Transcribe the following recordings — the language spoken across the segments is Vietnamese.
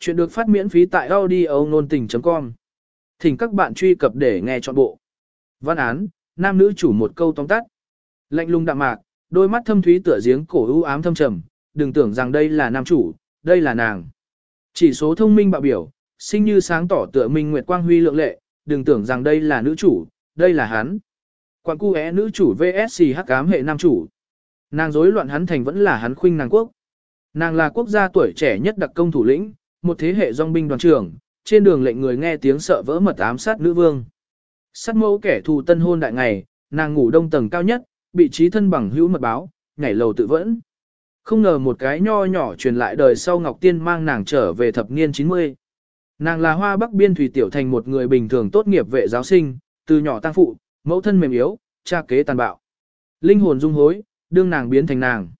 Chuyện được phát miễn phí tại audio nôn tình.com. Thỉnh các bạn truy cập để nghe trọn bộ. Văn án, nam nữ chủ một câu tóm tắt. Lạnh lùng đạm mạc, đôi mắt thâm thúy tựa giếng cổ ưu ám thâm trầm, đừng tưởng rằng đây là nam chủ, đây là nàng. Chỉ số thông minh bạo biểu, sinh như sáng tỏ tựa minh nguyệt quang huy lượng lệ, đừng tưởng rằng đây là nữ chủ, đây là hắn. Quan cu é nữ chủ VSC hắc ám hệ nam chủ. Nàng rối loạn hắn thành vẫn là hắn khuynh nàng quốc. Nàng là quốc gia tuổi trẻ nhất đặc công thủ lĩnh, một thế hệ dòng binh đoàn trưởng, trên đường lệnh người nghe tiếng sợ vỡ mật ám sát nữ vương. Sát mẫu kẻ thù tân hôn đại ngày, nàng ngủ đông tầng cao nhất, bị trí thân bằng hữu mật báo, nhảy lầu tự vẫn. Không ngờ một cái nho nhỏ truyền lại đời sau Ngọc Tiên mang nàng trở về thập niên 90. Nàng là hoa bắc biên thủy tiểu thành một người bình thường tốt nghiệp vệ giáo sinh, từ nhỏ tăng phụ, mẫu thân mềm yếu, cha kế tàn bạo. Linh hồn dung hối, đương nàng biến thành nàng.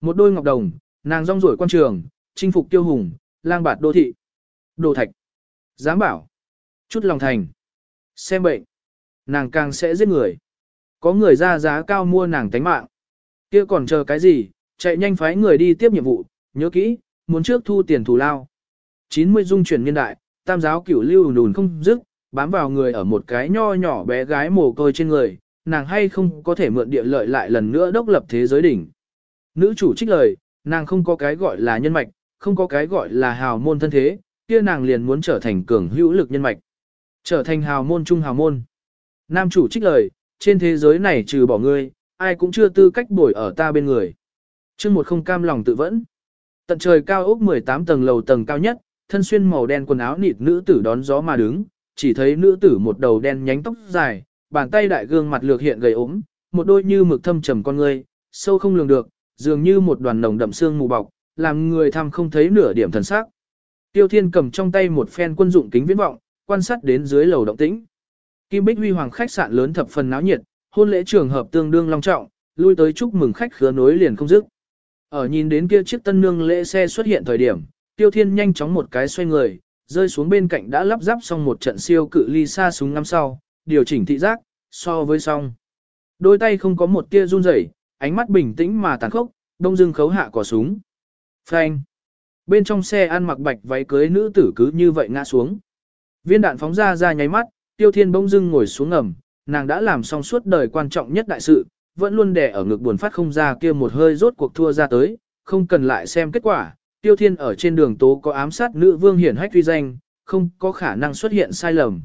Một đôi ngọc đồng, nàng rong ruổi quan trường, chinh phục tiêu hùng, lang bạt đô thị. Đồ thạch. Giám bảo. Chút lòng thành. Xem bệnh. Nàng càng sẽ giết người. Có người ra giá cao mua nàng tánh mạng. kia còn chờ cái gì, chạy nhanh phái người đi tiếp nhiệm vụ, nhớ kỹ, muốn trước thu tiền thù lao. 90 dung chuyển niên đại, tam giáo cửu lưu đùn không dứt, bám vào người ở một cái nho nhỏ bé gái mồ côi trên người, nàng hay không có thể mượn địa lợi lại lần nữa đốc lập thế giới đỉnh. Nữ chủ trích lời, nàng không có cái gọi là nhân mạch, không có cái gọi là hào môn thân thế, kia nàng liền muốn trở thành cường hữu lực nhân mạch. Trở thành hào môn trung hào môn. Nam chủ trích lời, trên thế giới này trừ bỏ ngươi, ai cũng chưa tư cách bồi ở ta bên người. chương một không cam lòng tự vẫn. Tận trời cao ốc 18 tầng lầu tầng cao nhất, thân xuyên màu đen quần áo nịt nữ tử đón gió mà đứng, chỉ thấy nữ tử một đầu đen nhánh tóc dài, bàn tay đại gương mặt lược hiện gầy ốm, một đôi như mực thâm trầm con ngươi, sâu không lường được, dường như một đoàn nồng đậm xương mù bọc, làm người thăm không thấy nửa điểm thần sắc. Tiêu Thiên cầm trong tay một phen quân dụng kính viễn vọng, quan sát đến dưới lầu động tĩnh. Kim Bích Huy Hoàng khách sạn lớn thập phần náo nhiệt, hôn lễ trường hợp tương đương long trọng, lui tới chúc mừng khách khứa nối liền không dứt. Ở nhìn đến kia chiếc tân nương lễ xe xuất hiện thời điểm, Tiêu Thiên nhanh chóng một cái xoay người, rơi xuống bên cạnh đã lắp ráp xong một trận siêu cự ly xa súng ngắm sau, điều chỉnh thị giác, so với xong. Đôi tay không có một tia run rẩy, ánh mắt bình tĩnh mà tàn khốc, đông dương khấu hạ quả súng. Phanh. Bên trong xe ăn mặc bạch váy cưới nữ tử cứ như vậy ngã xuống. Viên đạn phóng ra ra nháy mắt, Tiêu Thiên bỗng dưng ngồi xuống ngầm, nàng đã làm xong suốt đời quan trọng nhất đại sự, vẫn luôn đè ở ngực buồn phát không ra kia một hơi rốt cuộc thua ra tới, không cần lại xem kết quả. Tiêu Thiên ở trên đường tố có ám sát nữ vương hiển hách uy danh, không có khả năng xuất hiện sai lầm.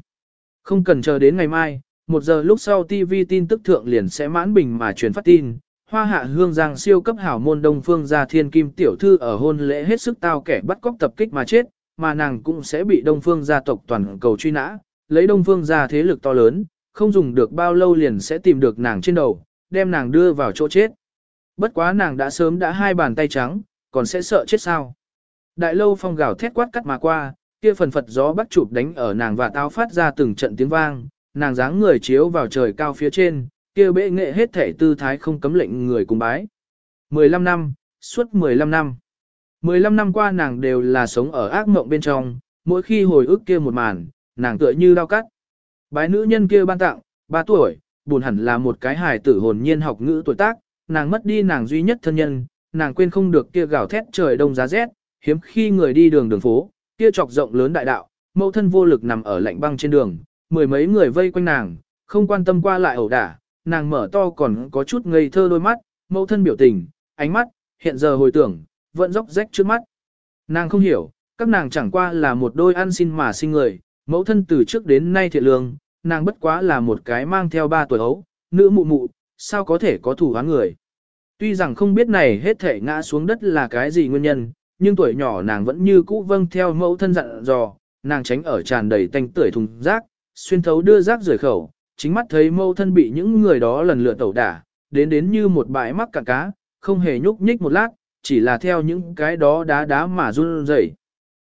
Không cần chờ đến ngày mai, một giờ lúc sau TV tin tức thượng liền sẽ mãn bình mà truyền phát tin. Hoa hạ hương giang siêu cấp hảo môn đông phương gia thiên kim tiểu thư ở hôn lễ hết sức tao kẻ bắt cóc tập kích mà chết, mà nàng cũng sẽ bị đông phương gia tộc toàn cầu truy nã, lấy đông phương gia thế lực to lớn, không dùng được bao lâu liền sẽ tìm được nàng trên đầu, đem nàng đưa vào chỗ chết. Bất quá nàng đã sớm đã hai bàn tay trắng, còn sẽ sợ chết sao. Đại lâu phong gào thét quát cắt mà qua, kia phần phật gió bắt chụp đánh ở nàng và tao phát ra từng trận tiếng vang, nàng dáng người chiếu vào trời cao phía trên, kia bệ nghệ hết thể tư thái không cấm lệnh người cùng bái. 15 năm, suốt 15 năm. 15 năm qua nàng đều là sống ở ác mộng bên trong, mỗi khi hồi ức kia một màn, nàng tựa như đau cắt. Bái nữ nhân kia ban tặng, 3 tuổi, buồn hẳn là một cái hài tử hồn nhiên học ngữ tuổi tác, nàng mất đi nàng duy nhất thân nhân, nàng quên không được kia gào thét trời đông giá rét, hiếm khi người đi đường đường phố, kia trọc rộng lớn đại đạo, mẫu thân vô lực nằm ở lạnh băng trên đường, mười mấy người vây quanh nàng, không quan tâm qua lại ẩu đả, nàng mở to còn có chút ngây thơ đôi mắt, mẫu thân biểu tình, ánh mắt, hiện giờ hồi tưởng, vẫn dốc rách trước mắt. Nàng không hiểu, các nàng chẳng qua là một đôi ăn xin mà sinh người, mẫu thân từ trước đến nay thiện lương, nàng bất quá là một cái mang theo ba tuổi ấu, nữ mụ mụ, sao có thể có thủ án người. Tuy rằng không biết này hết thể ngã xuống đất là cái gì nguyên nhân, nhưng tuổi nhỏ nàng vẫn như cũ vâng theo mẫu thân dặn dò, nàng tránh ở tràn đầy tanh tưởi thùng rác, xuyên thấu đưa rác rời khẩu, chính mắt thấy mâu thân bị những người đó lần lượt tẩu đả, đến đến như một bãi mắc cả cá, không hề nhúc nhích một lát, chỉ là theo những cái đó đá đá mà run rẩy.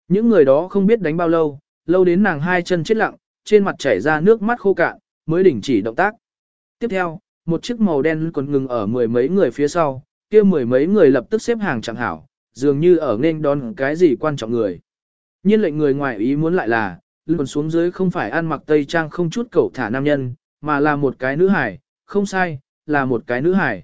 Những người đó không biết đánh bao lâu, lâu đến nàng hai chân chết lặng, trên mặt chảy ra nước mắt khô cạn, mới đình chỉ động tác. Tiếp theo, một chiếc màu đen còn ngừng ở mười mấy người phía sau, kia mười mấy người lập tức xếp hàng chẳng hảo, dường như ở nên đón cái gì quan trọng người. Nhiên lệnh người ngoài ý muốn lại là, luôn xuống dưới không phải ăn mặc tây trang không chút cẩu thả nam nhân, mà là một cái nữ hải, không sai, là một cái nữ hải.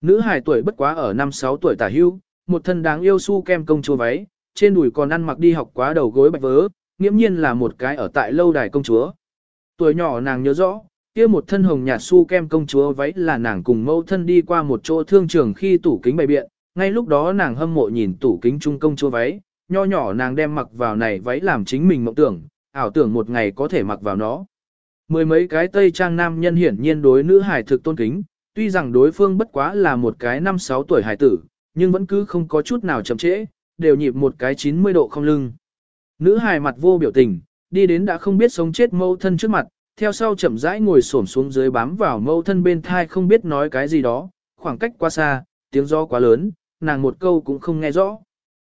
Nữ hải tuổi bất quá ở năm sáu tuổi tả hưu, một thân đáng yêu su kem công chúa váy, trên đùi còn ăn mặc đi học quá đầu gối bạch vớ, nghiễm nhiên là một cái ở tại lâu đài công chúa. Tuổi nhỏ nàng nhớ rõ, kia một thân hồng nhạt su kem công chúa váy là nàng cùng mẫu thân đi qua một chỗ thương trường khi tủ kính bày biện, ngay lúc đó nàng hâm mộ nhìn tủ kính trung công chúa váy, nho nhỏ nàng đem mặc vào này váy làm chính mình mộng tưởng, ảo tưởng một ngày có thể mặc vào nó. Mười mấy cái tây trang nam nhân hiển nhiên đối nữ hài thực tôn kính, tuy rằng đối phương bất quá là một cái năm sáu tuổi hài tử, nhưng vẫn cứ không có chút nào chậm trễ, đều nhịp một cái 90 độ không lưng. Nữ hài mặt vô biểu tình, đi đến đã không biết sống chết mâu thân trước mặt, theo sau chậm rãi ngồi xổm xuống dưới bám vào mâu thân bên thai không biết nói cái gì đó, khoảng cách quá xa, tiếng gió quá lớn, nàng một câu cũng không nghe rõ.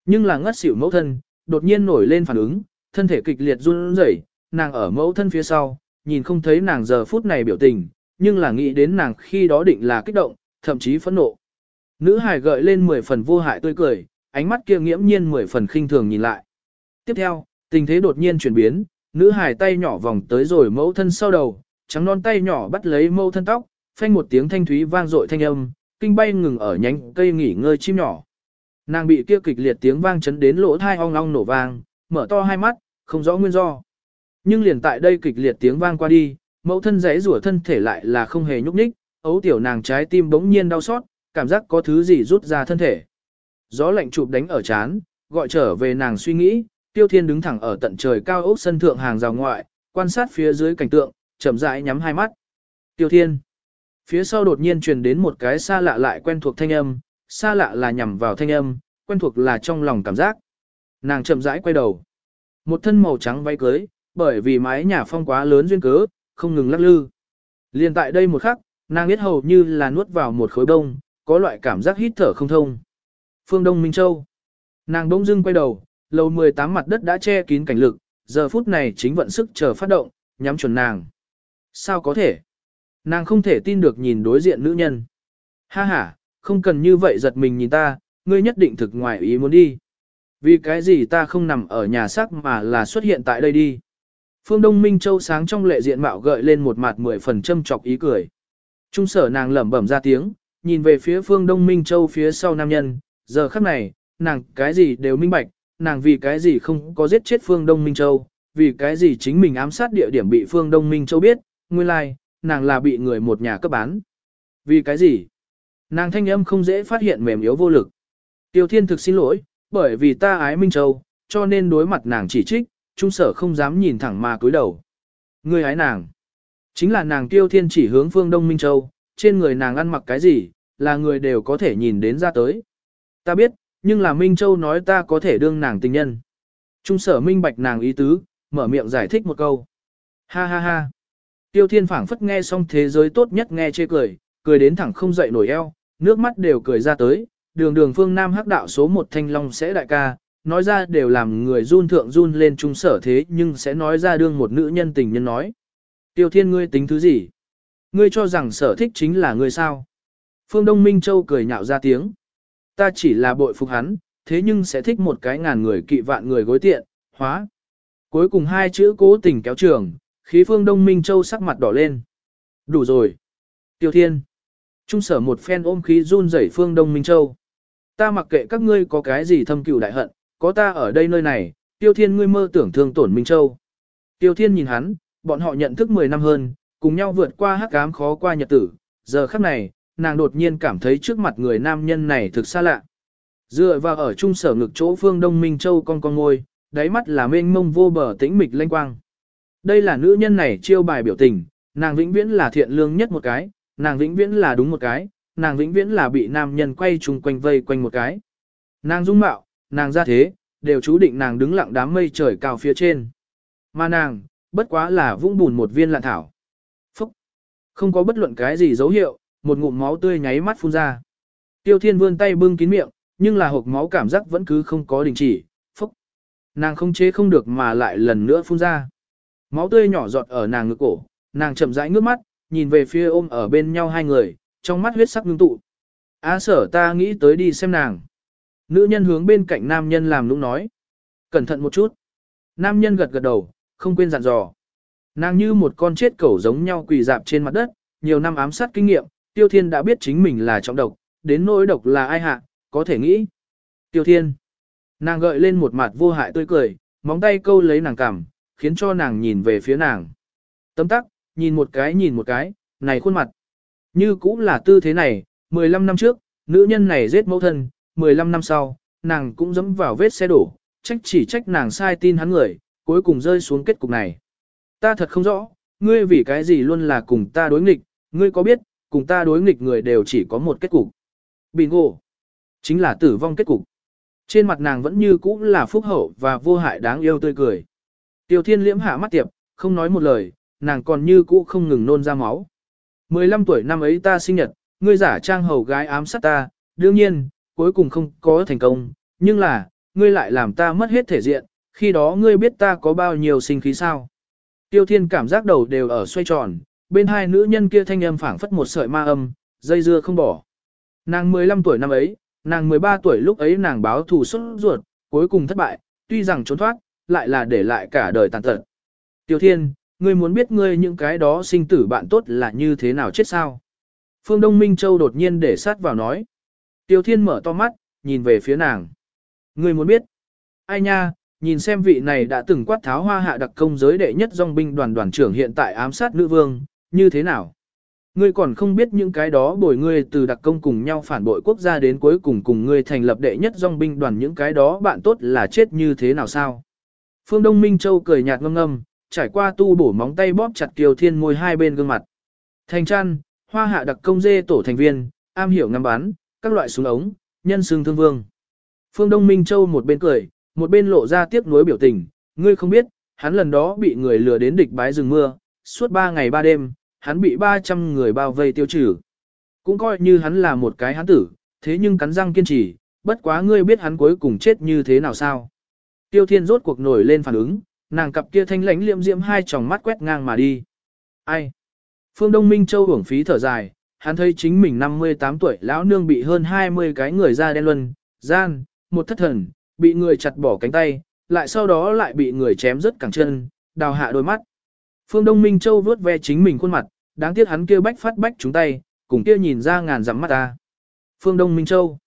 Nhưng là ngất xỉu mẫu thân, đột nhiên nổi lên phản ứng, thân thể kịch liệt run rẩy, nàng ở mẫu thân phía sau, nhìn không thấy nàng giờ phút này biểu tình, nhưng là nghĩ đến nàng khi đó định là kích động, thậm chí phẫn nộ. Nữ hài gợi lên 10 phần vô hại tươi cười, ánh mắt kia nghiễm nhiên 10 phần khinh thường nhìn lại. Tiếp theo, tình thế đột nhiên chuyển biến, nữ hài tay nhỏ vòng tới rồi mẫu thân sau đầu, trắng non tay nhỏ bắt lấy mẫu thân tóc, phanh một tiếng thanh thúy vang dội thanh âm, kinh bay ngừng ở nhánh cây nghỉ ngơi chim nhỏ. Nàng bị kia kịch liệt tiếng vang chấn đến lỗ thai ong ong nổ vang, mở to hai mắt, không rõ nguyên do. Nhưng liền tại đây kịch liệt tiếng vang qua đi, mẫu thân rẽ rủa thân thể lại là không hề nhúc nhích, ấu tiểu nàng trái tim bỗng nhiên đau xót, cảm giác có thứ gì rút ra thân thể. Gió lạnh chụp đánh ở chán, gọi trở về nàng suy nghĩ, tiêu thiên đứng thẳng ở tận trời cao ốc sân thượng hàng rào ngoại, quan sát phía dưới cảnh tượng, chậm rãi nhắm hai mắt. Tiêu thiên. Phía sau đột nhiên truyền đến một cái xa lạ lại quen thuộc thanh âm, xa lạ là nhằm vào thanh âm, quen thuộc là trong lòng cảm giác. Nàng chậm rãi quay đầu. Một thân màu trắng váy cưới, bởi vì mái nhà phong quá lớn duyên cớ, không ngừng lắc lư. Liên tại đây một khắc, nàng biết hầu như là nuốt vào một khối bông, có loại cảm giác hít thở không thông. Phương Đông Minh Châu. Nàng bỗng dưng quay đầu, lầu 18 mặt đất đã che kín cảnh lực, giờ phút này chính vận sức chờ phát động, nhắm chuẩn nàng. Sao có thể? Nàng không thể tin được nhìn đối diện nữ nhân. Ha ha, không cần như vậy giật mình nhìn ta, ngươi nhất định thực ngoài ý muốn đi. Vì cái gì ta không nằm ở nhà xác mà là xuất hiện tại đây đi. Phương Đông Minh Châu sáng trong lệ diện mạo gợi lên một mặt mười phần châm chọc ý cười. Trung sở nàng lẩm bẩm ra tiếng, nhìn về phía Phương Đông Minh Châu phía sau nam nhân, giờ khắc này, nàng cái gì đều minh bạch, nàng vì cái gì không có giết chết Phương Đông Minh Châu, vì cái gì chính mình ám sát địa điểm bị Phương Đông Minh Châu biết, nguyên lai, like, nàng là bị người một nhà cấp bán. Vì cái gì? Nàng thanh âm không dễ phát hiện mềm yếu vô lực. Tiêu Thiên thực xin lỗi, bởi vì ta ái Minh Châu, cho nên đối mặt nàng chỉ trích, trung sở không dám nhìn thẳng mà cúi đầu. Người ái nàng. Chính là nàng Tiêu Thiên chỉ hướng phương Đông Minh Châu, trên người nàng ăn mặc cái gì, là người đều có thể nhìn đến ra tới. Ta biết, nhưng là Minh Châu nói ta có thể đương nàng tình nhân. Trung sở minh bạch nàng ý tứ, mở miệng giải thích một câu. Ha ha ha. Tiêu Thiên phảng phất nghe xong thế giới tốt nhất nghe chê cười, cười đến thẳng không dậy nổi eo, nước mắt đều cười ra tới, đường đường phương Nam hắc đạo số một thanh long sẽ đại ca, nói ra đều làm người run thượng run lên trung sở thế nhưng sẽ nói ra đương một nữ nhân tình nhân nói. Tiêu thiên ngươi tính thứ gì? Ngươi cho rằng sở thích chính là ngươi sao? Phương Đông Minh Châu cười nhạo ra tiếng. Ta chỉ là bội phục hắn, thế nhưng sẽ thích một cái ngàn người kỵ vạn người gối tiện, hóa. Cuối cùng hai chữ cố tình kéo trường, khí Phương Đông Minh Châu sắc mặt đỏ lên. Đủ rồi. Tiêu thiên. Trung sở một phen ôm khí run rẩy Phương Đông Minh Châu. Ta mặc kệ các ngươi có cái gì thâm cừu đại hận, có ta ở đây nơi này, Tiêu Thiên ngươi mơ tưởng thương tổn Minh Châu. Tiêu Thiên nhìn hắn, bọn họ nhận thức 10 năm hơn, cùng nhau vượt qua hắc ám khó qua nhật tử, giờ khắc này, nàng đột nhiên cảm thấy trước mặt người nam nhân này thực xa lạ. Dựa vào ở trung sở ngực chỗ phương Đông Minh Châu con con ngôi, đáy mắt là mênh mông vô bờ tĩnh mịch lanh quang. Đây là nữ nhân này chiêu bài biểu tình, nàng vĩnh viễn là thiện lương nhất một cái, nàng vĩnh viễn là đúng một cái, nàng vĩnh viễn là bị nam nhân quay chung quanh vây quanh một cái. Nàng dung mạo, nàng ra thế, đều chú định nàng đứng lặng đám mây trời cao phía trên. Mà nàng, bất quá là vũng bùn một viên lạn thảo. Phúc! Không có bất luận cái gì dấu hiệu, một ngụm máu tươi nháy mắt phun ra. Tiêu thiên vươn tay bưng kín miệng, nhưng là hộp máu cảm giác vẫn cứ không có đình chỉ. Phúc! Nàng không chế không được mà lại lần nữa phun ra. Máu tươi nhỏ giọt ở nàng ngực cổ, nàng chậm rãi ngước mắt, nhìn về phía ôm ở bên nhau hai người, trong mắt huyết sắc ngưng tụ. Á sở ta nghĩ tới đi xem nàng. Nữ nhân hướng bên cạnh nam nhân làm lúc nói. Cẩn thận một chút. Nam nhân gật gật đầu, không quên dặn dò. Nàng như một con chết cẩu giống nhau quỳ dạp trên mặt đất, nhiều năm ám sát kinh nghiệm, Tiêu Thiên đã biết chính mình là trọng độc, đến nỗi độc là ai hạ, có thể nghĩ. Tiêu Thiên. Nàng gợi lên một mặt vô hại tươi cười, móng tay câu lấy nàng cằm, khiến cho nàng nhìn về phía nàng. Tấm tắc, nhìn một cái nhìn một cái, này khuôn mặt. Như cũng là tư thế này, 15 năm trước, nữ nhân này giết mẫu thân, 15 năm sau, nàng cũng dẫm vào vết xe đổ, trách chỉ trách nàng sai tin hắn người, cuối cùng rơi xuống kết cục này. Ta thật không rõ, ngươi vì cái gì luôn là cùng ta đối nghịch, ngươi có biết, cùng ta đối nghịch người đều chỉ có một kết cục. Bingo! Chính là tử vong kết cục. Trên mặt nàng vẫn như cũ là phúc hậu và vô hại đáng yêu tươi cười. Tiêu thiên liễm hạ mắt tiệp, không nói một lời, nàng còn như cũ không ngừng nôn ra máu. 15 tuổi năm ấy ta sinh nhật, ngươi giả trang hầu gái ám sát ta, đương nhiên, cuối cùng không có thành công, nhưng là, ngươi lại làm ta mất hết thể diện, khi đó ngươi biết ta có bao nhiêu sinh khí sao. Tiêu thiên cảm giác đầu đều ở xoay tròn, bên hai nữ nhân kia thanh âm phảng phất một sợi ma âm, dây dưa không bỏ. Nàng 15 tuổi năm ấy, nàng 13 tuổi lúc ấy nàng báo thù xuất ruột, cuối cùng thất bại, tuy rằng trốn thoát, lại là để lại cả đời tàn tật. Tiêu thiên, ngươi muốn biết ngươi những cái đó sinh tử bạn tốt là như thế nào chết sao? Phương Đông Minh Châu đột nhiên để sát vào nói. Tiêu thiên mở to mắt, nhìn về phía nàng. Ngươi muốn biết? Ai nha, nhìn xem vị này đã từng quát tháo hoa hạ đặc công giới đệ nhất dòng binh đoàn đoàn trưởng hiện tại ám sát nữ vương, như thế nào? Ngươi còn không biết những cái đó bồi ngươi từ đặc công cùng nhau phản bội quốc gia đến cuối cùng cùng ngươi thành lập đệ nhất dòng binh đoàn những cái đó bạn tốt là chết như thế nào sao? Phương Đông Minh Châu cười nhạt ngâm ngâm, trải qua tu bổ móng tay bóp chặt Kiều Thiên môi hai bên gương mặt. Thành chăn, hoa hạ đặc công dê tổ thành viên, am hiểu ngắm bắn, các loại súng ống, nhân xương thương vương. Phương Đông Minh Châu một bên cười, một bên lộ ra tiếc nuối biểu tình, ngươi không biết, hắn lần đó bị người lừa đến địch bái rừng mưa, suốt ba ngày ba đêm, hắn bị 300 người bao vây tiêu trừ. Cũng coi như hắn là một cái hắn tử, thế nhưng cắn răng kiên trì, bất quá ngươi biết hắn cuối cùng chết như thế nào sao. Tiêu thiên rốt cuộc nổi lên phản ứng, nàng cặp kia thanh lãnh liệm diễm hai tròng mắt quét ngang mà đi. Ai? Phương Đông Minh Châu hưởng phí thở dài, hắn thấy chính mình 58 tuổi lão nương bị hơn 20 cái người ra đen luân, gian, một thất thần, bị người chặt bỏ cánh tay, lại sau đó lại bị người chém rớt cẳng chân, đào hạ đôi mắt. Phương Đông Minh Châu vớt ve chính mình khuôn mặt, đáng tiếc hắn kia bách phát bách chúng tay, cùng kia nhìn ra ngàn dặm mắt ta. Phương Đông Minh Châu.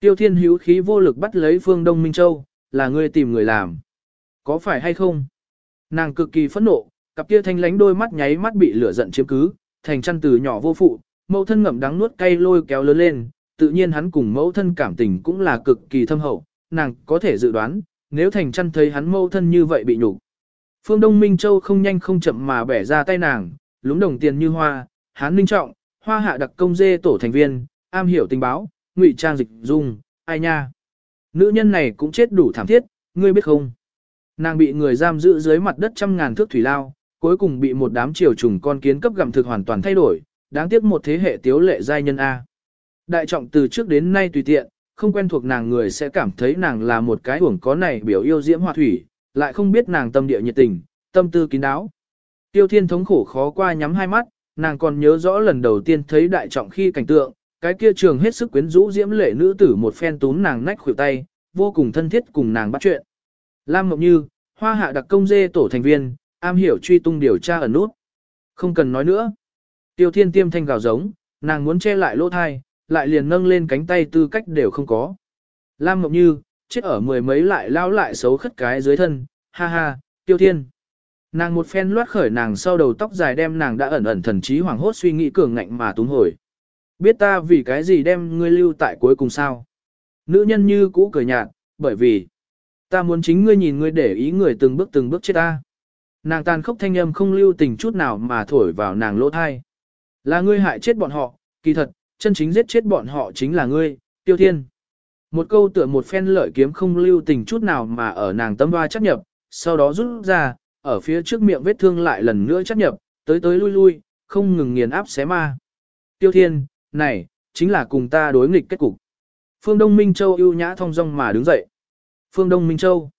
Tiêu Thiên hữu khí vô lực bắt lấy Phương Đông Minh Châu, là ngươi tìm người làm. Có phải hay không? Nàng cực kỳ phẫn nộ, cặp kia thanh lánh đôi mắt nháy mắt bị lửa giận chiếm cứ, thành chăn từ nhỏ vô phụ, mẫu thân ngậm đắng nuốt cay lôi kéo lớn lên, tự nhiên hắn cùng mẫu thân cảm tình cũng là cực kỳ thâm hậu, nàng có thể dự đoán, nếu thành chăn thấy hắn mẫu thân như vậy bị nhục. Phương Đông Minh Châu không nhanh không chậm mà bẻ ra tay nàng, lúng đồng tiền như hoa, hán ninh trọng, hoa hạ đặc công dê tổ thành viên, am hiểu tình báo, ngụy trang dịch dung, ai nha. Nữ nhân này cũng chết đủ thảm thiết, ngươi biết không? Nàng bị người giam giữ dưới mặt đất trăm ngàn thước thủy lao, cuối cùng bị một đám triều trùng con kiến cấp gặm thực hoàn toàn thay đổi, đáng tiếc một thế hệ tiếu lệ giai nhân A. Đại trọng từ trước đến nay tùy tiện, không quen thuộc nàng người sẽ cảm thấy nàng là một cái uổng có này biểu yêu diễm hoa thủy, lại không biết nàng tâm địa nhiệt tình, tâm tư kín đáo. Tiêu thiên thống khổ khó qua nhắm hai mắt, nàng còn nhớ rõ lần đầu tiên thấy đại trọng khi cảnh tượng, cái kia trường hết sức quyến rũ diễm lệ nữ tử một phen túm nàng nách khuỷu tay, vô cùng thân thiết cùng nàng bắt chuyện. Lam Mộng Như, hoa hạ đặc công dê tổ thành viên, am hiểu truy tung điều tra ẩn nút. Không cần nói nữa. Tiêu thiên tiêm thanh gào giống, nàng muốn che lại lỗ thai, lại liền nâng lên cánh tay tư cách đều không có. Lam Mộng Như, chết ở mười mấy lại lao lại xấu khất cái dưới thân, ha ha, tiêu thiên. Nàng một phen loát khởi nàng sau đầu tóc dài đem nàng đã ẩn ẩn thần trí hoảng hốt suy nghĩ cường ngạnh mà túng hồi. Biết ta vì cái gì đem ngươi lưu tại cuối cùng sao? Nữ nhân như cũ cười nhạt, bởi vì ta muốn chính ngươi nhìn ngươi để ý người từng bước từng bước chết ta. Nàng tàn khốc thanh âm không lưu tình chút nào mà thổi vào nàng lỗ thai. Là ngươi hại chết bọn họ, kỳ thật, chân chính giết chết bọn họ chính là ngươi, tiêu thiên. Một câu tựa một phen lợi kiếm không lưu tình chút nào mà ở nàng tâm hoa chấp nhập, sau đó rút ra, ở phía trước miệng vết thương lại lần nữa chấp nhập, tới tới lui lui, không ngừng nghiền áp xé ma. Tiêu thiên, này, chính là cùng ta đối nghịch kết cục. Phương Đông Minh Châu ưu nhã thong dong mà đứng dậy. Phương Đông Minh Châu.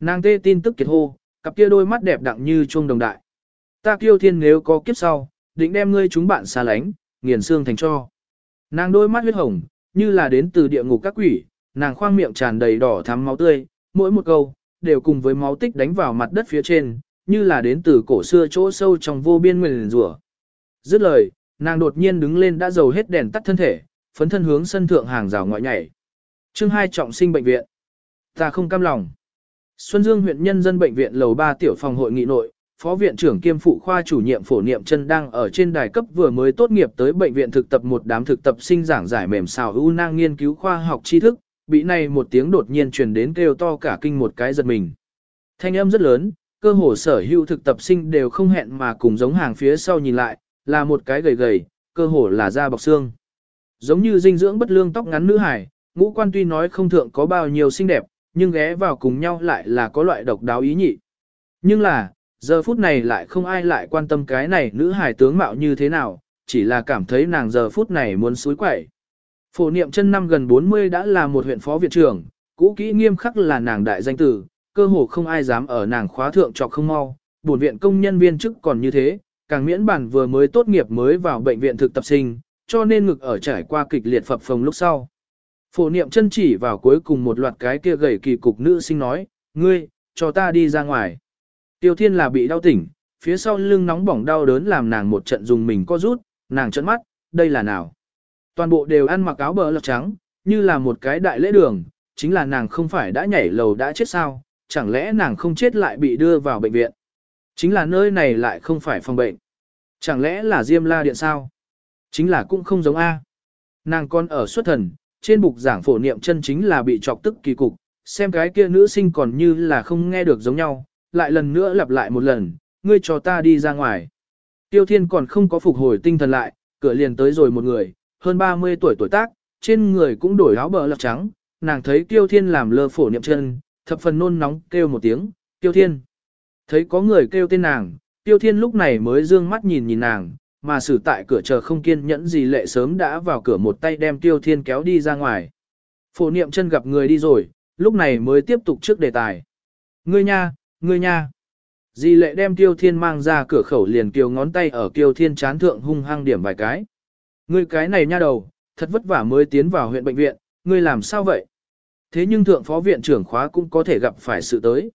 Nàng tê tin tức kiệt hô, cặp kia đôi mắt đẹp đặng như chuông đồng đại. Ta kiêu thiên nếu có kiếp sau, định đem ngươi chúng bạn xa lánh, nghiền xương thành cho. Nàng đôi mắt huyết hồng, như là đến từ địa ngục các quỷ, nàng khoang miệng tràn đầy đỏ thắm máu tươi, mỗi một câu, đều cùng với máu tích đánh vào mặt đất phía trên, như là đến từ cổ xưa chỗ sâu trong vô biên nguyền rủa. Dứt lời, nàng đột nhiên đứng lên đã dầu hết đèn tắt thân thể, phấn thân hướng sân thượng hàng rào ngoại nhảy. Chương hai trọng sinh bệnh viện. Ta không cam lòng. Xuân Dương huyện nhân dân bệnh viện lầu 3 tiểu phòng hội nghị nội, Phó viện trưởng kiêm phụ khoa chủ nhiệm phổ niệm chân đang ở trên đài cấp vừa mới tốt nghiệp tới bệnh viện thực tập một đám thực tập sinh giảng giải mềm xào ưu nang nghiên cứu khoa học tri thức, bị này một tiếng đột nhiên truyền đến kêu to cả kinh một cái giật mình. Thanh âm rất lớn, cơ hồ sở hữu thực tập sinh đều không hẹn mà cùng giống hàng phía sau nhìn lại, là một cái gầy gầy, cơ hồ là da bọc xương. Giống như dinh dưỡng bất lương tóc ngắn nữ hải, ngũ quan tuy nói không thượng có bao nhiêu xinh đẹp, nhưng ghé vào cùng nhau lại là có loại độc đáo ý nhị. Nhưng là, giờ phút này lại không ai lại quan tâm cái này nữ hải tướng mạo như thế nào, chỉ là cảm thấy nàng giờ phút này muốn suối quẩy. Phổ niệm chân năm gần 40 đã là một huyện phó viện trưởng, cũ kỹ nghiêm khắc là nàng đại danh tử, cơ hồ không ai dám ở nàng khóa thượng trọc không mau, buồn viện công nhân viên chức còn như thế, càng miễn bản vừa mới tốt nghiệp mới vào bệnh viện thực tập sinh, cho nên ngực ở trải qua kịch liệt phập phồng lúc sau. Phổ niệm chân chỉ vào cuối cùng một loạt cái kia gầy kỳ cục nữ sinh nói, ngươi, cho ta đi ra ngoài. Tiêu thiên là bị đau tỉnh, phía sau lưng nóng bỏng đau đớn làm nàng một trận dùng mình co rút, nàng trợn mắt, đây là nào. Toàn bộ đều ăn mặc áo bờ lọc trắng, như là một cái đại lễ đường, chính là nàng không phải đã nhảy lầu đã chết sao, chẳng lẽ nàng không chết lại bị đưa vào bệnh viện. Chính là nơi này lại không phải phòng bệnh. Chẳng lẽ là Diêm La Điện sao? Chính là cũng không giống A. Nàng con ở xuất thần, trên bục giảng phổ niệm chân chính là bị chọc tức kỳ cục, xem cái kia nữ sinh còn như là không nghe được giống nhau, lại lần nữa lặp lại một lần, ngươi cho ta đi ra ngoài. Tiêu Thiên còn không có phục hồi tinh thần lại, cửa liền tới rồi một người, hơn 30 tuổi tuổi tác, trên người cũng đổi áo bờ lọc trắng, nàng thấy Tiêu Thiên làm lơ phổ niệm chân, thập phần nôn nóng kêu một tiếng, Tiêu Thiên. Thấy có người kêu tên nàng, Tiêu Thiên lúc này mới dương mắt nhìn nhìn nàng, mà xử tại cửa chờ không kiên nhẫn gì lệ sớm đã vào cửa một tay đem Tiêu Thiên kéo đi ra ngoài. Phổ niệm chân gặp người đi rồi, lúc này mới tiếp tục trước đề tài. Ngươi nha, ngươi nha. Di lệ đem Tiêu Thiên mang ra cửa khẩu liền kiều ngón tay ở Tiêu Thiên chán thượng hung hăng điểm vài cái. Ngươi cái này nha đầu, thật vất vả mới tiến vào huyện bệnh viện, ngươi làm sao vậy? Thế nhưng thượng phó viện trưởng khóa cũng có thể gặp phải sự tới.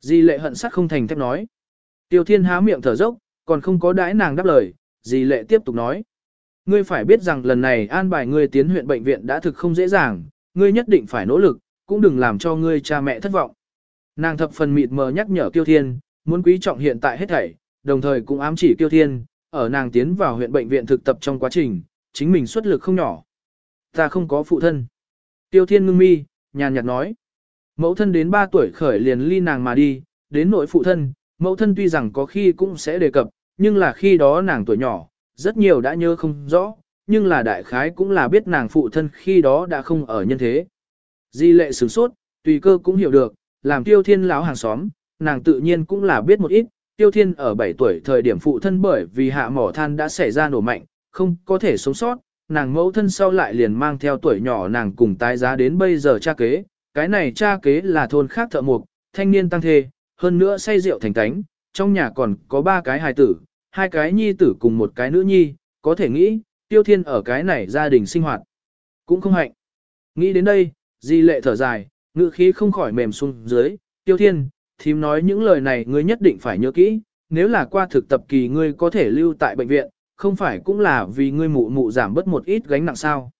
Di lệ hận sắc không thành thép nói. Tiêu Thiên há miệng thở dốc, còn không có đãi nàng đáp lời, Dì lệ tiếp tục nói. Ngươi phải biết rằng lần này an bài ngươi tiến huyện bệnh viện đã thực không dễ dàng, ngươi nhất định phải nỗ lực, cũng đừng làm cho ngươi cha mẹ thất vọng. Nàng thập phần mịt mờ nhắc nhở Tiêu Thiên, muốn quý trọng hiện tại hết thảy, đồng thời cũng ám chỉ Tiêu Thiên, ở nàng tiến vào huyện bệnh viện thực tập trong quá trình, chính mình xuất lực không nhỏ. Ta không có phụ thân. Tiêu Thiên ngưng mi, nhàn nhạt nói. Mẫu thân đến 3 tuổi khởi liền ly nàng mà đi, đến nội phụ thân, mẫu thân tuy rằng có khi cũng sẽ đề cập, nhưng là khi đó nàng tuổi nhỏ, rất nhiều đã nhớ không rõ, nhưng là đại khái cũng là biết nàng phụ thân khi đó đã không ở nhân thế. Di lệ sửng sốt, tùy cơ cũng hiểu được, làm tiêu thiên lão hàng xóm, nàng tự nhiên cũng là biết một ít, tiêu thiên ở 7 tuổi thời điểm phụ thân bởi vì hạ mỏ than đã xảy ra nổ mạnh, không có thể sống sót, nàng mẫu thân sau lại liền mang theo tuổi nhỏ nàng cùng tái giá đến bây giờ cha kế, cái này cha kế là thôn khác thợ mục, thanh niên tăng thê, hơn nữa say rượu thành tánh, trong nhà còn có ba cái hài tử, hai cái nhi tử cùng một cái nữ nhi, có thể nghĩ, tiêu thiên ở cái này gia đình sinh hoạt, cũng không hạnh. Nghĩ đến đây, di lệ thở dài, ngữ khí không khỏi mềm xuống dưới, tiêu thiên, thím nói những lời này ngươi nhất định phải nhớ kỹ, nếu là qua thực tập kỳ ngươi có thể lưu tại bệnh viện, không phải cũng là vì ngươi mụ mụ giảm bớt một ít gánh nặng sao.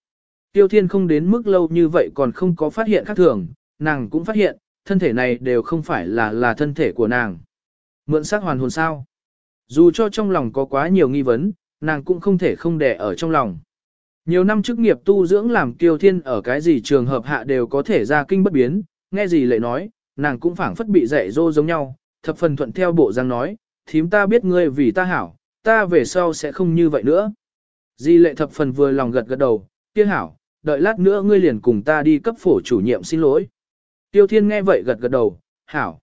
Tiêu thiên không đến mức lâu như vậy còn không có phát hiện khác thường, nàng cũng phát hiện, thân thể này đều không phải là là thân thể của nàng. Mượn xác hoàn hồn sao. Dù cho trong lòng có quá nhiều nghi vấn, nàng cũng không thể không đè ở trong lòng. Nhiều năm chức nghiệp tu dưỡng làm tiêu thiên ở cái gì trường hợp hạ đều có thể ra kinh bất biến, nghe gì lại nói, nàng cũng phảng phất bị dạy dỗ giống nhau, thập phần thuận theo bộ giang nói, thím ta biết ngươi vì ta hảo, ta về sau sẽ không như vậy nữa. Di lệ thập phần vừa lòng gật gật đầu, kia hảo, đợi lát nữa ngươi liền cùng ta đi cấp phổ chủ nhiệm xin lỗi. Tiêu Thiên nghe vậy gật gật đầu, hảo.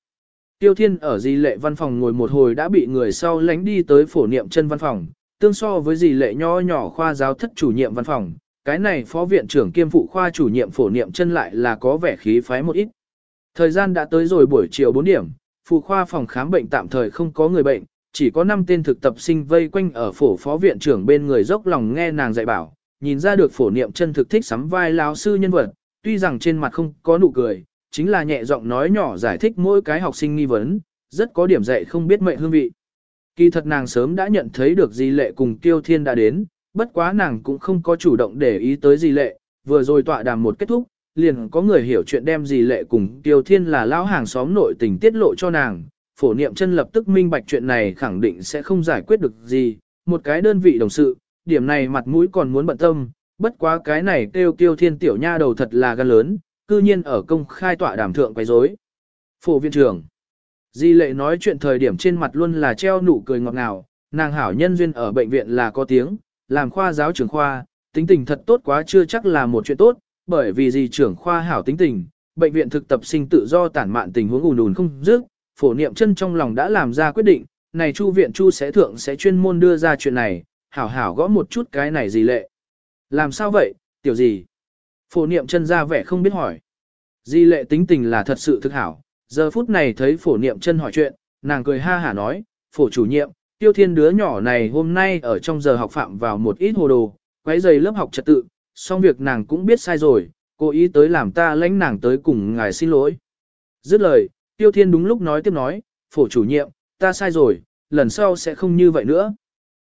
Tiêu Thiên ở di lệ văn phòng ngồi một hồi đã bị người sau lánh đi tới phổ niệm chân văn phòng, tương so với di lệ nho nhỏ khoa giáo thất chủ nhiệm văn phòng, cái này phó viện trưởng kiêm phụ khoa chủ nhiệm phổ niệm chân lại là có vẻ khí phái một ít. Thời gian đã tới rồi buổi chiều 4 điểm, phụ khoa phòng khám bệnh tạm thời không có người bệnh, chỉ có 5 tên thực tập sinh vây quanh ở phổ phó viện trưởng bên người dốc lòng nghe nàng dạy bảo, nhìn ra được phổ niệm chân thực thích sắm vai lão sư nhân vật, tuy rằng trên mặt không có nụ cười, chính là nhẹ giọng nói nhỏ giải thích mỗi cái học sinh nghi vấn, rất có điểm dạy không biết mệnh hương vị. Kỳ thật nàng sớm đã nhận thấy được di lệ cùng tiêu thiên đã đến, bất quá nàng cũng không có chủ động để ý tới di lệ, vừa rồi tọa đàm một kết thúc, liền có người hiểu chuyện đem di lệ cùng Tiêu Thiên là lão hàng xóm nội tình tiết lộ cho nàng, phổ niệm chân lập tức minh bạch chuyện này khẳng định sẽ không giải quyết được gì, một cái đơn vị đồng sự, điểm này mặt mũi còn muốn bận tâm, bất quá cái này kêu Tiêu Thiên tiểu nha đầu thật là gan lớn, cư nhiên ở công khai tọa đàm thượng quấy rối. Phổ viện trưởng Di lệ nói chuyện thời điểm trên mặt luôn là treo nụ cười ngọt ngào, nàng hảo nhân duyên ở bệnh viện là có tiếng, làm khoa giáo trưởng khoa, tính tình thật tốt quá chưa chắc là một chuyện tốt, bởi vì gì trưởng khoa hảo tính tình, bệnh viện thực tập sinh tự do tản mạn tình huống ùn ùn không dứt, phổ niệm chân trong lòng đã làm ra quyết định, này chu viện chu sẽ thượng sẽ chuyên môn đưa ra chuyện này, hảo hảo gõ một chút cái này gì lệ. Làm sao vậy, tiểu gì? Phổ niệm chân ra vẻ không biết hỏi. Di lệ tính tình là thật sự thực hảo, giờ phút này thấy phổ niệm chân hỏi chuyện, nàng cười ha hả nói, phổ chủ nhiệm, tiêu thiên đứa nhỏ này hôm nay ở trong giờ học phạm vào một ít hồ đồ, quấy giày lớp học trật tự, xong việc nàng cũng biết sai rồi, cố ý tới làm ta lãnh nàng tới cùng ngài xin lỗi. Dứt lời, tiêu thiên đúng lúc nói tiếp nói, phổ chủ nhiệm, ta sai rồi, lần sau sẽ không như vậy nữa.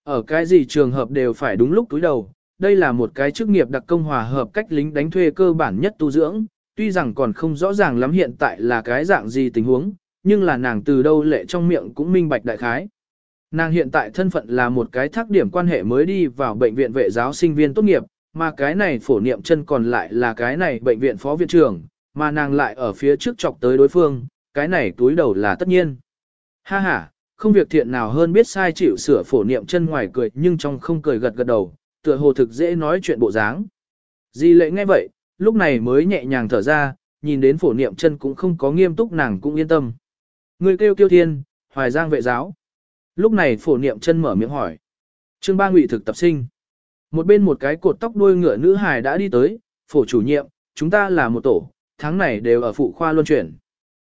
Ở cái gì trường hợp đều phải đúng lúc túi đầu, đây là một cái chức nghiệp đặc công hòa hợp cách lính đánh thuê cơ bản nhất tu dưỡng, tuy rằng còn không rõ ràng lắm hiện tại là cái dạng gì tình huống, nhưng là nàng từ đâu lệ trong miệng cũng minh bạch đại khái. Nàng hiện tại thân phận là một cái thác điểm quan hệ mới đi vào bệnh viện vệ giáo sinh viên tốt nghiệp, mà cái này phổ niệm chân còn lại là cái này bệnh viện phó viện trưởng, mà nàng lại ở phía trước chọc tới đối phương, cái này túi đầu là tất nhiên. Ha ha, không việc thiện nào hơn biết sai chịu sửa phổ niệm chân ngoài cười nhưng trong không cười gật gật đầu, tựa hồ thực dễ nói chuyện bộ dáng. Di lệ nghe vậy, lúc này mới nhẹ nhàng thở ra, nhìn đến phổ niệm chân cũng không có nghiêm túc nàng cũng yên tâm. Người kêu kêu thiên, hoài giang vệ giáo. Lúc này phổ niệm chân mở miệng hỏi. Trương ba ngụy thực tập sinh. Một bên một cái cột tóc đuôi ngựa nữ hài đã đi tới, phổ chủ nhiệm, chúng ta là một tổ, tháng này đều ở phụ khoa luân chuyển.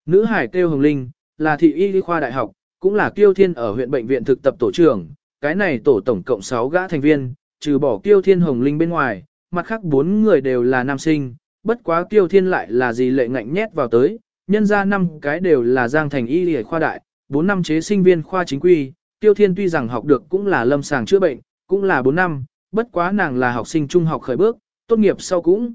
Nữ hải kêu Hồng Linh, là thị y khoa đại học, cũng là kiêu thiên ở huyện bệnh viện thực tập tổ trưởng, cái này tổ tổng cộng 6 gã thành viên, trừ bỏ Tiêu thiên Hồng Linh bên ngoài, mặt khác bốn người đều là nam sinh, bất quá Tiêu thiên lại là gì lệ ngạnh nhét vào tới, nhân ra năm cái đều là giang thành y Lệ khoa đại, bốn năm chế sinh viên khoa chính quy, Tiêu thiên tuy rằng học được cũng là lâm sàng chữa bệnh, cũng là 4 năm, bất quá nàng là học sinh trung học khởi bước, tốt nghiệp sau cũng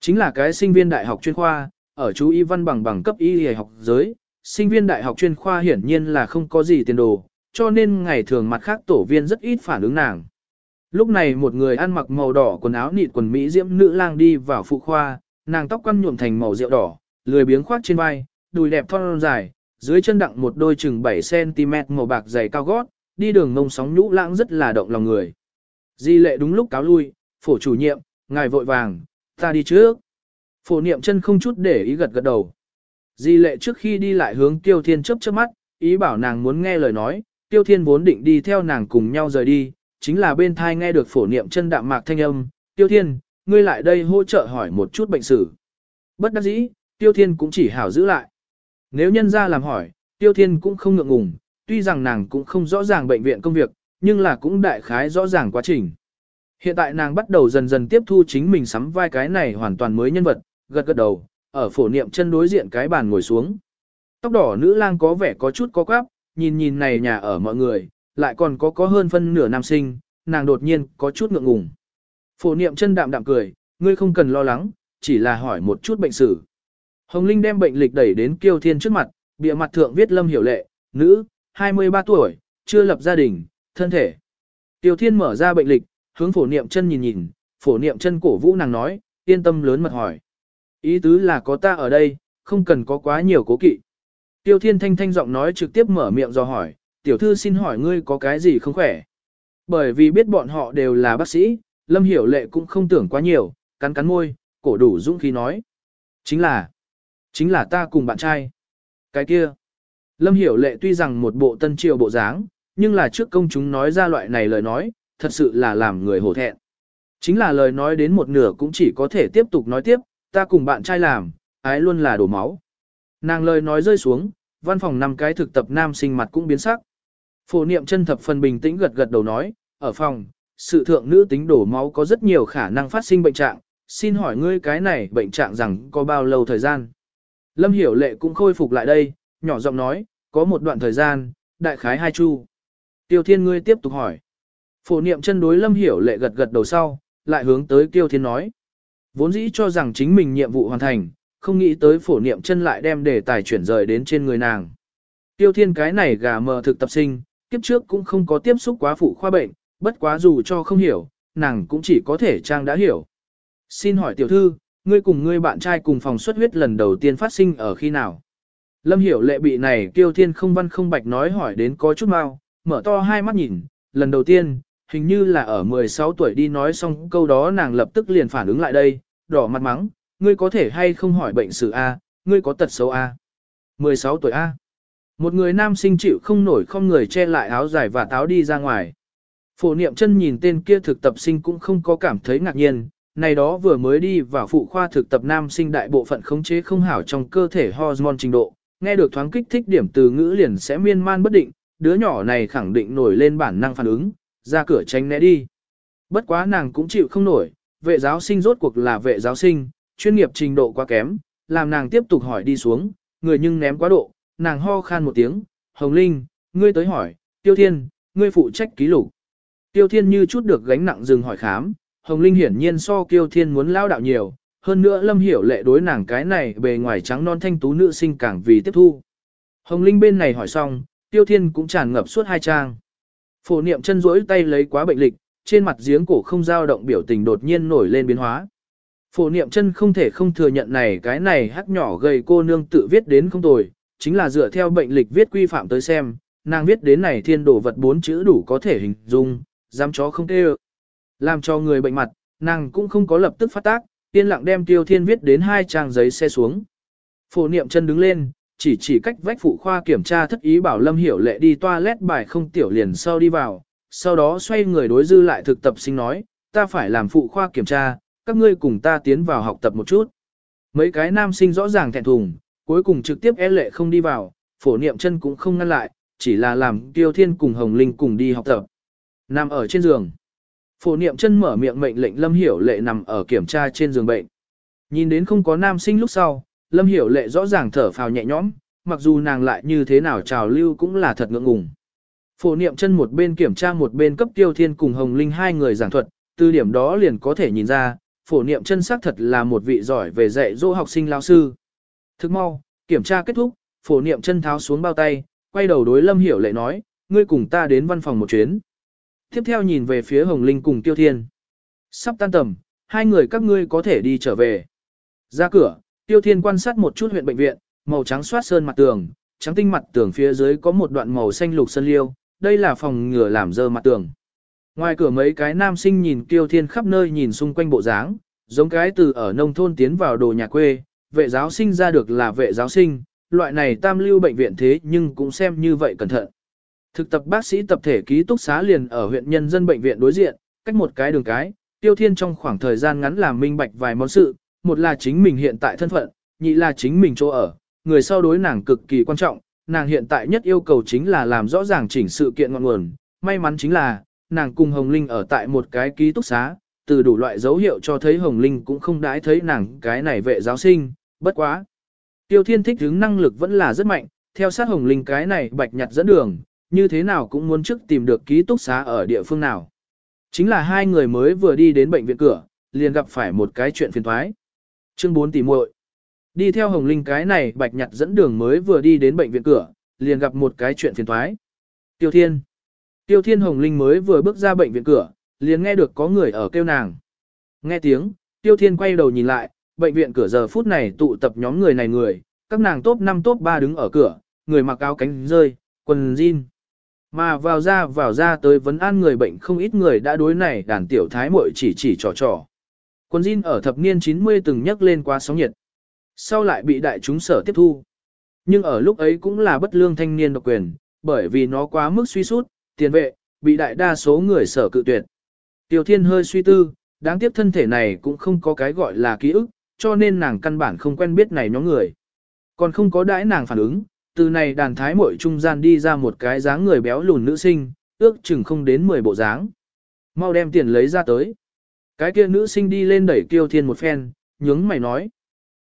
chính là cái sinh viên đại học chuyên khoa, ở chú y văn bằng bằng cấp y y học giới, sinh viên đại học chuyên khoa hiển nhiên là không có gì tiền đồ, cho nên ngày thường mặt khác tổ viên rất ít phản ứng nàng. Lúc này một người ăn mặc màu đỏ quần áo nịt quần Mỹ diễm nữ lang đi vào phụ khoa, nàng tóc quăn nhuộm thành màu rượu đỏ, lười biếng khoác trên vai, đùi đẹp thon dài, dưới chân đặng một đôi chừng 7cm màu bạc dày cao gót, đi đường ngông sóng nhũ lãng rất là động lòng người. Di lệ đúng lúc cáo lui, phổ chủ nhiệm, ngài vội vàng, ta đi trước. Phổ niệm chân không chút để ý gật gật đầu. Di lệ trước khi đi lại hướng Tiêu Thiên chớp chớp mắt, ý bảo nàng muốn nghe lời nói, Tiêu Thiên vốn định đi theo nàng cùng nhau rời đi, chính là bên thai nghe được phổ niệm chân đạm mạc thanh âm, Tiêu Thiên, ngươi lại đây hỗ trợ hỏi một chút bệnh sử. Bất đắc dĩ, Tiêu Thiên cũng chỉ hảo giữ lại. Nếu nhân ra làm hỏi, Tiêu Thiên cũng không ngượng ngùng, tuy rằng nàng cũng không rõ ràng bệnh viện công việc, nhưng là cũng đại khái rõ ràng quá trình. Hiện tại nàng bắt đầu dần dần tiếp thu chính mình sắm vai cái này hoàn toàn mới nhân vật, gật gật đầu, ở phổ niệm chân đối diện cái bàn ngồi xuống. Tóc đỏ nữ lang có vẻ có chút có quáp, nhìn nhìn này nhà ở mọi người, lại còn có có hơn phân nửa nam sinh, nàng đột nhiên có chút ngượng ngùng. Phổ niệm chân đạm đạm cười, ngươi không cần lo lắng, chỉ là hỏi một chút bệnh sử. Hồng Linh đem bệnh lịch đẩy đến Kiêu Thiên trước mặt, bìa mặt thượng viết Lâm Hiểu Lệ, nữ, 23 tuổi, chưa lập gia đình, thân thể. Tiêu Thiên mở ra bệnh lịch, hướng phổ niệm chân nhìn nhìn, phổ niệm chân cổ vũ nàng nói, yên tâm lớn mật hỏi. Ý tứ là có ta ở đây, không cần có quá nhiều cố kỵ. Tiêu Thiên thanh thanh giọng nói trực tiếp mở miệng do hỏi, tiểu thư xin hỏi ngươi có cái gì không khỏe. Bởi vì biết bọn họ đều là bác sĩ, Lâm Hiểu Lệ cũng không tưởng quá nhiều, cắn cắn môi, cổ đủ dũng khí nói. Chính là, chính là ta cùng bạn trai. Cái kia, Lâm Hiểu Lệ tuy rằng một bộ tân triều bộ dáng, nhưng là trước công chúng nói ra loại này lời nói, thật sự là làm người hổ thẹn. Chính là lời nói đến một nửa cũng chỉ có thể tiếp tục nói tiếp, ta cùng bạn trai làm, ái luôn là đổ máu. Nàng lời nói rơi xuống, văn phòng năm cái thực tập nam sinh mặt cũng biến sắc. Phổ niệm chân thập phần bình tĩnh gật gật đầu nói, ở phòng, sự thượng nữ tính đổ máu có rất nhiều khả năng phát sinh bệnh trạng, xin hỏi ngươi cái này bệnh trạng rằng có bao lâu thời gian. Lâm hiểu lệ cũng khôi phục lại đây, nhỏ giọng nói, có một đoạn thời gian, đại khái hai chu. Tiêu thiên ngươi tiếp tục hỏi. Phổ niệm chân đối lâm hiểu lệ gật gật đầu sau, lại hướng tới tiêu thiên nói. Vốn dĩ cho rằng chính mình nhiệm vụ hoàn thành, không nghĩ tới phổ niệm chân lại đem đề tài chuyển rời đến trên người nàng. Tiêu thiên cái này gà mờ thực tập sinh, kiếp trước cũng không có tiếp xúc quá phụ khoa bệnh, bất quá dù cho không hiểu, nàng cũng chỉ có thể trang đã hiểu. Xin hỏi tiểu thư, ngươi cùng ngươi bạn trai cùng phòng xuất huyết lần đầu tiên phát sinh ở khi nào? Lâm hiểu lệ bị này Kiêu thiên không văn không bạch nói hỏi đến có chút mau, mở to hai mắt nhìn, lần đầu tiên, hình như là ở 16 tuổi đi nói xong câu đó nàng lập tức liền phản ứng lại đây, đỏ mặt mắng, ngươi có thể hay không hỏi bệnh sử A, ngươi có tật xấu A. 16 tuổi A. Một người nam sinh chịu không nổi không người che lại áo dài và táo đi ra ngoài. Phổ niệm chân nhìn tên kia thực tập sinh cũng không có cảm thấy ngạc nhiên, này đó vừa mới đi vào phụ khoa thực tập nam sinh đại bộ phận khống chế không hảo trong cơ thể hormone trình độ, nghe được thoáng kích thích điểm từ ngữ liền sẽ miên man bất định, đứa nhỏ này khẳng định nổi lên bản năng phản ứng, ra cửa tránh né đi. Bất quá nàng cũng chịu không nổi, vệ giáo sinh rốt cuộc là vệ giáo sinh, chuyên nghiệp trình độ quá kém, làm nàng tiếp tục hỏi đi xuống, người nhưng ném quá độ, nàng ho khan một tiếng, Hồng Linh, ngươi tới hỏi, Tiêu Thiên, ngươi phụ trách ký lục. Tiêu Thiên như chút được gánh nặng dừng hỏi khám, Hồng Linh hiển nhiên so Tiêu Thiên muốn lao đạo nhiều, hơn nữa Lâm hiểu lệ đối nàng cái này bề ngoài trắng non thanh tú nữ sinh càng vì tiếp thu. Hồng Linh bên này hỏi xong, Tiêu Thiên cũng tràn ngập suốt hai trang. Phổ niệm chân rỗi tay lấy quá bệnh lịch, trên mặt giếng cổ không dao động biểu tình đột nhiên nổi lên biến hóa. Phổ niệm chân không thể không thừa nhận này cái này hắc nhỏ gầy cô nương tự viết đến không tồi, chính là dựa theo bệnh lịch viết quy phạm tới xem, nàng viết đến này thiên đổ vật bốn chữ đủ có thể hình dung, dám chó không tê Làm cho người bệnh mặt, nàng cũng không có lập tức phát tác, tiên lặng đem tiêu thiên viết đến hai trang giấy xe xuống. Phổ niệm chân đứng lên, chỉ chỉ cách vách phụ khoa kiểm tra thất ý bảo Lâm Hiểu Lệ đi toilet bài không tiểu liền sau đi vào, sau đó xoay người đối dư lại thực tập sinh nói, ta phải làm phụ khoa kiểm tra, các ngươi cùng ta tiến vào học tập một chút. Mấy cái nam sinh rõ ràng thẹn thùng, cuối cùng trực tiếp e lệ không đi vào, phổ niệm chân cũng không ngăn lại, chỉ là làm tiêu thiên cùng Hồng Linh cùng đi học tập. Nằm ở trên giường. Phổ niệm chân mở miệng mệnh lệnh Lâm Hiểu Lệ nằm ở kiểm tra trên giường bệnh. Nhìn đến không có nam sinh lúc sau, Lâm Hiểu Lệ rõ ràng thở phào nhẹ nhõm, mặc dù nàng lại như thế nào trào lưu cũng là thật ngượng ngùng. Phổ niệm chân một bên kiểm tra một bên cấp tiêu thiên cùng Hồng Linh hai người giảng thuật, từ điểm đó liền có thể nhìn ra, phổ niệm chân xác thật là một vị giỏi về dạy dỗ học sinh lao sư. Thức mau, kiểm tra kết thúc, phổ niệm chân tháo xuống bao tay, quay đầu đối Lâm Hiểu Lệ nói, ngươi cùng ta đến văn phòng một chuyến. Tiếp theo nhìn về phía Hồng Linh cùng Tiêu Thiên. Sắp tan tầm, hai người các ngươi có thể đi trở về. Ra cửa, Tiêu Thiên quan sát một chút huyện bệnh viện, màu trắng soát sơn mặt tường, trắng tinh mặt tường phía dưới có một đoạn màu xanh lục sơn liêu, đây là phòng ngừa làm dơ mặt tường. Ngoài cửa mấy cái nam sinh nhìn Tiêu Thiên khắp nơi nhìn xung quanh bộ dáng, giống cái từ ở nông thôn tiến vào đồ nhà quê, vệ giáo sinh ra được là vệ giáo sinh, loại này tam lưu bệnh viện thế nhưng cũng xem như vậy cẩn thận. Thực tập bác sĩ tập thể ký túc xá liền ở huyện nhân dân bệnh viện đối diện, cách một cái đường cái, Tiêu Thiên trong khoảng thời gian ngắn làm minh bạch vài món sự, một là chính mình hiện tại thân phận, nhị là chính mình chỗ ở, người sau đối nàng cực kỳ quan trọng, nàng hiện tại nhất yêu cầu chính là làm rõ ràng chỉnh sự kiện ngọn nguồn, may mắn chính là, nàng cùng Hồng Linh ở tại một cái ký túc xá, từ đủ loại dấu hiệu cho thấy Hồng Linh cũng không đãi thấy nàng cái này vệ giáo sinh, bất quá. Tiêu Thiên thích hướng năng lực vẫn là rất mạnh, theo sát Hồng Linh cái này bạch nhặt dẫn đường, như thế nào cũng muốn trước tìm được ký túc xá ở địa phương nào. Chính là hai người mới vừa đi đến bệnh viện cửa, liền gặp phải một cái chuyện phiền thoái. Chương 4 tỷ muội Đi theo Hồng Linh cái này bạch nhặt dẫn đường mới vừa đi đến bệnh viện cửa, liền gặp một cái chuyện phiền thoái. Tiêu Thiên Tiêu Thiên Hồng Linh mới vừa bước ra bệnh viện cửa, liền nghe được có người ở kêu nàng. Nghe tiếng, Tiêu Thiên quay đầu nhìn lại, bệnh viện cửa giờ phút này tụ tập nhóm người này người, các nàng top 5 top 3 đứng ở cửa, người mặc áo cánh rơi, quần jean. Mà vào ra vào ra tới vấn an người bệnh không ít người đã đối này đàn tiểu thái muội chỉ chỉ trò trò. Quần jean ở thập niên 90 từng nhắc lên qua sóng nhiệt. Sau lại bị đại chúng sở tiếp thu. Nhưng ở lúc ấy cũng là bất lương thanh niên độc quyền, bởi vì nó quá mức suy sút, tiền vệ, bị đại đa số người sở cự tuyệt. Tiểu thiên hơi suy tư, đáng tiếc thân thể này cũng không có cái gọi là ký ức, cho nên nàng căn bản không quen biết này nhóm người. Còn không có đãi nàng phản ứng, từ này đàn thái muội trung gian đi ra một cái dáng người béo lùn nữ sinh, ước chừng không đến 10 bộ dáng. Mau đem tiền lấy ra tới. Cái kia nữ sinh đi lên đẩy Tiêu Thiên một phen, nhướng mày nói.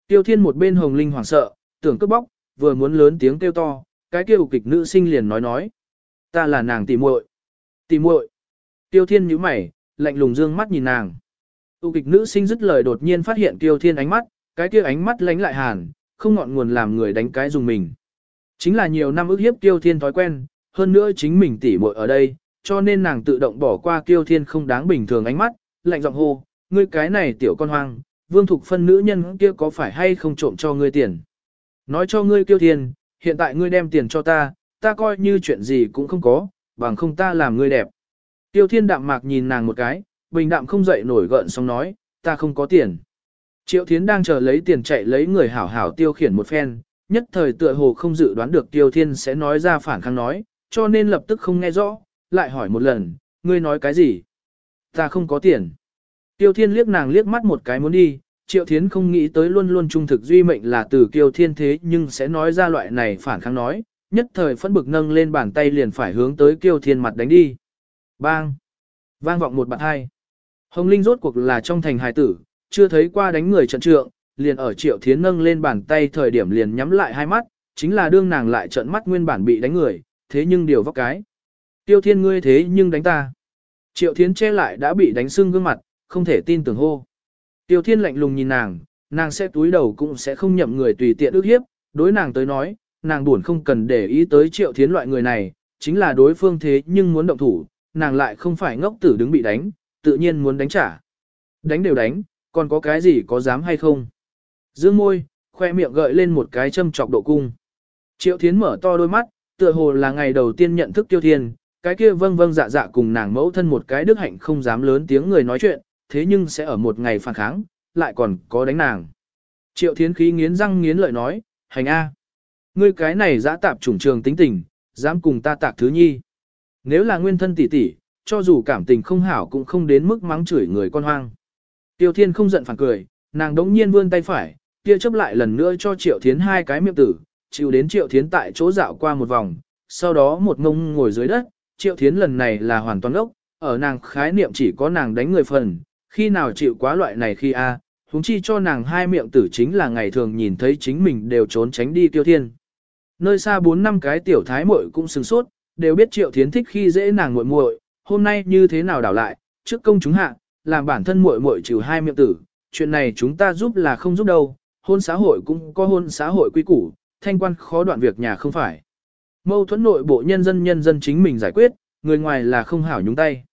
Tiêu Thiên một bên hồng linh hoảng sợ, tưởng cướp bóc, vừa muốn lớn tiếng kêu to, cái kia kịch nữ sinh liền nói nói. Ta là nàng tỷ muội. Tỷ muội. Tiêu Thiên nhíu mày, lạnh lùng dương mắt nhìn nàng. Tu kịch nữ sinh dứt lời đột nhiên phát hiện Tiêu Thiên ánh mắt, cái kia ánh mắt lánh lại hàn, không ngọn nguồn làm người đánh cái dùng mình. Chính là nhiều năm ức hiếp Tiêu Thiên thói quen, hơn nữa chính mình tỉ muội ở đây, cho nên nàng tự động bỏ qua Tiêu Thiên không đáng bình thường ánh mắt, lạnh giọng hô, ngươi cái này tiểu con hoang, Vương Thục Phân nữ nhân kia có phải hay không trộm cho ngươi tiền? Nói cho ngươi Tiêu Thiên, hiện tại ngươi đem tiền cho ta, ta coi như chuyện gì cũng không có, bằng không ta làm ngươi đẹp. Tiêu Thiên đạm mạc nhìn nàng một cái, bình đạm không dậy nổi gợn xong nói, ta không có tiền. Triệu Thiến đang chờ lấy tiền chạy lấy người hảo hảo tiêu khiển một phen, nhất thời tựa hồ không dự đoán được Tiêu Thiên sẽ nói ra phản kháng nói, cho nên lập tức không nghe rõ, lại hỏi một lần, ngươi nói cái gì? Ta không có tiền. Tiêu Thiên liếc nàng liếc mắt một cái muốn đi, Triệu Thiến không nghĩ tới luôn luôn trung thực duy mệnh là từ Tiêu Thiên thế nhưng sẽ nói ra loại này phản kháng nói, nhất thời phẫn bực nâng lên bàn tay liền phải hướng tới Tiêu Thiên mặt đánh đi. Bang! Vang vọng một bạn hai. Hồng Linh rốt cuộc là trong thành hài tử, chưa thấy qua đánh người trận trượng, liền ở Triệu Thiến nâng lên bàn tay thời điểm liền nhắm lại hai mắt, chính là đương nàng lại trận mắt nguyên bản bị đánh người, thế nhưng điều vóc cái. Tiêu Thiên ngươi thế nhưng đánh ta. Triệu Thiến che lại đã bị đánh sưng gương mặt, không thể tin tưởng hô. Tiêu Thiên lạnh lùng nhìn nàng, nàng sẽ túi đầu cũng sẽ không nhậm người tùy tiện ước hiếp, đối nàng tới nói, nàng buồn không cần để ý tới Triệu Thiến loại người này, chính là đối phương thế nhưng muốn động thủ, nàng lại không phải ngốc tử đứng bị đánh, tự nhiên muốn đánh trả. Đánh đều đánh, còn có cái gì có dám hay không? Dương môi, khoe miệng gợi lên một cái châm chọc độ cung. Triệu Thiến mở to đôi mắt, tựa hồ là ngày đầu tiên nhận thức Tiêu Thiên, cái kia vâng vâng dạ dạ cùng nàng mẫu thân một cái đức hạnh không dám lớn tiếng người nói chuyện, thế nhưng sẽ ở một ngày phản kháng, lại còn có đánh nàng. Triệu Thiến khí nghiến răng nghiến lợi nói, hành A. Ngươi cái này dã tạp chủng trường tính tình, dám cùng ta tạc thứ nhi. Nếu là nguyên thân tỷ tỷ, cho dù cảm tình không hảo cũng không đến mức mắng chửi người con hoang. Tiêu Thiên không giận phản cười, nàng đống nhiên vươn tay phải, kia chấp lại lần nữa cho Triệu Thiến hai cái miệng tử, chịu đến Triệu Thiến tại chỗ dạo qua một vòng, sau đó một ngông ngồi dưới đất, Triệu Thiến lần này là hoàn toàn ốc, ở nàng khái niệm chỉ có nàng đánh người phần, khi nào chịu quá loại này khi a, à, huống chi cho nàng hai miệng tử chính là ngày thường nhìn thấy chính mình đều trốn tránh đi Tiêu Thiên. Nơi xa bốn năm cái tiểu thái muội cũng sừng sốt, đều biết Triệu Thiến thích khi dễ nàng muội muội, hôm nay như thế nào đảo lại, trước công chúng hạ, làm bản thân muội muội trừ hai miệng tử, chuyện này chúng ta giúp là không giúp đâu, hôn xã hội cũng có hôn xã hội quy củ, thanh quan khó đoạn việc nhà không phải. Mâu thuẫn nội bộ nhân dân nhân dân chính mình giải quyết, người ngoài là không hảo nhúng tay.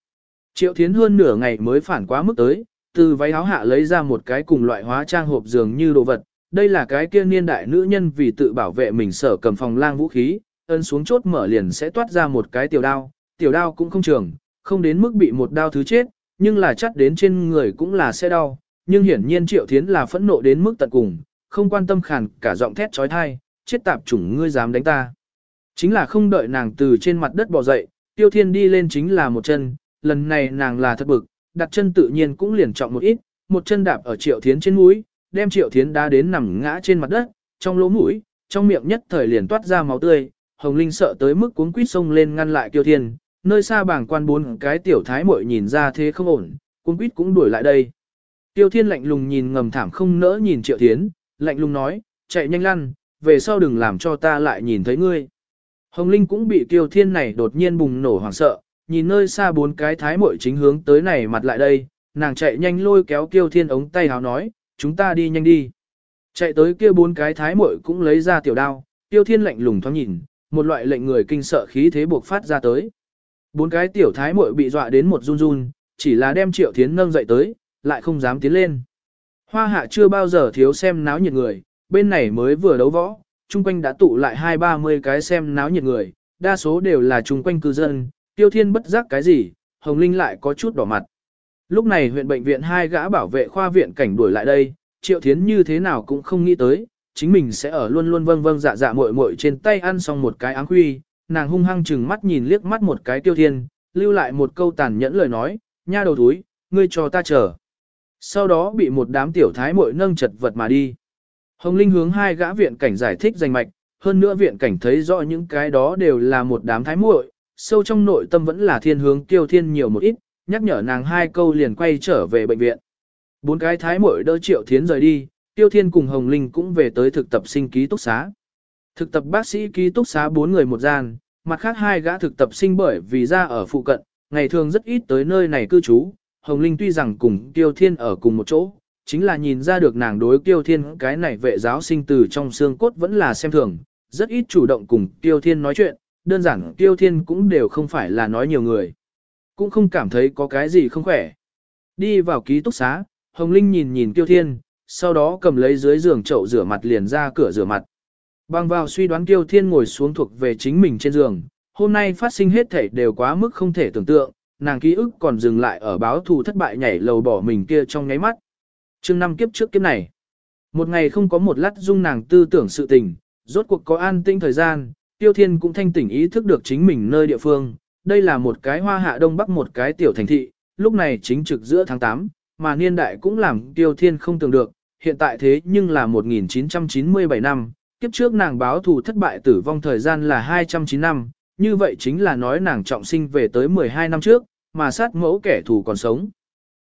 Triệu Thiến hơn nửa ngày mới phản quá mức tới, từ váy áo hạ lấy ra một cái cùng loại hóa trang hộp dường như đồ vật, đây là cái kia niên đại nữ nhân vì tự bảo vệ mình sở cầm phòng lang vũ khí, ấn xuống chốt mở liền sẽ toát ra một cái tiểu đao, tiểu đao cũng không trường, không đến mức bị một đao thứ chết, nhưng là chắt đến trên người cũng là sẽ đau, nhưng hiển nhiên Triệu Thiến là phẫn nộ đến mức tận cùng, không quan tâm khàn cả giọng thét trói thai, chết tạp chủng ngươi dám đánh ta. Chính là không đợi nàng từ trên mặt đất bò dậy, Tiêu Thiên đi lên chính là một chân, lần này nàng là thật bực, đặt chân tự nhiên cũng liền trọng một ít, một chân đạp ở Triệu Thiến trên mũi, đem Triệu Thiến đá đến nằm ngã trên mặt đất, trong lỗ mũi, trong miệng nhất thời liền toát ra máu tươi, Hồng Linh sợ tới mức cuống quýt xông lên ngăn lại Tiêu Thiên, nơi xa bảng quan bốn cái tiểu thái muội nhìn ra thế không ổn, cuống quýt cũng đuổi lại đây. Tiêu Thiên lạnh lùng nhìn ngầm thảm không nỡ nhìn Triệu Thiến, lạnh lùng nói, chạy nhanh lăn, về sau đừng làm cho ta lại nhìn thấy ngươi. Hồng Linh cũng bị Tiêu Thiên này đột nhiên bùng nổ hoảng sợ, nhìn nơi xa bốn cái thái muội chính hướng tới này mặt lại đây, nàng chạy nhanh lôi kéo Tiêu Thiên ống tay háo nói, chúng ta đi nhanh đi. Chạy tới kia bốn cái thái muội cũng lấy ra tiểu đao, Tiêu Thiên lạnh lùng thoáng nhìn, một loại lệnh người kinh sợ khí thế buộc phát ra tới. Bốn cái tiểu thái muội bị dọa đến một run run, chỉ là đem Triệu Thiến nâng dậy tới, lại không dám tiến lên. Hoa hạ chưa bao giờ thiếu xem náo nhiệt người, bên này mới vừa đấu võ, chung quanh đã tụ lại hai ba mươi cái xem náo nhiệt người, đa số đều là chung quanh cư dân, tiêu thiên bất giác cái gì, Hồng Linh lại có chút đỏ mặt. Lúc này huyện bệnh viện hai gã bảo vệ khoa viện cảnh đuổi lại đây, Triệu Thiến như thế nào cũng không nghĩ tới, chính mình sẽ ở luôn luôn vâng vâng dạ dạ muội muội trên tay ăn xong một cái áng huy, nàng hung hăng chừng mắt nhìn liếc mắt một cái tiêu thiên, lưu lại một câu tàn nhẫn lời nói, nha đầu túi, ngươi cho ta chờ. Sau đó bị một đám tiểu thái muội nâng chật vật mà đi. Hồng Linh hướng hai gã viện cảnh giải thích danh mạch, hơn nữa viện cảnh thấy rõ những cái đó đều là một đám thái muội, sâu trong nội tâm vẫn là thiên hướng tiêu thiên nhiều một ít, nhắc nhở nàng hai câu liền quay trở về bệnh viện. Bốn cái thái muội đỡ triệu thiến rời đi, tiêu thiên cùng Hồng Linh cũng về tới thực tập sinh ký túc xá. Thực tập bác sĩ ký túc xá bốn người một gian, mặt khác hai gã thực tập sinh bởi vì ra ở phụ cận, ngày thường rất ít tới nơi này cư trú, Hồng Linh tuy rằng cùng Tiêu Thiên ở cùng một chỗ, chính là nhìn ra được nàng đối Tiêu Thiên cái này vệ giáo sinh từ trong xương cốt vẫn là xem thường, rất ít chủ động cùng Tiêu Thiên nói chuyện, đơn giản Tiêu Thiên cũng đều không phải là nói nhiều người. Cũng không cảm thấy có cái gì không khỏe. Đi vào ký túc xá, Hồng Linh nhìn nhìn Tiêu Thiên, sau đó cầm lấy dưới giường chậu rửa mặt liền ra cửa rửa mặt. Bằng vào suy đoán Tiêu Thiên ngồi xuống thuộc về chính mình trên giường, hôm nay phát sinh hết thảy đều quá mức không thể tưởng tượng, nàng ký ức còn dừng lại ở báo thù thất bại nhảy lầu bỏ mình kia trong nháy mắt. Chương năm kiếp trước kiếp này, một ngày không có một lát dung nàng tư tưởng sự tình, rốt cuộc có an tinh thời gian, Tiêu Thiên cũng thanh tỉnh ý thức được chính mình nơi địa phương, đây là một cái hoa hạ đông bắc một cái tiểu thành thị, lúc này chính trực giữa tháng 8, mà niên đại cũng làm Tiêu Thiên không tưởng được, hiện tại thế nhưng là 1997 năm, kiếp trước nàng báo thù thất bại tử vong thời gian là 209 năm, như vậy chính là nói nàng trọng sinh về tới 12 năm trước, mà sát mẫu kẻ thù còn sống.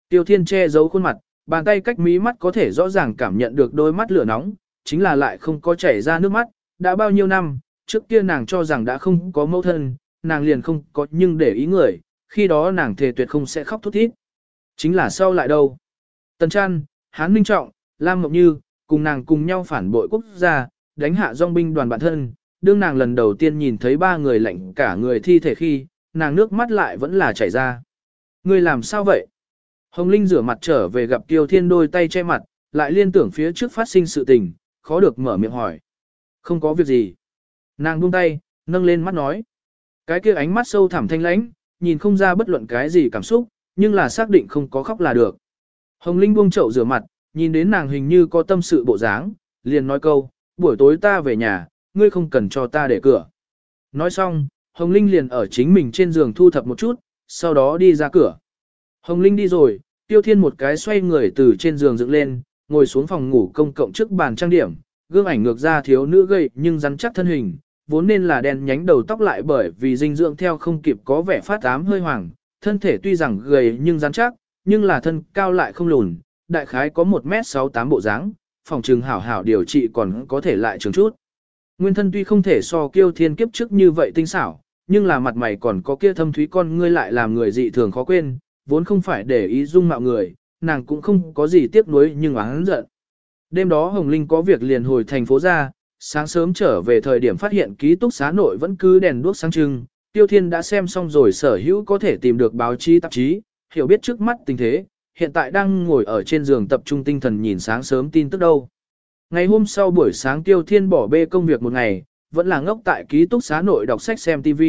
Tiêu Thiên che giấu khuôn mặt, bàn tay cách mí mắt có thể rõ ràng cảm nhận được đôi mắt lửa nóng, chính là lại không có chảy ra nước mắt, đã bao nhiêu năm, trước kia nàng cho rằng đã không có mẫu thân, nàng liền không có nhưng để ý người, khi đó nàng thề tuyệt không sẽ khóc thút thít. Chính là sau lại đâu? Tần Trăn, Hán Minh Trọng, Lam Ngọc Như, cùng nàng cùng nhau phản bội quốc gia, đánh hạ dòng binh đoàn bản thân, đương nàng lần đầu tiên nhìn thấy ba người lạnh cả người thi thể khi, nàng nước mắt lại vẫn là chảy ra. Người làm sao vậy? Hồng Linh rửa mặt trở về gặp Tiêu Thiên đôi tay che mặt, lại liên tưởng phía trước phát sinh sự tình, khó được mở miệng hỏi. Không có việc gì. Nàng buông tay, nâng lên mắt nói. Cái kia ánh mắt sâu thẳm thanh lãnh, nhìn không ra bất luận cái gì cảm xúc, nhưng là xác định không có khóc là được. Hồng Linh buông chậu rửa mặt, nhìn đến nàng hình như có tâm sự bộ dáng, liền nói câu, buổi tối ta về nhà, ngươi không cần cho ta để cửa. Nói xong, Hồng Linh liền ở chính mình trên giường thu thập một chút, sau đó đi ra cửa. Hồng Linh đi rồi, Tiêu Thiên một cái xoay người từ trên giường dựng lên, ngồi xuống phòng ngủ công cộng trước bàn trang điểm, gương ảnh ngược ra thiếu nữ gầy nhưng rắn chắc thân hình, vốn nên là đen nhánh đầu tóc lại bởi vì dinh dưỡng theo không kịp có vẻ phát ám hơi hoàng, thân thể tuy rằng gầy nhưng rắn chắc, nhưng là thân cao lại không lùn, đại khái có 1m68 bộ dáng, phòng trường hảo hảo điều trị còn có thể lại trường chút. Nguyên thân tuy không thể so kiêu thiên kiếp trước như vậy tinh xảo, nhưng là mặt mày còn có kia thâm thúy con ngươi lại làm người dị thường khó quên, vốn không phải để ý dung mạo người, nàng cũng không có gì tiếc nuối nhưng oán giận. Đêm đó Hồng Linh có việc liền hồi thành phố ra, sáng sớm trở về thời điểm phát hiện ký túc xá nội vẫn cứ đèn đuốc sáng trưng, Tiêu Thiên đã xem xong rồi sở hữu có thể tìm được báo chí tạp chí, hiểu biết trước mắt tình thế, hiện tại đang ngồi ở trên giường tập trung tinh thần nhìn sáng sớm tin tức đâu. Ngày hôm sau buổi sáng Tiêu Thiên bỏ bê công việc một ngày, vẫn là ngốc tại ký túc xá nội đọc sách xem TV.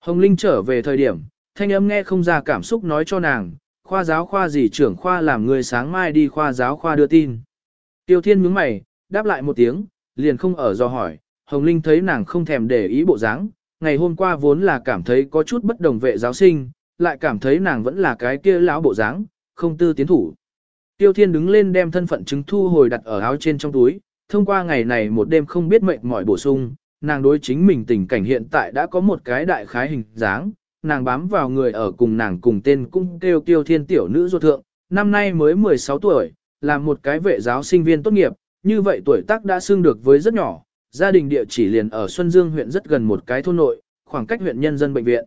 Hồng Linh trở về thời điểm, thanh âm nghe không ra cảm xúc nói cho nàng, khoa giáo khoa gì trưởng khoa làm người sáng mai đi khoa giáo khoa đưa tin. Tiêu Thiên nhướng mày, đáp lại một tiếng, liền không ở do hỏi, Hồng Linh thấy nàng không thèm để ý bộ dáng, ngày hôm qua vốn là cảm thấy có chút bất đồng vệ giáo sinh, lại cảm thấy nàng vẫn là cái kia lão bộ dáng, không tư tiến thủ. Tiêu Thiên đứng lên đem thân phận chứng thu hồi đặt ở áo trên trong túi, thông qua ngày này một đêm không biết mệnh mỏi bổ sung, nàng đối chính mình tình cảnh hiện tại đã có một cái đại khái hình dáng, nàng bám vào người ở cùng nàng cùng tên cũng kêu Tiêu Thiên tiểu nữ ruột thượng, năm nay mới 16 tuổi, là một cái vệ giáo sinh viên tốt nghiệp, như vậy tuổi tác đã xương được với rất nhỏ, gia đình địa chỉ liền ở Xuân Dương huyện rất gần một cái thôn nội, khoảng cách huyện nhân dân bệnh viện.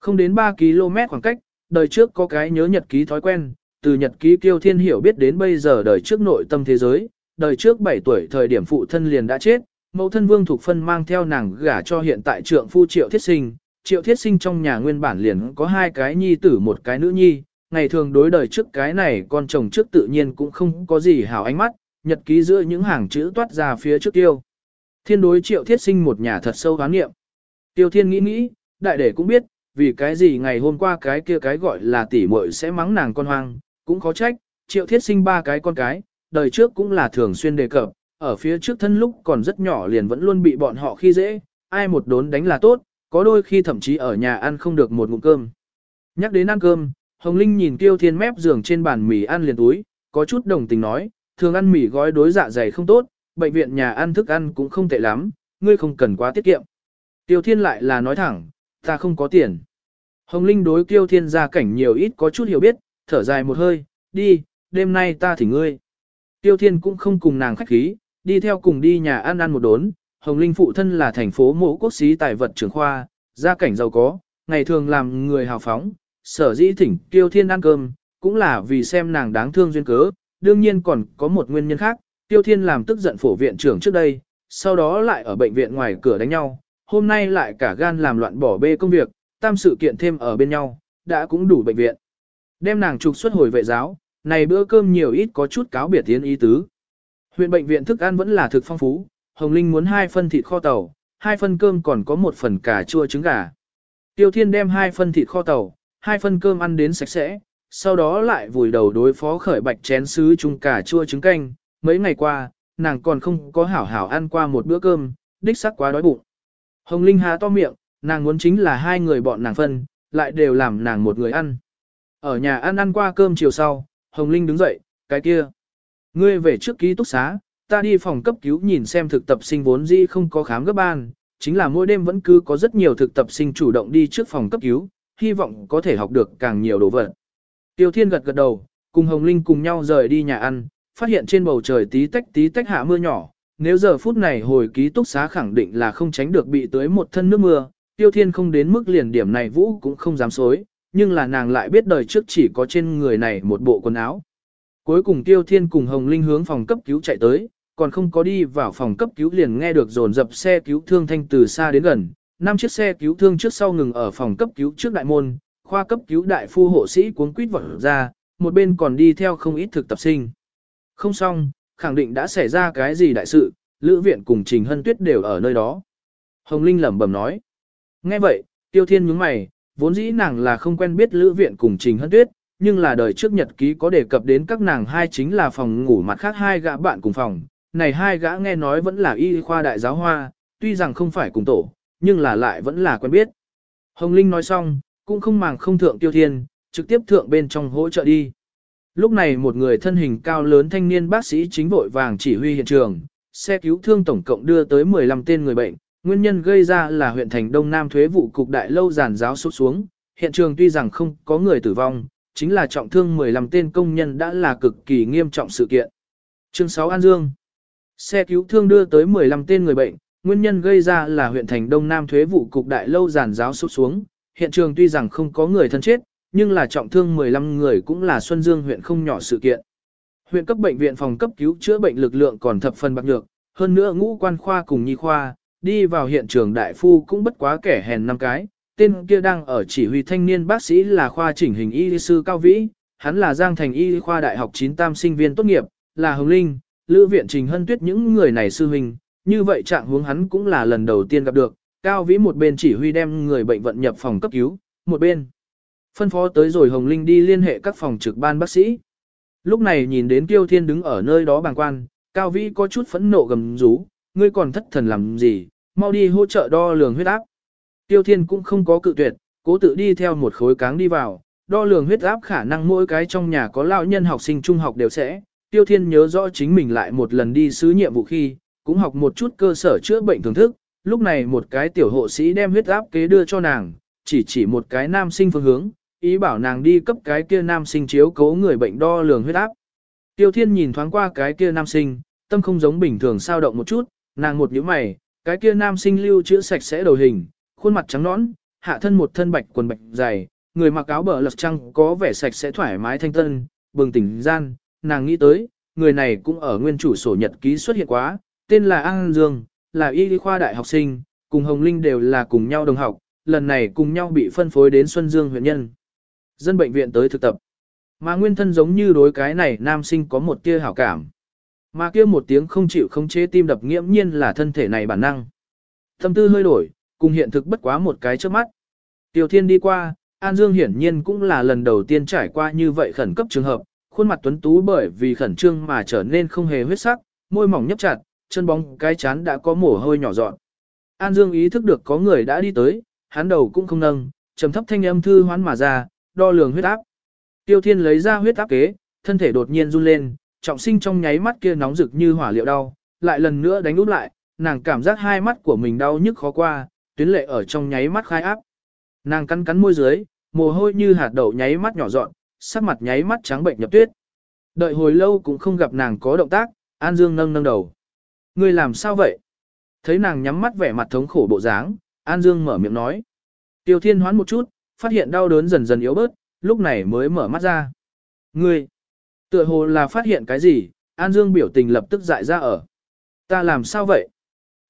Không đến 3 km khoảng cách, đời trước có cái nhớ nhật ký thói quen, từ nhật ký kiêu thiên hiểu biết đến bây giờ đời trước nội tâm thế giới, đời trước 7 tuổi thời điểm phụ thân liền đã chết, mẫu thân vương thuộc phân mang theo nàng gả cho hiện tại trượng phu triệu thiết sinh, triệu thiết sinh trong nhà nguyên bản liền có hai cái nhi tử một cái nữ nhi, ngày thường đối đời trước cái này con chồng trước tự nhiên cũng không có gì hảo ánh mắt, nhật ký giữa những hàng chữ toát ra phía trước tiêu. Thiên đối triệu thiết sinh một nhà thật sâu hoán nghiệm. Tiêu thiên nghĩ nghĩ, đại đệ cũng biết, vì cái gì ngày hôm qua cái kia cái gọi là tỷ muội sẽ mắng nàng con hoang, cũng khó trách, triệu thiết sinh ba cái con cái, đời trước cũng là thường xuyên đề cập, ở phía trước thân lúc còn rất nhỏ liền vẫn luôn bị bọn họ khi dễ, ai một đốn đánh là tốt, có đôi khi thậm chí ở nhà ăn không được một ngụm cơm. Nhắc đến ăn cơm, Hồng Linh nhìn Tiêu Thiên mép giường trên bàn mì ăn liền túi, có chút đồng tình nói, thường ăn mì gói đối dạ dày không tốt, bệnh viện nhà ăn thức ăn cũng không tệ lắm, ngươi không cần quá tiết kiệm. Tiêu Thiên lại là nói thẳng, ta không có tiền. Hồng Linh đối Tiêu Thiên gia cảnh nhiều ít có chút hiểu biết, thở dài một hơi, đi, đêm nay ta thỉnh ngươi. Tiêu Thiên cũng không cùng nàng khách khí, đi theo cùng đi nhà ăn ăn một đốn, Hồng Linh phụ thân là thành phố mộ quốc sĩ tài vật trưởng khoa, gia cảnh giàu có, ngày thường làm người hào phóng, sở dĩ thỉnh Tiêu Thiên ăn cơm, cũng là vì xem nàng đáng thương duyên cớ, đương nhiên còn có một nguyên nhân khác, Tiêu Thiên làm tức giận phổ viện trưởng trước đây, sau đó lại ở bệnh viện ngoài cửa đánh nhau, hôm nay lại cả gan làm loạn bỏ bê công việc, tam sự kiện thêm ở bên nhau, đã cũng đủ bệnh viện. Đem nàng trục xuất hồi vệ giáo, này bữa cơm nhiều ít có chút cáo biệt tiến ý tứ. Huyện bệnh viện thức ăn vẫn là thực phong phú, Hồng Linh muốn hai phân thịt kho tàu, hai phân cơm còn có một phần cà chua trứng gà. Tiêu Thiên đem hai phân thịt kho tàu, hai phân cơm ăn đến sạch sẽ, sau đó lại vùi đầu đối phó khởi bạch chén sứ chung cà chua trứng canh. Mấy ngày qua, nàng còn không có hảo hảo ăn qua một bữa cơm, đích sắc quá đói bụng. Hồng Linh há to miệng, nàng muốn chính là hai người bọn nàng phân, lại đều làm nàng một người ăn. Ở nhà ăn ăn qua cơm chiều sau, Hồng Linh đứng dậy, cái kia. Ngươi về trước ký túc xá, ta đi phòng cấp cứu nhìn xem thực tập sinh vốn dĩ không có khám gấp ban, chính là mỗi đêm vẫn cứ có rất nhiều thực tập sinh chủ động đi trước phòng cấp cứu, hy vọng có thể học được càng nhiều đồ vật. Tiêu Thiên gật gật đầu, cùng Hồng Linh cùng nhau rời đi nhà ăn, phát hiện trên bầu trời tí tách tí tách hạ mưa nhỏ, nếu giờ phút này hồi ký túc xá khẳng định là không tránh được bị tới một thân nước mưa, Tiêu Thiên không đến mức liền điểm này Vũ cũng không dám xối, nhưng là nàng lại biết đời trước chỉ có trên người này một bộ quần áo. Cuối cùng Tiêu Thiên cùng Hồng Linh hướng phòng cấp cứu chạy tới, còn không có đi vào phòng cấp cứu liền nghe được dồn dập xe cứu thương thanh từ xa đến gần. Năm chiếc xe cứu thương trước sau ngừng ở phòng cấp cứu trước đại môn, khoa cấp cứu đại phu hộ sĩ cuốn quýt vọt ra, một bên còn đi theo không ít thực tập sinh. Không xong, khẳng định đã xảy ra cái gì đại sự, Lữ Viện cùng Trình Hân Tuyết đều ở nơi đó. Hồng Linh lẩm bẩm nói. Nghe vậy, Tiêu Thiên nhướng mày, vốn dĩ nàng là không quen biết Lữ Viện cùng Trình Hân Tuyết, nhưng là đời trước nhật ký có đề cập đến các nàng hai chính là phòng ngủ mặt khác hai gã bạn cùng phòng. Này hai gã nghe nói vẫn là y khoa đại giáo hoa, tuy rằng không phải cùng tổ, nhưng là lại vẫn là quen biết. Hồng Linh nói xong, cũng không màng không thượng tiêu thiên, trực tiếp thượng bên trong hỗ trợ đi. Lúc này một người thân hình cao lớn thanh niên bác sĩ chính vội vàng chỉ huy hiện trường, xe cứu thương tổng cộng đưa tới 15 tên người bệnh, nguyên nhân gây ra là huyện thành Đông Nam thuế vụ cục đại lâu giàn giáo sụp xuống, hiện trường tuy rằng không có người tử vong, chính là trọng thương 15 tên công nhân đã là cực kỳ nghiêm trọng sự kiện. Chương 6 An Dương Xe cứu thương đưa tới 15 tên người bệnh, nguyên nhân gây ra là huyện thành Đông Nam thuế vụ cục đại lâu giàn giáo sụp xuống, hiện trường tuy rằng không có người thân chết, nhưng là trọng thương 15 người cũng là Xuân Dương huyện không nhỏ sự kiện. Huyện cấp bệnh viện phòng cấp cứu chữa bệnh lực lượng còn thập phần bạc nhược, hơn nữa ngũ quan khoa cùng nhi khoa, đi vào hiện trường đại phu cũng bất quá kẻ hèn năm cái, tên kia đang ở chỉ huy thanh niên bác sĩ là khoa chỉnh hình y sư Cao Vĩ, hắn là Giang Thành Y khoa đại học 9 tam sinh viên tốt nghiệp, là Hồng Linh, Lữ viện Trình Hân Tuyết những người này sư huynh, như vậy trạng huống hắn cũng là lần đầu tiên gặp được, Cao Vĩ một bên chỉ huy đem người bệnh vận nhập phòng cấp cứu, một bên phân phó tới rồi Hồng Linh đi liên hệ các phòng trực ban bác sĩ. Lúc này nhìn đến Tiêu Thiên đứng ở nơi đó bàng quan, Cao Vĩ có chút phẫn nộ gầm rú, ngươi còn thất thần làm gì, mau đi hỗ trợ đo lường huyết áp. Tiêu Thiên cũng không có cự tuyệt, cố tự đi theo một khối cáng đi vào, đo lường huyết áp khả năng mỗi cái trong nhà có lão nhân học sinh trung học đều sẽ. Tiêu Thiên nhớ rõ chính mình lại một lần đi sứ nhiệm vụ khi, cũng học một chút cơ sở chữa bệnh thường thức, lúc này một cái tiểu hộ sĩ đem huyết áp kế đưa cho nàng, chỉ chỉ một cái nam sinh phương hướng, ý bảo nàng đi cấp cái kia nam sinh chiếu cố người bệnh đo lường huyết áp. Tiêu Thiên nhìn thoáng qua cái kia nam sinh, tâm không giống bình thường sao động một chút, nàng một nhíu mày, cái kia nam sinh lưu chữa sạch sẽ đầu hình, khuôn mặt trắng nõn, hạ thân một thân bạch quần bạch dày, người mặc áo bờ lật trăng có vẻ sạch sẽ thoải mái thanh tân, bừng tỉnh gian, nàng nghĩ tới, người này cũng ở nguyên chủ sổ nhật ký xuất hiện quá, tên là An Dương, là y lý khoa đại học sinh, cùng Hồng Linh đều là cùng nhau đồng học, lần này cùng nhau bị phân phối đến Xuân Dương huyện nhân. Dân bệnh viện tới thực tập. Mà nguyên thân giống như đối cái này nam sinh có một tia hảo cảm. Mà kia một tiếng không chịu không chế tim đập nghiễm nhiên là thân thể này bản năng. Tâm tư hơi đổi, cùng hiện thực bất quá một cái trước mắt. Tiểu Thiên đi qua, An Dương hiển nhiên cũng là lần đầu tiên trải qua như vậy khẩn cấp trường hợp, khuôn mặt tuấn tú bởi vì khẩn trương mà trở nên không hề huyết sắc, môi mỏng nhấp chặt, chân bóng cái chán đã có mồ hôi nhỏ dọn. An Dương ý thức được có người đã đi tới, hắn đầu cũng không nâng, trầm thấp thanh âm thư hoán mà ra, đo lường huyết áp. Tiêu Thiên lấy ra huyết áp kế, thân thể đột nhiên run lên, trọng sinh trong nháy mắt kia nóng rực như hỏa liệu đau, lại lần nữa đánh úp lại, nàng cảm giác hai mắt của mình đau nhức khó qua, tuyến lệ ở trong nháy mắt khai áp. Nàng cắn cắn môi dưới, mồ hôi như hạt đậu nháy mắt nhỏ dọn, sắc mặt nháy mắt trắng bệnh nhập tuyết. Đợi hồi lâu cũng không gặp nàng có động tác, An Dương nâng nâng đầu. Ngươi làm sao vậy? Thấy nàng nhắm mắt vẻ mặt thống khổ bộ dáng, An Dương mở miệng nói. Tiêu Thiên hoán một chút, phát hiện đau đớn dần dần yếu bớt, lúc này mới mở mắt ra. Ngươi, tựa hồ là phát hiện cái gì, An Dương biểu tình lập tức dại ra ở. Ta làm sao vậy?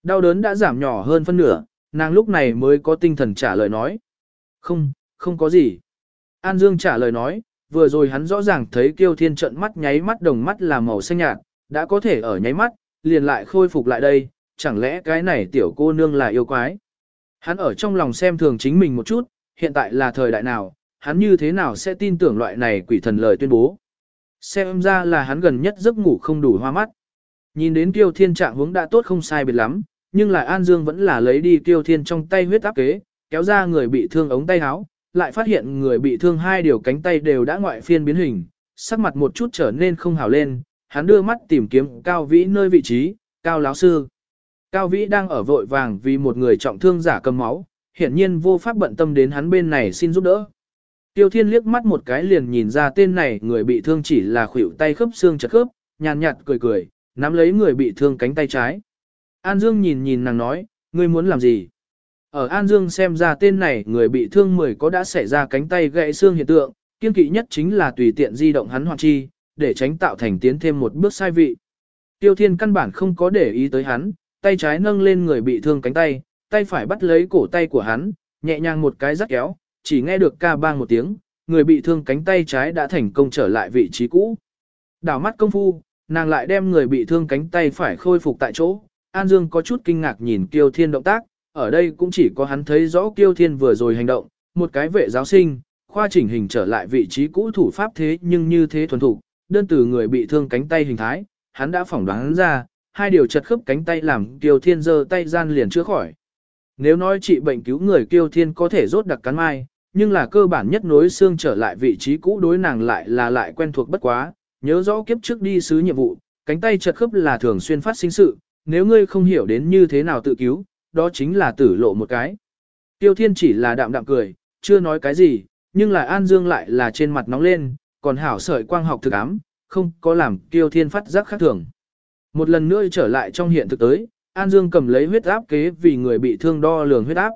Đau đớn đã giảm nhỏ hơn phân nửa, nàng lúc này mới có tinh thần trả lời nói. Không, không có gì. An Dương trả lời nói, vừa rồi hắn rõ ràng thấy Kiêu Thiên trận mắt nháy mắt đồng mắt là màu xanh nhạt, đã có thể ở nháy mắt, liền lại khôi phục lại đây, chẳng lẽ cái này tiểu cô nương là yêu quái. Hắn ở trong lòng xem thường chính mình một chút, hiện tại là thời đại nào, hắn như thế nào sẽ tin tưởng loại này quỷ thần lời tuyên bố. Xem ra là hắn gần nhất giấc ngủ không đủ hoa mắt. Nhìn đến tiêu Thiên trạng hướng đã tốt không sai biệt lắm, nhưng lại An Dương vẫn là lấy đi tiêu Thiên trong tay huyết áp kế, kéo ra người bị thương ống tay áo, lại phát hiện người bị thương hai điều cánh tay đều đã ngoại phiên biến hình, sắc mặt một chút trở nên không hảo lên, hắn đưa mắt tìm kiếm Cao Vĩ nơi vị trí, Cao lão sư. Cao Vĩ đang ở vội vàng vì một người trọng thương giả cầm máu, hiển nhiên vô pháp bận tâm đến hắn bên này xin giúp đỡ. Tiêu Thiên liếc mắt một cái liền nhìn ra tên này người bị thương chỉ là khuỷu tay khớp xương chật khớp, nhàn nhạt cười cười, nắm lấy người bị thương cánh tay trái. An Dương nhìn nhìn nàng nói, ngươi muốn làm gì? Ở An Dương xem ra tên này người bị thương mười có đã xảy ra cánh tay gãy xương hiện tượng, kiên kỵ nhất chính là tùy tiện di động hắn hoặc chi, để tránh tạo thành tiến thêm một bước sai vị. Tiêu Thiên căn bản không có để ý tới hắn, tay trái nâng lên người bị thương cánh tay, tay phải bắt lấy cổ tay của hắn, nhẹ nhàng một cái rắc kéo, chỉ nghe được ca bang một tiếng, người bị thương cánh tay trái đã thành công trở lại vị trí cũ. Đảo mắt công phu, nàng lại đem người bị thương cánh tay phải khôi phục tại chỗ. An Dương có chút kinh ngạc nhìn Kiêu Thiên động tác, ở đây cũng chỉ có hắn thấy rõ Kiêu Thiên vừa rồi hành động, một cái vệ giáo sinh, khoa chỉnh hình trở lại vị trí cũ thủ pháp thế nhưng như thế thuần thủ, đơn từ người bị thương cánh tay hình thái, hắn đã phỏng đoán ra, hai điều chật khớp cánh tay làm Kiêu Thiên giơ tay gian liền chữa khỏi. Nếu nói trị bệnh cứu người Kiêu Thiên có thể rốt đặc cắn mai, nhưng là cơ bản nhất nối xương trở lại vị trí cũ đối nàng lại là lại quen thuộc bất quá, nhớ rõ kiếp trước đi sứ nhiệm vụ, cánh tay chật khớp là thường xuyên phát sinh sự, nếu ngươi không hiểu đến như thế nào tự cứu, đó chính là tử lộ một cái. Tiêu Thiên chỉ là đạm đạm cười, chưa nói cái gì, nhưng là An Dương lại là trên mặt nóng lên, còn hảo sợi quang học thực ám, không có làm Tiêu Thiên phát giác khác thường. Một lần nữa trở lại trong hiện thực tới, An Dương cầm lấy huyết áp kế vì người bị thương đo lường huyết áp.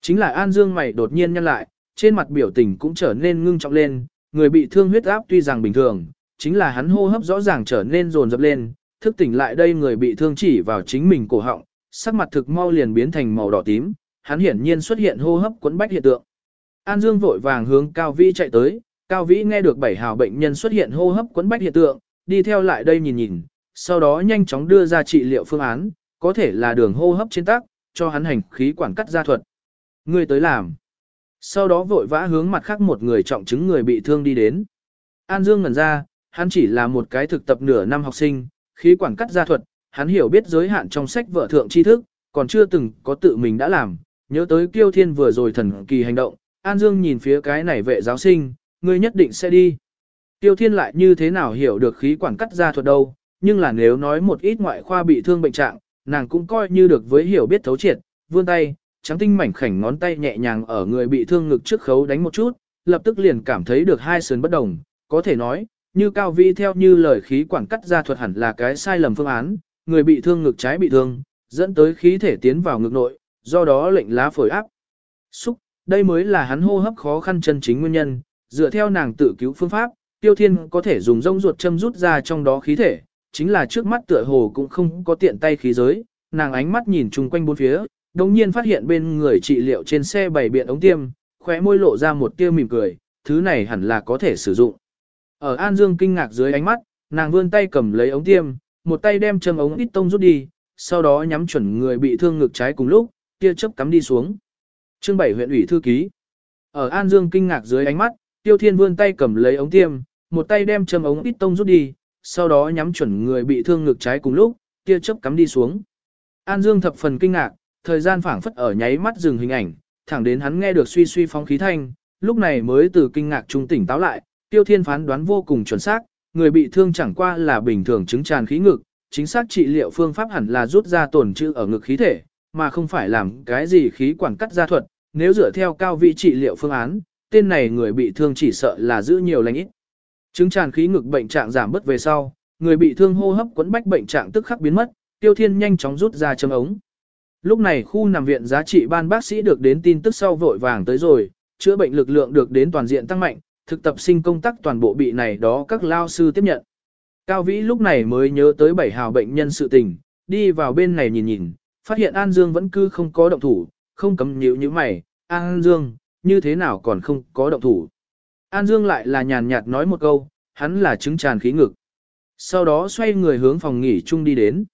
Chính là An Dương mày đột nhiên nhăn lại, trên mặt biểu tình cũng trở nên ngưng trọng lên, người bị thương huyết áp tuy rằng bình thường, chính là hắn hô hấp rõ ràng trở nên rồn rập lên, thức tỉnh lại đây người bị thương chỉ vào chính mình cổ họng, sắc mặt thực mau liền biến thành màu đỏ tím, hắn hiển nhiên xuất hiện hô hấp quấn bách hiện tượng. An Dương vội vàng hướng Cao Vĩ chạy tới, Cao Vĩ nghe được bảy hào bệnh nhân xuất hiện hô hấp quấn bách hiện tượng, đi theo lại đây nhìn nhìn, sau đó nhanh chóng đưa ra trị liệu phương án, có thể là đường hô hấp trên tác, cho hắn hành khí quản cắt ra thuật. Người tới làm. Sau đó vội vã hướng mặt khác một người trọng chứng người bị thương đi đến. An Dương ngẩn ra, hắn chỉ là một cái thực tập nửa năm học sinh, khí quản cắt ra thuật, hắn hiểu biết giới hạn trong sách vợ thượng tri thức, còn chưa từng có tự mình đã làm, nhớ tới kiêu thiên vừa rồi thần kỳ hành động, An Dương nhìn phía cái này vệ giáo sinh, ngươi nhất định sẽ đi. Tiêu thiên lại như thế nào hiểu được khí quản cắt ra thuật đâu, nhưng là nếu nói một ít ngoại khoa bị thương bệnh trạng, nàng cũng coi như được với hiểu biết thấu triệt, vươn tay, trắng tinh mảnh khảnh ngón tay nhẹ nhàng ở người bị thương ngực trước khấu đánh một chút, lập tức liền cảm thấy được hai sườn bất đồng, có thể nói, như cao vi theo như lời khí quản cắt ra thuật hẳn là cái sai lầm phương án, người bị thương ngực trái bị thương, dẫn tới khí thể tiến vào ngực nội, do đó lệnh lá phổi áp. Xúc, đây mới là hắn hô hấp khó khăn chân chính nguyên nhân, dựa theo nàng tự cứu phương pháp, tiêu thiên có thể dùng rông ruột châm rút ra trong đó khí thể, chính là trước mắt tựa hồ cũng không có tiện tay khí giới, nàng ánh mắt nhìn chung quanh bốn phía, đồng nhiên phát hiện bên người trị liệu trên xe bày biện ống tiêm, khóe môi lộ ra một tia mỉm cười, thứ này hẳn là có thể sử dụng. Ở An Dương kinh ngạc dưới ánh mắt, nàng vươn tay cầm lấy ống tiêm, một tay đem châm ống ít tông rút đi, sau đó nhắm chuẩn người bị thương ngực trái cùng lúc, tia chớp cắm đi xuống. Chương 7 huyện ủy thư ký. Ở An Dương kinh ngạc dưới ánh mắt, Tiêu Thiên vươn tay cầm lấy ống tiêm, một tay đem châm ống ít tông rút đi, sau đó nhắm chuẩn người bị thương ngực trái cùng lúc, tia chớp cắm đi xuống. An Dương thập phần kinh ngạc, thời gian phảng phất ở nháy mắt dừng hình ảnh, thẳng đến hắn nghe được suy suy phóng khí thanh, lúc này mới từ kinh ngạc trung tỉnh táo lại, Tiêu Thiên phán đoán vô cùng chuẩn xác, người bị thương chẳng qua là bình thường chứng tràn khí ngực, chính xác trị liệu phương pháp hẳn là rút ra tổn trữ ở ngực khí thể, mà không phải làm cái gì khí quản cắt gia thuật, nếu dựa theo cao vị trị liệu phương án, tên này người bị thương chỉ sợ là giữ nhiều lành ít. Chứng tràn khí ngực bệnh trạng giảm bớt về sau, người bị thương hô hấp quấn bách bệnh trạng tức khắc biến mất, Tiêu Thiên nhanh chóng rút ra châm ống. Lúc này khu nằm viện giá trị ban bác sĩ được đến tin tức sau vội vàng tới rồi, chữa bệnh lực lượng được đến toàn diện tăng mạnh, thực tập sinh công tác toàn bộ bị này đó các lao sư tiếp nhận. Cao Vĩ lúc này mới nhớ tới bảy hào bệnh nhân sự tình, đi vào bên này nhìn nhìn, phát hiện An Dương vẫn cứ không có động thủ, không cấm nhíu như mày, An Dương, như thế nào còn không có động thủ. An Dương lại là nhàn nhạt nói một câu, hắn là chứng tràn khí ngực. Sau đó xoay người hướng phòng nghỉ chung đi đến.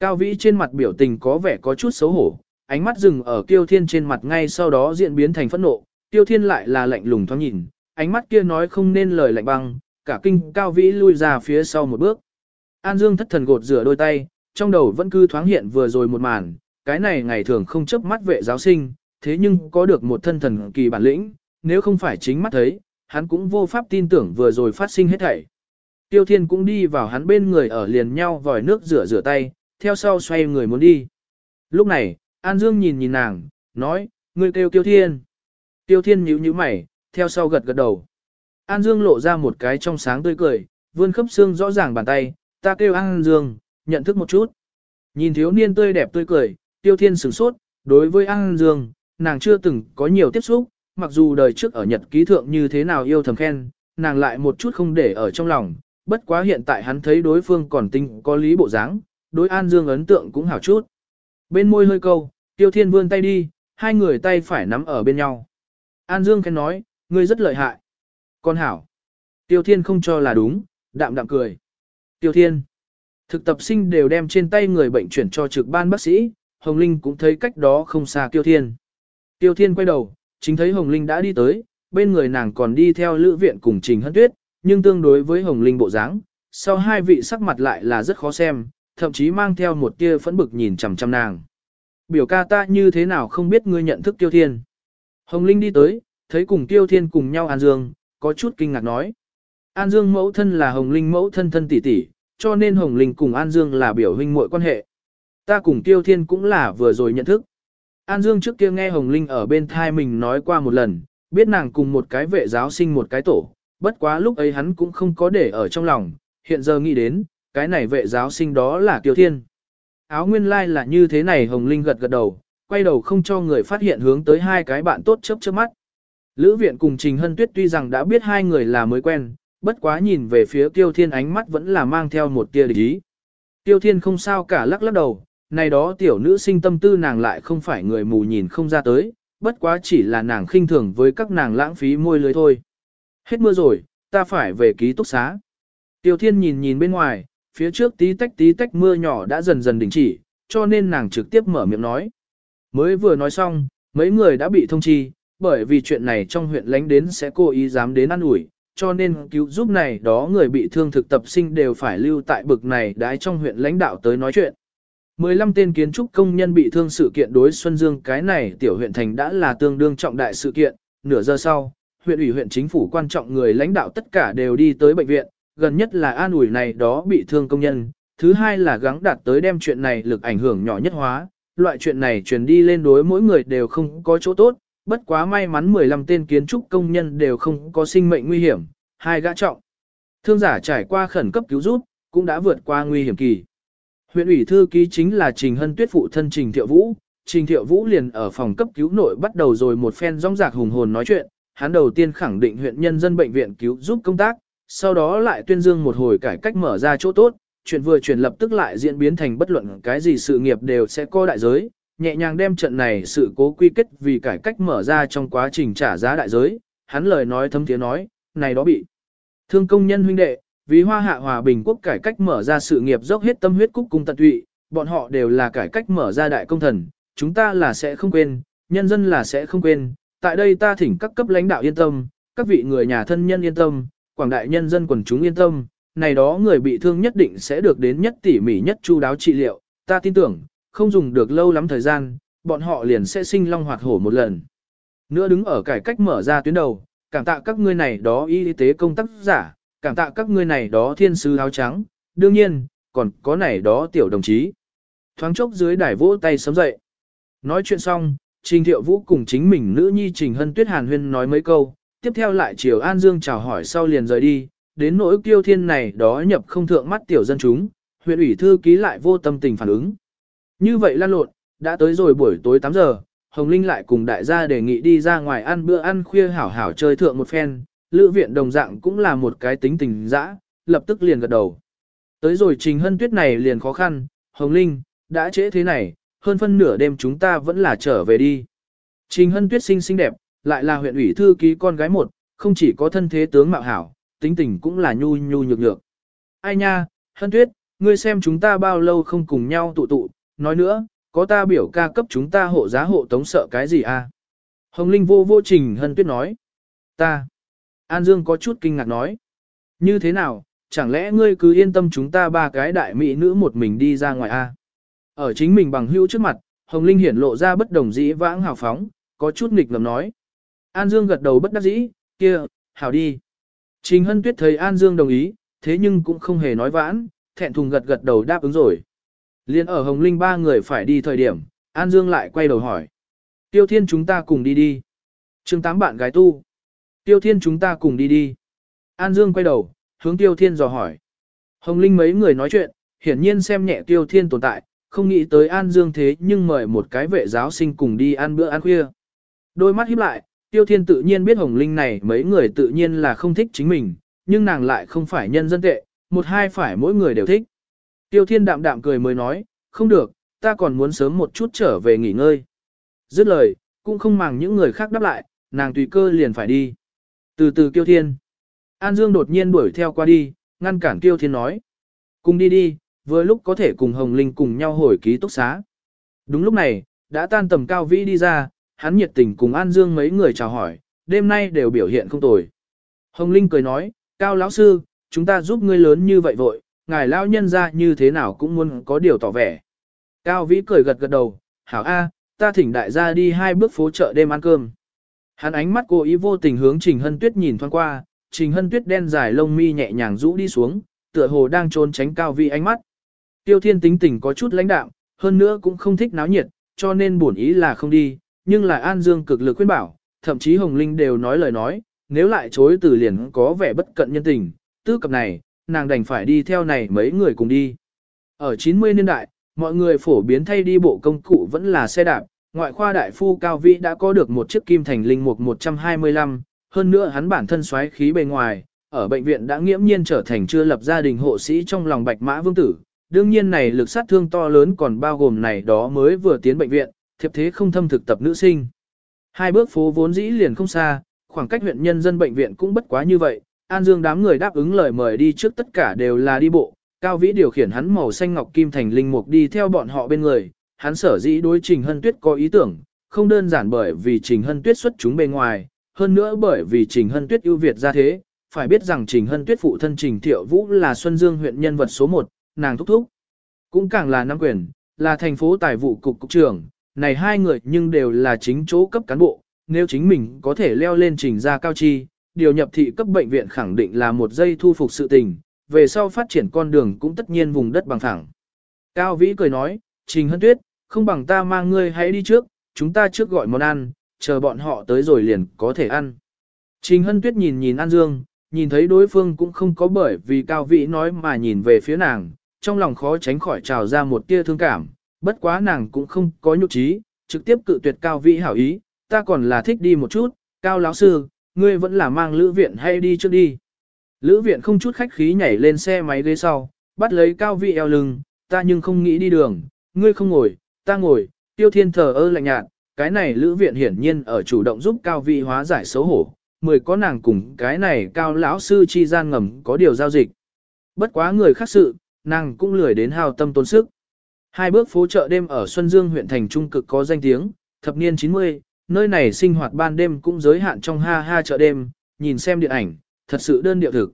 Cao Vĩ trên mặt biểu tình có vẻ có chút xấu hổ, ánh mắt dừng ở Kiêu Thiên trên mặt ngay sau đó diễn biến thành phẫn nộ, Kiêu Thiên lại là lạnh lùng thoáng nhìn, ánh mắt kia nói không nên lời lạnh băng, cả kinh Cao Vĩ lui ra phía sau một bước. An Dương thất thần gột rửa đôi tay, trong đầu vẫn cứ thoáng hiện vừa rồi một màn, cái này ngày thường không chấp mắt vệ giáo sinh, thế nhưng có được một thân thần kỳ bản lĩnh, nếu không phải chính mắt thấy, hắn cũng vô pháp tin tưởng vừa rồi phát sinh hết thảy. Tiêu Thiên cũng đi vào hắn bên người ở liền nhau vòi nước rửa rửa tay, theo sau xoay người muốn đi. Lúc này, An Dương nhìn nhìn nàng, nói, ngươi kêu Tiêu Thiên. Tiêu Thiên nhíu nhíu mày, theo sau gật gật đầu. An Dương lộ ra một cái trong sáng tươi cười, vươn khớp xương rõ ràng bàn tay, ta kêu An Dương, nhận thức một chút. Nhìn thiếu niên tươi đẹp tươi cười, Tiêu Thiên sửng sốt, đối với An Dương, nàng chưa từng có nhiều tiếp xúc, mặc dù đời trước ở Nhật ký thượng như thế nào yêu thầm khen, nàng lại một chút không để ở trong lòng, bất quá hiện tại hắn thấy đối phương còn tinh có lý bộ dáng, đối An Dương ấn tượng cũng hảo chút. Bên môi hơi câu, Tiêu Thiên vươn tay đi, hai người tay phải nắm ở bên nhau. An Dương khen nói, ngươi rất lợi hại. Con hảo. Tiêu Thiên không cho là đúng, đạm đạm cười. Tiêu Thiên. Thực tập sinh đều đem trên tay người bệnh chuyển cho trực ban bác sĩ, Hồng Linh cũng thấy cách đó không xa Tiêu Thiên. Tiêu Thiên quay đầu, chính thấy Hồng Linh đã đi tới, bên người nàng còn đi theo lữ viện cùng Trình Hân Tuyết, nhưng tương đối với Hồng Linh bộ dáng, sau hai vị sắc mặt lại là rất khó xem, thậm chí mang theo một tia phẫn bực nhìn chằm chằm nàng. Biểu ca ta như thế nào không biết ngươi nhận thức Tiêu Thiên. Hồng Linh đi tới, thấy cùng Tiêu Thiên cùng nhau An Dương, có chút kinh ngạc nói. An Dương mẫu thân là Hồng Linh mẫu thân thân tỷ tỷ, cho nên Hồng Linh cùng An Dương là biểu huynh muội quan hệ. Ta cùng Tiêu Thiên cũng là vừa rồi nhận thức. An Dương trước kia nghe Hồng Linh ở bên thai mình nói qua một lần, biết nàng cùng một cái vệ giáo sinh một cái tổ, bất quá lúc ấy hắn cũng không có để ở trong lòng, hiện giờ nghĩ đến, cái này vệ giáo sinh đó là Tiêu Thiên. Áo nguyên lai like là như thế này Hồng Linh gật gật đầu, quay đầu không cho người phát hiện hướng tới hai cái bạn tốt chớp chớp mắt. Lữ viện cùng Trình Hân Tuyết tuy rằng đã biết hai người là mới quen, bất quá nhìn về phía Tiêu Thiên ánh mắt vẫn là mang theo một tia địch ý. Tiêu Thiên không sao cả lắc lắc đầu, này đó tiểu nữ sinh tâm tư nàng lại không phải người mù nhìn không ra tới, bất quá chỉ là nàng khinh thường với các nàng lãng phí môi lưới thôi. Hết mưa rồi, ta phải về ký túc xá. Tiêu Thiên nhìn nhìn bên ngoài, phía trước tí tách tí tách mưa nhỏ đã dần dần đình chỉ, cho nên nàng trực tiếp mở miệng nói. Mới vừa nói xong, mấy người đã bị thông chi, bởi vì chuyện này trong huyện lánh đến sẽ cố ý dám đến ăn ủi, cho nên cứu giúp này đó người bị thương thực tập sinh đều phải lưu tại bực này đái trong huyện lãnh đạo tới nói chuyện. 15 tên kiến trúc công nhân bị thương sự kiện đối Xuân Dương cái này tiểu huyện thành đã là tương đương trọng đại sự kiện, nửa giờ sau, huyện ủy huyện chính phủ quan trọng người lãnh đạo tất cả đều đi tới bệnh viện, gần nhất là an ủi này đó bị thương công nhân, thứ hai là gắng đạt tới đem chuyện này lực ảnh hưởng nhỏ nhất hóa, loại chuyện này truyền đi lên đối mỗi người đều không có chỗ tốt, bất quá may mắn 15 tên kiến trúc công nhân đều không có sinh mệnh nguy hiểm, hai gã trọng. Thương giả trải qua khẩn cấp cứu giúp, cũng đã vượt qua nguy hiểm kỳ. Huyện ủy thư ký chính là Trình Hân Tuyết phụ thân Trình Thiệu Vũ, Trình Thiệu Vũ liền ở phòng cấp cứu nội bắt đầu rồi một phen rong rạc hùng hồn nói chuyện, hắn đầu tiên khẳng định huyện nhân dân bệnh viện cứu giúp công tác, sau đó lại tuyên dương một hồi cải cách mở ra chỗ tốt, chuyện vừa chuyển lập tức lại diễn biến thành bất luận cái gì sự nghiệp đều sẽ có đại giới, nhẹ nhàng đem trận này sự cố quy kết vì cải cách mở ra trong quá trình trả giá đại giới, hắn lời nói thấm tiếng nói, này đó bị thương công nhân huynh đệ, vì hoa hạ hòa bình quốc cải cách mở ra sự nghiệp dốc hết tâm huyết cúc cung tận tụy, bọn họ đều là cải cách mở ra đại công thần, chúng ta là sẽ không quên, nhân dân là sẽ không quên, tại đây ta thỉnh các cấp lãnh đạo yên tâm, các vị người nhà thân nhân yên tâm, quảng đại nhân dân quần chúng yên tâm, này đó người bị thương nhất định sẽ được đến nhất tỉ mỉ nhất chu đáo trị liệu, ta tin tưởng, không dùng được lâu lắm thời gian, bọn họ liền sẽ sinh long hoạt hổ một lần. Nữa đứng ở cải cách mở ra tuyến đầu, cảm tạ các ngươi này đó y tế công tác giả, cảm tạ các ngươi này đó thiên sứ áo trắng, đương nhiên, còn có này đó tiểu đồng chí. Thoáng chốc dưới đài vỗ tay sớm dậy. Nói chuyện xong, Trình Thiệu Vũ cùng chính mình nữ nhi Trình Hân Tuyết Hàn Huyên nói mấy câu, tiếp theo lại chiều An Dương chào hỏi sau liền rời đi, đến nỗi kiêu thiên này đó nhập không thượng mắt tiểu dân chúng, huyện ủy thư ký lại vô tâm tình phản ứng. Như vậy lan lộn, đã tới rồi buổi tối 8 giờ, Hồng Linh lại cùng đại gia đề nghị đi ra ngoài ăn bữa ăn khuya hảo hảo chơi thượng một phen, lữ viện đồng dạng cũng là một cái tính tình dã, lập tức liền gật đầu. Tới rồi Trình Hân Tuyết này liền khó khăn, Hồng Linh, đã trễ thế này, hơn phân nửa đêm chúng ta vẫn là trở về đi. Trình Hân Tuyết xinh xinh đẹp, lại là huyện ủy thư ký con gái một, không chỉ có thân thế tướng mạo hảo, tính tình cũng là nhu nhu nhược nhược. Ai nha, Hân Tuyết, ngươi xem chúng ta bao lâu không cùng nhau tụ tụ, nói nữa, có ta biểu ca cấp chúng ta hộ giá hộ tống sợ cái gì à? Hồng Linh vô vô Trình Hân Tuyết nói. Ta. An Dương có chút kinh ngạc nói. Như thế nào, chẳng lẽ ngươi cứ yên tâm chúng ta ba cái đại mỹ nữ một mình đi ra ngoài a? À? Ở chính mình bằng hữu trước mặt, Hồng Linh hiển lộ ra bất đồng dĩ vãng hào phóng, có chút nghịch ngầm nói. An Dương gật đầu bất đắc dĩ, kia, hảo đi. Trình Hân Tuyết thấy An Dương đồng ý, thế nhưng cũng không hề nói vãn, thẹn thùng gật gật đầu đáp ứng rồi. Liên ở Hồng Linh ba người phải đi thời điểm, An Dương lại quay đầu hỏi. Tiêu Thiên chúng ta cùng đi đi. chương tám bạn gái tu. Tiêu Thiên chúng ta cùng đi đi. An Dương quay đầu, hướng Tiêu Thiên dò hỏi. Hồng Linh mấy người nói chuyện, hiển nhiên xem nhẹ Tiêu Thiên tồn tại, không nghĩ tới An Dương thế nhưng mời một cái vệ giáo sinh cùng đi ăn bữa ăn khuya. Đôi mắt híp lại, Tiêu Thiên tự nhiên biết Hồng Linh này mấy người tự nhiên là không thích chính mình, nhưng nàng lại không phải nhân dân tệ, một hai phải mỗi người đều thích. Tiêu Thiên đạm đạm cười mới nói, không được, ta còn muốn sớm một chút trở về nghỉ ngơi. Dứt lời, cũng không màng những người khác đáp lại, nàng tùy cơ liền phải đi. Từ từ Kiêu Thiên. An Dương đột nhiên đuổi theo qua đi, ngăn cản Kiêu Thiên nói. Cùng đi đi, vừa lúc có thể cùng Hồng Linh cùng nhau hồi ký túc xá. Đúng lúc này, đã tan tầm cao vĩ đi ra, hắn nhiệt tình cùng An Dương mấy người chào hỏi, đêm nay đều biểu hiện không tồi. Hồng Linh cười nói, Cao lão sư, chúng ta giúp ngươi lớn như vậy vội, ngài lão nhân ra như thế nào cũng muốn có điều tỏ vẻ. Cao Vĩ cười gật gật đầu, hảo A, ta thỉnh đại gia đi hai bước phố chợ đêm ăn cơm. Hắn ánh mắt cố ý vô tình hướng Trình Hân Tuyết nhìn thoáng qua, Trình Hân Tuyết đen dài lông mi nhẹ nhàng rũ đi xuống, tựa hồ đang trốn tránh Cao Vi ánh mắt. Tiêu Thiên tính tình có chút lãnh đạm, hơn nữa cũng không thích náo nhiệt, cho nên buồn ý là không đi, nhưng lại An Dương cực lực khuyên bảo, thậm chí Hồng Linh đều nói lời nói, nếu lại chối từ liền có vẻ bất cận nhân tình, tư cập này, nàng đành phải đi theo này mấy người cùng đi. Ở 90 niên đại, mọi người phổ biến thay đi bộ công cụ vẫn là xe đạp, ngoại khoa đại phu Cao Vĩ đã có được một chiếc kim thành linh mục 125, hơn nữa hắn bản thân xoáy khí bề ngoài, ở bệnh viện đã nghiễm nhiên trở thành chưa lập gia đình hộ sĩ trong lòng bạch mã vương tử. Đương nhiên này lực sát thương to lớn còn bao gồm này đó mới vừa tiến bệnh viện, thiệp thế không thâm thực tập nữ sinh. Hai bước phố vốn dĩ liền không xa, khoảng cách huyện nhân dân bệnh viện cũng bất quá như vậy, An Dương đám người đáp ứng lời mời đi trước tất cả đều là đi bộ, Cao Vĩ điều khiển hắn màu xanh ngọc kim thành linh mục đi theo bọn họ bên người, hắn sở dĩ đối Trình Hân Tuyết có ý tưởng, không đơn giản bởi vì Trình Hân Tuyết xuất chúng bên ngoài, hơn nữa bởi vì Trình Hân Tuyết ưu việt ra thế, phải biết rằng Trình Hân Tuyết phụ thân Trình Thiệu Vũ là Xuân Dương huyện nhân vật số 1, nàng thúc thúc. Cũng càng là năm quyền, là thành phố tài vụ cục cục trưởng, này hai người nhưng đều là chính chỗ cấp cán bộ, nếu chính mình có thể leo lên trình ra cao chi, điều nhập thị cấp bệnh viện khẳng định là một giây thu phục sự tình, về sau phát triển con đường cũng tất nhiên vùng đất bằng thẳng. Cao Vĩ cười nói, Trình Hân Tuyết, không bằng ta mang ngươi hãy đi trước, chúng ta trước gọi món ăn, chờ bọn họ tới rồi liền có thể ăn. Trình Hân Tuyết nhìn nhìn An Dương, nhìn thấy đối phương cũng không có bởi vì Cao Vĩ nói mà nhìn về phía nàng, trong lòng khó tránh khỏi trào ra một tia thương cảm, bất quá nàng cũng không có nhục trí, trực tiếp cự tuyệt Cao Vĩ hảo ý, ta còn là thích đi một chút, Cao lão sư, ngươi vẫn là mang lữ viện hay đi trước đi. Lữ viện không chút khách khí nhảy lên xe máy ghế sau, bắt lấy cao vị eo lưng, ta nhưng không nghĩ đi đường, ngươi không ngồi, ta ngồi, tiêu thiên thờ ơ lạnh nhạt, cái này lữ viện hiển nhiên ở chủ động giúp cao vị hóa giải xấu hổ, mười có nàng cùng cái này cao lão sư chi gian ngầm có điều giao dịch. Bất quá người khác sự, nàng cũng lười đến hào tâm tốn sức. Hai bước phố chợ đêm ở Xuân Dương huyện thành trung cực có danh tiếng, thập niên 90, nơi này sinh hoạt ban đêm cũng giới hạn trong ha ha chợ đêm, nhìn xem điện ảnh, thật sự đơn điệu thực.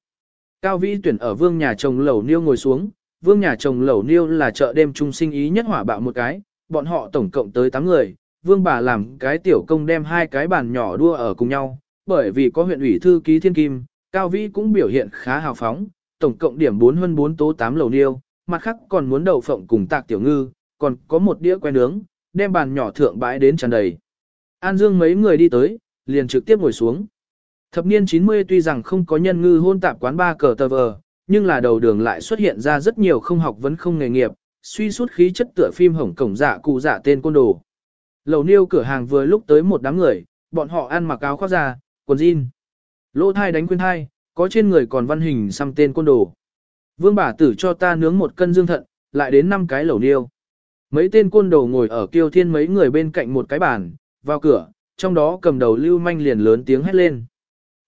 Cao Vĩ tuyển ở vương nhà chồng lẩu niêu ngồi xuống, vương nhà chồng lẩu niêu là chợ đêm trung sinh ý nhất hỏa bạo một cái, bọn họ tổng cộng tới 8 người, vương bà làm cái tiểu công đem hai cái bàn nhỏ đua ở cùng nhau, bởi vì có huyện ủy thư ký thiên kim, Cao Vĩ cũng biểu hiện khá hào phóng, tổng cộng điểm 4 hơn 4 tố 8 lầu niêu, mặt khác còn muốn đậu phộng cùng tạc tiểu ngư, còn có một đĩa que nướng, đem bàn nhỏ thượng bãi đến tràn đầy. An Dương mấy người đi tới, liền trực tiếp ngồi xuống. Thập niên 90 tuy rằng không có nhân ngư hôn tạp quán ba cờ tờ vờ, nhưng là đầu đường lại xuất hiện ra rất nhiều không học vấn không nghề nghiệp, suy suốt khí chất tựa phim hồng cổng dạ cụ dạ tên côn đồ. Lầu niêu cửa hàng vừa lúc tới một đám người, bọn họ ăn mặc áo khoác da, quần jean. Lỗ thai đánh khuyên thai, có trên người còn văn hình xăm tên côn đồ. Vương bà tử cho ta nướng một cân dương thận, lại đến năm cái lẩu niêu. Mấy tên côn đồ ngồi ở kiêu thiên mấy người bên cạnh một cái bàn, vào cửa, trong đó cầm đầu lưu manh liền lớn tiếng hét lên.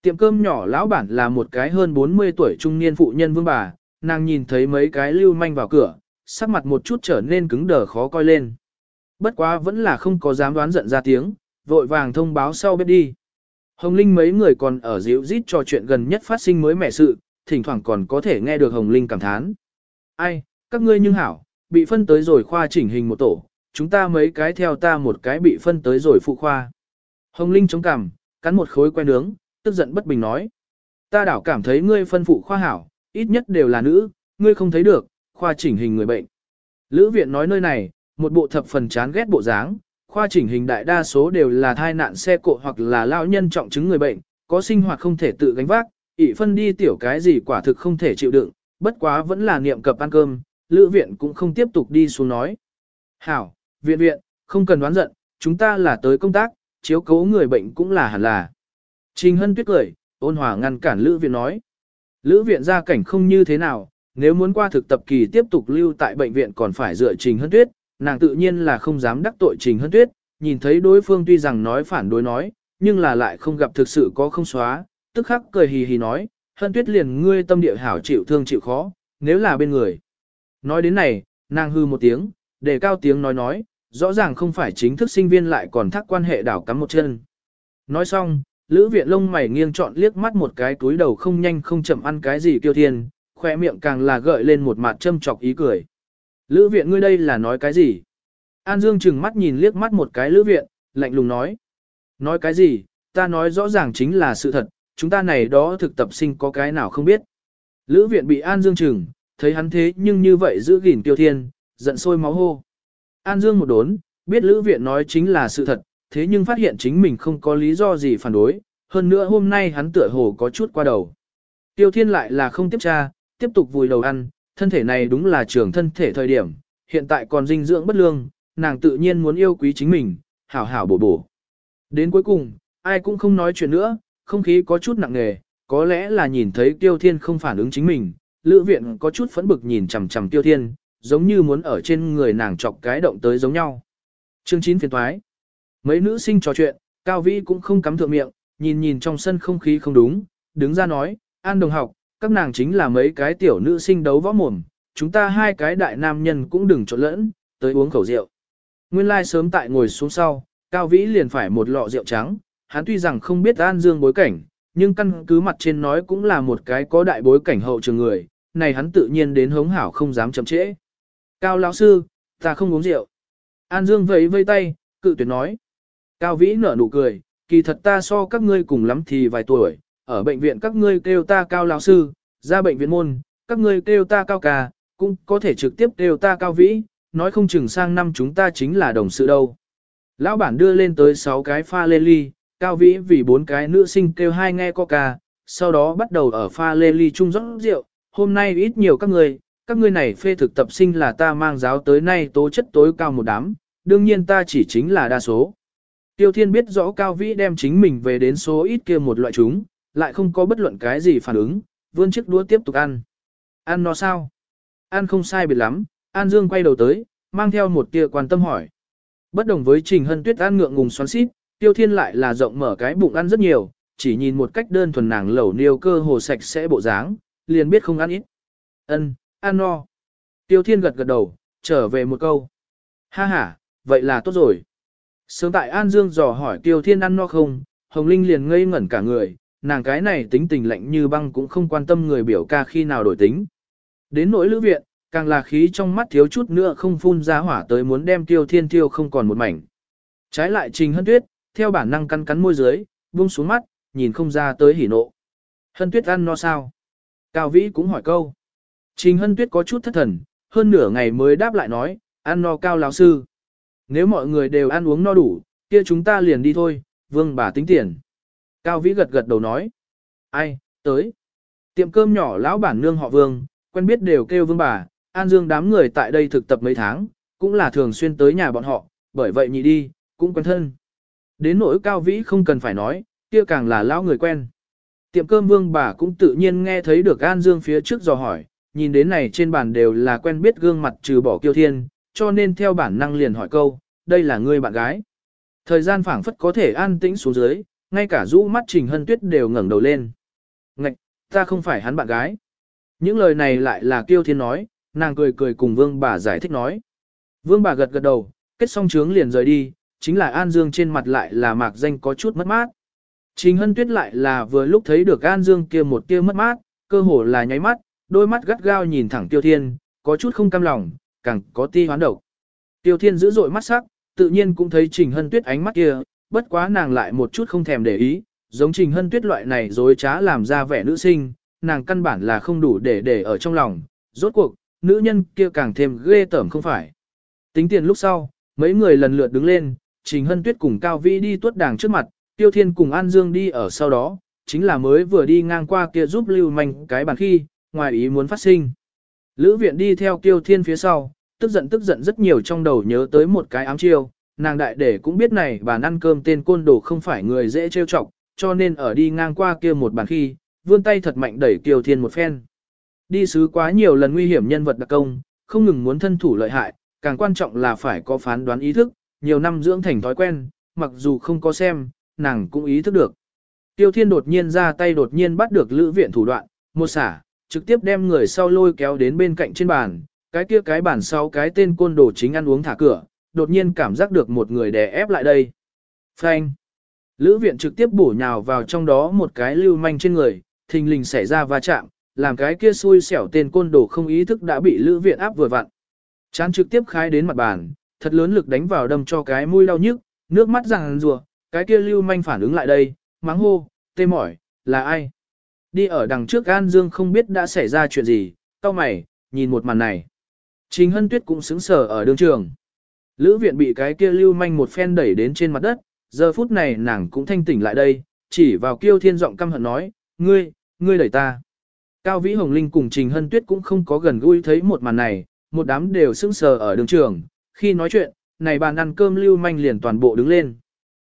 Tiệm cơm nhỏ lão bản là một cái hơn 40 tuổi trung niên phụ nhân vương bà, nàng nhìn thấy mấy cái lưu manh vào cửa, sắc mặt một chút trở nên cứng đờ khó coi lên. Bất quá vẫn là không có dám đoán giận ra tiếng, vội vàng thông báo sau bếp đi. Hồng Linh mấy người còn ở dịu rít trò chuyện gần nhất phát sinh mới mẻ sự, thỉnh thoảng còn có thể nghe được Hồng Linh cảm thán. Ai, các ngươi nhưng hảo, bị phân tới rồi khoa chỉnh hình một tổ, chúng ta mấy cái theo ta một cái bị phân tới rồi phụ khoa. Hồng Linh chống cằm, cắn một khối que nướng, tức giận bất bình nói. Ta đảo cảm thấy ngươi phân phụ khoa hảo, ít nhất đều là nữ, ngươi không thấy được, khoa chỉnh hình người bệnh. Lữ viện nói nơi này, một bộ thập phần chán ghét bộ dáng, khoa chỉnh hình đại đa số đều là thai nạn xe cộ hoặc là lao nhân trọng chứng người bệnh, có sinh hoạt không thể tự gánh vác, ị phân đi tiểu cái gì quả thực không thể chịu đựng, bất quá vẫn là niệm cập ăn cơm, lữ viện cũng không tiếp tục đi xuống nói. Hảo, viện viện, không cần đoán giận, chúng ta là tới công tác, chiếu cố người bệnh cũng là hẳn là. Trình Hân tuyết cười, ôn hòa ngăn cản lữ viện nói. Lữ viện gia cảnh không như thế nào, nếu muốn qua thực tập kỳ tiếp tục lưu tại bệnh viện còn phải dựa Trình Hân tuyết, nàng tự nhiên là không dám đắc tội Trình Hân tuyết, nhìn thấy đối phương tuy rằng nói phản đối nói, nhưng là lại không gặp thực sự có không xóa, tức khắc cười hì hì nói, Hân tuyết liền ngươi tâm địa hảo chịu thương chịu khó, nếu là bên người. Nói đến này, nàng hư một tiếng, để cao tiếng nói nói, rõ ràng không phải chính thức sinh viên lại còn thắc quan hệ đảo cắm một chân. Nói xong, Lữ viện lông mày nghiêng chọn liếc mắt một cái túi đầu không nhanh không chậm ăn cái gì kiêu thiên, khoe miệng càng là gợi lên một mặt châm chọc ý cười. Lữ viện ngươi đây là nói cái gì? An Dương chừng mắt nhìn liếc mắt một cái lữ viện, lạnh lùng nói. Nói cái gì, ta nói rõ ràng chính là sự thật, chúng ta này đó thực tập sinh có cái nào không biết. Lữ viện bị An Dương chừng, thấy hắn thế nhưng như vậy giữ gìn tiêu thiên, giận sôi máu hô. An Dương một đốn, biết Lữ viện nói chính là sự thật, thế nhưng phát hiện chính mình không có lý do gì phản đối, hơn nữa hôm nay hắn tựa hồ có chút qua đầu. Tiêu Thiên lại là không tiếp tra, tiếp tục vùi đầu ăn, thân thể này đúng là trưởng thân thể thời điểm, hiện tại còn dinh dưỡng bất lương, nàng tự nhiên muốn yêu quý chính mình, hảo hảo bổ bổ. Đến cuối cùng, ai cũng không nói chuyện nữa, không khí có chút nặng nề, có lẽ là nhìn thấy Tiêu Thiên không phản ứng chính mình, lữ viện có chút phẫn bực nhìn chằm chằm Tiêu Thiên, giống như muốn ở trên người nàng chọc cái động tới giống nhau. Chương 9 phiền toái Mấy nữ sinh trò chuyện, Cao Vĩ cũng không cắm thượng miệng, nhìn nhìn trong sân không khí không đúng, đứng ra nói, An đồng học, các nàng chính là mấy cái tiểu nữ sinh đấu võ mồm, chúng ta hai cái đại nam nhân cũng đừng trộn lẫn, tới uống khẩu rượu. Nguyên lai like sớm tại ngồi xuống sau, Cao Vĩ liền phải một lọ rượu trắng, hắn tuy rằng không biết An Dương bối cảnh, nhưng căn cứ mặt trên nói cũng là một cái có đại bối cảnh hậu trường người, này hắn tự nhiên đến hống hảo không dám chậm trễ. Cao lão sư, ta không uống rượu. An Dương vẫy vây tay, cự tuyệt nói. Cao Vĩ nở nụ cười, kỳ thật ta so các ngươi cùng lắm thì vài tuổi, ở bệnh viện các ngươi kêu ta cao lão sư, ra bệnh viện môn, các ngươi kêu ta cao ca, cũng có thể trực tiếp kêu ta cao vĩ, nói không chừng sang năm chúng ta chính là đồng sự đâu. Lão bản đưa lên tới 6 cái pha lê ly, cao vĩ vì bốn cái nữ sinh kêu hai nghe coca, sau đó bắt đầu ở pha lê ly chung rót rượu, hôm nay ít nhiều các ngươi, các ngươi này phê thực tập sinh là ta mang giáo tới nay tố chất tối cao một đám, đương nhiên ta chỉ chính là đa số. Tiêu Thiên biết rõ Cao Vĩ đem chính mình về đến số ít kia một loại chúng, lại không có bất luận cái gì phản ứng, vươn chiếc đũa tiếp tục ăn. Ăn nó sao? Ăn không sai biệt lắm, An Dương quay đầu tới, mang theo một tia quan tâm hỏi. Bất đồng với Trình Hân Tuyết ăn ngượng ngùng xoắn xít, Tiêu Thiên lại là rộng mở cái bụng ăn rất nhiều, chỉ nhìn một cách đơn thuần nàng lẩu niêu cơ hồ sạch sẽ bộ dáng, liền biết không ăn ít. Ân, ăn no. Tiêu Thiên gật gật đầu, trở về một câu. Ha ha, vậy là tốt rồi. Sớm tại An Dương dò hỏi Tiêu Thiên ăn no không, Hồng Linh liền ngây ngẩn cả người, nàng cái này tính tình lạnh như băng cũng không quan tâm người biểu ca khi nào đổi tính. Đến nỗi lữ viện, càng là khí trong mắt thiếu chút nữa không phun ra hỏa tới muốn đem Tiêu Thiên tiêu không còn một mảnh. Trái lại Trình Hân Tuyết, theo bản năng cắn cắn môi dưới, buông xuống mắt, nhìn không ra tới hỉ nộ. Hân Tuyết ăn no sao? Cao Vĩ cũng hỏi câu. Trình Hân Tuyết có chút thất thần, hơn nửa ngày mới đáp lại nói, ăn no cao lão sư. Nếu mọi người đều ăn uống no đủ, kia chúng ta liền đi thôi, vương bà tính tiền. Cao Vĩ gật gật đầu nói. Ai, tới. Tiệm cơm nhỏ lão bản nương họ vương, quen biết đều kêu vương bà, An Dương đám người tại đây thực tập mấy tháng, cũng là thường xuyên tới nhà bọn họ, bởi vậy nhị đi, cũng quen thân. Đến nỗi Cao Vĩ không cần phải nói, kia càng là lão người quen. Tiệm cơm vương bà cũng tự nhiên nghe thấy được An Dương phía trước dò hỏi, nhìn đến này trên bàn đều là quen biết gương mặt trừ bỏ kiêu thiên, cho nên theo bản năng liền hỏi câu, đây là người bạn gái. Thời gian phảng phất có thể an tĩnh xuống dưới, ngay cả rũ mắt Trình Hân Tuyết đều ngẩng đầu lên. Ngạch, ta không phải hắn bạn gái. Những lời này lại là kiêu thiên nói, nàng cười cười cùng vương bà giải thích nói. Vương bà gật gật đầu, kết xong trướng liền rời đi, chính là An Dương trên mặt lại là mạc danh có chút mất mát. Trình Hân Tuyết lại là vừa lúc thấy được An Dương kia một tia mất mát, cơ hồ là nháy mắt, đôi mắt gắt gao nhìn thẳng Tiêu Thiên, có chút không cam lòng, càng có ti hoán độc. Tiêu Thiên giữ dội mắt sắc, tự nhiên cũng thấy Trình Hân Tuyết ánh mắt kia, bất quá nàng lại một chút không thèm để ý, giống Trình Hân Tuyết loại này dối trá làm ra vẻ nữ sinh, nàng căn bản là không đủ để để ở trong lòng, rốt cuộc, nữ nhân kia càng thêm ghê tởm không phải. Tính tiền lúc sau, mấy người lần lượt đứng lên, Trình Hân Tuyết cùng Cao Vĩ đi tuốt đàng trước mặt, Tiêu Thiên cùng An Dương đi ở sau đó, chính là mới vừa đi ngang qua kia giúp lưu manh cái bàn khi, ngoài ý muốn phát sinh. Lữ viện đi theo Tiêu Thiên phía sau, tức giận tức giận rất nhiều trong đầu nhớ tới một cái ám chiêu, nàng đại để cũng biết này bàn ăn cơm tên côn đồ không phải người dễ trêu chọc, cho nên ở đi ngang qua kia một bàn khi, vươn tay thật mạnh đẩy Tiêu Thiên một phen. Đi sứ quá nhiều lần nguy hiểm nhân vật đặc công, không ngừng muốn thân thủ lợi hại, càng quan trọng là phải có phán đoán ý thức, nhiều năm dưỡng thành thói quen, mặc dù không có xem, nàng cũng ý thức được. Tiêu Thiên đột nhiên ra tay đột nhiên bắt được lữ viện thủ đoạn, một xả, trực tiếp đem người sau lôi kéo đến bên cạnh trên bàn, cái kia cái bàn sau cái tên côn đồ chính ăn uống thả cửa, đột nhiên cảm giác được một người đè ép lại đây. Phanh! Lữ viện trực tiếp bổ nhào vào trong đó một cái lưu manh trên người, thình lình xảy ra va chạm, làm cái kia xui xẻo tên côn đồ không ý thức đã bị lữ viện áp vừa vặn. Chán trực tiếp khai đến mặt bàn, thật lớn lực đánh vào đâm cho cái mũi đau nhức, nước mắt ràng rùa, cái kia lưu manh phản ứng lại đây, mắng hô, tê mỏi, là ai? Đi ở đằng trước An Dương không biết đã xảy ra chuyện gì, cao mày, nhìn một màn này. Trình Hân Tuyết cũng xứng sở ở đường trường. Lữ viện bị cái kia lưu manh một phen đẩy đến trên mặt đất, giờ phút này nàng cũng thanh tỉnh lại đây, chỉ vào kiêu thiên giọng căm hận nói, ngươi, ngươi đẩy ta. Cao Vĩ Hồng Linh cùng Trình Hân Tuyết cũng không có gần gũi thấy một màn này, một đám đều sững sờ ở đường trường, khi nói chuyện, này bàn ăn cơm lưu manh liền toàn bộ đứng lên.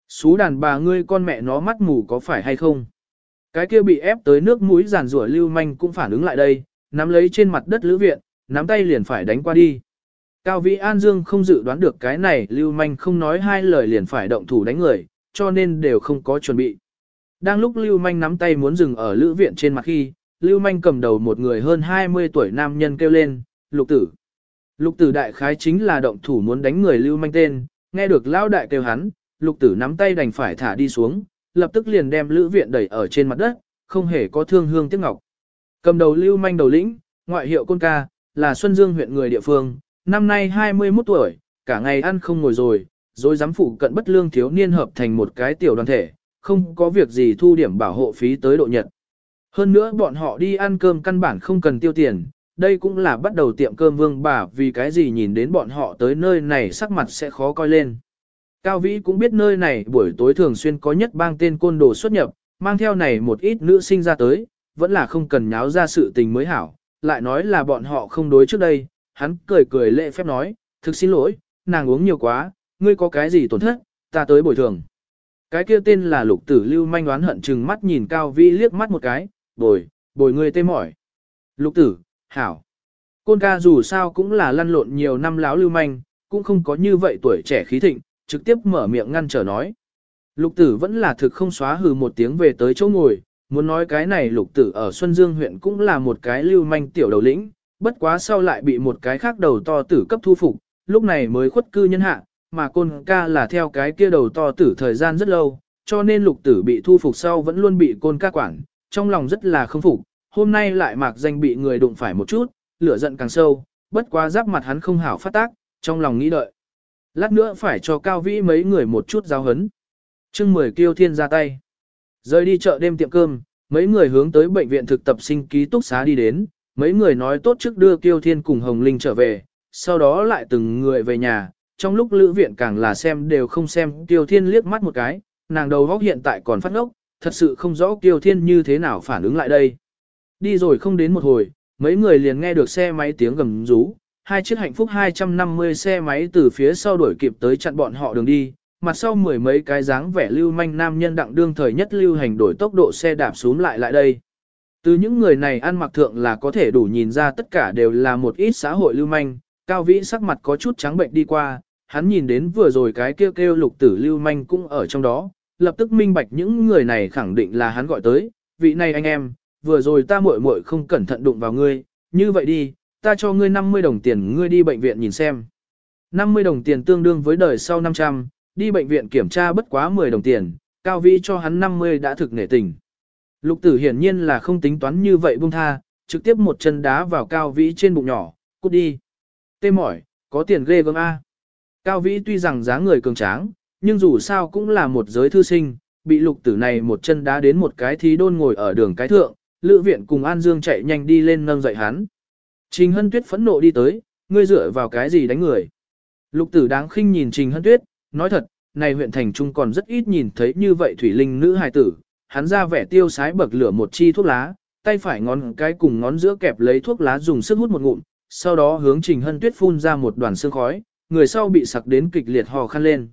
Xú đàn bà ngươi con mẹ nó mắt mù có phải hay không? Cái kia bị ép tới nước mũi giàn rủa lưu manh cũng phản ứng lại đây, nắm lấy trên mặt đất lữ viện, nắm tay liền phải đánh qua đi. Cao Vĩ An Dương không dự đoán được cái này lưu manh không nói hai lời liền phải động thủ đánh người, cho nên đều không có chuẩn bị. Đang lúc lưu manh nắm tay muốn dừng ở lữ viện trên mặt khi, lưu manh cầm đầu một người hơn 20 tuổi nam nhân kêu lên, lục tử. Lục tử đại khái chính là động thủ muốn đánh người lưu manh tên, nghe được lao đại kêu hắn, lục tử nắm tay đành phải thả đi xuống, lập tức liền đem lữ viện đẩy ở trên mặt đất, không hề có thương hương tiếc ngọc. Cầm đầu lưu manh đầu lĩnh, ngoại hiệu côn ca, là Xuân Dương huyện người địa phương, năm nay 21 tuổi, cả ngày ăn không ngồi rồi, rồi dám phụ cận bất lương thiếu niên hợp thành một cái tiểu đoàn thể, không có việc gì thu điểm bảo hộ phí tới độ nhật. Hơn nữa bọn họ đi ăn cơm căn bản không cần tiêu tiền, đây cũng là bắt đầu tiệm cơm vương bà vì cái gì nhìn đến bọn họ tới nơi này sắc mặt sẽ khó coi lên. Cao Vĩ cũng biết nơi này buổi tối thường xuyên có nhất bang tên côn đồ xuất nhập, mang theo này một ít nữ sinh ra tới, vẫn là không cần nháo ra sự tình mới hảo, lại nói là bọn họ không đối trước đây, hắn cười cười lệ phép nói, thực xin lỗi, nàng uống nhiều quá, ngươi có cái gì tổn thất, ta tới bồi thường. Cái kia tên là lục tử lưu manh đoán hận chừng mắt nhìn Cao Vĩ liếc mắt một cái, bồi, bồi ngươi tê mỏi. Lục tử, hảo. Côn ca dù sao cũng là lăn lộn nhiều năm láo lưu manh, cũng không có như vậy tuổi trẻ khí thịnh, trực tiếp mở miệng ngăn trở nói. Lục tử vẫn là thực không xóa hừ một tiếng về tới chỗ ngồi, muốn nói cái này lục tử ở Xuân Dương huyện cũng là một cái lưu manh tiểu đầu lĩnh, bất quá sau lại bị một cái khác đầu to tử cấp thu phục, lúc này mới khuất cư nhân hạ, mà côn ca là theo cái kia đầu to tử thời gian rất lâu, cho nên lục tử bị thu phục sau vẫn luôn bị côn ca quản, trong lòng rất là không phục, hôm nay lại mạc danh bị người đụng phải một chút, lửa giận càng sâu, bất quá giáp mặt hắn không hảo phát tác, trong lòng nghĩ đợi. Lát nữa phải cho Cao Vĩ mấy người một chút giáo hấn. chương mười kiêu thiên ra tay. Rời đi chợ đêm tiệm cơm, mấy người hướng tới bệnh viện thực tập sinh ký túc xá đi đến, mấy người nói tốt trước đưa kiêu thiên cùng Hồng Linh trở về, sau đó lại từng người về nhà, trong lúc lữ viện càng là xem đều không xem kiêu thiên liếc mắt một cái, nàng đầu góc hiện tại còn phát ngốc, thật sự không rõ kiêu thiên như thế nào phản ứng lại đây. Đi rồi không đến một hồi, mấy người liền nghe được xe máy tiếng gầm rú, hai chiếc hạnh phúc 250 xe máy từ phía sau đuổi kịp tới chặn bọn họ đường đi, mặt sau mười mấy cái dáng vẻ lưu manh nam nhân đặng đương thời nhất lưu hành đổi tốc độ xe đạp xuống lại lại đây. Từ những người này ăn mặc thượng là có thể đủ nhìn ra tất cả đều là một ít xã hội lưu manh, cao vĩ sắc mặt có chút trắng bệnh đi qua, hắn nhìn đến vừa rồi cái kêu kêu lục tử lưu manh cũng ở trong đó, lập tức minh bạch những người này khẳng định là hắn gọi tới, vị này anh em, vừa rồi ta muội muội không cẩn thận đụng vào ngươi, như vậy đi, ta cho ngươi 50 đồng tiền ngươi đi bệnh viện nhìn xem. 50 đồng tiền tương đương với đời sau 500, đi bệnh viện kiểm tra bất quá 10 đồng tiền, cao vĩ cho hắn 50 đã thực nể tình. Lục tử hiển nhiên là không tính toán như vậy buông tha, trực tiếp một chân đá vào cao vĩ trên bụng nhỏ, cút đi. Tê mỏi, có tiền ghê gớm A. Cao vĩ tuy rằng dáng người cường tráng, nhưng dù sao cũng là một giới thư sinh, bị lục tử này một chân đá đến một cái thí đôn ngồi ở đường cái thượng, lữ viện cùng An Dương chạy nhanh đi lên nâng dậy hắn. Trình Hân Tuyết phẫn nộ đi tới, ngươi dựa vào cái gì đánh người. Lục tử đáng khinh nhìn Trình Hân Tuyết, nói thật, này huyện thành trung còn rất ít nhìn thấy như vậy thủy linh nữ hài tử, hắn ra vẻ tiêu sái bậc lửa một chi thuốc lá, tay phải ngón cái cùng ngón giữa kẹp lấy thuốc lá dùng sức hút một ngụm, sau đó hướng Trình Hân Tuyết phun ra một đoàn sương khói, người sau bị sặc đến kịch liệt hò khăn lên.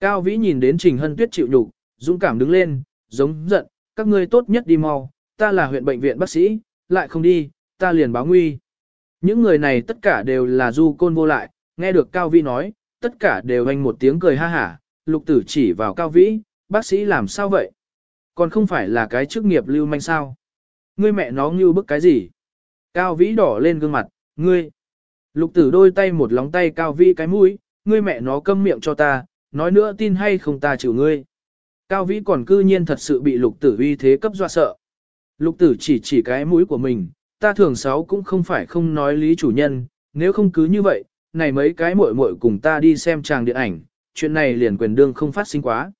Cao Vĩ nhìn đến Trình Hân Tuyết chịu nhục, dũng cảm đứng lên, giống giận, các ngươi tốt nhất đi mau, ta là huyện bệnh viện bác sĩ, lại không đi, ta liền báo nguy. Những người này tất cả đều là du côn vô lại, nghe được Cao Vĩ nói, tất cả đều anh một tiếng cười ha hả, lục tử chỉ vào Cao Vĩ, bác sĩ làm sao vậy? Còn không phải là cái chức nghiệp lưu manh sao? Ngươi mẹ nó như bức cái gì? Cao Vĩ đỏ lên gương mặt, ngươi. Lục tử đôi tay một lóng tay Cao Vĩ cái mũi, ngươi mẹ nó câm miệng cho ta, nói nữa tin hay không ta chịu ngươi. Cao Vĩ còn cư nhiên thật sự bị lục tử uy thế cấp dọa sợ. Lục tử chỉ chỉ cái mũi của mình, ta thường sáu cũng không phải không nói lý chủ nhân, nếu không cứ như vậy, này mấy cái muội muội cùng ta đi xem chàng điện ảnh, chuyện này liền quyền đương không phát sinh quá.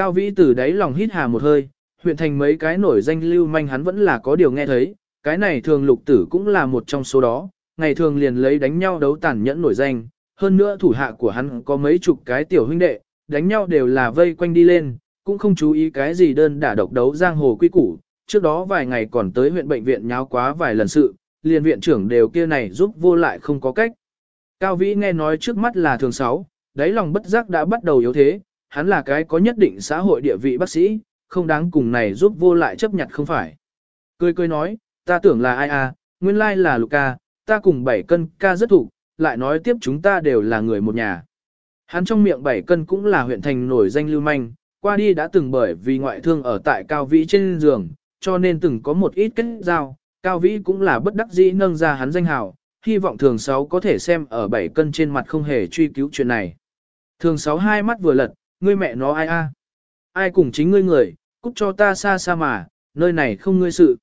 Cao Vĩ từ đáy lòng hít hà một hơi, huyện thành mấy cái nổi danh lưu manh hắn vẫn là có điều nghe thấy, cái này thường lục tử cũng là một trong số đó, ngày thường liền lấy đánh nhau đấu tàn nhẫn nổi danh, hơn nữa thủ hạ của hắn có mấy chục cái tiểu huynh đệ, đánh nhau đều là vây quanh đi lên, cũng không chú ý cái gì đơn đả độc đấu giang hồ quy củ, trước đó vài ngày còn tới huyện bệnh viện nháo quá vài lần sự, liền viện trưởng đều kia này giúp vô lại không có cách. Cao Vĩ nghe nói trước mắt là thường sáu, đáy lòng bất giác đã bắt đầu yếu thế, hắn là cái có nhất định xã hội địa vị bác sĩ, không đáng cùng này giúp vô lại chấp nhận không phải. Cười cười nói, ta tưởng là ai à, nguyên lai là Luca, ta cùng bảy cân ca rất thủ, lại nói tiếp chúng ta đều là người một nhà. Hắn trong miệng bảy cân cũng là huyện thành nổi danh lưu manh, qua đi đã từng bởi vì ngoại thương ở tại Cao Vĩ trên giường, cho nên từng có một ít kết giao, Cao Vĩ cũng là bất đắc dĩ nâng ra hắn danh hào, hy vọng thường sáu có thể xem ở bảy cân trên mặt không hề truy cứu chuyện này. Thường sáu hai mắt vừa lật, ngươi mẹ nó ai a? Ai cùng chính ngươi người, cút cho ta xa xa mà, nơi này không ngươi sự.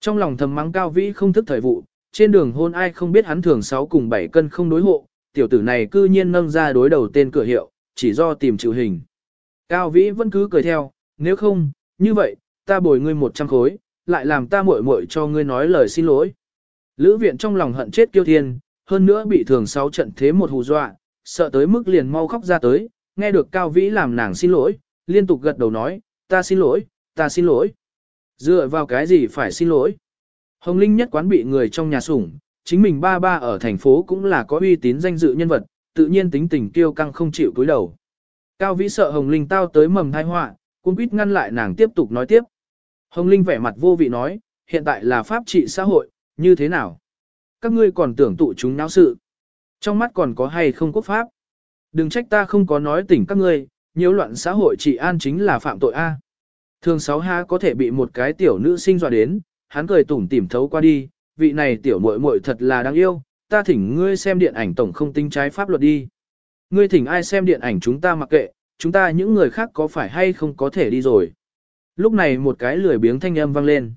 Trong lòng thầm mắng Cao Vĩ không thức thời vụ, trên đường hôn ai không biết hắn thường sáu cùng bảy cân không đối hộ, tiểu tử này cư nhiên nâng ra đối đầu tên cửa hiệu, chỉ do tìm chịu hình. Cao Vĩ vẫn cứ cười theo, nếu không, như vậy, ta bồi ngươi một trăm khối, lại làm ta muội muội cho ngươi nói lời xin lỗi. Lữ viện trong lòng hận chết kiêu thiên, hơn nữa bị thường sáu trận thế một hù dọa, sợ tới mức liền mau khóc ra tới, nghe được Cao Vĩ làm nàng xin lỗi, liên tục gật đầu nói, ta xin lỗi, ta xin lỗi. Dựa vào cái gì phải xin lỗi? Hồng Linh nhất quán bị người trong nhà sủng, chính mình ba ba ở thành phố cũng là có uy tín danh dự nhân vật, tự nhiên tính tình kiêu căng không chịu cúi đầu. Cao Vĩ sợ Hồng Linh tao tới mầm thai họa, cũng quýt ngăn lại nàng tiếp tục nói tiếp. Hồng Linh vẻ mặt vô vị nói, hiện tại là pháp trị xã hội, như thế nào? Các ngươi còn tưởng tụ chúng náo sự. Trong mắt còn có hay không quốc pháp? Đừng trách ta không có nói tỉnh các ngươi, nhiễu loạn xã hội trị an chính là phạm tội A. Thường sáu ha có thể bị một cái tiểu nữ sinh dọa đến, hắn cười tủm tỉm thấu qua đi, vị này tiểu muội muội thật là đáng yêu, ta thỉnh ngươi xem điện ảnh tổng không tính trái pháp luật đi. Ngươi thỉnh ai xem điện ảnh chúng ta mặc kệ, chúng ta những người khác có phải hay không có thể đi rồi. Lúc này một cái lười biếng thanh âm vang lên.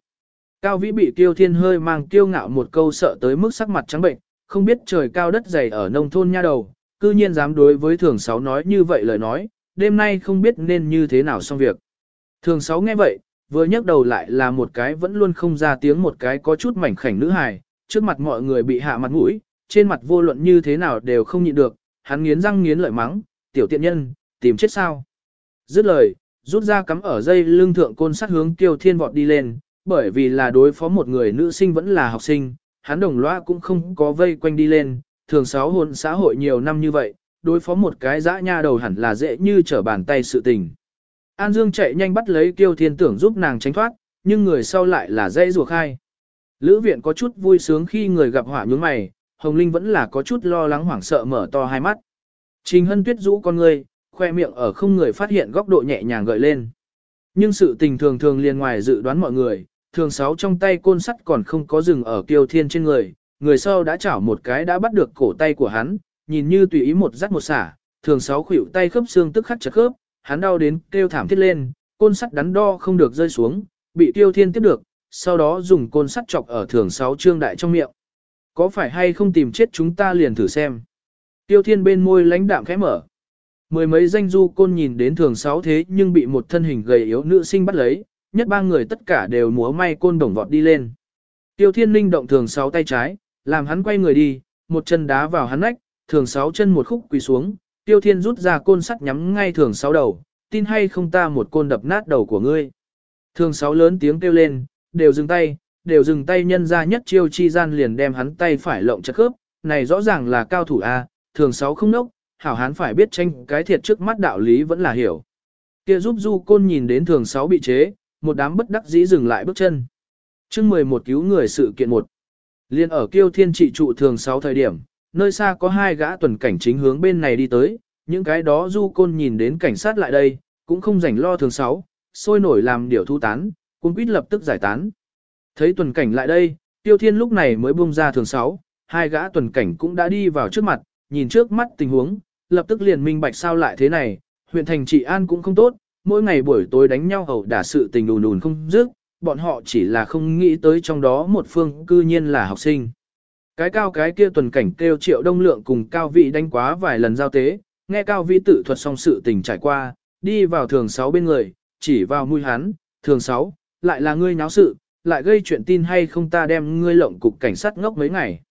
Cao Vĩ bị Tiêu Thiên hơi mang kiêu ngạo một câu sợ tới mức sắc mặt trắng bệnh, không biết trời cao đất dày ở nông thôn nha đầu, cư nhiên dám đối với thường sáu nói như vậy lời nói, đêm nay không biết nên như thế nào xong việc. Thường sáu nghe vậy, vừa nhấc đầu lại là một cái vẫn luôn không ra tiếng một cái có chút mảnh khảnh nữ hài, trước mặt mọi người bị hạ mặt mũi, trên mặt vô luận như thế nào đều không nhịn được, hắn nghiến răng nghiến lợi mắng, tiểu tiện nhân, tìm chết sao. Dứt lời, rút ra cắm ở dây lưng thượng côn sắt hướng tiêu thiên vọt đi lên, bởi vì là đối phó một người nữ sinh vẫn là học sinh, hắn đồng loa cũng không có vây quanh đi lên, thường sáu hôn xã hội nhiều năm như vậy, đối phó một cái dã nha đầu hẳn là dễ như trở bàn tay sự tình. An Dương chạy nhanh bắt lấy Kiêu Thiên tưởng giúp nàng tránh thoát, nhưng người sau lại là dây rùa khai. Lữ viện có chút vui sướng khi người gặp họa nhướng mày, Hồng Linh vẫn là có chút lo lắng hoảng sợ mở to hai mắt. Trình Hân Tuyết rũ con người, khoe miệng ở không người phát hiện góc độ nhẹ nhàng gợi lên. Nhưng sự tình thường thường liền ngoài dự đoán mọi người, thường sáu trong tay côn sắt còn không có dừng ở kiêu thiên trên người, người sau đã chảo một cái đã bắt được cổ tay của hắn, nhìn như tùy ý một rắc một xả, thường sáu khuỷu tay khớp xương tức khắc chật khớp, hắn đau đến kêu thảm thiết lên, côn sắt đắn đo không được rơi xuống, bị tiêu thiên tiếp được, sau đó dùng côn sắt chọc ở thường sáu trương đại trong miệng. Có phải hay không tìm chết chúng ta liền thử xem. Tiêu thiên bên môi lãnh đạm khẽ mở. Mười mấy danh du côn nhìn đến thường sáu thế nhưng bị một thân hình gầy yếu nữ sinh bắt lấy, nhất ba người tất cả đều múa may côn đồng vọt đi lên. Tiêu thiên linh động thường sáu tay trái, làm hắn quay người đi, một chân đá vào hắn nách, thường sáu chân một khúc quỳ xuống, tiêu thiên rút ra côn sắt nhắm ngay thường sáu đầu, tin hay không ta một côn đập nát đầu của ngươi. Thường sáu lớn tiếng kêu lên, đều dừng tay, đều dừng tay nhân ra nhất chiêu chi gian liền đem hắn tay phải lộng chặt khớp, này rõ ràng là cao thủ A, thường sáu không nốc, hảo hán phải biết tranh cái thiệt trước mắt đạo lý vẫn là hiểu. Kia giúp du côn nhìn đến thường sáu bị chế, một đám bất đắc dĩ dừng lại bước chân. chương 11 cứu người sự kiện một Liên ở kiêu thiên trị trụ thường sáu thời điểm, nơi xa có hai gã tuần cảnh chính hướng bên này đi tới, những cái đó du côn nhìn đến cảnh sát lại đây, cũng không rảnh lo thường sáu, sôi nổi làm điều thu tán, cũng quýt lập tức giải tán. Thấy tuần cảnh lại đây, tiêu thiên lúc này mới buông ra thường sáu, hai gã tuần cảnh cũng đã đi vào trước mặt, nhìn trước mắt tình huống, lập tức liền minh bạch sao lại thế này, huyện thành trị an cũng không tốt, mỗi ngày buổi tối đánh nhau hầu đả sự tình đùn đùn không dứt, bọn họ chỉ là không nghĩ tới trong đó một phương cư nhiên là học sinh. Cái cao cái kia tuần cảnh kêu triệu đông lượng cùng cao vị đánh quá vài lần giao tế, nghe cao vị tự thuật xong sự tình trải qua, đi vào thường sáu bên người, chỉ vào mũi hắn, thường sáu, lại là ngươi nháo sự, lại gây chuyện tin hay không ta đem ngươi lộng cục cảnh sát ngốc mấy ngày.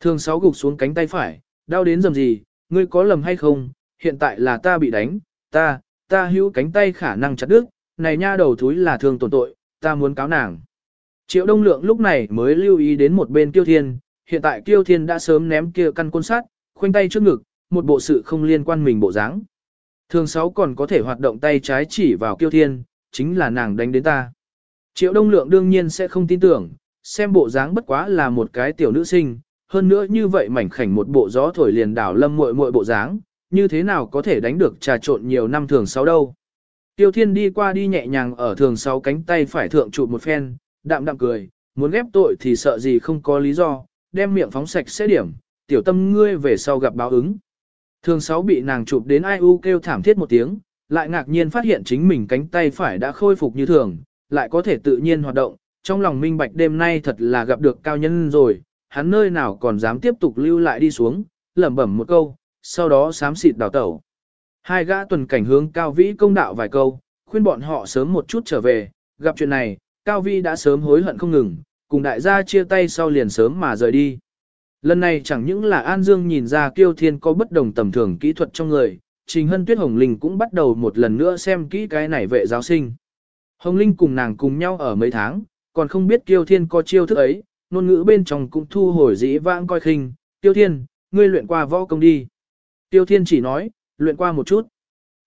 Thường sáu gục xuống cánh tay phải, đau đến dầm gì, ngươi có lầm hay không, hiện tại là ta bị đánh, ta, ta hữu cánh tay khả năng chặt đứt, này nha đầu thúi là thường tổn tội, ta muốn cáo nàng. Triệu Đông Lượng lúc này mới lưu ý đến một bên Kiêu Thiên, hiện tại Kiêu Thiên đã sớm ném kia căn côn sắt, khoanh tay trước ngực, một bộ sự không liên quan mình bộ dáng. Thường sáu còn có thể hoạt động tay trái chỉ vào Kiêu Thiên, chính là nàng đánh đến ta. Triệu Đông Lượng đương nhiên sẽ không tin tưởng, xem bộ dáng bất quá là một cái tiểu nữ sinh, hơn nữa như vậy mảnh khảnh một bộ gió thổi liền đảo lâm muội muội bộ dáng, như thế nào có thể đánh được trà trộn nhiều năm thường sáu đâu. Tiêu Thiên đi qua đi nhẹ nhàng ở thường sáu cánh tay phải thượng chụp một phen, đạm đạm cười, muốn ghép tội thì sợ gì không có lý do, đem miệng phóng sạch sẽ điểm, tiểu tâm ngươi về sau gặp báo ứng. Thường sáu bị nàng chụp đến ai u kêu thảm thiết một tiếng, lại ngạc nhiên phát hiện chính mình cánh tay phải đã khôi phục như thường, lại có thể tự nhiên hoạt động, trong lòng minh bạch đêm nay thật là gặp được cao nhân rồi, hắn nơi nào còn dám tiếp tục lưu lại đi xuống, lẩm bẩm một câu, sau đó sám xịt đào tẩu. Hai gã tuần cảnh hướng Cao Vĩ công đạo vài câu, khuyên bọn họ sớm một chút trở về, gặp chuyện này, Cao Vĩ đã sớm hối hận không ngừng, cùng đại gia chia tay sau liền sớm mà rời đi. Lần này chẳng những là An Dương nhìn ra Kiêu Thiên có bất đồng tầm thường kỹ thuật trong người, Trình Hân Tuyết Hồng Linh cũng bắt đầu một lần nữa xem kỹ cái này vệ giáo sinh. Hồng Linh cùng nàng cùng nhau ở mấy tháng, còn không biết Kiêu Thiên có chiêu thức ấy, ngôn ngữ bên trong cũng thu hồi dĩ vãng coi khinh, Tiêu Thiên, ngươi luyện qua võ công đi. Tiêu Thiên chỉ nói, luyện qua một chút.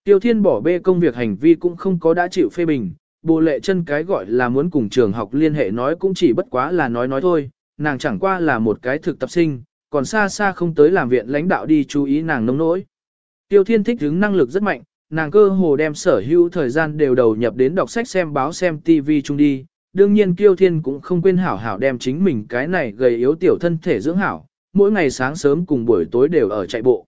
Tiêu Thiên bỏ bê công việc hành vi cũng không có đã chịu phê bình, bồ lệ chân cái gọi là muốn cùng trường học liên hệ nói cũng chỉ bất quá là nói nói thôi, nàng chẳng qua là một cái thực tập sinh, còn xa xa không tới làm viện lãnh đạo đi chú ý nàng nông nỗi. Tiêu Thiên thích hứng năng lực rất mạnh, nàng cơ hồ đem sở hữu thời gian đều đầu nhập đến đọc sách xem báo xem TV chung đi. Đương nhiên Kiêu Thiên cũng không quên hảo hảo đem chính mình cái này gầy yếu tiểu thân thể dưỡng hảo, mỗi ngày sáng sớm cùng buổi tối đều ở chạy bộ.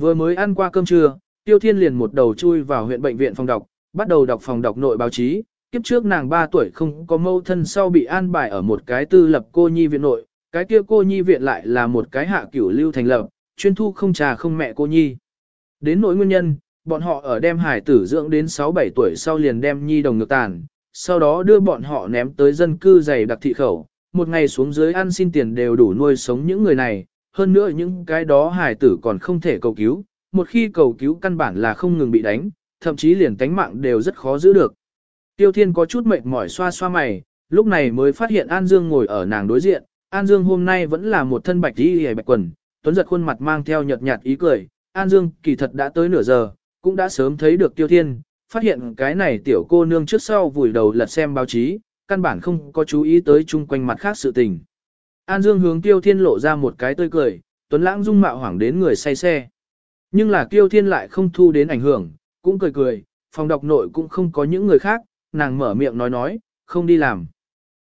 Vừa mới ăn qua cơm trưa, Tiêu Thiên liền một đầu chui vào huyện bệnh viện phòng đọc, bắt đầu đọc phòng đọc nội báo chí. Kiếp trước nàng 3 tuổi không có mâu thân sau bị an bài ở một cái tư lập cô nhi viện nội, cái kia cô nhi viện lại là một cái hạ cửu lưu thành lập, chuyên thu không trà không mẹ cô nhi. Đến nỗi nguyên nhân, bọn họ ở đem hải tử dưỡng đến 6-7 tuổi sau liền đem nhi đồng ngược tàn, sau đó đưa bọn họ ném tới dân cư dày đặc thị khẩu, một ngày xuống dưới ăn xin tiền đều đủ nuôi sống những người này, hơn nữa những cái đó hài tử còn không thể cầu cứu, một khi cầu cứu căn bản là không ngừng bị đánh, thậm chí liền tánh mạng đều rất khó giữ được. Tiêu Thiên có chút mệt mỏi xoa xoa mày, lúc này mới phát hiện An Dương ngồi ở nàng đối diện, An Dương hôm nay vẫn là một thân bạch y hề bạch quần, tuấn giật khuôn mặt mang theo nhợt nhạt ý cười, An Dương kỳ thật đã tới nửa giờ, cũng đã sớm thấy được Tiêu Thiên, phát hiện cái này tiểu cô nương trước sau vùi đầu lật xem báo chí, căn bản không có chú ý tới chung quanh mặt khác sự tình. An Dương hướng Tiêu Thiên lộ ra một cái tươi cười, Tuấn Lãng dung mạo hoảng đến người say xe. Nhưng là Tiêu Thiên lại không thu đến ảnh hưởng, cũng cười cười, phòng đọc nội cũng không có những người khác, nàng mở miệng nói nói, không đi làm.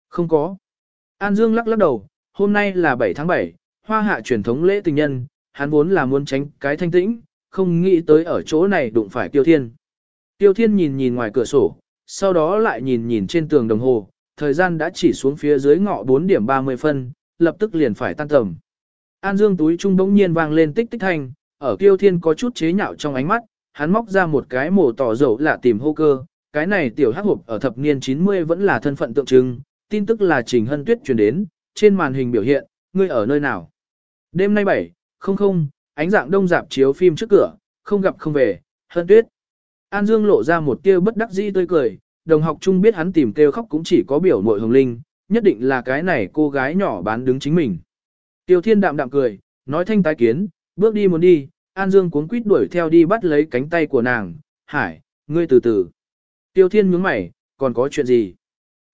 Không có. An Dương lắc lắc đầu, hôm nay là 7 tháng 7, hoa hạ truyền thống lễ tình nhân, hắn vốn là muốn tránh cái thanh tĩnh, không nghĩ tới ở chỗ này đụng phải Tiêu Thiên. Tiêu Thiên nhìn nhìn ngoài cửa sổ, sau đó lại nhìn nhìn trên tường đồng hồ, thời gian đã chỉ xuống phía dưới ngọ 4 điểm 30 phân, lập tức liền phải tan tầm. An Dương túi trung bỗng nhiên vang lên tích tích thanh, ở Tiêu Thiên có chút chế nhạo trong ánh mắt, hắn móc ra một cái mổ tỏ dầu lạ tìm hô cơ, cái này tiểu hắc hộp ở thập niên 90 vẫn là thân phận tượng trưng, tin tức là Trình Hân Tuyết truyền đến, trên màn hình biểu hiện, ngươi ở nơi nào. Đêm nay 7, không không, ánh dạng đông dạp chiếu phim trước cửa, không gặp không về, Hân Tuyết. An Dương lộ ra một tia bất đắc dĩ tươi cười, đồng học chung biết hắn tìm kêu khóc cũng chỉ có biểu muội hồng linh, nhất định là cái này cô gái nhỏ bán đứng chính mình. Tiêu Thiên đạm đạm cười, nói thanh tái kiến, bước đi muốn đi, An Dương cuốn quýt đuổi theo đi bắt lấy cánh tay của nàng, hải, ngươi từ từ. Tiêu Thiên nhướng mày, còn có chuyện gì?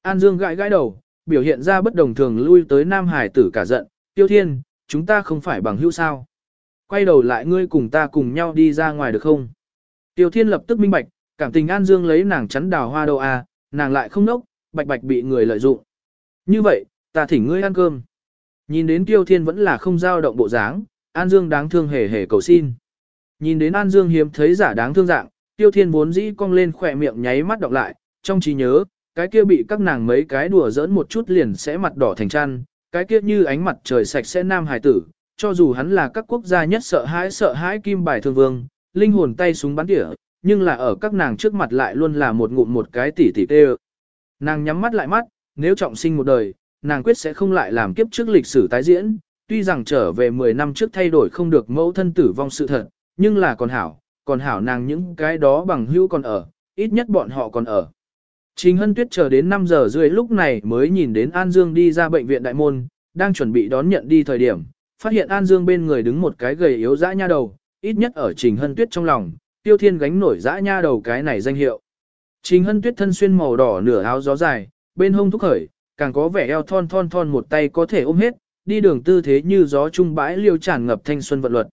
An Dương gãi gãi đầu, biểu hiện ra bất đồng thường lui tới Nam Hải tử cả giận, Tiêu Thiên, chúng ta không phải bằng hữu sao. Quay đầu lại ngươi cùng ta cùng nhau đi ra ngoài được không? Tiêu Thiên lập tức minh bạch, cảm tình An Dương lấy nàng chắn đào hoa đâu à, nàng lại không nốc, bạch bạch bị người lợi dụng. Như vậy, ta thỉnh ngươi ăn cơm. Nhìn đến Tiêu Thiên vẫn là không dao động bộ dáng, An Dương đáng thương hề hề cầu xin. Nhìn đến An Dương hiếm thấy giả đáng thương dạng, Tiêu Thiên vốn dĩ cong lên khỏe miệng nháy mắt đọc lại, trong trí nhớ, cái kia bị các nàng mấy cái đùa giỡn một chút liền sẽ mặt đỏ thành chăn, cái kia như ánh mặt trời sạch sẽ nam hài tử, cho dù hắn là các quốc gia nhất sợ hãi sợ hãi kim bài thương vương, linh hồn tay súng bắn tỉa, nhưng là ở các nàng trước mặt lại luôn là một ngụm một cái tỉ tỉ tê Nàng nhắm mắt lại mắt, nếu trọng sinh một đời, nàng quyết sẽ không lại làm kiếp trước lịch sử tái diễn, tuy rằng trở về 10 năm trước thay đổi không được mẫu thân tử vong sự thật, nhưng là còn hảo, còn hảo nàng những cái đó bằng hữu còn ở, ít nhất bọn họ còn ở. Trình Hân Tuyết chờ đến 5 giờ rưỡi lúc này mới nhìn đến An Dương đi ra bệnh viện đại môn, đang chuẩn bị đón nhận đi thời điểm, phát hiện An Dương bên người đứng một cái gầy yếu dã nha đầu, ít nhất ở Trình Hân Tuyết trong lòng, Tiêu Thiên gánh nổi dã nha đầu cái này danh hiệu. Trình Hân Tuyết thân xuyên màu đỏ nửa áo gió dài, bên hông thúc khởi, càng có vẻ eo thon thon thon một tay có thể ôm hết, đi đường tư thế như gió trung bãi liêu tràn ngập thanh xuân vận luật.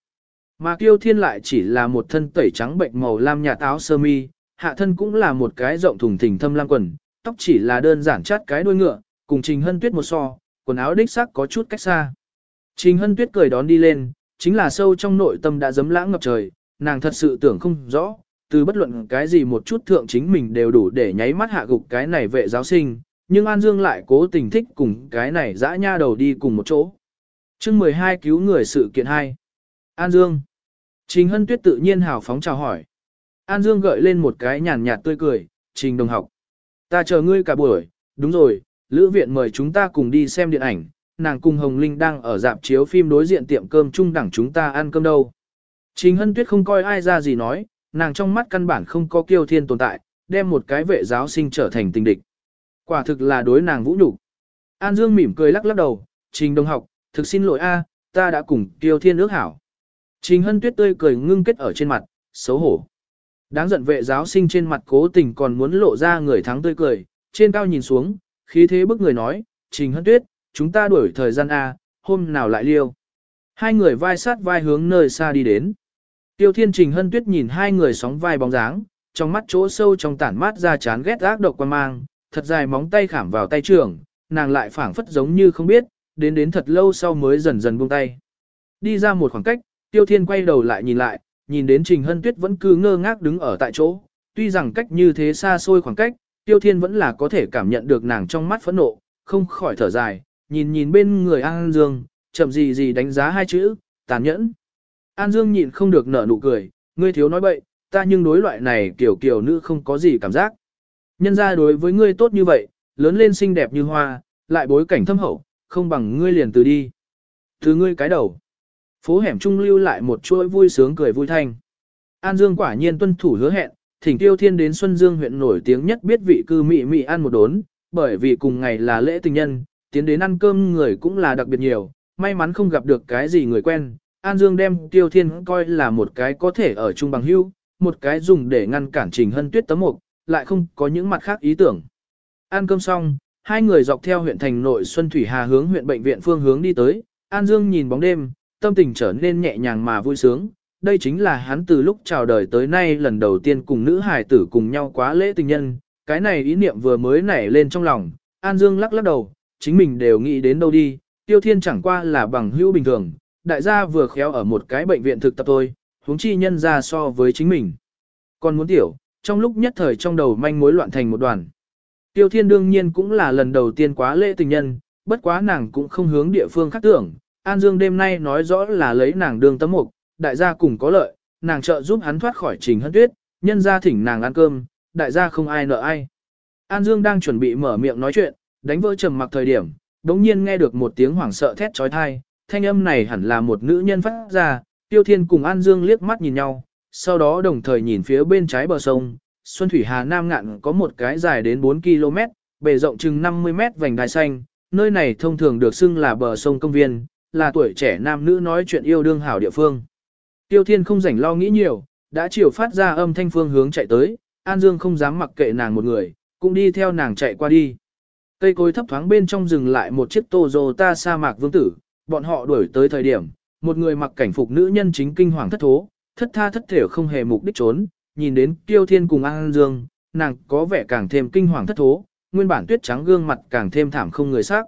Mà Kiêu Thiên lại chỉ là một thân tẩy trắng bệnh màu lam nhạt áo sơ mi, hạ thân cũng là một cái rộng thùng thình thâm lam quần, tóc chỉ là đơn giản chát cái đuôi ngựa, cùng Trình Hân Tuyết một so, quần áo đích xác có chút cách xa. Trình Hân Tuyết cười đón đi lên, chính là sâu trong nội tâm đã dấm lãng ngập trời, nàng thật sự tưởng không rõ, từ bất luận cái gì một chút thượng chính mình đều đủ để nháy mắt hạ gục cái này vệ giáo sinh, nhưng An Dương lại cố tình thích cùng cái này dã nha đầu đi cùng một chỗ. chương 12 cứu người sự kiện 2. An Dương. Trình Hân Tuyết tự nhiên hào phóng chào hỏi. An Dương gợi lên một cái nhàn nhạt tươi cười, Trình đồng học. Ta chờ ngươi cả buổi, đúng rồi, Lữ Viện mời chúng ta cùng đi xem điện ảnh, nàng cùng Hồng Linh đang ở dạp chiếu phim đối diện tiệm cơm chung đẳng chúng ta ăn cơm đâu. Trình Hân Tuyết không coi ai ra gì nói, nàng trong mắt căn bản không có kiêu thiên tồn tại, đem một cái vệ giáo sinh trở thành tình địch. Quả thực là đối nàng vũ nhục. An Dương mỉm cười lắc lắc đầu, Trình đồng học, thực xin lỗi a, ta đã cùng Tiêu thiên ước hảo. Trình Hân Tuyết tươi cười ngưng kết ở trên mặt, xấu hổ. Đáng giận vệ giáo sinh trên mặt cố tình còn muốn lộ ra người thắng tươi cười, trên cao nhìn xuống, khí thế bức người nói, Trình Hân Tuyết, chúng ta đuổi thời gian A, hôm nào lại liêu. Hai người vai sát vai hướng nơi xa đi đến. Tiêu Thiên Trình Hân Tuyết nhìn hai người sóng vai bóng dáng, trong mắt chỗ sâu trong tản mát ra chán ghét ác độc quan mang, thật dài móng tay khảm vào tay trưởng, nàng lại phảng phất giống như không biết, đến đến thật lâu sau mới dần dần buông tay. Đi ra một khoảng cách, Tiêu Thiên quay đầu lại nhìn lại, nhìn đến Trình Hân Tuyết vẫn cứ ngơ ngác đứng ở tại chỗ, tuy rằng cách như thế xa xôi khoảng cách, Tiêu Thiên vẫn là có thể cảm nhận được nàng trong mắt phẫn nộ, không khỏi thở dài, nhìn nhìn bên người An Dương, chậm gì gì đánh giá hai chữ, tàn nhẫn. An Dương nhịn không được nở nụ cười, ngươi thiếu nói bậy, ta nhưng đối loại này kiểu kiểu nữ không có gì cảm giác. Nhân ra đối với ngươi tốt như vậy, lớn lên xinh đẹp như hoa, lại bối cảnh thâm hậu, không bằng ngươi liền từ đi. Từ ngươi cái đầu. Phố hẻm trung lưu lại một chuỗi vui sướng cười vui thanh. An Dương quả nhiên tuân thủ hứa hẹn, thỉnh tiêu thiên đến Xuân Dương huyện nổi tiếng nhất biết vị cư mị mị ăn một đốn, bởi vì cùng ngày là lễ tình nhân, tiến đến ăn cơm người cũng là đặc biệt nhiều, may mắn không gặp được cái gì người quen, An Dương đem Tiêu Thiên coi là một cái có thể ở chung bằng hữu, một cái dùng để ngăn cản Trình Hân Tuyết tấm mục, lại không có những mặt khác ý tưởng. Ăn cơm xong, hai người dọc theo huyện thành nội Xuân Thủy Hà hướng huyện bệnh viện phương hướng đi tới, An Dương nhìn bóng đêm, tâm tình trở nên nhẹ nhàng mà vui sướng. Đây chính là hắn từ lúc chào đời tới nay lần đầu tiên cùng nữ hài tử cùng nhau quá lễ tình nhân, cái này ý niệm vừa mới nảy lên trong lòng, An Dương lắc lắc đầu, chính mình đều nghĩ đến đâu đi, Tiêu Thiên chẳng qua là bằng hữu bình thường, đại gia vừa khéo ở một cái bệnh viện thực tập thôi, huống chi nhân ra so với chính mình. Còn muốn tiểu, trong lúc nhất thời trong đầu manh mối loạn thành một đoàn. Tiêu Thiên đương nhiên cũng là lần đầu tiên quá lễ tình nhân, bất quá nàng cũng không hướng địa phương khác tưởng. An Dương đêm nay nói rõ là lấy nàng đường tấm mục, đại gia cùng có lợi, nàng trợ giúp hắn thoát khỏi trình hân tuyết, nhân gia thỉnh nàng ăn cơm, đại gia không ai nợ ai. An Dương đang chuẩn bị mở miệng nói chuyện, đánh vỡ trầm mặc thời điểm, đống nhiên nghe được một tiếng hoảng sợ thét trói thai, thanh âm này hẳn là một nữ nhân phát ra, Tiêu Thiên cùng An Dương liếc mắt nhìn nhau, sau đó đồng thời nhìn phía bên trái bờ sông, Xuân Thủy Hà Nam ngạn có một cái dài đến 4 km, bề rộng chừng 50 mét vành đai xanh, nơi này thông thường được xưng là bờ sông công viên, là tuổi trẻ nam nữ nói chuyện yêu đương hảo địa phương. Tiêu Thiên không rảnh lo nghĩ nhiều, đã chiều phát ra âm thanh phương hướng chạy tới, An Dương không dám mặc kệ nàng một người, cũng đi theo nàng chạy qua đi. Cây cối thấp thoáng bên trong dừng lại một chiếc Toyota sa mạc vương tử, bọn họ đuổi tới thời điểm, một người mặc cảnh phục nữ nhân chính kinh hoàng thất thố, thất tha thất thể không hề mục đích trốn, nhìn đến Tiêu Thiên cùng An Dương, nàng có vẻ càng thêm kinh hoàng thất thố, nguyên bản tuyết trắng gương mặt càng thêm thảm không người sắc.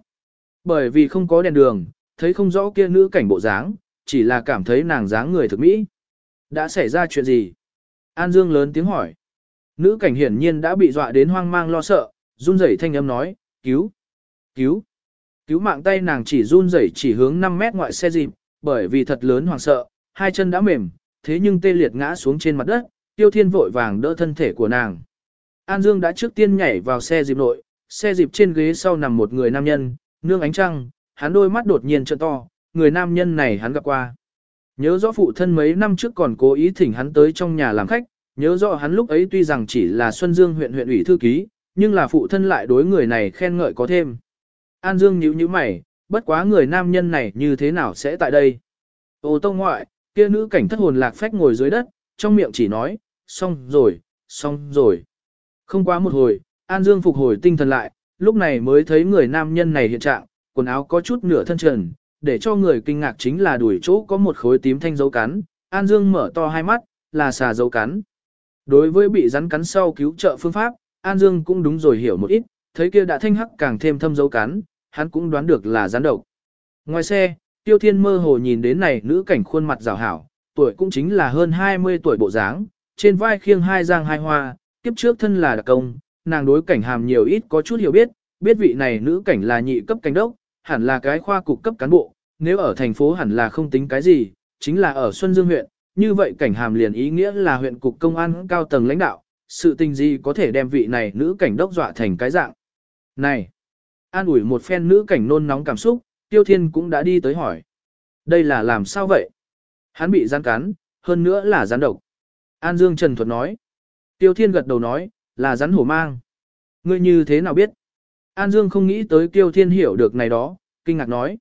Bởi vì không có đèn đường, thấy không rõ kia nữ cảnh bộ dáng, chỉ là cảm thấy nàng dáng người thực mỹ. Đã xảy ra chuyện gì? An Dương lớn tiếng hỏi. Nữ cảnh hiển nhiên đã bị dọa đến hoang mang lo sợ, run rẩy thanh âm nói, cứu, cứu, cứu mạng tay nàng chỉ run rẩy chỉ hướng 5 mét ngoại xe dịp, bởi vì thật lớn hoảng sợ, hai chân đã mềm, thế nhưng tê liệt ngã xuống trên mặt đất, tiêu thiên vội vàng đỡ thân thể của nàng. An Dương đã trước tiên nhảy vào xe dịp nội, xe dịp trên ghế sau nằm một người nam nhân, nương ánh trăng, hắn đôi mắt đột nhiên trợn to, người nam nhân này hắn gặp qua. Nhớ rõ phụ thân mấy năm trước còn cố ý thỉnh hắn tới trong nhà làm khách, nhớ rõ hắn lúc ấy tuy rằng chỉ là Xuân Dương huyện huyện ủy thư ký, nhưng là phụ thân lại đối người này khen ngợi có thêm. An Dương nhíu nhíu mày, bất quá người nam nhân này như thế nào sẽ tại đây? Ô tô ngoại, kia nữ cảnh thất hồn lạc phách ngồi dưới đất, trong miệng chỉ nói, xong rồi, xong rồi. Không quá một hồi, An Dương phục hồi tinh thần lại, lúc này mới thấy người nam nhân này hiện trạng, quần áo có chút nửa thân trần, để cho người kinh ngạc chính là đuổi chỗ có một khối tím thanh dấu cắn. An Dương mở to hai mắt, là xà dấu cắn. Đối với bị rắn cắn sau cứu trợ phương pháp, An Dương cũng đúng rồi hiểu một ít, thấy kia đã thanh hắc càng thêm thâm dấu cắn, hắn cũng đoán được là rắn độc. Ngoài xe, Tiêu Thiên mơ hồ nhìn đến này nữ cảnh khuôn mặt rào hảo, tuổi cũng chính là hơn 20 tuổi bộ dáng, trên vai khiêng hai giang hai hoa, kiếp trước thân là đặc công, nàng đối cảnh hàm nhiều ít có chút hiểu biết, biết vị này nữ cảnh là nhị cấp cảnh đốc, hẳn là cái khoa cục cấp cán bộ, nếu ở thành phố hẳn là không tính cái gì, chính là ở Xuân Dương huyện, như vậy cảnh hàm liền ý nghĩa là huyện cục công an cao tầng lãnh đạo, sự tình gì có thể đem vị này nữ cảnh đốc dọa thành cái dạng. Này, an ủi một phen nữ cảnh nôn nóng cảm xúc, Tiêu Thiên cũng đã đi tới hỏi. Đây là làm sao vậy? Hắn bị gian cắn, hơn nữa là gián độc. An Dương Trần Thuật nói. Tiêu Thiên gật đầu nói, là rắn hổ mang. Ngươi như thế nào biết? An Dương không nghĩ tới Tiêu Thiên hiểu được này đó, kinh ngạc nói.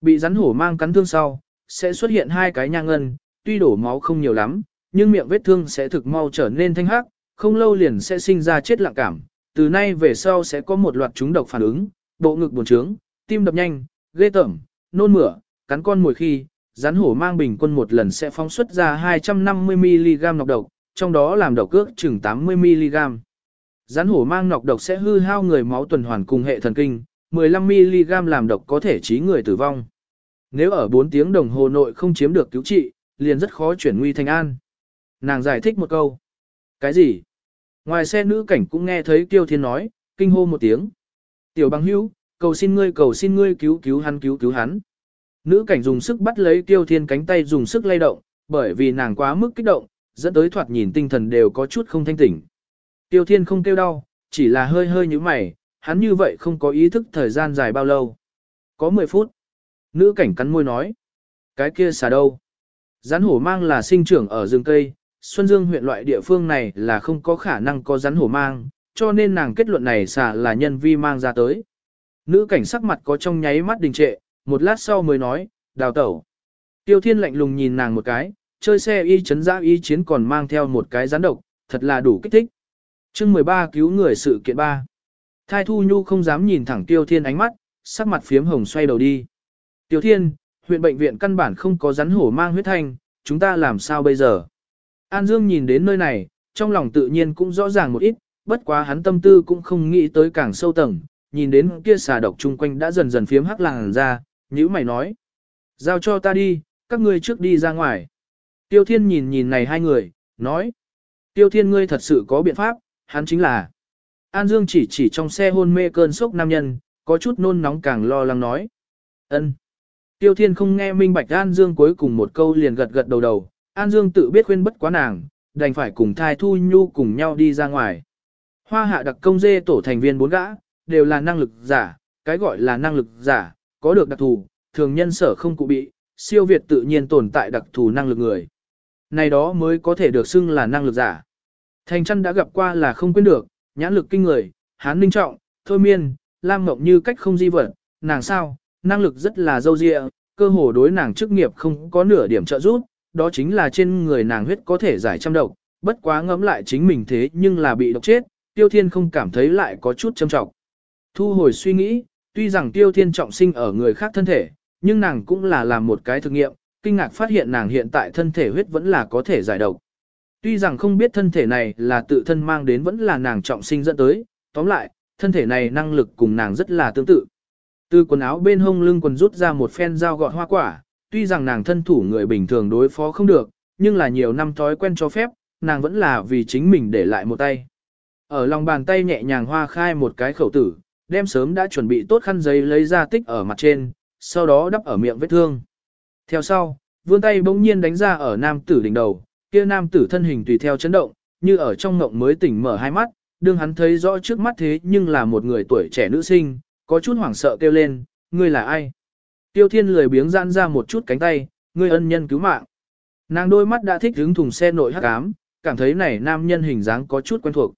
Bị rắn hổ mang cắn thương sau, sẽ xuất hiện hai cái nhang ngân, tuy đổ máu không nhiều lắm, nhưng miệng vết thương sẽ thực mau trở nên thanh hắc, không lâu liền sẽ sinh ra chết lặng cảm. Từ nay về sau sẽ có một loạt chúng độc phản ứng, bộ ngực buồn trướng, tim đập nhanh, ghê tởm, nôn mửa, cắn con mồi khi, rắn hổ mang bình quân một lần sẽ phóng xuất ra 250mg nọc độc, trong đó làm độc cước chừng 80mg. Rắn hổ mang nọc độc sẽ hư hao người máu tuần hoàn cùng hệ thần kinh, 15mg làm độc có thể chí người tử vong. Nếu ở 4 tiếng đồng hồ nội không chiếm được cứu trị, liền rất khó chuyển nguy thành an. Nàng giải thích một câu. Cái gì? Ngoài xe nữ cảnh cũng nghe thấy Tiêu Thiên nói, kinh hô một tiếng. Tiểu băng hữu, cầu xin ngươi cầu xin ngươi cứu cứu hắn cứu cứu hắn. Nữ cảnh dùng sức bắt lấy Tiêu Thiên cánh tay dùng sức lay động, bởi vì nàng quá mức kích động, dẫn tới thoạt nhìn tinh thần đều có chút không thanh tỉnh. Tiêu Thiên không kêu đau, chỉ là hơi hơi như mày, hắn như vậy không có ý thức thời gian dài bao lâu. Có 10 phút. Nữ cảnh cắn môi nói. Cái kia xà đâu? Rắn hổ mang là sinh trưởng ở rừng cây, Xuân Dương huyện loại địa phương này là không có khả năng có rắn hổ mang, cho nên nàng kết luận này xà là nhân vi mang ra tới. Nữ cảnh sắc mặt có trong nháy mắt đình trệ, một lát sau mới nói, đào tẩu. Tiêu Thiên lạnh lùng nhìn nàng một cái, chơi xe y chấn giã y chiến còn mang theo một cái rắn độc, thật là đủ kích thích. chương 13 cứu người sự kiện 3. Thai Thu Nhu không dám nhìn thẳng Tiêu Thiên ánh mắt, sắc mặt phiếm hồng xoay đầu đi. Tiêu Thiên, huyện bệnh viện căn bản không có rắn hổ mang huyết thanh, chúng ta làm sao bây giờ? An Dương nhìn đến nơi này, trong lòng tự nhiên cũng rõ ràng một ít, bất quá hắn tâm tư cũng không nghĩ tới càng sâu tầng, nhìn đến kia xà độc chung quanh đã dần dần phiếm hắc làng ra, nhữ mày nói. Giao cho ta đi, các ngươi trước đi ra ngoài. Tiêu Thiên nhìn nhìn này hai người, nói. Tiêu Thiên ngươi thật sự có biện pháp, hắn chính là. An Dương chỉ chỉ trong xe hôn mê cơn sốc nam nhân, có chút nôn nóng càng lo lắng nói. ân. Tiêu Thiên không nghe minh bạch An Dương cuối cùng một câu liền gật gật đầu đầu, An Dương tự biết khuyên bất quá nàng, đành phải cùng thai thu nhu cùng nhau đi ra ngoài. Hoa hạ đặc công dê tổ thành viên bốn gã, đều là năng lực giả, cái gọi là năng lực giả, có được đặc thù, thường nhân sở không cụ bị, siêu việt tự nhiên tồn tại đặc thù năng lực người. Này đó mới có thể được xưng là năng lực giả. Thành chân đã gặp qua là không quên được, nhãn lực kinh người, hán ninh trọng, thôi miên, lam mộng như cách không di vật, nàng sao, năng lực rất là dâu dịa, cơ hồ đối nàng chức nghiệp không có nửa điểm trợ giúp, đó chính là trên người nàng huyết có thể giải trăm độc, bất quá ngẫm lại chính mình thế nhưng là bị độc chết, tiêu thiên không cảm thấy lại có chút châm trọng. Thu hồi suy nghĩ, tuy rằng tiêu thiên trọng sinh ở người khác thân thể, nhưng nàng cũng là làm một cái thực nghiệm, kinh ngạc phát hiện nàng hiện tại thân thể huyết vẫn là có thể giải độc. Tuy rằng không biết thân thể này là tự thân mang đến vẫn là nàng trọng sinh dẫn tới, tóm lại, thân thể này năng lực cùng nàng rất là tương tự. Từ quần áo bên hông lưng quần rút ra một phen dao gọt hoa quả, tuy rằng nàng thân thủ người bình thường đối phó không được, nhưng là nhiều năm thói quen cho phép, nàng vẫn là vì chính mình để lại một tay. Ở lòng bàn tay nhẹ nhàng hoa khai một cái khẩu tử, đem sớm đã chuẩn bị tốt khăn giấy lấy ra tích ở mặt trên, sau đó đắp ở miệng vết thương. Theo sau, vươn tay bỗng nhiên đánh ra ở nam tử đỉnh đầu, kia nam tử thân hình tùy theo chấn động, như ở trong ngộng mới tỉnh mở hai mắt, đương hắn thấy rõ trước mắt thế nhưng là một người tuổi trẻ nữ sinh, có chút hoảng sợ kêu lên, ngươi là ai? Tiêu thiên lười biếng giãn ra một chút cánh tay, ngươi ân nhân cứu mạng. Nàng đôi mắt đã thích hứng thùng xe nội hắc ám, cảm thấy này nam nhân hình dáng có chút quen thuộc.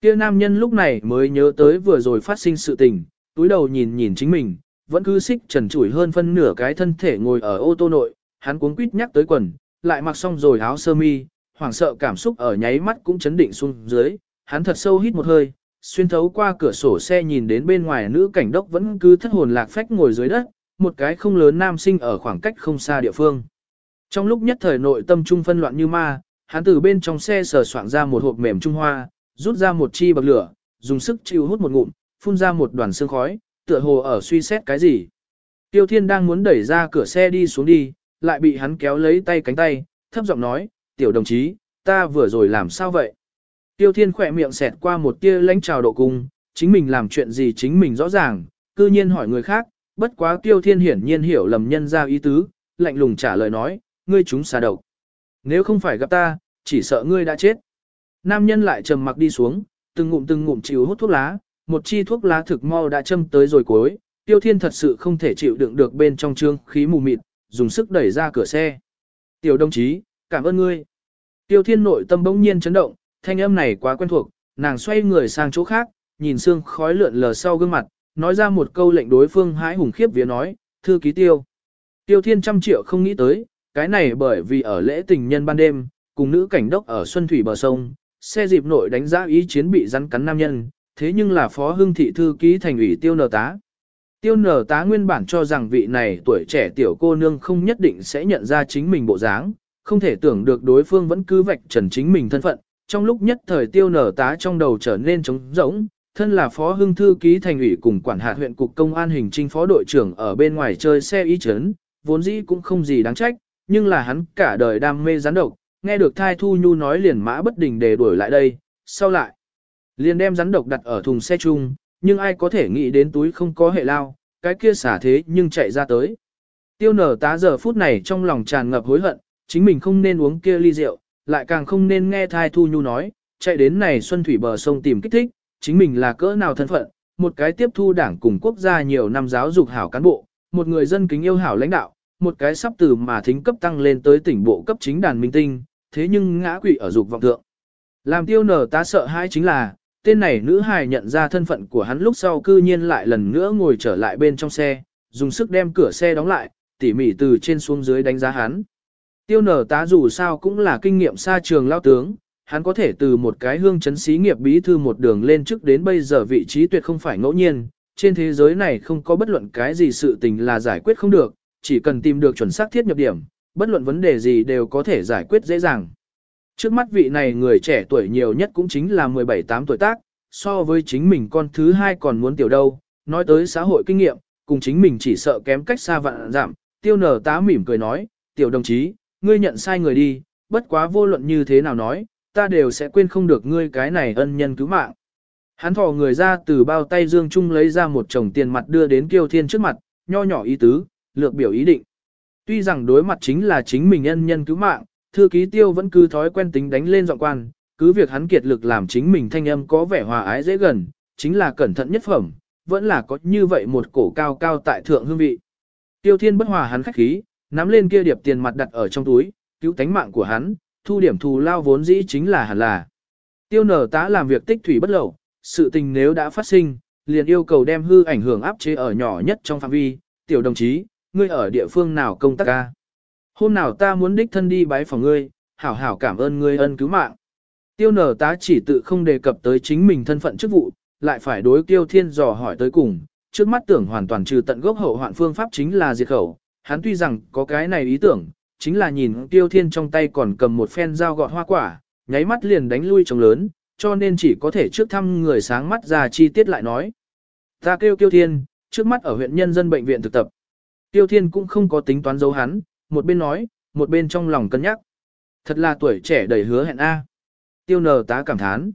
Kia nam nhân lúc này mới nhớ tới vừa rồi phát sinh sự tình, túi đầu nhìn nhìn chính mình, vẫn cứ xích trần trụi hơn phân nửa cái thân thể ngồi ở ô tô nội, hắn cuống quýt nhắc tới quần, lại mặc xong rồi áo sơ mi, hoảng sợ cảm xúc ở nháy mắt cũng chấn định xuống dưới, hắn thật sâu hít một hơi, xuyên thấu qua cửa sổ xe nhìn đến bên ngoài nữ cảnh đốc vẫn cứ thất hồn lạc phách ngồi dưới đất, một cái không lớn nam sinh ở khoảng cách không xa địa phương. Trong lúc nhất thời nội tâm trung phân loạn như ma, hắn từ bên trong xe sờ soạn ra một hộp mềm trung hoa, rút ra một chi bậc lửa, dùng sức chịu hút một ngụm, phun ra một đoàn sương khói, tựa hồ ở suy xét cái gì. Tiêu Thiên đang muốn đẩy ra cửa xe đi xuống đi, lại bị hắn kéo lấy tay cánh tay, thấp giọng nói, tiểu đồng chí, ta vừa rồi làm sao vậy? Tiêu Thiên khỏe miệng xẹt qua một tia lãnh trào độ cung, chính mình làm chuyện gì chính mình rõ ràng, cư nhiên hỏi người khác, bất quá Tiêu Thiên hiển nhiên hiểu lầm nhân ra ý tứ, lạnh lùng trả lời nói, ngươi chúng xà độc. Nếu không phải gặp ta, chỉ sợ ngươi đã chết. Nam nhân lại trầm mặc đi xuống, từng ngụm từng ngụm chịu hút thuốc lá, một chi thuốc lá thực mau đã châm tới rồi cuối, Tiêu Thiên thật sự không thể chịu đựng được bên trong trương khí mù mịt, dùng sức đẩy ra cửa xe. Tiểu đồng chí, cảm ơn ngươi. Tiêu Thiên nội tâm bỗng nhiên chấn động, thanh âm này quá quen thuộc, nàng xoay người sang chỗ khác, nhìn xương khói lượn lờ sau gương mặt, nói ra một câu lệnh đối phương hãi hùng khiếp vía nói, thư ký tiêu. Tiêu Thiên trăm triệu không nghĩ tới, cái này bởi vì ở lễ tình nhân ban đêm, cùng nữ cảnh đốc ở Xuân Thủy bờ sông, xe dịp nội đánh giá ý chiến bị rắn cắn nam nhân, thế nhưng là phó hưng thị thư ký thành ủy tiêu nở tá. Tiêu nở tá nguyên bản cho rằng vị này tuổi trẻ tiểu cô nương không nhất định sẽ nhận ra chính mình bộ dáng, không thể tưởng được đối phương vẫn cứ vạch trần chính mình thân phận. Trong lúc nhất thời tiêu nở tá trong đầu trở nên trống rỗng, thân là phó hưng thư ký thành ủy cùng quản hạt huyện cục công an hình trinh phó đội trưởng ở bên ngoài chơi xe ý chấn, vốn dĩ cũng không gì đáng trách, nhưng là hắn cả đời đam mê gián độc, nghe được thai thu nhu nói liền mã bất đình để đuổi lại đây, sau lại. Liền đem rắn độc đặt ở thùng xe chung, nhưng ai có thể nghĩ đến túi không có hệ lao, cái kia xả thế nhưng chạy ra tới. Tiêu nở tá giờ phút này trong lòng tràn ngập hối hận, chính mình không nên uống kia ly rượu, lại càng không nên nghe thai thu nhu nói, chạy đến này xuân thủy bờ sông tìm kích thích, chính mình là cỡ nào thân phận, một cái tiếp thu đảng cùng quốc gia nhiều năm giáo dục hảo cán bộ, một người dân kính yêu hảo lãnh đạo, một cái sắp từ mà thính cấp tăng lên tới tỉnh bộ cấp chính đàn minh tinh, thế nhưng ngã quỵ ở dục vọng thượng. Làm tiêu nở tá sợ hãi chính là, tên này nữ hài nhận ra thân phận của hắn lúc sau cư nhiên lại lần nữa ngồi trở lại bên trong xe, dùng sức đem cửa xe đóng lại, tỉ mỉ từ trên xuống dưới đánh giá hắn. Tiêu nở tá dù sao cũng là kinh nghiệm xa trường lao tướng, hắn có thể từ một cái hương chấn xí nghiệp bí thư một đường lên trước đến bây giờ vị trí tuyệt không phải ngẫu nhiên, trên thế giới này không có bất luận cái gì sự tình là giải quyết không được, chỉ cần tìm được chuẩn xác thiết nhập điểm, bất luận vấn đề gì đều có thể giải quyết dễ dàng. Trước mắt vị này người trẻ tuổi nhiều nhất cũng chính là 17-8 tuổi tác, so với chính mình con thứ hai còn muốn tiểu đâu, nói tới xã hội kinh nghiệm, cùng chính mình chỉ sợ kém cách xa vạn giảm, tiêu nở tá mỉm cười nói, tiểu đồng chí, ngươi nhận sai người đi, bất quá vô luận như thế nào nói, ta đều sẽ quên không được ngươi cái này ân nhân cứu mạng. Hắn thò người ra từ bao tay dương trung lấy ra một chồng tiền mặt đưa đến kiêu thiên trước mặt, nho nhỏ ý tứ, lược biểu ý định. Tuy rằng đối mặt chính là chính mình nhân nhân cứu mạng, thư ký tiêu vẫn cứ thói quen tính đánh lên giọng quan, cứ việc hắn kiệt lực làm chính mình thanh âm có vẻ hòa ái dễ gần, chính là cẩn thận nhất phẩm, vẫn là có như vậy một cổ cao cao tại thượng hương vị. Tiêu thiên bất hòa hắn khách khí, nắm lên kia điệp tiền mặt đặt ở trong túi, cứu tánh mạng của hắn, thu điểm thù lao vốn dĩ chính là hẳn là. Tiêu nở tá làm việc tích thủy bất lậu, sự tình nếu đã phát sinh, liền yêu cầu đem hư ảnh hưởng áp chế ở nhỏ nhất trong phạm vi, tiểu đồng chí, ngươi ở địa phương nào công tác ca. Hôm nào ta muốn đích thân đi bái phòng ngươi, hảo hảo cảm ơn ngươi ân cứu mạng. Tiêu nở tá chỉ tự không đề cập tới chính mình thân phận chức vụ, lại phải đối tiêu thiên dò hỏi tới cùng, trước mắt tưởng hoàn toàn trừ tận gốc hậu hoạn phương pháp chính là diệt khẩu, hắn tuy rằng có cái này ý tưởng, chính là nhìn tiêu thiên trong tay còn cầm một phen dao gọt hoa quả, nháy mắt liền đánh lui trống lớn, cho nên chỉ có thể trước thăm người sáng mắt ra chi tiết lại nói. Ta kêu tiêu thiên, trước mắt ở huyện nhân dân bệnh viện thực tập. Tiêu thiên cũng không có tính toán dấu hắn, một bên nói, một bên trong lòng cân nhắc. Thật là tuổi trẻ đầy hứa hẹn A. Tiêu nờ tá cảm thán.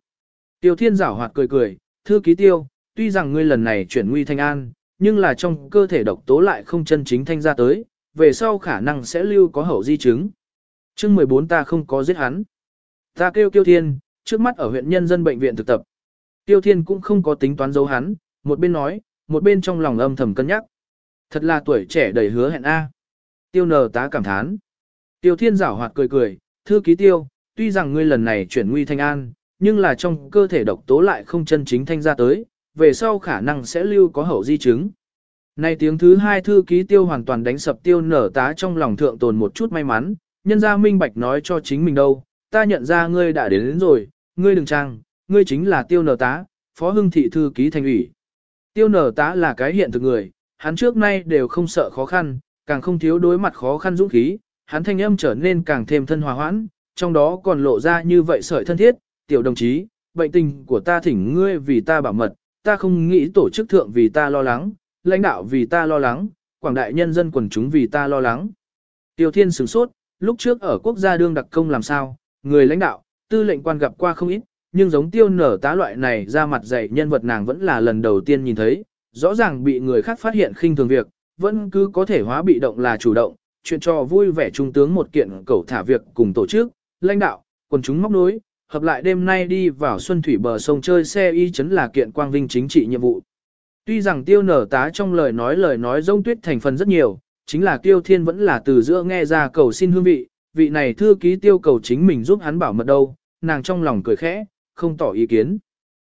Tiêu thiên giảo hoạt cười cười, thư ký tiêu, tuy rằng ngươi lần này chuyển nguy thanh an, nhưng là trong cơ thể độc tố lại không chân chính thanh ra tới, về sau khả năng sẽ lưu có hậu di chứng. chương 14 ta không có giết hắn. Ta kêu Tiêu Thiên, trước mắt ở huyện nhân dân bệnh viện thực tập. Tiêu Thiên cũng không có tính toán giấu hắn, một bên nói, một bên trong lòng âm thầm cân nhắc. Thật là tuổi trẻ đầy hứa hẹn A. Tiêu nờ tá cảm thán. Tiêu Thiên giảo hoạt cười cười, thư ký tiêu, tuy rằng ngươi lần này chuyển nguy thanh an, nhưng là trong cơ thể độc tố lại không chân chính thanh ra tới, về sau khả năng sẽ lưu có hậu di chứng. Nay tiếng thứ hai thư ký tiêu hoàn toàn đánh sập tiêu nở tá trong lòng thượng tồn một chút may mắn, nhân ra minh bạch nói cho chính mình đâu, ta nhận ra ngươi đã đến, đến rồi, ngươi đừng trang, ngươi chính là tiêu nở tá, phó hưng thị thư ký thành ủy. Tiêu nở tá là cái hiện thực người, hắn trước nay đều không sợ khó khăn, càng không thiếu đối mặt khó khăn dũng khí, hắn thanh âm trở nên càng thêm thân hòa hoãn, trong đó còn lộ ra như vậy sợi thân thiết, tiểu đồng chí, bệnh tình của ta thỉnh ngươi vì ta bảo mật, ta không nghĩ tổ chức thượng vì ta lo lắng, lãnh đạo vì ta lo lắng, quảng đại nhân dân quần chúng vì ta lo lắng. Tiêu Thiên sửng sốt, lúc trước ở quốc gia đương đặc công làm sao, người lãnh đạo, tư lệnh quan gặp qua không ít, nhưng giống tiêu nở tá loại này ra mặt dạy nhân vật nàng vẫn là lần đầu tiên nhìn thấy, rõ ràng bị người khác phát hiện khinh thường việc, vẫn cứ có thể hóa bị động là chủ động, chuyện cho vui vẻ trung tướng một kiện cầu thả việc cùng tổ chức, lãnh đạo, quần chúng móc nối, hợp lại đêm nay đi vào xuân thủy bờ sông chơi xe y chấn là kiện quang vinh chính trị nhiệm vụ. Tuy rằng tiêu nở tá trong lời nói lời nói rông tuyết thành phần rất nhiều, chính là tiêu thiên vẫn là từ giữa nghe ra cầu xin hương vị, vị này thư ký tiêu cầu chính mình giúp hắn bảo mật đâu, nàng trong lòng cười khẽ, không tỏ ý kiến.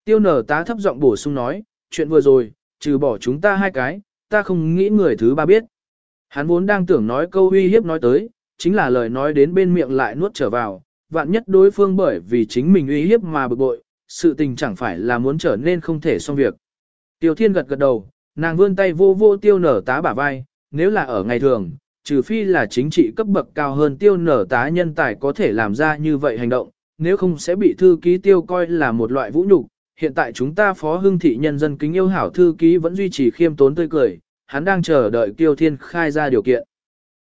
Tiêu nở tá thấp giọng bổ sung nói, chuyện vừa rồi, trừ bỏ chúng ta hai cái, ta không nghĩ người thứ ba biết. Hắn vốn đang tưởng nói câu uy hiếp nói tới, chính là lời nói đến bên miệng lại nuốt trở vào, vạn nhất đối phương bởi vì chính mình uy hiếp mà bực bội, sự tình chẳng phải là muốn trở nên không thể xong việc. Tiêu Thiên gật gật đầu, nàng vươn tay vô vô tiêu nở tá bả vai, nếu là ở ngày thường, trừ phi là chính trị cấp bậc cao hơn tiêu nở tá nhân tài có thể làm ra như vậy hành động, nếu không sẽ bị thư ký tiêu coi là một loại vũ nhục. Hiện tại chúng ta phó hưng thị nhân dân kính yêu hảo thư ký vẫn duy trì khiêm tốn tươi cười, hắn đang chờ đợi Tiêu Thiên khai ra điều kiện.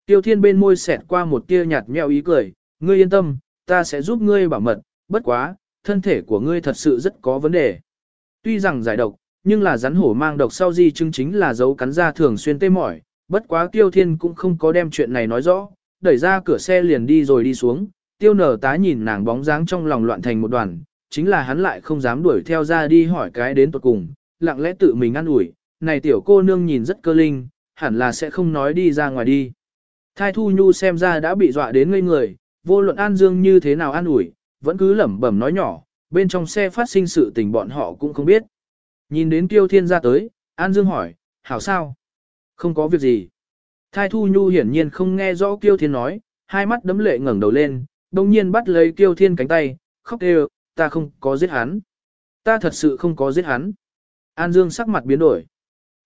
Tiêu Thiên bên môi xẹt qua một tia nhạt nhẽo ý cười, ngươi yên tâm, ta sẽ giúp ngươi bảo mật, bất quá, thân thể của ngươi thật sự rất có vấn đề. Tuy rằng giải độc, nhưng là rắn hổ mang độc sau di chứng chính là dấu cắn da thường xuyên tê mỏi, bất quá Tiêu Thiên cũng không có đem chuyện này nói rõ, đẩy ra cửa xe liền đi rồi đi xuống, Tiêu nở tá nhìn nàng bóng dáng trong lòng loạn thành một đoàn, chính là hắn lại không dám đuổi theo ra đi hỏi cái đến tuột cùng, lặng lẽ tự mình ăn ủi, này tiểu cô nương nhìn rất cơ linh, hẳn là sẽ không nói đi ra ngoài đi. Thai Thu Nhu xem ra đã bị dọa đến ngây người, vô luận An Dương như thế nào an ủi, vẫn cứ lẩm bẩm nói nhỏ, bên trong xe phát sinh sự tình bọn họ cũng không biết. Nhìn đến Tiêu Thiên ra tới, An Dương hỏi, hảo sao? Không có việc gì. Thai Thu Nhu hiển nhiên không nghe rõ Kiêu Thiên nói, hai mắt đấm lệ ngẩng đầu lên, đồng nhiên bắt lấy Kiêu Thiên cánh tay, khóc đều, ta không có giết hắn. Ta thật sự không có giết hắn. An Dương sắc mặt biến đổi.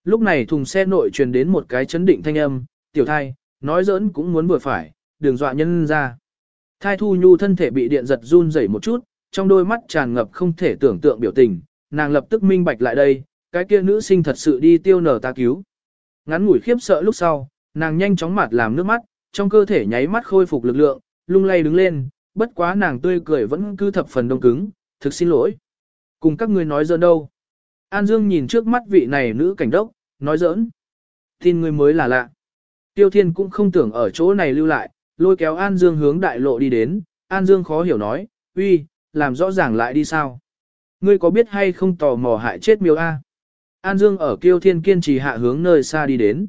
Lúc này thùng xe nội truyền đến một cái chấn định thanh âm, tiểu thai, nói giỡn cũng muốn vừa phải, đừng dọa nhân ra. Thai Thu Nhu thân thể bị điện giật run rẩy một chút, trong đôi mắt tràn ngập không thể tưởng tượng biểu tình, nàng lập tức minh bạch lại đây, cái kia nữ sinh thật sự đi tiêu nở ta cứu. Ngắn ngủi khiếp sợ lúc sau, nàng nhanh chóng mặt làm nước mắt, trong cơ thể nháy mắt khôi phục lực lượng, lung lay đứng lên, bất quá nàng tươi cười vẫn cứ thập phần đông cứng, thực xin lỗi. Cùng các ngươi nói giỡn đâu. An Dương nhìn trước mắt vị này nữ cảnh đốc, nói giỡn. Tin ngươi mới là lạ. Tiêu Thiên cũng không tưởng ở chỗ này lưu lại, lôi kéo An Dương hướng đại lộ đi đến, An Dương khó hiểu nói, uy, làm rõ ràng lại đi sao. Ngươi có biết hay không tò mò hại chết miêu A? An Dương ở kiêu thiên kiên trì hạ hướng nơi xa đi đến.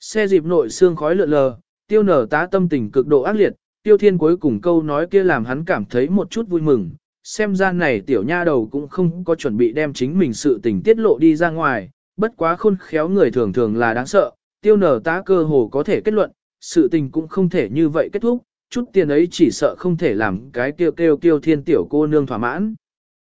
Xe dịp nội xương khói lượn lờ, tiêu nở tá tâm tình cực độ ác liệt, tiêu thiên cuối cùng câu nói kia làm hắn cảm thấy một chút vui mừng. Xem ra này tiểu nha đầu cũng không có chuẩn bị đem chính mình sự tình tiết lộ đi ra ngoài, bất quá khôn khéo người thường thường là đáng sợ, tiêu nở tá cơ hồ có thể kết luận, sự tình cũng không thể như vậy kết thúc, chút tiền ấy chỉ sợ không thể làm cái kêu kêu tiêu thiên tiểu cô nương thỏa mãn.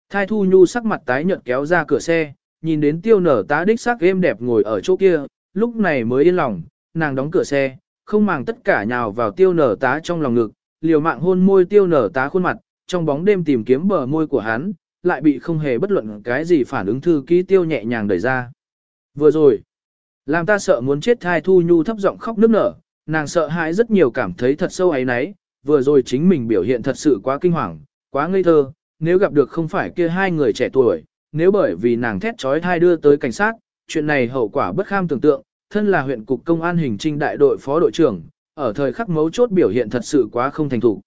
Thai thu nhu sắc mặt tái nhợt kéo ra cửa xe, nhìn đến tiêu nở tá đích sắc êm đẹp ngồi ở chỗ kia, lúc này mới yên lòng, nàng đóng cửa xe, không màng tất cả nhào vào tiêu nở tá trong lòng ngực, liều mạng hôn môi tiêu nở tá khuôn mặt, trong bóng đêm tìm kiếm bờ môi của hắn, lại bị không hề bất luận cái gì phản ứng thư ký tiêu nhẹ nhàng đẩy ra. Vừa rồi, làm ta sợ muốn chết thai thu nhu thấp giọng khóc nức nở, nàng sợ hãi rất nhiều cảm thấy thật sâu ấy nấy, vừa rồi chính mình biểu hiện thật sự quá kinh hoàng, quá ngây thơ, nếu gặp được không phải kia hai người trẻ tuổi, nếu bởi vì nàng thét trói thai đưa tới cảnh sát, chuyện này hậu quả bất kham tưởng tượng, thân là huyện cục công an hình trinh đại đội phó đội trưởng, ở thời khắc mấu chốt biểu hiện thật sự quá không thành thủ.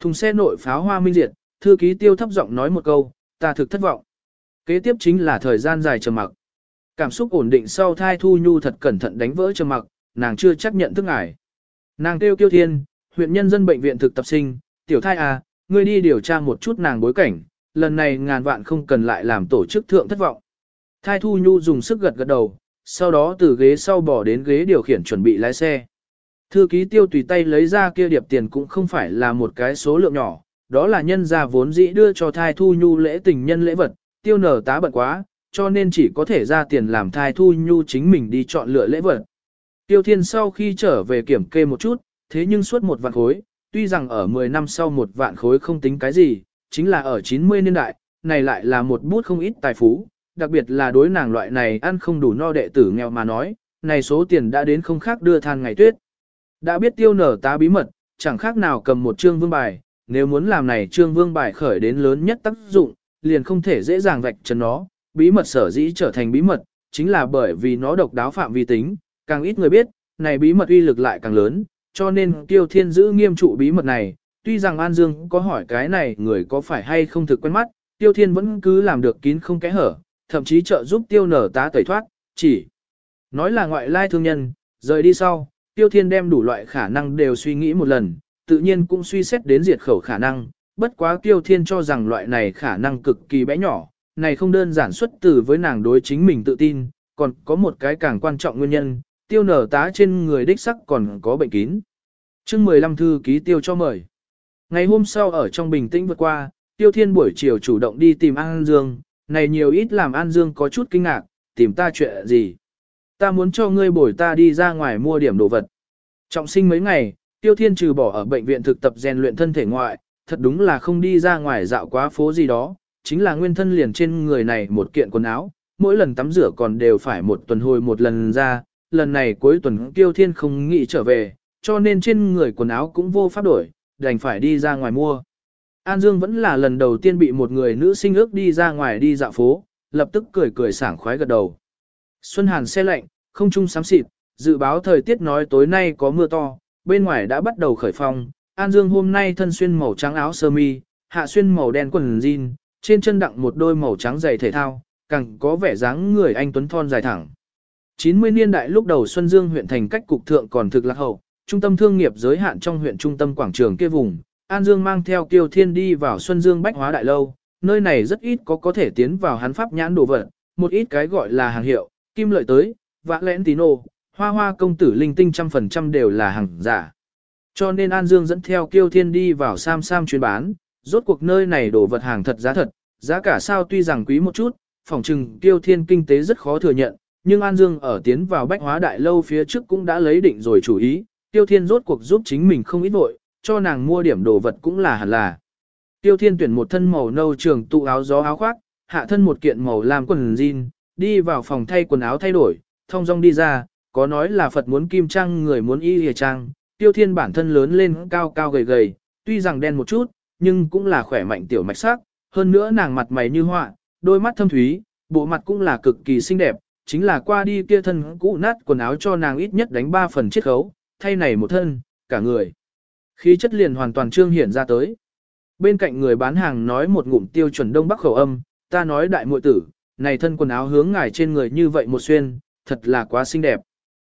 Thùng xe nội pháo hoa minh diệt, thư ký tiêu thấp giọng nói một câu, ta thực thất vọng. Kế tiếp chính là thời gian dài trầm mặc. Cảm xúc ổn định sau thai thu nhu thật cẩn thận đánh vỡ trầm mặc, nàng chưa chấp nhận thức ngải. Nàng kêu kiêu thiên, huyện nhân dân bệnh viện thực tập sinh, tiểu thai à, ngươi đi điều tra một chút nàng bối cảnh, lần này ngàn vạn không cần lại làm tổ chức thượng thất vọng. Thai Thu Nhu dùng sức gật gật đầu, sau đó từ ghế sau bỏ đến ghế điều khiển chuẩn bị lái xe. Thư ký tiêu tùy tay lấy ra kia điệp tiền cũng không phải là một cái số lượng nhỏ, đó là nhân gia vốn dĩ đưa cho Thai Thu Nhu lễ tình nhân lễ vật, tiêu nở tá bận quá, cho nên chỉ có thể ra tiền làm Thai Thu Nhu chính mình đi chọn lựa lễ vật. Tiêu Thiên sau khi trở về kiểm kê một chút, thế nhưng suốt một vạn khối, tuy rằng ở 10 năm sau một vạn khối không tính cái gì, chính là ở 90 niên đại, này lại là một bút không ít tài phú, đặc biệt là đối nàng loại này ăn không đủ no đệ tử nghèo mà nói, này số tiền đã đến không khác đưa than ngày tuyết. Đã biết tiêu nở tá bí mật, chẳng khác nào cầm một trương vương bài, nếu muốn làm này trương vương bài khởi đến lớn nhất tác dụng, liền không thể dễ dàng vạch trần nó, bí mật sở dĩ trở thành bí mật, chính là bởi vì nó độc đáo phạm vi tính, càng ít người biết, này bí mật uy lực lại càng lớn, cho nên Tiêu Thiên giữ nghiêm trụ bí mật này, tuy rằng An Dương có hỏi cái này người có phải hay không thực quen mắt, Tiêu Thiên vẫn cứ làm được kín không kẽ hở, thậm chí trợ giúp Tiêu Nở tá tẩy thoát, chỉ nói là ngoại lai thương nhân, rời đi sau, Tiêu Thiên đem đủ loại khả năng đều suy nghĩ một lần, tự nhiên cũng suy xét đến diệt khẩu khả năng, bất quá Tiêu Thiên cho rằng loại này khả năng cực kỳ bé nhỏ, này không đơn giản xuất từ với nàng đối chính mình tự tin, còn có một cái càng quan trọng nguyên nhân, tiêu nở tá trên người đích sắc còn có bệnh kín. chương 15 thư ký tiêu cho mời. Ngày hôm sau ở trong bình tĩnh vượt qua, tiêu thiên buổi chiều chủ động đi tìm An Dương, này nhiều ít làm An Dương có chút kinh ngạc, tìm ta chuyện gì. Ta muốn cho ngươi bồi ta đi ra ngoài mua điểm đồ vật. Trọng sinh mấy ngày, tiêu thiên trừ bỏ ở bệnh viện thực tập rèn luyện thân thể ngoại, thật đúng là không đi ra ngoài dạo quá phố gì đó, chính là nguyên thân liền trên người này một kiện quần áo, mỗi lần tắm rửa còn đều phải một tuần hồi một lần ra, lần này cuối tuần Tiêu Thiên không nghĩ trở về, cho nên trên người quần áo cũng vô pháp đổi, đành phải đi ra ngoài mua. An Dương vẫn là lần đầu tiên bị một người nữ sinh ước đi ra ngoài đi dạo phố, lập tức cười cười sảng khoái gật đầu. Xuân Hàn xe lạnh, không trung sám xịt, dự báo thời tiết nói tối nay có mưa to, bên ngoài đã bắt đầu khởi phong. An Dương hôm nay thân xuyên màu trắng áo sơ mi, hạ xuyên màu đen quần jean, trên chân đặng một đôi màu trắng giày thể thao, càng có vẻ dáng người anh tuấn thon dài thẳng. 90 niên đại lúc đầu Xuân Dương huyện thành cách cục thượng còn thực lạc hậu, trung tâm thương nghiệp giới hạn trong huyện trung tâm quảng trường kia vùng, An Dương mang theo Kiều Thiên đi vào Xuân Dương Bách Hóa Đại Lâu, nơi này rất ít có có thể tiến vào hắn pháp nhãn đồ vật, một ít cái gọi là hàng hiệu, kim lợi tới, vã lẽn tín ô, hoa hoa công tử linh tinh trăm phần trăm đều là hàng giả. Cho nên An Dương dẫn theo Kiêu Thiên đi vào Sam Sam chuyên bán, rốt cuộc nơi này đồ vật hàng thật giá thật, giá cả sao tuy rằng quý một chút, phỏng chừng Kiêu Thiên kinh tế rất khó thừa nhận, nhưng An Dương ở tiến vào bách hóa đại lâu phía trước cũng đã lấy định rồi chủ ý, Kiêu Thiên rốt cuộc giúp chính mình không ít vội, cho nàng mua điểm đồ vật cũng là hẳn là. Tiêu Thiên tuyển một thân màu nâu trường tụ áo gió áo khoác, hạ thân một kiện màu lam quần jean, đi vào phòng thay quần áo thay đổi, thông dong đi ra, có nói là Phật muốn kim trang người muốn y hề trang, Tiêu Thiên bản thân lớn lên cao cao gầy gầy, tuy rằng đen một chút, nhưng cũng là khỏe mạnh tiểu mạch sắc, hơn nữa nàng mặt mày như họa, đôi mắt thâm thúy, bộ mặt cũng là cực kỳ xinh đẹp, chính là qua đi kia thân cũ nát quần áo cho nàng ít nhất đánh 3 phần chiết khấu, thay này một thân, cả người. Khí chất liền hoàn toàn trương hiển ra tới. Bên cạnh người bán hàng nói một ngụm tiêu chuẩn đông bắc khẩu âm, ta nói đại muội tử, này thân quần áo hướng ngài trên người như vậy một xuyên, thật là quá xinh đẹp.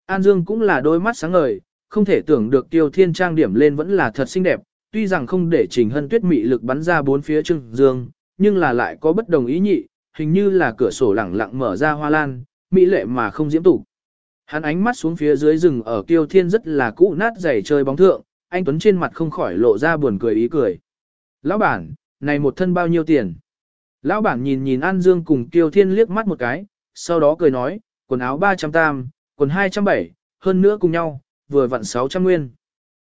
An Dương cũng là đôi mắt sáng ngời, không thể tưởng được tiêu thiên trang điểm lên vẫn là thật xinh đẹp, tuy rằng không để trình hân tuyết mị lực bắn ra bốn phía trưng dương, nhưng là lại có bất đồng ý nhị, hình như là cửa sổ lẳng lặng mở ra hoa lan, mỹ lệ mà không diễm tủ. Hắn ánh mắt xuống phía dưới rừng ở tiêu thiên rất là cũ nát giày chơi bóng thượng, anh Tuấn trên mặt không khỏi lộ ra buồn cười ý cười. Lão bản, này một thân bao nhiêu tiền? Lão bản nhìn nhìn An Dương cùng Tiêu Thiên liếc mắt một cái, sau đó cười nói, quần áo 300 tam, quần 207, hơn nữa cùng nhau, vừa vặn 600 nguyên.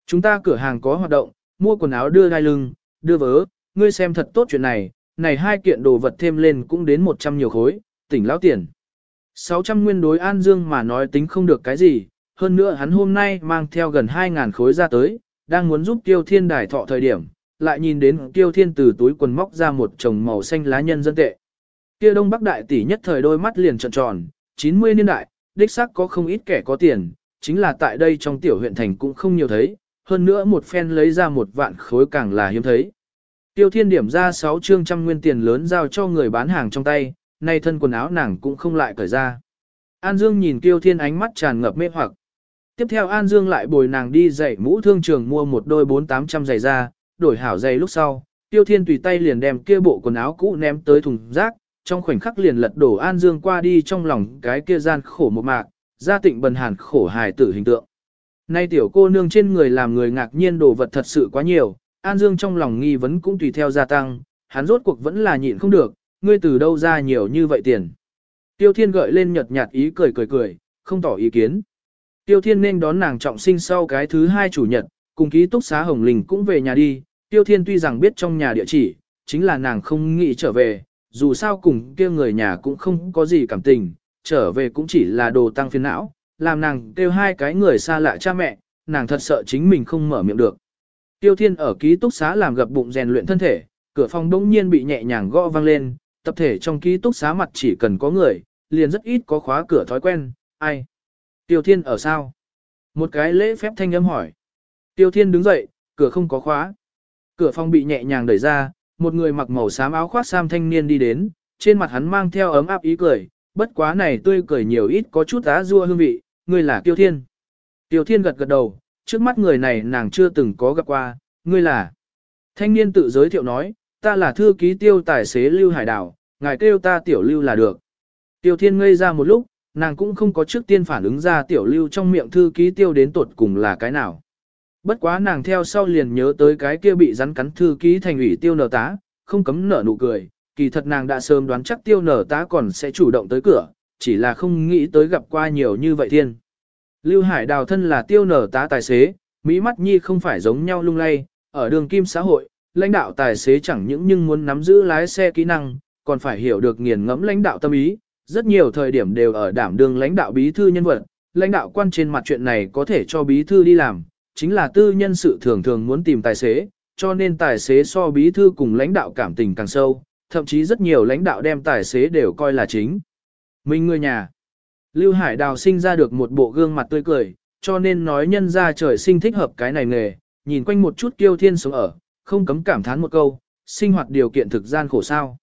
Chúng ta cửa hàng có hoạt động, mua quần áo đưa gai lưng, đưa vớ, ngươi xem thật tốt chuyện này, này hai kiện đồ vật thêm lên cũng đến 100 nhiều khối, tỉnh lão tiền. 600 nguyên đối An Dương mà nói tính không được cái gì, hơn nữa hắn hôm nay mang theo gần 2.000 khối ra tới, đang muốn giúp Tiêu Thiên đài thọ thời điểm, lại nhìn đến Tiêu Thiên từ túi quần móc ra một chồng màu xanh lá nhân dân tệ. Kia Đông Bắc đại tỷ nhất thời đôi mắt liền trợn tròn, 90 niên đại, đích xác có không ít kẻ có tiền, chính là tại đây trong tiểu huyện thành cũng không nhiều thấy, hơn nữa một phen lấy ra một vạn khối càng là hiếm thấy. Tiêu Thiên điểm ra 6 trương trăm nguyên tiền lớn giao cho người bán hàng trong tay, nay thân quần áo nàng cũng không lại cởi ra. An Dương nhìn Tiêu Thiên ánh mắt tràn ngập mê hoặc. Tiếp theo An Dương lại bồi nàng đi dạy mũ thương trường mua một đôi bốn tám trăm giày ra, đổi hảo giày lúc sau, Tiêu Thiên tùy tay liền đem kia bộ quần áo cũ ném tới thùng rác, trong khoảnh khắc liền lật đổ An Dương qua đi trong lòng cái kia gian khổ một mạc, gia tịnh bần hàn khổ hài tử hình tượng. Nay tiểu cô nương trên người làm người ngạc nhiên đồ vật thật sự quá nhiều, An Dương trong lòng nghi vấn cũng tùy theo gia tăng, hắn rốt cuộc vẫn là nhịn không được, ngươi từ đâu ra nhiều như vậy tiền. Tiêu Thiên gợi lên nhợt nhạt ý cười cười cười, không tỏ ý kiến. Tiêu Thiên nên đón nàng trọng sinh sau cái thứ hai chủ nhật, cùng ký túc xá Hồng Linh cũng về nhà đi. Tiêu Thiên tuy rằng biết trong nhà địa chỉ, chính là nàng không nghĩ trở về, dù sao cùng kia người nhà cũng không có gì cảm tình, trở về cũng chỉ là đồ tăng phiền não, làm nàng kêu hai cái người xa lạ cha mẹ, nàng thật sợ chính mình không mở miệng được. Tiêu Thiên ở ký túc xá làm gập bụng rèn luyện thân thể, cửa phòng đống nhiên bị nhẹ nhàng gõ vang lên, tập thể trong ký túc xá mặt chỉ cần có người, liền rất ít có khóa cửa thói quen, ai. Tiêu Thiên ở sao? Một cái lễ phép thanh âm hỏi. Tiêu Thiên đứng dậy, cửa không có khóa. Cửa phòng bị nhẹ nhàng đẩy ra, một người mặc màu xám áo khoác sam thanh niên đi đến, trên mặt hắn mang theo ấm áp ý cười, bất quá này tươi cười nhiều ít có chút á rua hương vị, ngươi là Tiêu Thiên. Tiêu Thiên gật gật đầu, trước mắt người này nàng chưa từng có gặp qua, ngươi là. Thanh niên tự giới thiệu nói, ta là thư ký tiêu tài xế Lưu Hải Đảo, ngài kêu ta tiểu Lưu là được. Tiêu Thiên ngây ra một lúc, nàng cũng không có trước tiên phản ứng ra tiểu lưu trong miệng thư ký tiêu đến tột cùng là cái nào. Bất quá nàng theo sau liền nhớ tới cái kia bị rắn cắn thư ký thành ủy tiêu nở tá, không cấm nở nụ cười, kỳ thật nàng đã sớm đoán chắc tiêu nở tá còn sẽ chủ động tới cửa, chỉ là không nghĩ tới gặp qua nhiều như vậy thiên. Lưu Hải đào thân là tiêu nở tá tài xế, Mỹ mắt nhi không phải giống nhau lung lay, ở đường kim xã hội, lãnh đạo tài xế chẳng những nhưng muốn nắm giữ lái xe kỹ năng, còn phải hiểu được nghiền ngẫm lãnh đạo tâm ý, rất nhiều thời điểm đều ở đảm đương lãnh đạo bí thư nhân vật, lãnh đạo quan trên mặt chuyện này có thể cho bí thư đi làm, chính là tư nhân sự thường thường muốn tìm tài xế, cho nên tài xế so bí thư cùng lãnh đạo cảm tình càng sâu, thậm chí rất nhiều lãnh đạo đem tài xế đều coi là chính. Mình người nhà. Lưu Hải Đào sinh ra được một bộ gương mặt tươi cười, cho nên nói nhân ra trời sinh thích hợp cái này nghề, nhìn quanh một chút kiêu thiên sống ở, không cấm cảm thán một câu, sinh hoạt điều kiện thực gian khổ sao.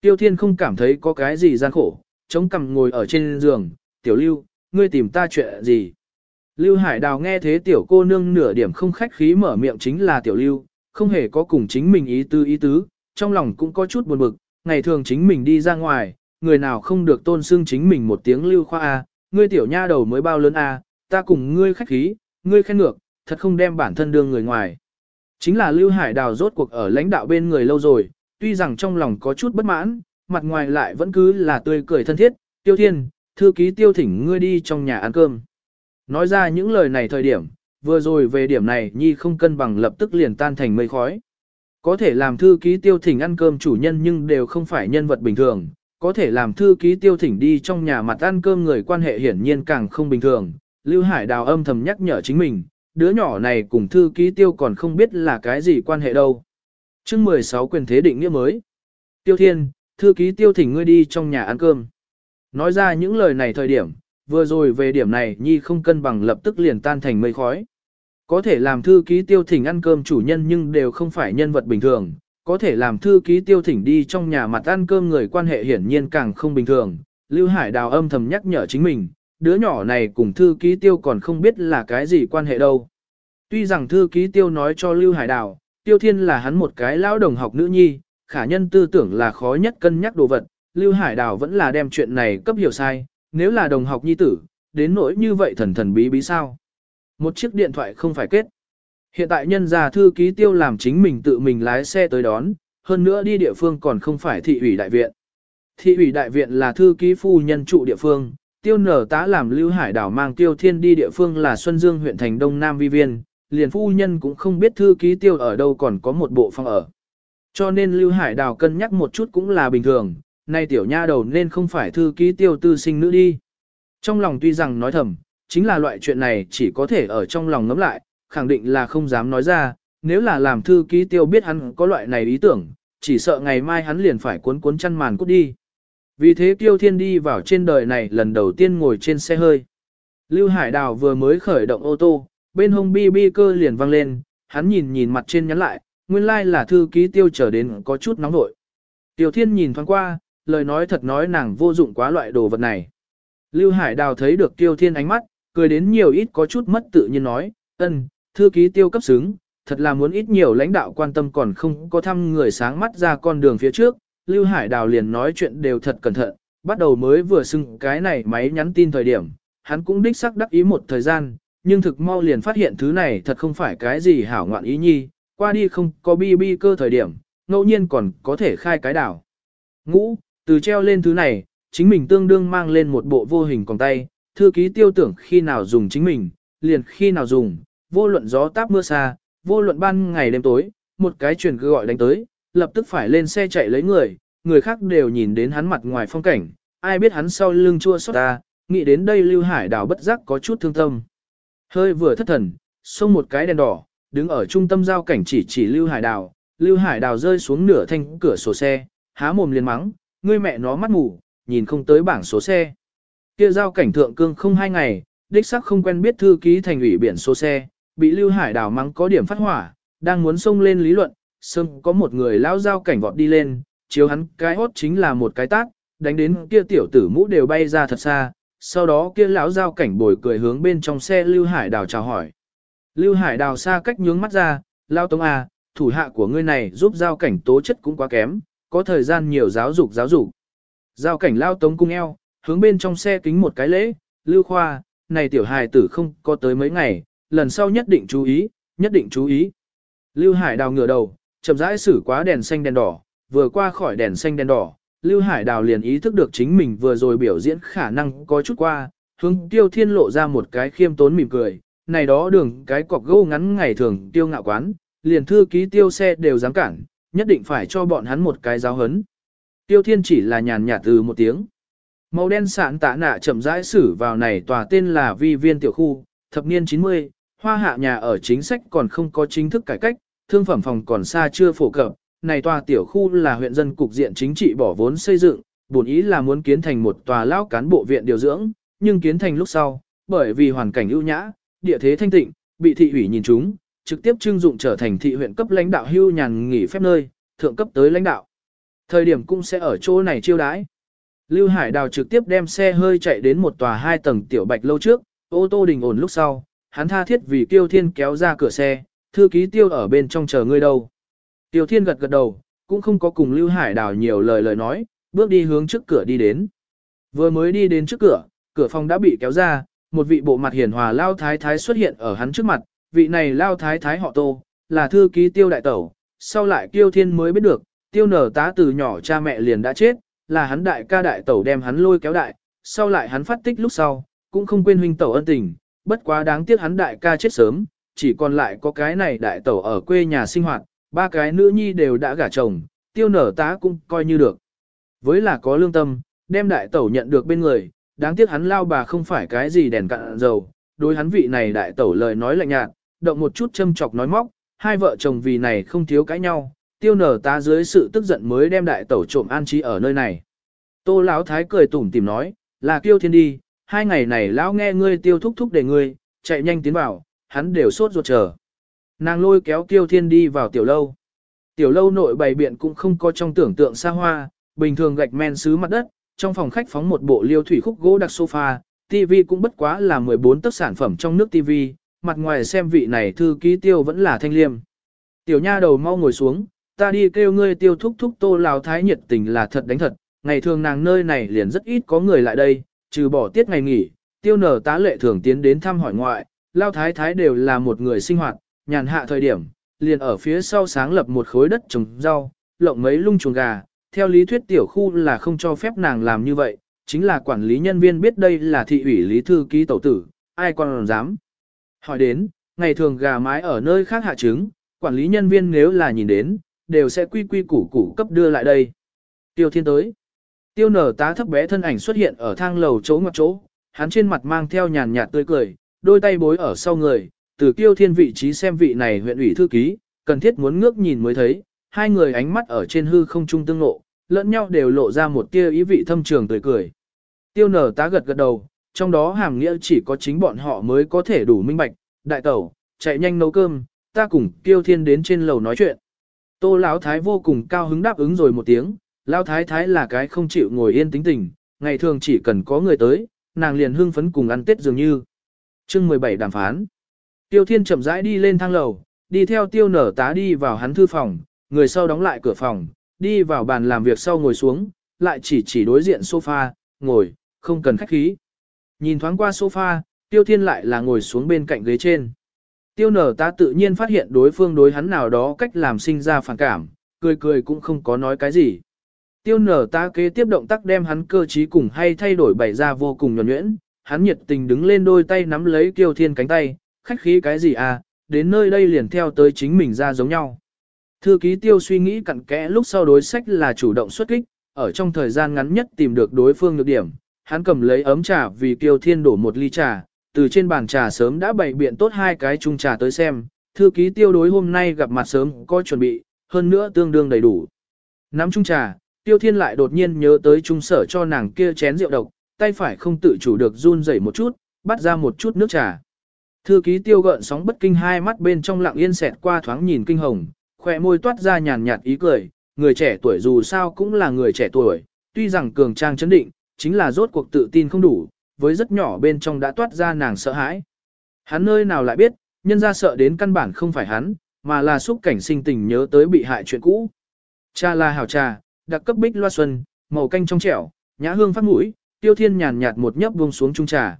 Tiêu thiên không cảm thấy có cái gì gian khổ, chống cằm ngồi ở trên giường, tiểu lưu, ngươi tìm ta chuyện gì? Lưu Hải Đào nghe thế tiểu cô nương nửa điểm không khách khí mở miệng chính là tiểu lưu, không hề có cùng chính mình ý tư ý tứ, trong lòng cũng có chút buồn bực, ngày thường chính mình đi ra ngoài, người nào không được tôn xưng chính mình một tiếng lưu khoa A, ngươi tiểu nha đầu mới bao lớn a ta cùng ngươi khách khí, ngươi khen ngược, thật không đem bản thân đương người ngoài. Chính là Lưu Hải Đào rốt cuộc ở lãnh đạo bên người lâu rồi, tuy rằng trong lòng có chút bất mãn, mặt ngoài lại vẫn cứ là tươi cười thân thiết, tiêu thiên, thư ký tiêu thỉnh ngươi đi trong nhà ăn cơm. Nói ra những lời này thời điểm, vừa rồi về điểm này nhi không cân bằng lập tức liền tan thành mây khói. Có thể làm thư ký tiêu thỉnh ăn cơm chủ nhân nhưng đều không phải nhân vật bình thường, có thể làm thư ký tiêu thỉnh đi trong nhà mặt ăn cơm người quan hệ hiển nhiên càng không bình thường. Lưu Hải Đào âm thầm nhắc nhở chính mình, đứa nhỏ này cùng thư ký tiêu còn không biết là cái gì quan hệ đâu. chương 16 quyền thế định nghĩa mới. Tiêu Thiên, thư ký tiêu thỉnh ngươi đi trong nhà ăn cơm. Nói ra những lời này thời điểm, vừa rồi về điểm này Nhi không cân bằng lập tức liền tan thành mây khói. Có thể làm thư ký tiêu thỉnh ăn cơm chủ nhân nhưng đều không phải nhân vật bình thường, có thể làm thư ký tiêu thỉnh đi trong nhà mặt ăn cơm người quan hệ hiển nhiên càng không bình thường. Lưu Hải Đào âm thầm nhắc nhở chính mình, đứa nhỏ này cùng thư ký tiêu còn không biết là cái gì quan hệ đâu. Tuy rằng thư ký tiêu nói cho Lưu Hải Đào, tiêu thiên là hắn một cái lão đồng học nữ nhi, khả nhân tư tưởng là khó nhất cân nhắc đồ vật, Lưu Hải Đào vẫn là đem chuyện này cấp hiểu sai, nếu là đồng học nhi tử, đến nỗi như vậy thần thần bí bí sao. Một chiếc điện thoại không phải kết. Hiện tại nhân gia thư ký tiêu làm chính mình tự mình lái xe tới đón, hơn nữa đi địa phương còn không phải thị ủy đại viện. Thị ủy đại viện là thư ký phu nhân trụ địa phương, tiêu nở tá làm Lưu Hải Đảo mang tiêu thiên đi địa phương là Xuân Dương huyện thành Đông Nam Vi Viên, liền phu nhân cũng không biết thư ký tiêu ở đâu còn có một bộ phòng ở. Cho nên Lưu Hải Đào cân nhắc một chút cũng là bình thường, nay tiểu nha đầu nên không phải thư ký tiêu tư sinh nữ đi. Trong lòng tuy rằng nói thầm, chính là loại chuyện này chỉ có thể ở trong lòng ngấm lại, khẳng định là không dám nói ra, nếu là làm thư ký tiêu biết hắn có loại này ý tưởng, chỉ sợ ngày mai hắn liền phải cuốn cuốn chăn màn cút đi. Vì thế Tiêu Thiên đi vào trên đời này lần đầu tiên ngồi trên xe hơi. Lưu Hải Đào vừa mới khởi động ô tô, bên hông bi bi cơ liền vang lên, hắn nhìn nhìn mặt trên nhắn lại, nguyên lai like là thư ký tiêu trở đến có chút nóng nội. Tiêu Thiên nhìn thoáng qua, lời nói thật nói nàng vô dụng quá loại đồ vật này. Lưu Hải Đào thấy được Tiêu Thiên ánh mắt, cười đến nhiều ít có chút mất tự nhiên nói, ân, thư ký tiêu cấp xứng, thật là muốn ít nhiều lãnh đạo quan tâm còn không có thăm người sáng mắt ra con đường phía trước. Lưu Hải Đào liền nói chuyện đều thật cẩn thận, bắt đầu mới vừa xưng cái này máy nhắn tin thời điểm, hắn cũng đích sắc đắc ý một thời gian, nhưng thực mau liền phát hiện thứ này thật không phải cái gì hảo ngoạn ý nhi, qua đi không có bi bi cơ thời điểm, ngẫu nhiên còn có thể khai cái đảo. Ngũ, từ treo lên thứ này, chính mình tương đương mang lên một bộ vô hình còn tay, thư ký tiêu tưởng khi nào dùng chính mình, liền khi nào dùng, vô luận gió táp mưa xa, vô luận ban ngày đêm tối, một cái truyền cứ gọi đánh tới, lập tức phải lên xe chạy lấy người, người khác đều nhìn đến hắn mặt ngoài phong cảnh, ai biết hắn sau lưng chua xót ta, nghĩ đến đây Lưu Hải đảo bất giác có chút thương tâm. Hơi vừa thất thần, xông một cái đèn đỏ, đứng ở trung tâm giao cảnh chỉ chỉ Lưu Hải Đào, Lưu Hải Đào rơi xuống nửa thanh cửa sổ xe, há mồm liền mắng, ngươi mẹ nó mắt mù, nhìn không tới bảng số xe. Kia giao cảnh thượng cương không hai ngày, đích sắc không quen biết thư ký thành ủy biển số xe, bị Lưu Hải Đào mắng có điểm phát hỏa, đang muốn xông lên lý luận, sưng có một người lao giao cảnh vọt đi lên, chiếu hắn cái hốt chính là một cái tát, đánh đến kia tiểu tử mũ đều bay ra thật xa, sau đó kia lão giao cảnh bồi cười hướng bên trong xe Lưu Hải Đào chào hỏi. Lưu Hải Đào xa cách nhướng mắt ra, lao tống à, thủ hạ của ngươi này giúp giao cảnh tố chất cũng quá kém, có thời gian nhiều giáo dục giáo dục. Giao cảnh lao tống cung eo, hướng bên trong xe kính một cái lễ, Lưu Khoa, này tiểu hài tử không có tới mấy ngày, lần sau nhất định chú ý, nhất định chú ý. Lưu Hải Đào ngửa đầu, chậm rãi xử quá đèn xanh đèn đỏ, vừa qua khỏi đèn xanh đèn đỏ, Lưu Hải Đào liền ý thức được chính mình vừa rồi biểu diễn khả năng có chút qua, hướng tiêu thiên lộ ra một cái khiêm tốn mỉm cười, này đó đường cái cọc gâu ngắn ngày thường tiêu ngạo quán, liền thư ký tiêu xe đều dám cản, nhất định phải cho bọn hắn một cái giáo hấn. Tiêu thiên chỉ là nhàn nhạt từ một tiếng. Màu đen sạn tạ nạ chậm rãi xử vào này tòa tên là vi viên tiểu khu, thập niên 90, hoa hạ nhà ở chính sách còn không có chính thức cải cách, thương phẩm phòng còn xa chưa phổ cập, này tòa tiểu khu là huyện dân cục diện chính trị bỏ vốn xây dựng, bổn ý là muốn kiến thành một tòa lão cán bộ viện điều dưỡng, nhưng kiến thành lúc sau, bởi vì hoàn cảnh ưu nhã, địa thế thanh tịnh, bị thị ủy nhìn chúng, trực tiếp trưng dụng trở thành thị huyện cấp lãnh đạo hưu nhàn nghỉ phép nơi, thượng cấp tới lãnh đạo. Thời điểm cũng sẽ ở chỗ này chiêu đãi. Lưu Hải Đào trực tiếp đem xe hơi chạy đến một tòa hai tầng tiểu bạch lâu trước, ô tô đình ổn lúc sau, hắn tha thiết vì Tiêu Thiên kéo ra cửa xe, thư ký Tiêu ở bên trong chờ ngươi đâu. Tiêu Thiên gật gật đầu, cũng không có cùng Lưu Hải Đào nhiều lời lời nói, bước đi hướng trước cửa đi đến. Vừa mới đi đến trước cửa, cửa phòng đã bị kéo ra, một vị bộ mặt hiền hòa lao thái thái xuất hiện ở hắn trước mặt, vị này lao thái thái họ tô, là thư ký tiêu đại tẩu, sau lại tiêu thiên mới biết được, tiêu nở tá từ nhỏ cha mẹ liền đã chết, là hắn đại ca đại tẩu đem hắn lôi kéo đại, sau lại hắn phát tích lúc sau, cũng không quên huynh tẩu ân tình, bất quá đáng tiếc hắn đại ca chết sớm, chỉ còn lại có cái này đại tẩu ở quê nhà sinh hoạt, ba cái nữ nhi đều đã gả chồng, tiêu nở tá cũng coi như được. Với là có lương tâm, đem đại tẩu nhận được bên người, đáng tiếc hắn lao bà không phải cái gì đèn cạn dầu, đối hắn vị này đại tẩu lời nói lạnh nhạt, động một chút châm chọc nói móc, hai vợ chồng vì này không thiếu cãi nhau, tiêu nở ta dưới sự tức giận mới đem đại tẩu trộm an trí ở nơi này. Tô Lão thái cười tủm tìm nói, là kiêu thiên đi, hai ngày này lão nghe ngươi tiêu thúc thúc để ngươi, chạy nhanh tiến vào, hắn đều sốt ruột chờ. Nàng lôi kéo kiêu thiên đi vào tiểu lâu. Tiểu lâu nội bày biện cũng không có trong tưởng tượng xa hoa, bình thường gạch men xứ mặt đất, trong phòng khách phóng một bộ liêu thủy khúc gỗ đặc sofa, TV cũng bất quá là 14 tấc sản phẩm trong nước TV, mặt ngoài xem vị này thư ký tiêu vẫn là thanh liêm. Tiểu nha đầu mau ngồi xuống, ta đi kêu ngươi tiêu thúc thúc tô lào thái nhiệt tình là thật đánh thật, ngày thường nàng nơi này liền rất ít có người lại đây, trừ bỏ tiết ngày nghỉ, tiêu nở tá lệ thường tiến đến thăm hỏi ngoại, lao thái thái đều là một người sinh hoạt, nhàn hạ thời điểm, liền ở phía sau sáng lập một khối đất trồng rau, lộng mấy lung chuồng gà, theo lý thuyết tiểu khu là không cho phép nàng làm như vậy, chính là quản lý nhân viên biết đây là thị ủy lý thư ký tẩu tử, ai còn dám. Hỏi đến, ngày thường gà mái ở nơi khác hạ trứng, quản lý nhân viên nếu là nhìn đến, đều sẽ quy quy củ củ cấp đưa lại đây. Tiêu thiên tới. Tiêu nở tá thấp bé thân ảnh xuất hiện ở thang lầu chỗ ngoặc chỗ, hắn trên mặt mang theo nhàn nhạt tươi cười, đôi tay bối ở sau người, từ tiêu thiên vị trí xem vị này huyện ủy thư ký, cần thiết muốn ngước nhìn mới thấy, hai người ánh mắt ở trên hư không trung tương ngộ, lẫn nhau đều lộ ra một tia ý vị thâm trường tươi cười. Tiêu nở tá gật gật đầu, trong đó hàm nghĩa chỉ có chính bọn họ mới có thể đủ minh bạch, đại tẩu, chạy nhanh nấu cơm, ta cùng tiêu thiên đến trên lầu nói chuyện. Tô Lão Thái vô cùng cao hứng đáp ứng rồi một tiếng, Lão Thái Thái là cái không chịu ngồi yên tính tình, ngày thường chỉ cần có người tới, nàng liền hưng phấn cùng ăn tết dường như. Chương 17 đàm phán. Tiêu Thiên chậm rãi đi lên thang lầu, đi theo Tiêu Nở tá đi vào hắn thư phòng, người sau đóng lại cửa phòng, đi vào bàn làm việc sau ngồi xuống, lại chỉ chỉ đối diện sofa, ngồi, không cần khách khí. Nhìn thoáng qua sofa, Tiêu Thiên lại là ngồi xuống bên cạnh ghế trên. Tiêu nở ta tự nhiên phát hiện đối phương đối hắn nào đó cách làm sinh ra phản cảm, cười cười cũng không có nói cái gì. Tiêu nở ta kế tiếp động tác đem hắn cơ trí cùng hay thay đổi bày ra vô cùng nhuẩn nhuyễn, hắn nhiệt tình đứng lên đôi tay nắm lấy Tiêu thiên cánh tay, khách khí cái gì à, đến nơi đây liền theo tới chính mình ra giống nhau. Thư ký tiêu suy nghĩ cặn kẽ lúc sau đối sách là chủ động xuất kích, ở trong thời gian ngắn nhất tìm được đối phương nhược điểm, hắn cầm lấy ấm trà vì kiêu thiên đổ một ly trà, từ trên bàn trà sớm đã bày biện tốt hai cái chung trà tới xem, thư ký tiêu đối hôm nay gặp mặt sớm có chuẩn bị, hơn nữa tương đương đầy đủ. Nắm chung trà, tiêu thiên lại đột nhiên nhớ tới trung sở cho nàng kia chén rượu độc, tay phải không tự chủ được run rẩy một chút, bắt ra một chút nước trà. Thư ký tiêu gợn sóng bất kinh hai mắt bên trong lặng yên xẹt qua thoáng nhìn kinh hồng, khỏe môi toát ra nhàn nhạt ý cười, người trẻ tuổi dù sao cũng là người trẻ tuổi, tuy rằng cường trang chấn định, chính là rốt cuộc tự tin không đủ, với rất nhỏ bên trong đã toát ra nàng sợ hãi. Hắn nơi nào lại biết, nhân ra sợ đến căn bản không phải hắn, mà là xúc cảnh sinh tình nhớ tới bị hại chuyện cũ. Cha là hào trà, đặc cấp bích loa xuân, màu canh trong trẻo, nhã hương phát mũi, tiêu thiên nhàn nhạt một nhấp buông xuống trung trà.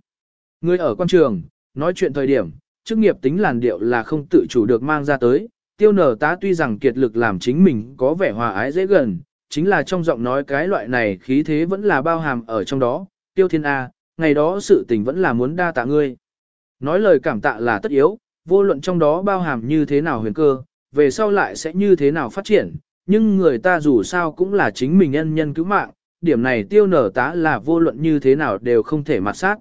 Người ở quan trường, nói chuyện thời điểm, chức nghiệp tính làn điệu là không tự chủ được mang ra tới. Tiêu nở tá tuy rằng kiệt lực làm chính mình có vẻ hòa ái dễ gần, chính là trong giọng nói cái loại này khí thế vẫn là bao hàm ở trong đó. Tiêu thiên A, ngày đó sự tình vẫn là muốn đa tạ ngươi. Nói lời cảm tạ là tất yếu, vô luận trong đó bao hàm như thế nào huyền cơ, về sau lại sẽ như thế nào phát triển, nhưng người ta dù sao cũng là chính mình nhân nhân cứu mạng, điểm này tiêu nở tá là vô luận như thế nào đều không thể mặt sát.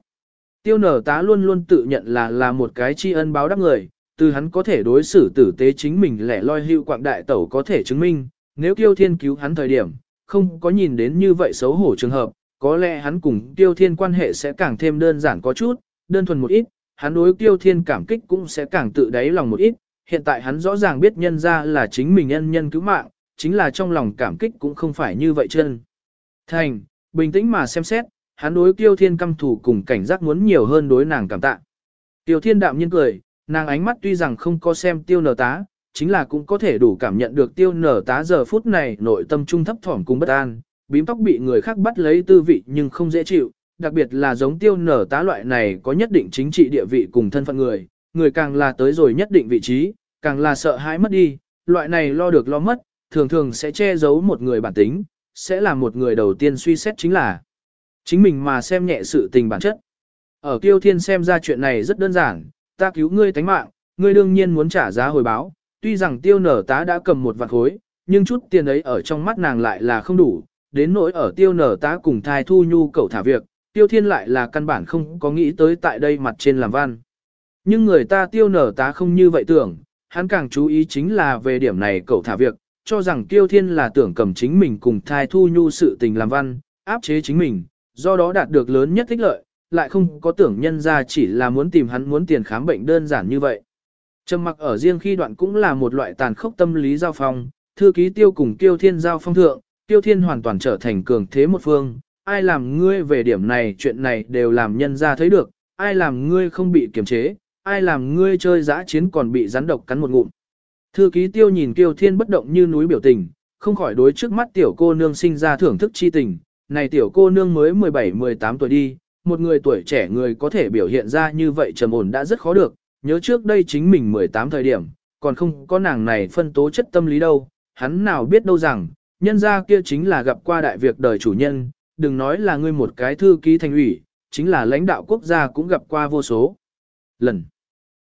Tiêu nở tá luôn luôn tự nhận là là một cái tri ân báo đáp người, từ hắn có thể đối xử tử tế chính mình lẻ loi hưu quạng đại tẩu có thể chứng minh, nếu tiêu thiên cứu hắn thời điểm, không có nhìn đến như vậy xấu hổ trường hợp, có lẽ hắn cùng Tiêu Thiên quan hệ sẽ càng thêm đơn giản có chút, đơn thuần một ít, hắn đối Tiêu Thiên cảm kích cũng sẽ càng tự đáy lòng một ít, hiện tại hắn rõ ràng biết nhân ra là chính mình nhân nhân cứu mạng, chính là trong lòng cảm kích cũng không phải như vậy chân. Thành, bình tĩnh mà xem xét, hắn đối Tiêu Thiên căm thủ cùng cảnh giác muốn nhiều hơn đối nàng cảm tạ. Tiêu Thiên đạm nhiên cười, nàng ánh mắt tuy rằng không có xem Tiêu nở tá, chính là cũng có thể đủ cảm nhận được Tiêu nở tá giờ phút này nội tâm trung thấp thỏm cùng bất an, bím tóc bị người khác bắt lấy tư vị nhưng không dễ chịu, đặc biệt là giống tiêu nở tá loại này có nhất định chính trị địa vị cùng thân phận người, người càng là tới rồi nhất định vị trí, càng là sợ hãi mất đi, loại này lo được lo mất, thường thường sẽ che giấu một người bản tính, sẽ là một người đầu tiên suy xét chính là chính mình mà xem nhẹ sự tình bản chất. Ở Kiêu Thiên xem ra chuyện này rất đơn giản, ta cứu ngươi tánh mạng, ngươi đương nhiên muốn trả giá hồi báo, tuy rằng tiêu nở tá đã cầm một vạn khối, nhưng chút tiền ấy ở trong mắt nàng lại là không đủ, đến nỗi ở tiêu nở tá cùng thai thu nhu cầu thả việc, tiêu thiên lại là căn bản không có nghĩ tới tại đây mặt trên làm văn. Nhưng người ta tiêu nở tá không như vậy tưởng, hắn càng chú ý chính là về điểm này cậu thả việc, cho rằng tiêu thiên là tưởng cầm chính mình cùng thai thu nhu sự tình làm văn, áp chế chính mình, do đó đạt được lớn nhất thích lợi, lại không có tưởng nhân ra chỉ là muốn tìm hắn muốn tiền khám bệnh đơn giản như vậy. Trầm mặc ở riêng khi đoạn cũng là một loại tàn khốc tâm lý giao phong, thư ký tiêu cùng tiêu thiên giao phong thượng, tiêu thiên hoàn toàn trở thành cường thế một phương, ai làm ngươi về điểm này chuyện này đều làm nhân ra thấy được, ai làm ngươi không bị kiềm chế, ai làm ngươi chơi giã chiến còn bị rắn độc cắn một ngụm. Thư ký tiêu nhìn tiêu thiên bất động như núi biểu tình, không khỏi đối trước mắt tiểu cô nương sinh ra thưởng thức chi tình, này tiểu cô nương mới 17-18 tuổi đi, một người tuổi trẻ người có thể biểu hiện ra như vậy trầm ổn đã rất khó được, nhớ trước đây chính mình 18 thời điểm, còn không có nàng này phân tố chất tâm lý đâu, hắn nào biết đâu rằng, nhân gia kia chính là gặp qua đại việc đời chủ nhân, đừng nói là ngươi một cái thư ký thành ủy, chính là lãnh đạo quốc gia cũng gặp qua vô số. Lần.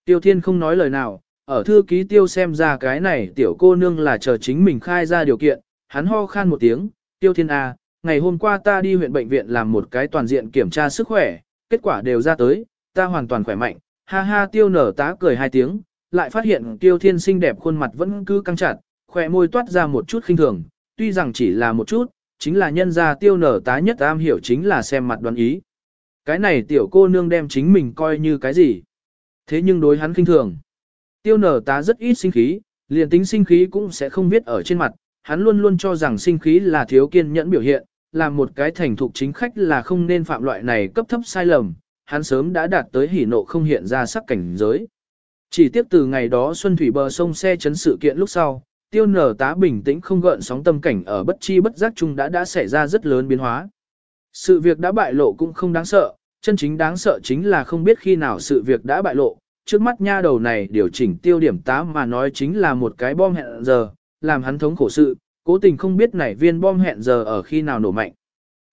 Tiêu Thiên không nói lời nào, ở thư ký tiêu xem ra cái này tiểu cô nương là chờ chính mình khai ra điều kiện, hắn ho khan một tiếng, Tiêu Thiên A, ngày hôm qua ta đi huyện bệnh viện làm một cái toàn diện kiểm tra sức khỏe, kết quả đều ra tới, ta hoàn toàn khỏe mạnh, ha ha tiêu nở tá cười hai tiếng, lại phát hiện tiêu thiên xinh đẹp khuôn mặt vẫn cứ căng chặt, khỏe môi toát ra một chút khinh thường, tuy rằng chỉ là một chút, chính là nhân ra tiêu nở tá nhất am hiểu chính là xem mặt đoán ý. Cái này tiểu cô nương đem chính mình coi như cái gì? Thế nhưng đối hắn khinh thường. Tiêu nở tá rất ít sinh khí, liền tính sinh khí cũng sẽ không biết ở trên mặt, hắn luôn luôn cho rằng sinh khí là thiếu kiên nhẫn biểu hiện, là một cái thành thục chính khách là không nên phạm loại này cấp thấp sai lầm, hắn sớm đã đạt tới hỉ nộ không hiện ra sắc cảnh giới. Chỉ tiếp từ ngày đó Xuân Thủy bờ sông xe chấn sự kiện lúc sau, tiêu nở tá bình tĩnh không gợn sóng tâm cảnh ở bất chi bất giác chung đã đã xảy ra rất lớn biến hóa. Sự việc đã bại lộ cũng không đáng sợ, chân chính đáng sợ chính là không biết khi nào sự việc đã bại lộ, trước mắt nha đầu này điều chỉnh tiêu điểm tá mà nói chính là một cái bom hẹn giờ, làm hắn thống khổ sự, cố tình không biết nảy viên bom hẹn giờ ở khi nào nổ mạnh.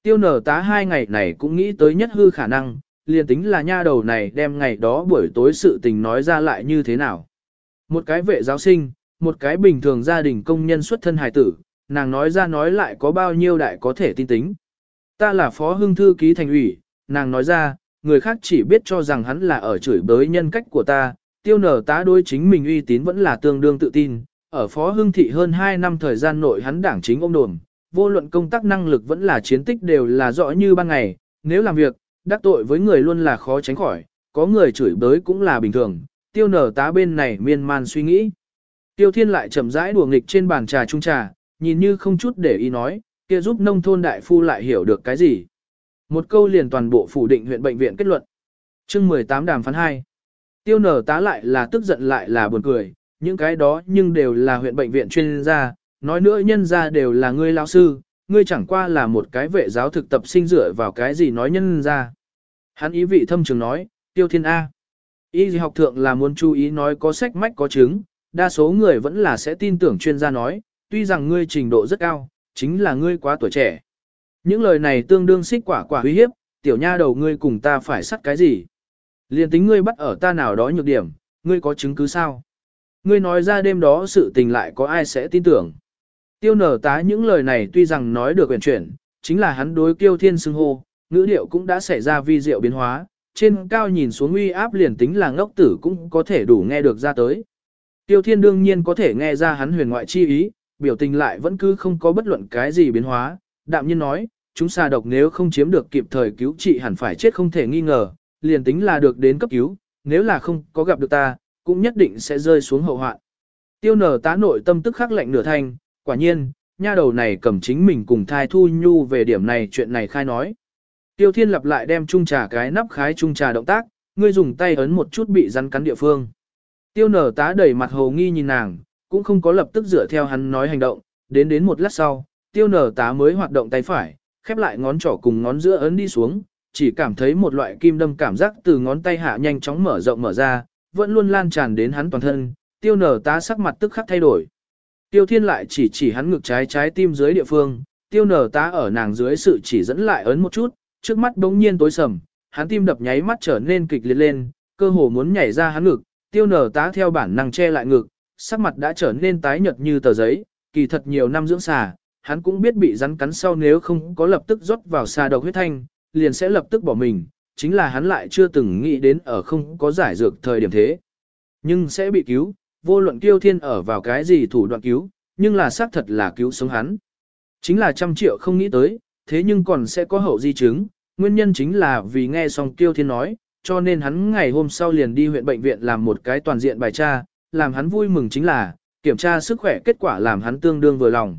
Tiêu nở tá hai ngày này cũng nghĩ tới nhất hư khả năng, liền tính là nha đầu này đem ngày đó buổi tối sự tình nói ra lại như thế nào. Một cái vệ giáo sinh, một cái bình thường gia đình công nhân xuất thân hài tử, nàng nói ra nói lại có bao nhiêu đại có thể tin tính. Ta là phó hưng thư ký thành ủy, nàng nói ra, người khác chỉ biết cho rằng hắn là ở chửi bới nhân cách của ta, tiêu nở tá đối chính mình uy tín vẫn là tương đương tự tin, ở Phó Hưng Thị hơn 2 năm thời gian nội hắn đảng chính ông đồn, vô luận công tác năng lực vẫn là chiến tích đều là rõ như ban ngày, nếu làm việc, đắc tội với người luôn là khó tránh khỏi, có người chửi bới cũng là bình thường, tiêu nở tá bên này miên man suy nghĩ. Tiêu thiên lại chậm rãi đùa nghịch trên bàn trà trung trà, nhìn như không chút để ý nói, kia giúp nông thôn đại phu lại hiểu được cái gì. Một câu liền toàn bộ phủ định huyện bệnh viện kết luận. chương 18 đàm phán 2. Tiêu nở tá lại là tức giận lại là buồn cười, những cái đó nhưng đều là huyện bệnh viện chuyên gia, nói nữa nhân gia đều là ngươi lao sư, ngươi chẳng qua là một cái vệ giáo thực tập sinh dựa vào cái gì nói nhân gia. Hắn ý vị thâm trường nói, tiêu thiên A. Y học thượng là muốn chú ý nói có sách mách có chứng, đa số người vẫn là sẽ tin tưởng chuyên gia nói, tuy rằng ngươi trình độ rất cao, chính là ngươi quá tuổi trẻ. Những lời này tương đương xích quả quả uy hiếp, tiểu nha đầu ngươi cùng ta phải sắt cái gì? Liên tính ngươi bắt ở ta nào đó nhược điểm, ngươi có chứng cứ sao? Ngươi nói ra đêm đó sự tình lại có ai sẽ tin tưởng. Tiêu nở tá những lời này tuy rằng nói được quyền chuyển, chính là hắn đối kiêu thiên xưng hô, ngữ điệu cũng đã xảy ra vi diệu biến hóa, trên cao nhìn xuống uy áp liền tính là ngốc tử cũng có thể đủ nghe được ra tới. Tiêu thiên đương nhiên có thể nghe ra hắn huyền ngoại chi ý, biểu tình lại vẫn cứ không có bất luận cái gì biến hóa, đạm nhiên nói, chúng xà độc nếu không chiếm được kịp thời cứu trị hẳn phải chết không thể nghi ngờ, liền tính là được đến cấp cứu, nếu là không có gặp được ta, cũng nhất định sẽ rơi xuống hậu hoạn. Tiêu nở tá nội tâm tức khắc lạnh nửa thanh, quả nhiên, nha đầu này cầm chính mình cùng thai thu nhu về điểm này chuyện này khai nói. Tiêu thiên lặp lại đem chung trà cái nắp khái chung trà động tác, ngươi dùng tay ấn một chút bị rắn cắn địa phương. Tiêu nở tá đẩy mặt hồ nghi nhìn nàng, cũng không có lập tức dựa theo hắn nói hành động, đến đến một lát sau, tiêu nở tá mới hoạt động tay phải, khép lại ngón trỏ cùng ngón giữa ấn đi xuống, chỉ cảm thấy một loại kim đâm cảm giác từ ngón tay hạ nhanh chóng mở rộng mở ra, vẫn luôn lan tràn đến hắn toàn thân, tiêu nở tá sắc mặt tức khắc thay đổi. Tiêu thiên lại chỉ chỉ hắn ngực trái trái tim dưới địa phương, tiêu nở tá ở nàng dưới sự chỉ dẫn lại ấn một chút, trước mắt đống nhiên tối sầm, hắn tim đập nháy mắt trở nên kịch liệt lên, cơ hồ muốn nhảy ra hắn ngực, tiêu nở tá theo bản năng che lại ngực, sắc mặt đã trở nên tái nhợt như tờ giấy, kỳ thật nhiều năm dưỡng xà, hắn cũng biết bị rắn cắn sau nếu không có lập tức rót vào xà độc huyết thanh, liền sẽ lập tức bỏ mình, chính là hắn lại chưa từng nghĩ đến ở không có giải dược thời điểm thế. Nhưng sẽ bị cứu, vô luận kiêu thiên ở vào cái gì thủ đoạn cứu, nhưng là xác thật là cứu sống hắn. Chính là trăm triệu không nghĩ tới, thế nhưng còn sẽ có hậu di chứng, nguyên nhân chính là vì nghe xong kiêu thiên nói, cho nên hắn ngày hôm sau liền đi huyện bệnh viện làm một cái toàn diện bài tra, làm hắn vui mừng chính là, kiểm tra sức khỏe kết quả làm hắn tương đương vừa lòng.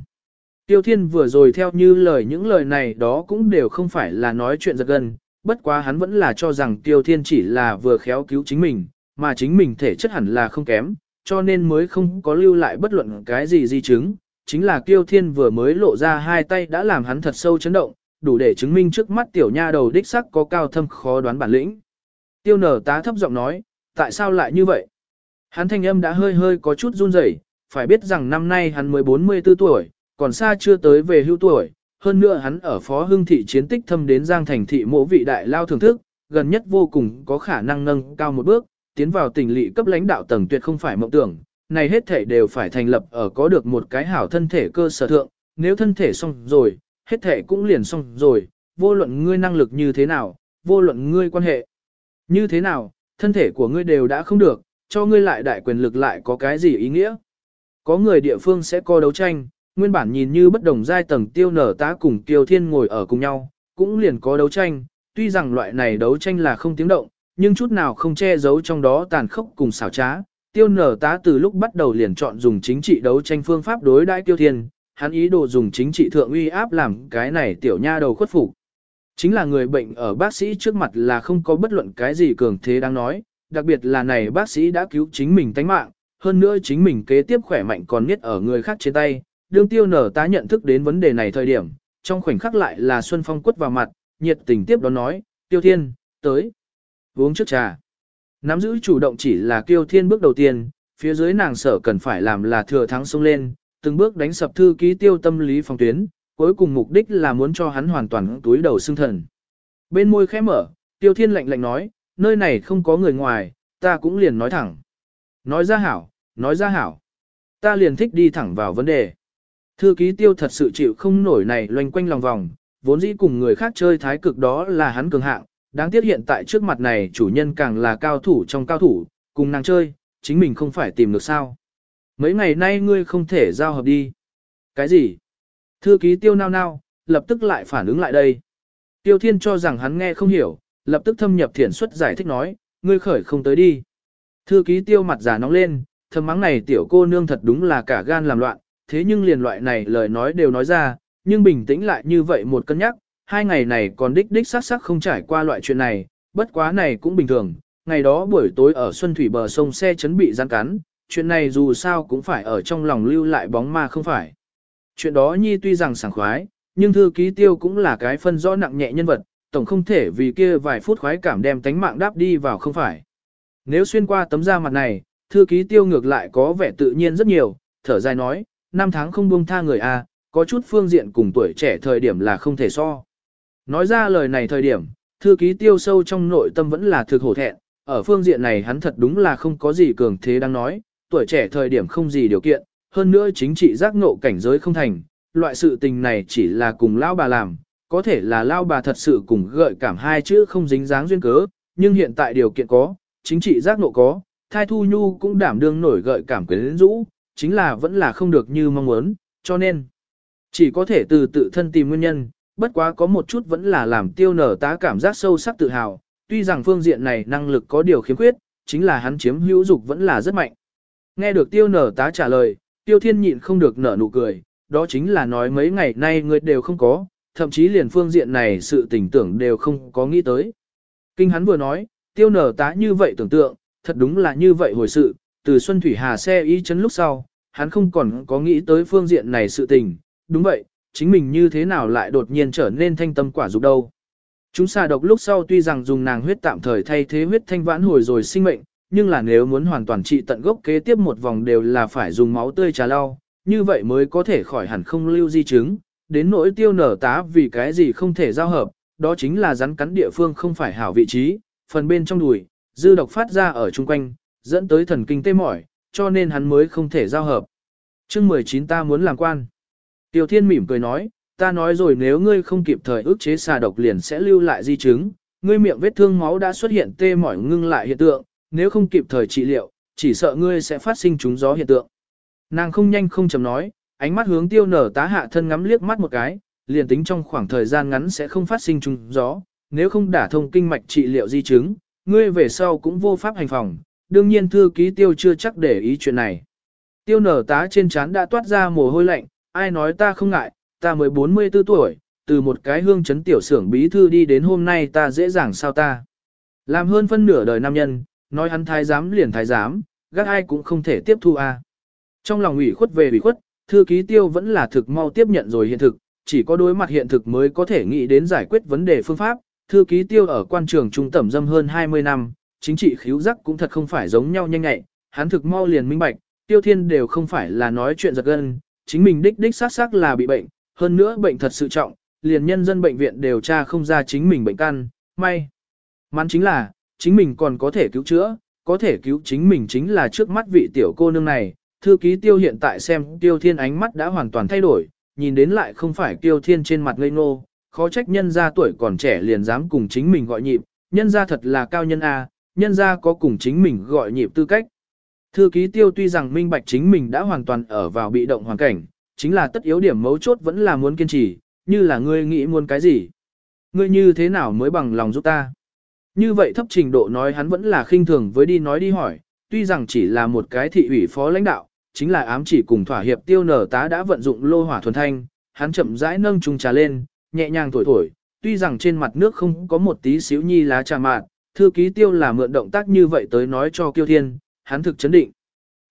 Tiêu Thiên vừa rồi theo như lời những lời này đó cũng đều không phải là nói chuyện giật gần bất quá hắn vẫn là cho rằng Tiêu Thiên chỉ là vừa khéo cứu chính mình, mà chính mình thể chất hẳn là không kém, cho nên mới không có lưu lại bất luận cái gì di chứng. Chính là Tiêu Thiên vừa mới lộ ra hai tay đã làm hắn thật sâu chấn động, đủ để chứng minh trước mắt tiểu nha đầu đích sắc có cao thâm khó đoán bản lĩnh. Tiêu nở tá thấp giọng nói, tại sao lại như vậy? Hắn thanh âm đã hơi hơi có chút run rẩy, phải biết rằng năm nay hắn mới 44 tuổi, còn xa chưa tới về hưu tuổi, hơn nữa hắn ở phó hưng thị chiến tích thâm đến giang thành thị mộ vị đại lao thưởng thức, gần nhất vô cùng có khả năng nâng cao một bước, tiến vào tỉnh lỵ cấp lãnh đạo tầng tuyệt không phải mộng tưởng, này hết thể đều phải thành lập ở có được một cái hảo thân thể cơ sở thượng, nếu thân thể xong rồi, hết thể cũng liền xong rồi, vô luận ngươi năng lực như thế nào, vô luận ngươi quan hệ như thế nào, thân thể của ngươi đều đã không được, cho ngươi lại đại quyền lực lại có cái gì ý nghĩa. Có người địa phương sẽ có đấu tranh, nguyên bản nhìn như bất đồng giai tầng tiêu nở tá cùng kiều thiên ngồi ở cùng nhau, cũng liền có đấu tranh, tuy rằng loại này đấu tranh là không tiếng động, nhưng chút nào không che giấu trong đó tàn khốc cùng xảo trá. Tiêu nở tá từ lúc bắt đầu liền chọn dùng chính trị đấu tranh phương pháp đối đãi tiêu thiên, hắn ý đồ dùng chính trị thượng uy áp làm cái này tiểu nha đầu khuất phục. Chính là người bệnh ở bác sĩ trước mặt là không có bất luận cái gì cường thế đang nói, đặc biệt là này bác sĩ đã cứu chính mình tánh mạng, hơn nữa chính mình kế tiếp khỏe mạnh còn nhất ở người khác trên tay. Đương tiêu nở tá nhận thức đến vấn đề này thời điểm, trong khoảnh khắc lại là Xuân Phong quất vào mặt, nhiệt tình tiếp đó nói, tiêu thiên, tới, uống trước trà. Nắm giữ chủ động chỉ là tiêu thiên bước đầu tiên, phía dưới nàng sở cần phải làm là thừa thắng xông lên, từng bước đánh sập thư ký tiêu tâm lý phòng tuyến, cuối cùng mục đích là muốn cho hắn hoàn toàn túi đầu xương thần. Bên môi khẽ mở, tiêu thiên lạnh lạnh nói, nơi này không có người ngoài, ta cũng liền nói thẳng. Nói ra hảo, nói ra hảo. Ta liền thích đi thẳng vào vấn đề. Thư ký tiêu thật sự chịu không nổi này loanh quanh lòng vòng, vốn dĩ cùng người khác chơi thái cực đó là hắn cường hạng, đáng tiếc hiện tại trước mặt này chủ nhân càng là cao thủ trong cao thủ, cùng nàng chơi, chính mình không phải tìm được sao. Mấy ngày nay ngươi không thể giao hợp đi. Cái gì? Thư ký tiêu nao nao, lập tức lại phản ứng lại đây. Tiêu thiên cho rằng hắn nghe không hiểu, lập tức thâm nhập thiển xuất giải thích nói, ngươi khởi không tới đi. Thư ký tiêu mặt già nóng lên, thầm mắng này tiểu cô nương thật đúng là cả gan làm loạn, thế nhưng liền loại này lời nói đều nói ra, nhưng bình tĩnh lại như vậy một cân nhắc, hai ngày này còn đích đích sắc sắc không trải qua loại chuyện này, bất quá này cũng bình thường, ngày đó buổi tối ở Xuân Thủy bờ sông xe chấn bị gian cắn, chuyện này dù sao cũng phải ở trong lòng lưu lại bóng ma không phải. Chuyện đó nhi tuy rằng sảng khoái, nhưng thư ký tiêu cũng là cái phân rõ nặng nhẹ nhân vật, tổng không thể vì kia vài phút khoái cảm đem tánh mạng đáp đi vào không phải. Nếu xuyên qua tấm da mặt này, thư ký tiêu ngược lại có vẻ tự nhiên rất nhiều, thở dài nói, năm tháng không buông tha người a, có chút phương diện cùng tuổi trẻ thời điểm là không thể so. Nói ra lời này thời điểm, thư ký tiêu sâu trong nội tâm vẫn là thực hổ thẹn, ở phương diện này hắn thật đúng là không có gì cường thế đang nói, tuổi trẻ thời điểm không gì điều kiện, hơn nữa chính trị giác ngộ cảnh giới không thành, loại sự tình này chỉ là cùng lao bà làm, có thể là lao bà thật sự cùng gợi cảm hai chữ không dính dáng duyên cớ, nhưng hiện tại điều kiện có, chính trị giác ngộ có, thai thu nhu cũng đảm đương nổi gợi cảm quyến rũ, chính là vẫn là không được như mong muốn, cho nên chỉ có thể từ tự thân tìm nguyên nhân, bất quá có một chút vẫn là làm tiêu nở tá cảm giác sâu sắc tự hào, tuy rằng phương diện này năng lực có điều khiếm khuyết, chính là hắn chiếm hữu dục vẫn là rất mạnh. Nghe được tiêu nở tá trả lời, tiêu thiên nhịn không được nở nụ cười, đó chính là nói mấy ngày nay người đều không có, thậm chí liền phương diện này sự tình tưởng đều không có nghĩ tới. Kinh hắn vừa nói, tiêu nở tá như vậy tưởng tượng, thật đúng là như vậy hồi sự, từ Xuân Thủy Hà xe y chấn lúc sau, hắn không còn có nghĩ tới phương diện này sự tình, đúng vậy, chính mình như thế nào lại đột nhiên trở nên thanh tâm quả dục đâu. Chúng xà độc lúc sau tuy rằng dùng nàng huyết tạm thời thay thế huyết thanh vãn hồi rồi sinh mệnh, nhưng là nếu muốn hoàn toàn trị tận gốc kế tiếp một vòng đều là phải dùng máu tươi trà lau, như vậy mới có thể khỏi hẳn không lưu di chứng. Đến nỗi tiêu nở tá vì cái gì không thể giao hợp, đó chính là rắn cắn địa phương không phải hảo vị trí, phần bên trong đùi, dư độc phát ra ở chung quanh, dẫn tới thần kinh tê mỏi, cho nên hắn mới không thể giao hợp. chương 19 ta muốn làm quan. Tiêu Thiên mỉm cười nói, ta nói rồi nếu ngươi không kịp thời ức chế xà độc liền sẽ lưu lại di chứng, ngươi miệng vết thương máu đã xuất hiện tê mỏi ngưng lại hiện tượng, nếu không kịp thời trị liệu, chỉ sợ ngươi sẽ phát sinh trúng gió hiện tượng. Nàng không nhanh không chậm nói, ánh mắt hướng tiêu nở tá hạ thân ngắm liếc mắt một cái, liền tính trong khoảng thời gian ngắn sẽ không phát sinh trúng gió, nếu không đả thông kinh mạch trị liệu di chứng, ngươi về sau cũng vô pháp hành phòng, đương nhiên thư ký tiêu chưa chắc để ý chuyện này. Tiêu nở tá trên trán đã toát ra mồ hôi lạnh, ai nói ta không ngại, ta mới 44 tuổi, từ một cái hương chấn tiểu xưởng bí thư đi đến hôm nay ta dễ dàng sao ta. Làm hơn phân nửa đời nam nhân, nói hắn thái giám liền thái giám, gác ai cũng không thể tiếp thu a. Trong lòng ủy khuất về ủy khuất, thư ký tiêu vẫn là thực mau tiếp nhận rồi hiện thực, chỉ có đối mặt hiện thực mới có thể nghĩ đến giải quyết vấn đề phương pháp. Thư ký tiêu ở quan trường trung tẩm dâm hơn 20 năm, chính trị khíu giác cũng thật không phải giống nhau nhanh nhạy, hắn thực mau liền minh bạch, tiêu thiên đều không phải là nói chuyện giật gân, chính mình đích đích xác xác là bị bệnh, hơn nữa bệnh thật sự trọng, liền nhân dân bệnh viện đều tra không ra chính mình bệnh căn, may. Mắn chính là, chính mình còn có thể cứu chữa, có thể cứu chính mình chính là trước mắt vị tiểu cô nương này. Thư ký tiêu hiện tại xem tiêu thiên ánh mắt đã hoàn toàn thay đổi, nhìn đến lại không phải tiêu thiên trên mặt ngây ngô, khó trách nhân gia tuổi còn trẻ liền dám cùng chính mình gọi nhịp, nhân gia thật là cao nhân A, nhân gia có cùng chính mình gọi nhịp tư cách. Thư ký tiêu tuy rằng minh bạch chính mình đã hoàn toàn ở vào bị động hoàn cảnh, chính là tất yếu điểm mấu chốt vẫn là muốn kiên trì, như là ngươi nghĩ muốn cái gì. Ngươi như thế nào mới bằng lòng giúp ta. Như vậy thấp trình độ nói hắn vẫn là khinh thường với đi nói đi hỏi, tuy rằng chỉ là một cái thị ủy phó lãnh đạo, chính là ám chỉ cùng thỏa hiệp tiêu nở tá đã vận dụng lô hỏa thuần thanh, hắn chậm rãi nâng chung trà lên, nhẹ nhàng thổi thổi, tuy rằng trên mặt nước không có một tí xíu nhi lá trà mạt, thư ký tiêu là mượn động tác như vậy tới nói cho kiêu thiên, hắn thực chấn định.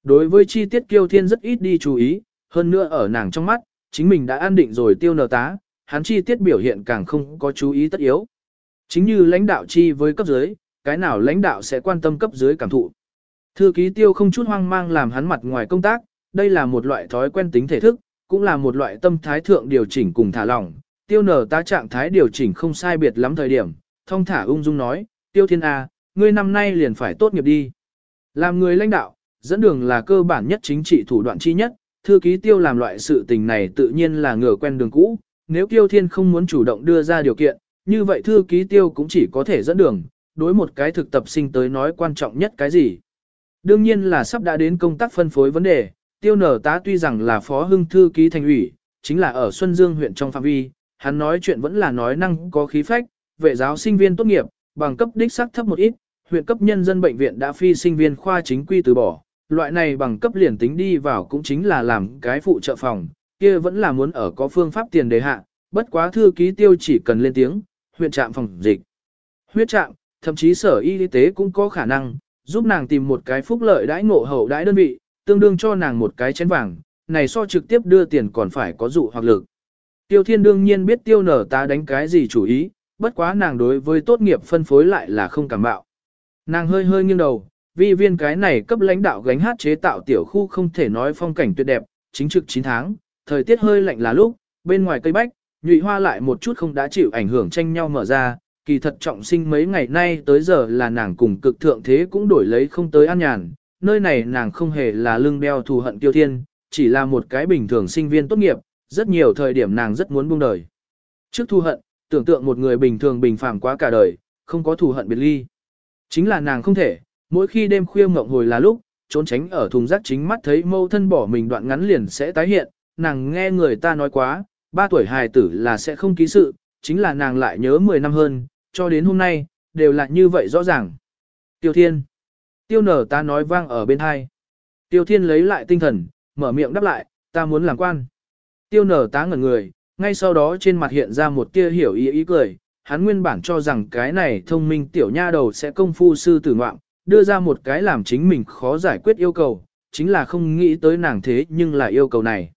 Đối với chi tiết kiêu thiên rất ít đi chú ý, hơn nữa ở nàng trong mắt, chính mình đã an định rồi tiêu nở tá, hắn chi tiết biểu hiện càng không có chú ý tất yếu. Chính như lãnh đạo chi với cấp dưới, cái nào lãnh đạo sẽ quan tâm cấp dưới cảm thụ. Thư ký tiêu không chút hoang mang làm hắn mặt ngoài công tác, đây là một loại thói quen tính thể thức, cũng là một loại tâm thái thượng điều chỉnh cùng thả lỏng. Tiêu nở Tá trạng thái điều chỉnh không sai biệt lắm thời điểm, thông thả ung dung nói, tiêu thiên A, ngươi năm nay liền phải tốt nghiệp đi. Làm người lãnh đạo, dẫn đường là cơ bản nhất chính trị thủ đoạn chi nhất, thư ký tiêu làm loại sự tình này tự nhiên là ngửa quen đường cũ, nếu tiêu thiên không muốn chủ động đưa ra điều kiện, như vậy thư ký tiêu cũng chỉ có thể dẫn đường, đối một cái thực tập sinh tới nói quan trọng nhất cái gì. Đương nhiên là sắp đã đến công tác phân phối vấn đề, tiêu nở tá tuy rằng là phó hưng thư ký thành ủy, chính là ở Xuân Dương huyện trong phạm vi, hắn nói chuyện vẫn là nói năng có khí phách, vệ giáo sinh viên tốt nghiệp, bằng cấp đích xác thấp một ít, huyện cấp nhân dân bệnh viện đã phi sinh viên khoa chính quy từ bỏ, loại này bằng cấp liền tính đi vào cũng chính là làm cái phụ trợ phòng, kia vẫn là muốn ở có phương pháp tiền đề hạ, bất quá thư ký tiêu chỉ cần lên tiếng, huyện trạm phòng dịch. Huyết trạm, thậm chí sở y tế cũng có khả năng, giúp nàng tìm một cái phúc lợi đãi ngộ hậu đãi đơn vị, tương đương cho nàng một cái chén vàng, này so trực tiếp đưa tiền còn phải có dụ hoặc lực. Tiêu thiên đương nhiên biết tiêu nở ta đánh cái gì chủ ý, bất quá nàng đối với tốt nghiệp phân phối lại là không cảm bạo. Nàng hơi hơi nghiêng đầu, vì viên cái này cấp lãnh đạo gánh hát chế tạo tiểu khu không thể nói phong cảnh tuyệt đẹp, chính trực 9 tháng, thời tiết hơi lạnh là lúc, bên ngoài cây bách, nhụy hoa lại một chút không đã chịu ảnh hưởng tranh nhau mở ra, kỳ thật trọng sinh mấy ngày nay tới giờ là nàng cùng cực thượng thế cũng đổi lấy không tới an nhàn, nơi này nàng không hề là lưng đeo thù hận tiêu thiên, chỉ là một cái bình thường sinh viên tốt nghiệp, rất nhiều thời điểm nàng rất muốn buông đời. Trước thù hận, tưởng tượng một người bình thường bình phàm quá cả đời, không có thù hận biệt ly. Chính là nàng không thể, mỗi khi đêm khuya ngộng hồi là lúc, trốn tránh ở thùng rác chính mắt thấy mâu thân bỏ mình đoạn ngắn liền sẽ tái hiện, nàng nghe người ta nói quá, ba tuổi hài tử là sẽ không ký sự, chính là nàng lại nhớ 10 năm hơn, cho đến hôm nay, đều là như vậy rõ ràng. Tiêu Thiên. Tiêu nở ta nói vang ở bên hai. Tiêu Thiên lấy lại tinh thần, mở miệng đáp lại, ta muốn làm quan. Tiêu nở tá ngẩn người, ngay sau đó trên mặt hiện ra một tia hiểu ý ý cười, hắn nguyên bản cho rằng cái này thông minh tiểu nha đầu sẽ công phu sư tử ngoạm, đưa ra một cái làm chính mình khó giải quyết yêu cầu, chính là không nghĩ tới nàng thế nhưng là yêu cầu này.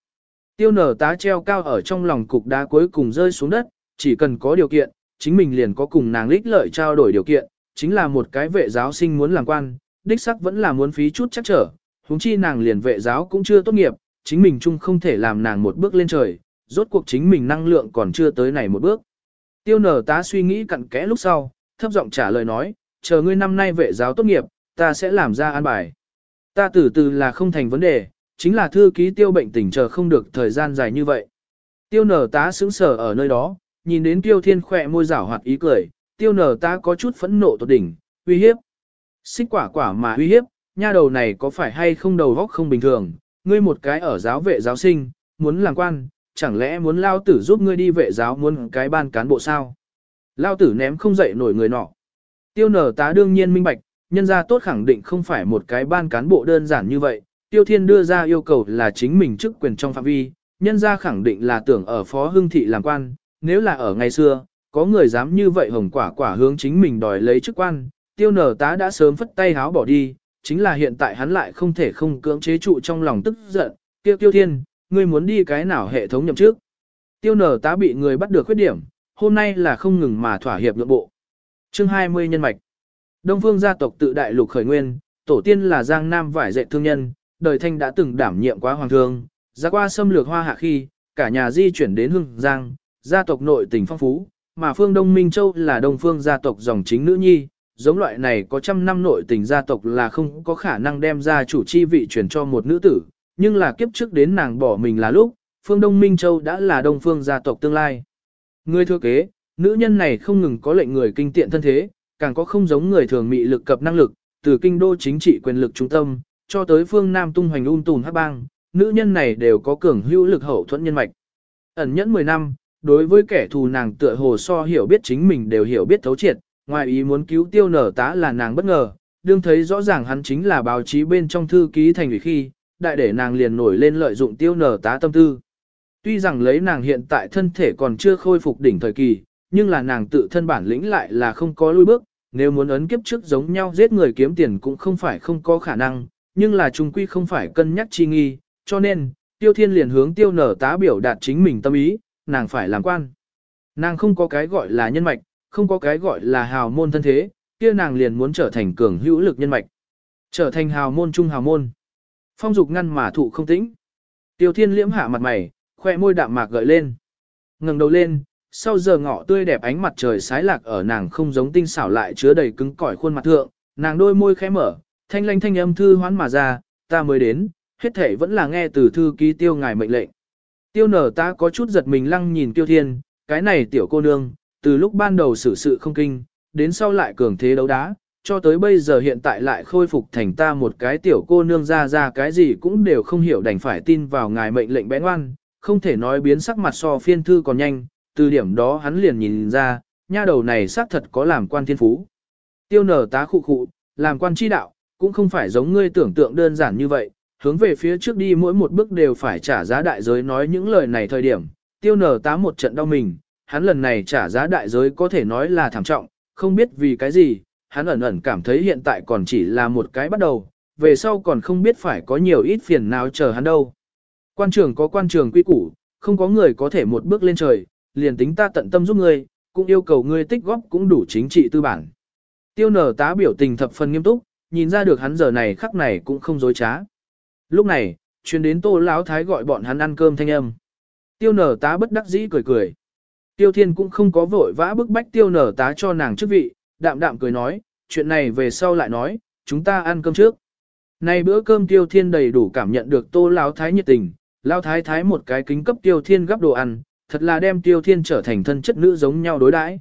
Tiêu nở tá treo cao ở trong lòng cục đá cuối cùng rơi xuống đất, chỉ cần có điều kiện, chính mình liền có cùng nàng lích lợi trao đổi điều kiện, chính là một cái vệ giáo sinh muốn làm quan, đích sắc vẫn là muốn phí chút chắc trở, huống chi nàng liền vệ giáo cũng chưa tốt nghiệp, chính mình chung không thể làm nàng một bước lên trời, rốt cuộc chính mình năng lượng còn chưa tới này một bước. Tiêu nở tá suy nghĩ cặn kẽ lúc sau, thấp giọng trả lời nói, chờ ngươi năm nay vệ giáo tốt nghiệp, ta sẽ làm ra an bài. Ta từ từ là không thành vấn đề, chính là thư ký tiêu bệnh tình chờ không được thời gian dài như vậy. Tiêu nở tá sững sờ ở nơi đó, nhìn đến tiêu thiên khỏe môi rảo hoạt ý cười, tiêu nở tá có chút phẫn nộ tột đỉnh, uy hiếp. Xích quả quả mà uy hiếp, nha đầu này có phải hay không đầu góc không bình thường, ngươi một cái ở giáo vệ giáo sinh, muốn làm quan, chẳng lẽ muốn lao tử giúp ngươi đi vệ giáo muốn cái ban cán bộ sao? Lao tử ném không dậy nổi người nọ. Tiêu nở tá đương nhiên minh bạch, nhân gia tốt khẳng định không phải một cái ban cán bộ đơn giản như vậy. Tiêu thiên đưa ra yêu cầu là chính mình chức quyền trong phạm vi, nhân gia khẳng định là tưởng ở phó hưng thị làm quan, nếu là ở ngày xưa, có người dám như vậy hồng quả quả hướng chính mình đòi lấy chức quan, tiêu nở tá đã sớm phất tay háo bỏ đi, chính là hiện tại hắn lại không thể không cưỡng chế trụ trong lòng tức giận, tiêu tiêu thiên, ngươi muốn đi cái nào hệ thống nhậm trước. Tiêu nở tá bị người bắt được khuyết điểm, hôm nay là không ngừng mà thỏa hiệp nhượng bộ. Chương 20 nhân mạch. Đông phương gia tộc tự đại lục khởi nguyên, tổ tiên là Giang Nam vải dệt thương nhân, đời thanh đã từng đảm nhiệm quá hoàng thương, ra qua xâm lược hoa hạ khi, cả nhà di chuyển đến Hưng Giang, gia tộc nội tình phong phú, mà phương Đông Minh Châu là đông phương gia tộc dòng chính nữ nhi, giống loại này có trăm năm nội tình gia tộc là không có khả năng đem ra chủ chi vị chuyển cho một nữ tử, nhưng là kiếp trước đến nàng bỏ mình là lúc, phương Đông Minh Châu đã là đông phương gia tộc tương lai. Người thừa kế, nữ nhân này không ngừng có lệnh người kinh tiện thân thế, càng có không giống người thường mị lực cập năng lực, từ kinh đô chính trị quyền lực trung tâm, cho tới phương Nam tung hoành un tùn hát bang, nữ nhân này đều có cường hữu lực hậu thuẫn nhân mạch. Ẩn nhẫn 10 năm, đối với kẻ thù nàng tựa hồ so hiểu biết chính mình đều hiểu biết thấu triệt, ngoài ý muốn cứu tiêu nở tá là nàng bất ngờ, đương thấy rõ ràng hắn chính là báo chí bên trong thư ký thành ủy khi, đại để nàng liền nổi lên lợi dụng tiêu nở tá tâm tư. Tuy rằng lấy nàng hiện tại thân thể còn chưa khôi phục đỉnh thời kỳ, nhưng là nàng tự thân bản lĩnh lại là không có lui bước, nếu muốn ấn kiếp trước giống nhau giết người kiếm tiền cũng không phải không có khả năng, nhưng là trung quy không phải cân nhắc chi nghi, cho nên, tiêu thiên liền hướng tiêu nở tá biểu đạt chính mình tâm ý, nàng phải làm quan. Nàng không có cái gọi là nhân mạch, không có cái gọi là hào môn thân thế, kia nàng liền muốn trở thành cường hữu lực nhân mạch. Trở thành hào môn trung hào môn. Phong dục ngăn mà thụ không tĩnh. Tiêu thiên liễm hạ mặt mày, khoe môi đạm mạc gợi lên. ngẩng đầu lên, sau giờ ngọ tươi đẹp ánh mặt trời sái lạc ở nàng không giống tinh xảo lại chứa đầy cứng cỏi khuôn mặt thượng, nàng đôi môi khẽ mở, thanh lanh thanh âm thư hoán mà ra, ta mới đến, hết thể vẫn là nghe từ thư ký tiêu ngài mệnh lệnh. Tiêu nở ta có chút giật mình lăng nhìn tiêu thiên, cái này tiểu cô nương, từ lúc ban đầu xử sự không kinh, đến sau lại cường thế đấu đá, cho tới bây giờ hiện tại lại khôi phục thành ta một cái tiểu cô nương ra ra cái gì cũng đều không hiểu đành phải tin vào ngài mệnh lệnh bẽ ngoan, không thể nói biến sắc mặt so phiên thư còn nhanh, từ điểm đó hắn liền nhìn ra, nha đầu này xác thật có làm quan thiên phú. Tiêu nở tá khụ khụ, làm quan chi đạo, cũng không phải giống ngươi tưởng tượng đơn giản như vậy, hướng về phía trước đi mỗi một bước đều phải trả giá đại giới nói những lời này thời điểm, tiêu nở tá một trận đau mình, hắn lần này trả giá đại giới có thể nói là thảm trọng, không biết vì cái gì, hắn ẩn ẩn cảm thấy hiện tại còn chỉ là một cái bắt đầu, về sau còn không biết phải có nhiều ít phiền nào chờ hắn đâu. Quan trường có quan trường quy củ, không có người có thể một bước lên trời, liền tính ta tận tâm giúp ngươi, cũng yêu cầu ngươi tích góp cũng đủ chính trị tư bản. Tiêu nở tá biểu tình thập phần nghiêm túc, nhìn ra được hắn giờ này khắc này cũng không dối trá. Lúc này, truyền đến tô lão thái gọi bọn hắn ăn cơm thanh âm. Tiêu nở tá bất đắc dĩ cười cười. Tiêu thiên cũng không có vội vã bức bách tiêu nở tá cho nàng chức vị, đạm đạm cười nói, chuyện này về sau lại nói, chúng ta ăn cơm trước. Này bữa cơm tiêu thiên đầy đủ cảm nhận được tô lão thái nhiệt tình, lão thái thái một cái kính cấp tiêu thiên gấp đồ ăn, thật là đem tiêu thiên trở thành thân chất nữ giống nhau đối đãi.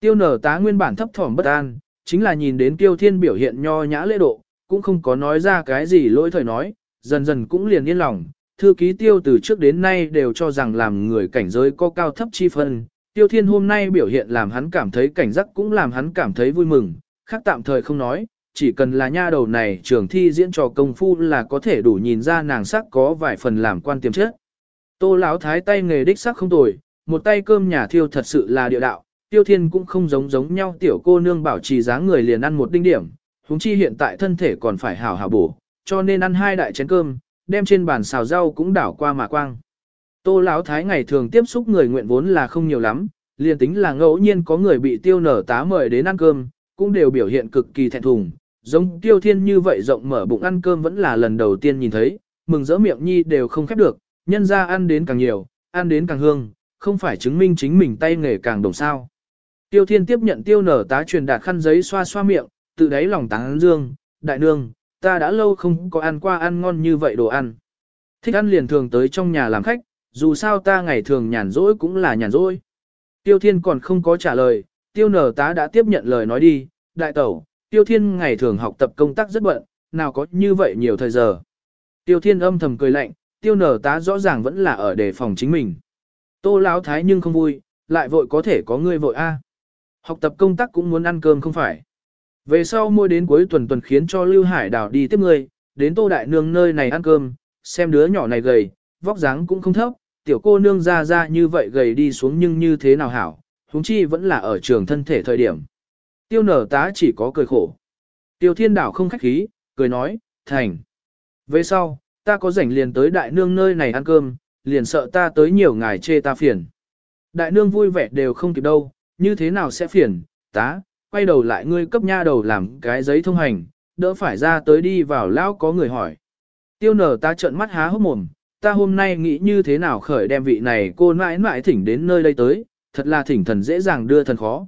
Tiêu nở tá nguyên bản thấp thỏm bất an, chính là nhìn đến tiêu thiên biểu hiện nho nhã lễ độ, cũng không có nói ra cái gì lỗi thời nói, dần dần cũng liền yên lòng. Thư ký tiêu từ trước đến nay đều cho rằng làm người cảnh giới có cao thấp chi phân. Tiêu thiên hôm nay biểu hiện làm hắn cảm thấy cảnh giác cũng làm hắn cảm thấy vui mừng, khác tạm thời không nói, chỉ cần là nha đầu này trường thi diễn trò công phu là có thể đủ nhìn ra nàng sắc có vài phần làm quan tiềm chất. Tô lão thái tay nghề đích sắc không tồi, một tay cơm nhà thiêu thật sự là địa đạo, tiêu thiên cũng không giống giống nhau tiểu cô nương bảo trì dáng người liền ăn một đinh điểm, huống chi hiện tại thân thể còn phải hảo hảo bổ, cho nên ăn hai đại chén cơm, đem trên bàn xào rau cũng đảo qua mà quang. Tô lão thái ngày thường tiếp xúc người nguyện vốn là không nhiều lắm, liền tính là ngẫu nhiên có người bị tiêu nở tá mời đến ăn cơm, cũng đều biểu hiện cực kỳ thẹn thùng, giống tiêu thiên như vậy rộng mở bụng ăn cơm vẫn là lần đầu tiên nhìn thấy, mừng rỡ miệng nhi đều không khép được, nhân ra ăn đến càng nhiều, ăn đến càng hương, không phải chứng minh chính mình tay nghề càng đồng sao. Tiêu thiên tiếp nhận tiêu nở tá truyền đạt khăn giấy xoa xoa miệng, tự đáy lòng tán dương, đại nương, ta đã lâu không có ăn qua ăn ngon như vậy đồ ăn. Thích ăn liền thường tới trong nhà làm khách, dù sao ta ngày thường nhàn rỗi cũng là nhàn rỗi. Tiêu thiên còn không có trả lời, tiêu nở tá đã tiếp nhận lời nói đi, đại tẩu, tiêu thiên ngày thường học tập công tác rất bận, nào có như vậy nhiều thời giờ. Tiêu thiên âm thầm cười lạnh, tiêu nở tá rõ ràng vẫn là ở đề phòng chính mình. Tô lão thái nhưng không vui, lại vội có thể có người vội a. Học tập công tác cũng muốn ăn cơm không phải. Về sau mua đến cuối tuần tuần khiến cho Lưu Hải Đào đi tiếp ngươi, đến Tô Đại Nương nơi này ăn cơm, xem đứa nhỏ này gầy, vóc dáng cũng không thấp, tiểu cô nương ra ra như vậy gầy đi xuống nhưng như thế nào hảo, huống chi vẫn là ở trường thân thể thời điểm. Tiêu nở tá chỉ có cười khổ. Tiêu thiên đảo không khách khí, cười nói, thành. Về sau, ta có rảnh liền tới đại nương nơi này ăn cơm, liền sợ ta tới nhiều ngày chê ta phiền. Đại nương vui vẻ đều không kịp đâu, như thế nào sẽ phiền, tá, quay đầu lại ngươi cấp nha đầu làm cái giấy thông hành, đỡ phải ra tới đi vào lão có người hỏi. Tiêu nở ta trợn mắt há hốc mồm, ta hôm nay nghĩ như thế nào khởi đem vị này cô mãi mãi thỉnh đến nơi đây tới, thật là thỉnh thần dễ dàng đưa thần khó.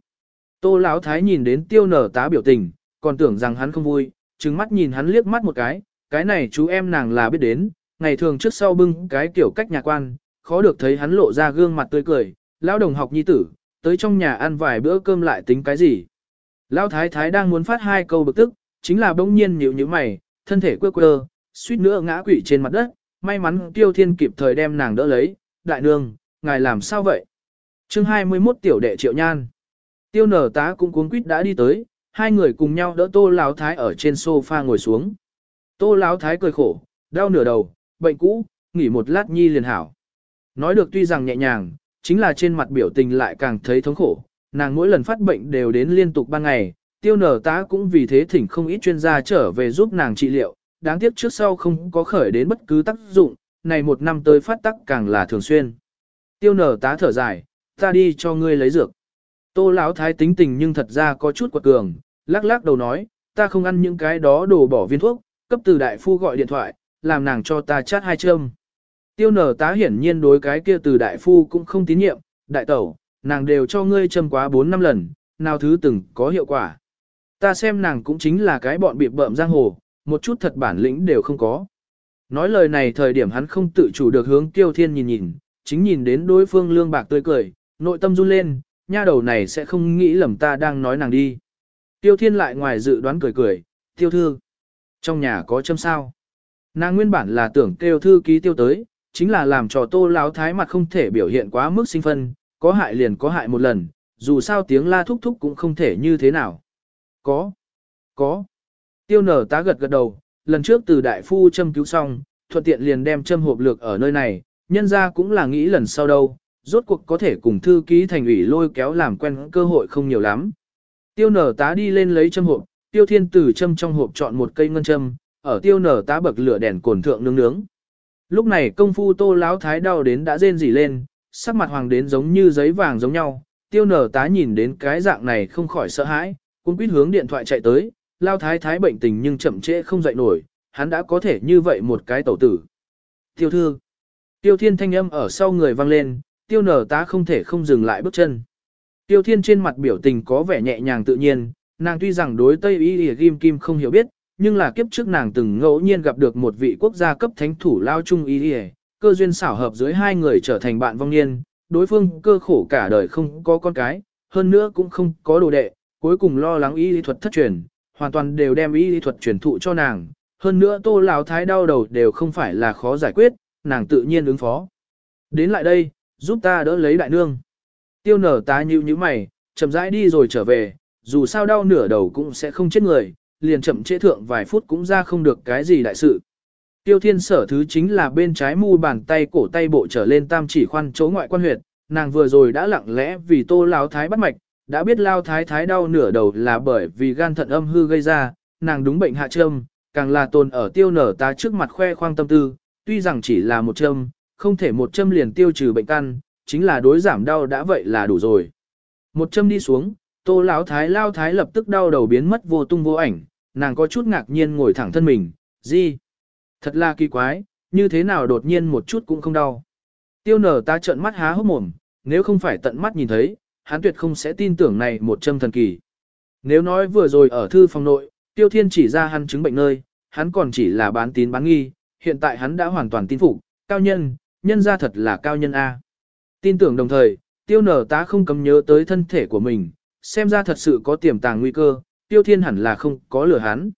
Tô lão thái nhìn đến tiêu nở tá biểu tình, còn tưởng rằng hắn không vui, trừng mắt nhìn hắn liếc mắt một cái, cái này chú em nàng là biết đến, ngày thường trước sau bưng cái kiểu cách nhà quan, khó được thấy hắn lộ ra gương mặt tươi cười, lão đồng học nhi tử, tới trong nhà ăn vài bữa cơm lại tính cái gì. Lão thái thái đang muốn phát hai câu bực tức, chính là bỗng nhiên nhíu nhíu mày, thân thể quơ quơ, suýt nữa ngã quỵ trên mặt đất, may mắn tiêu thiên kịp thời đem nàng đỡ lấy, đại nương, ngài làm sao vậy? chương 21 tiểu đệ triệu nhan. Tiêu nở tá cũng cuống quýt đã đi tới, hai người cùng nhau đỡ tô Láo thái ở trên sofa ngồi xuống. Tô Láo thái cười khổ, đau nửa đầu, bệnh cũ, nghỉ một lát nhi liền hảo. Nói được tuy rằng nhẹ nhàng, chính là trên mặt biểu tình lại càng thấy thống khổ, nàng mỗi lần phát bệnh đều đến liên tục ban ngày, tiêu nở tá cũng vì thế thỉnh không ít chuyên gia trở về giúp nàng trị liệu, đáng tiếc trước sau không có khởi đến bất cứ tác dụng, này một năm tới phát tắc càng là thường xuyên. Tiêu nở tá thở dài, ta đi cho ngươi lấy dược. Tô lão thái tính tình nhưng thật ra có chút quật cường, lắc lắc đầu nói, ta không ăn những cái đó đồ bỏ viên thuốc, cấp từ đại phu gọi điện thoại, làm nàng cho ta chát hai châm. Tiêu nở tá hiển nhiên đối cái kia từ đại phu cũng không tín nhiệm, đại tẩu, nàng đều cho ngươi châm quá 4 năm lần, nào thứ từng có hiệu quả. Ta xem nàng cũng chính là cái bọn bị bợm giang hồ, một chút thật bản lĩnh đều không có. Nói lời này thời điểm hắn không tự chủ được hướng tiêu thiên nhìn nhìn, chính nhìn đến đối phương lương bạc tươi cười, nội tâm run lên, nha đầu này sẽ không nghĩ lầm ta đang nói nàng đi. Tiêu thiên lại ngoài dự đoán cười cười, tiêu thư. Trong nhà có châm sao. Nàng nguyên bản là tưởng kêu thư ký tiêu tới, chính là làm cho tô láo thái mặt không thể biểu hiện quá mức sinh phân, có hại liền có hại một lần, dù sao tiếng la thúc thúc cũng không thể như thế nào. Có, có. Tiêu nở tá gật gật đầu, lần trước từ đại phu châm cứu xong, thuận tiện liền đem châm hộp lược ở nơi này, nhân ra cũng là nghĩ lần sau đâu, rốt cuộc có thể cùng thư ký thành ủy lôi kéo làm quen cơ hội không nhiều lắm. Tiêu nở tá đi lên lấy châm hộp, tiêu thiên tử châm trong hộp chọn một cây ngân châm, ở tiêu nở tá bậc lửa đèn cồn thượng nướng nướng. Lúc này công phu tô láo thái đau đến đã rên rỉ lên, sắc mặt hoàng đến giống như giấy vàng giống nhau, tiêu nở tá nhìn đến cái dạng này không khỏi sợ hãi, cũng quýt hướng điện thoại chạy tới, lao thái thái bệnh tình nhưng chậm trễ không dậy nổi, hắn đã có thể như vậy một cái tẩu tử. Tiêu thư, tiêu thiên thanh âm ở sau người vang lên, tiêu nở tá không thể không dừng lại bước chân. Tiêu thiên trên mặt biểu tình có vẻ nhẹ nhàng tự nhiên, nàng tuy rằng đối Tây Y Kim Kim không hiểu biết, nhưng là kiếp trước nàng từng ngẫu nhiên gặp được một vị quốc gia cấp thánh thủ lao trung Y cơ duyên xảo hợp dưới hai người trở thành bạn vong niên, đối phương cơ khổ cả đời không có con cái, hơn nữa cũng không có đồ đệ, cuối cùng lo lắng y lý thuật thất truyền, hoàn toàn đều đem y lý thuật truyền thụ cho nàng, hơn nữa tô lão thái đau đầu đều không phải là khó giải quyết, nàng tự nhiên ứng phó. Đến lại đây, giúp ta đỡ lấy đại nương. Tiêu nở tá nhíu như mày, chậm rãi đi rồi trở về, dù sao đau nửa đầu cũng sẽ không chết người, liền chậm chế thượng vài phút cũng ra không được cái gì đại sự. Tiêu thiên sở thứ chính là bên trái mu bàn tay cổ tay bộ trở lên tam chỉ khoan chỗ ngoại quan huyệt, nàng vừa rồi đã lặng lẽ vì tô lão thái bắt mạch, đã biết lao thái thái đau nửa đầu là bởi vì gan thận âm hư gây ra, nàng đúng bệnh hạ châm, càng là tồn ở tiêu nở ta trước mặt khoe khoang tâm tư, tuy rằng chỉ là một châm, không thể một châm liền tiêu trừ bệnh căn, chính là đối giảm đau đã vậy là đủ rồi. Một châm đi xuống, tô lão thái lao thái lập tức đau đầu biến mất vô tung vô ảnh, nàng có chút ngạc nhiên ngồi thẳng thân mình, gì? Thật là kỳ quái, như thế nào đột nhiên một chút cũng không đau. Tiêu nở ta trợn mắt há hốc mồm, nếu không phải tận mắt nhìn thấy, hắn tuyệt không sẽ tin tưởng này một châm thần kỳ. Nếu nói vừa rồi ở thư phòng nội, tiêu thiên chỉ ra hắn chứng bệnh nơi, hắn còn chỉ là bán tín bán nghi, hiện tại hắn đã hoàn toàn tin phục, cao nhân, nhân ra thật là cao nhân A. Tin tưởng đồng thời, tiêu nở tá không cấm nhớ tới thân thể của mình, xem ra thật sự có tiềm tàng nguy cơ, tiêu thiên hẳn là không có lửa hắn.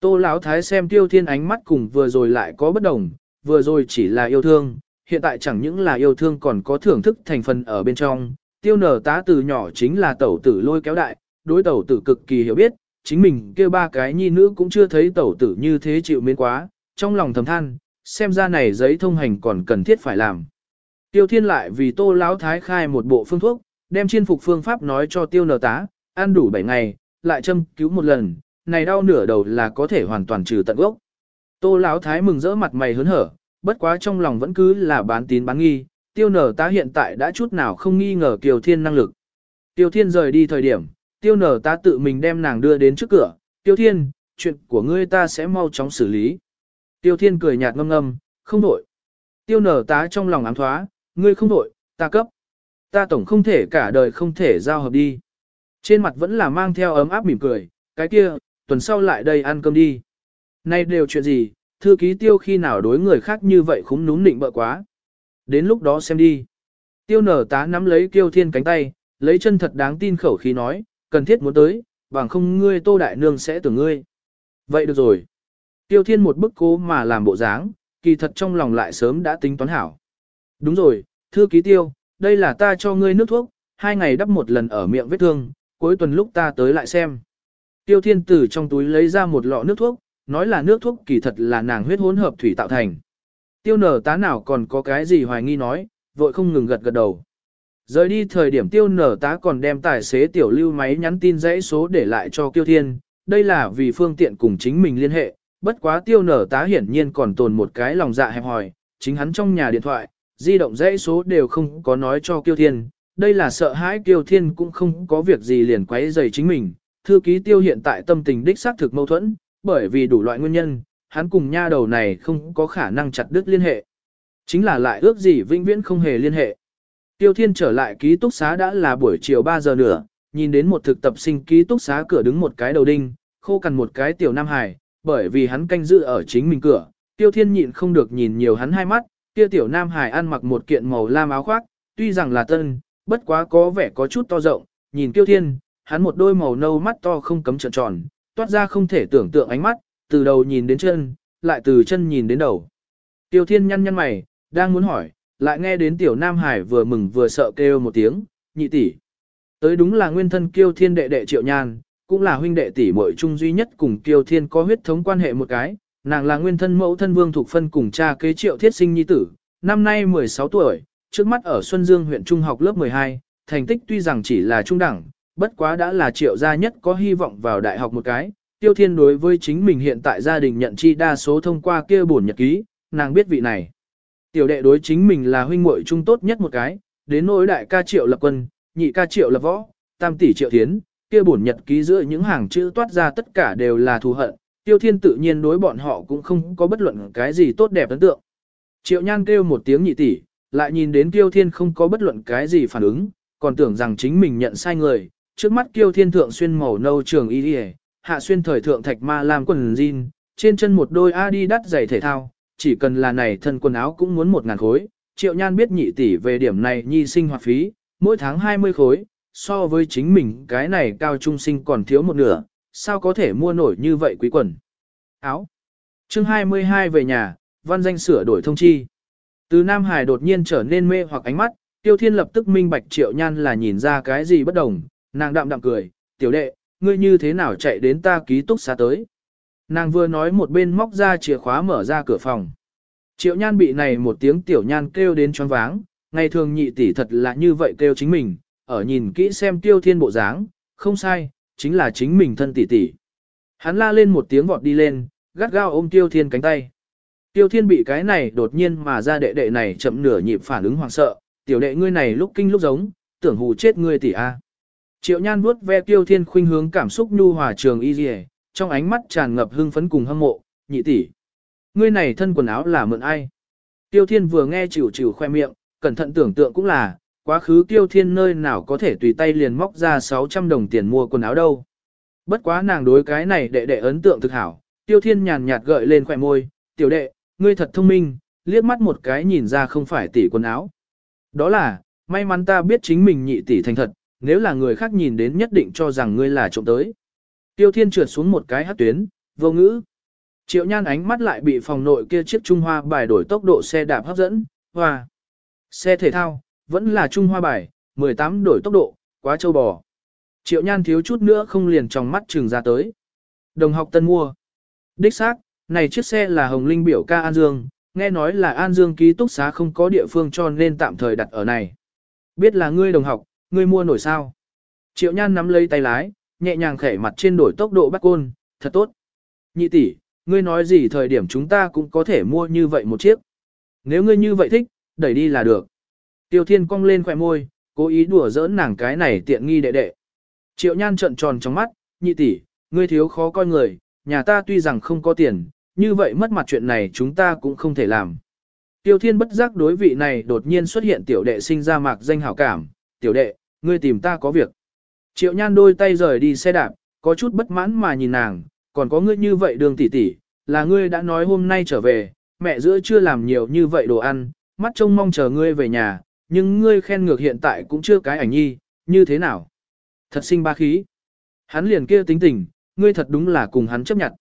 Tô Lão Thái xem tiêu thiên ánh mắt cùng vừa rồi lại có bất đồng, vừa rồi chỉ là yêu thương, hiện tại chẳng những là yêu thương còn có thưởng thức thành phần ở bên trong. Tiêu nở tá từ nhỏ chính là tẩu tử lôi kéo đại, đối tẩu tử cực kỳ hiểu biết, chính mình kêu ba cái nhi nữ cũng chưa thấy tẩu tử như thế chịu miến quá, trong lòng thầm than, xem ra này giấy thông hành còn cần thiết phải làm. Tiêu thiên lại vì tô lão thái khai một bộ phương thuốc, đem chiên phục phương pháp nói cho tiêu nở tá, ăn đủ 7 ngày, lại châm cứu một lần, này đau nửa đầu là có thể hoàn toàn trừ tận gốc. Tô lão thái mừng rỡ mặt mày hớn hở, bất quá trong lòng vẫn cứ là bán tín bán nghi, tiêu nở tá hiện tại đã chút nào không nghi ngờ Kiều Thiên năng lực. Tiêu Thiên rời đi thời điểm, tiêu nở tá tự mình đem nàng đưa đến trước cửa, tiêu Thiên, chuyện của ngươi ta sẽ mau chóng xử lý. Tiêu Thiên cười nhạt ngâm ngâm, không đổi. Tiêu nở tá trong lòng ám thoá, ngươi không đổi, ta cấp. Ta tổng không thể cả đời không thể giao hợp đi. Trên mặt vẫn là mang theo ấm áp mỉm cười, cái kia, tuần sau lại đây ăn cơm đi. Nay đều chuyện gì, thư ký tiêu khi nào đối người khác như vậy khúng núm nịnh bợ quá. Đến lúc đó xem đi. Tiêu nở tá nắm lấy kiêu thiên cánh tay, lấy chân thật đáng tin khẩu khí nói, cần thiết muốn tới, bằng không ngươi tô đại nương sẽ tưởng ngươi. Vậy được rồi. Tiêu thiên một bức cố mà làm bộ dáng, kỳ thật trong lòng lại sớm đã tính toán hảo. Đúng rồi, thưa ký tiêu, đây là ta cho ngươi nước thuốc, hai ngày đắp một lần ở miệng vết thương, cuối tuần lúc ta tới lại xem. Tiêu thiên tử trong túi lấy ra một lọ nước thuốc, nói là nước thuốc kỳ thật là nàng huyết hỗn hợp thủy tạo thành. Tiêu nở tá nào còn có cái gì hoài nghi nói, vội không ngừng gật gật đầu. Rời đi thời điểm tiêu nở tá còn đem tài xế tiểu lưu máy nhắn tin dãy số để lại cho Tiêu Thiên, đây là vì phương tiện cùng chính mình liên hệ, bất quá tiêu nở tá hiển nhiên còn tồn một cái lòng dạ hẹp hòi, chính hắn trong nhà điện thoại, di động dãy số đều không có nói cho Tiêu Thiên, đây là sợ hãi Tiêu Thiên cũng không có việc gì liền quấy rầy chính mình, thư ký tiêu hiện tại tâm tình đích xác thực mâu thuẫn, bởi vì đủ loại nguyên nhân, hắn cùng nha đầu này không có khả năng chặt đứt liên hệ. Chính là lại ước gì vĩnh viễn không hề liên hệ. Tiêu Thiên trở lại ký túc xá đã là buổi chiều 3 giờ nữa, nhìn đến một thực tập sinh ký túc xá cửa đứng một cái đầu đinh, khô cằn một cái tiểu nam hải, bởi vì hắn canh giữ ở chính mình cửa, Tiêu Thiên nhịn không được nhìn nhiều hắn hai mắt, kia tiểu nam hải ăn mặc một kiện màu lam áo khoác, tuy rằng là tân, bất quá có vẻ có chút to rộng, nhìn Tiêu Thiên, hắn một đôi màu nâu mắt to không cấm trợn tròn, toát ra không thể tưởng tượng ánh mắt, từ đầu nhìn đến chân, lại từ chân nhìn đến đầu. Tiêu Thiên nhăn nhăn mày, đang muốn hỏi, lại nghe đến tiểu Nam Hải vừa mừng vừa sợ kêu một tiếng, nhị tỷ. Tới đúng là nguyên thân Kiêu Thiên đệ đệ Triệu Nhan, cũng là huynh đệ tỷ muội chung duy nhất cùng Kiêu Thiên có huyết thống quan hệ một cái, nàng là nguyên thân mẫu thân Vương thuộc Phân cùng cha kế Triệu Thiết Sinh nhi tử, năm nay 16 tuổi, trước mắt ở Xuân Dương huyện trung học lớp 12, thành tích tuy rằng chỉ là trung đẳng, bất quá đã là Triệu gia nhất có hy vọng vào đại học một cái, Tiêu Thiên đối với chính mình hiện tại gia đình nhận chi đa số thông qua kia bổn nhật ký, nàng biết vị này. Tiểu đệ đối chính mình là huynh muội trung tốt nhất một cái, đến nỗi đại ca triệu lập quân, nhị ca triệu lập võ, tam tỷ triệu thiến, kia bổn nhật ký giữa những hàng chữ toát ra tất cả đều là thù hận, Tiêu Thiên tự nhiên đối bọn họ cũng không có bất luận cái gì tốt đẹp ấn tượng. Triệu Nhan kêu một tiếng nhị tỷ, lại nhìn đến Tiêu Thiên không có bất luận cái gì phản ứng, còn tưởng rằng chính mình nhận sai người, trước mắt Tiêu Thiên thượng xuyên màu nâu trường y hạ xuyên thời thượng thạch ma làm quần jean, trên chân một đôi Adidas giày thể thao, chỉ cần là này thân quần áo cũng muốn một ngàn khối. Triệu Nhan biết nhị tỷ về điểm này nhi sinh hoạt phí, mỗi tháng 20 khối, so với chính mình cái này cao trung sinh còn thiếu một nửa, sao có thể mua nổi như vậy quý quần. Áo. chương 22 về nhà, văn danh sửa đổi thông chi. Từ Nam Hải đột nhiên trở nên mê hoặc ánh mắt, Tiêu Thiên lập tức minh bạch Triệu Nhan là nhìn ra cái gì bất đồng, nàng đạm đạm cười, tiểu đệ, ngươi như thế nào chạy đến ta ký túc xá tới. Nàng vừa nói một bên móc ra chìa khóa mở ra cửa phòng. Triệu nhan bị này một tiếng tiểu nhan kêu đến choáng váng, ngày thường nhị tỷ thật là như vậy kêu chính mình, ở nhìn kỹ xem tiêu thiên bộ dáng, không sai, chính là chính mình thân tỷ tỷ. Hắn la lên một tiếng vọt đi lên, gắt gao ôm tiêu thiên cánh tay. Tiêu thiên bị cái này đột nhiên mà ra đệ đệ này chậm nửa nhịp phản ứng hoảng sợ, tiểu đệ ngươi này lúc kinh lúc giống, tưởng hù chết ngươi tỷ a. Triệu Nhan vuốt ve Tiêu Thiên khuynh hướng cảm xúc nhu hòa trường y liề, trong ánh mắt tràn ngập hưng phấn cùng hâm mộ, nhị tỷ. Ngươi này thân quần áo là mượn ai? Tiêu Thiên vừa nghe chịu chịu khoe miệng, cẩn thận tưởng tượng cũng là, quá khứ Tiêu Thiên nơi nào có thể tùy tay liền móc ra 600 đồng tiền mua quần áo đâu. Bất quá nàng đối cái này đệ đệ ấn tượng thực hảo, Tiêu Thiên nhàn nhạt gợi lên khỏe môi, tiểu đệ, ngươi thật thông minh, liếc mắt một cái nhìn ra không phải tỷ quần áo. Đó là, may mắn ta biết chính mình nhị tỷ thành thật, nếu là người khác nhìn đến nhất định cho rằng ngươi là trộm tới. Tiêu Thiên trượt xuống một cái hát tuyến, vô ngữ. Triệu nhan ánh mắt lại bị phòng nội kia chiếc Trung Hoa bài đổi tốc độ xe đạp hấp dẫn, hoa. Xe thể thao, vẫn là Trung Hoa bài, 18 đổi tốc độ, quá châu bò. Triệu nhan thiếu chút nữa không liền trong mắt trừng ra tới. Đồng học tân mua. Đích xác, này chiếc xe là Hồng Linh biểu ca An Dương, nghe nói là An Dương ký túc xá không có địa phương cho nên tạm thời đặt ở này. Biết là ngươi đồng học, ngươi mua nổi sao. Triệu nhan nắm lấy tay lái, nhẹ nhàng khẽ mặt trên đổi tốc độ bắt côn, thật tốt. Nhị tỷ, ngươi nói gì thời điểm chúng ta cũng có thể mua như vậy một chiếc. Nếu ngươi như vậy thích, đẩy đi là được. Tiêu thiên cong lên khỏe môi, cố ý đùa giỡn nàng cái này tiện nghi đệ đệ. Triệu nhan trợn tròn trong mắt, nhị tỷ, ngươi thiếu khó coi người, nhà ta tuy rằng không có tiền, như vậy mất mặt chuyện này chúng ta cũng không thể làm. Tiêu thiên bất giác đối vị này đột nhiên xuất hiện tiểu đệ sinh ra mạc danh hảo cảm, tiểu đệ, ngươi tìm ta có việc. Triệu nhan đôi tay rời đi xe đạp, có chút bất mãn mà nhìn nàng, còn có ngươi như vậy đường tỷ tỷ, là ngươi đã nói hôm nay trở về, mẹ giữa chưa làm nhiều như vậy đồ ăn, mắt trông mong chờ ngươi về nhà, nhưng ngươi khen ngược hiện tại cũng chưa cái ảnh nhi, như thế nào? Thật sinh ba khí. Hắn liền kia tính tình, ngươi thật đúng là cùng hắn chấp nhận.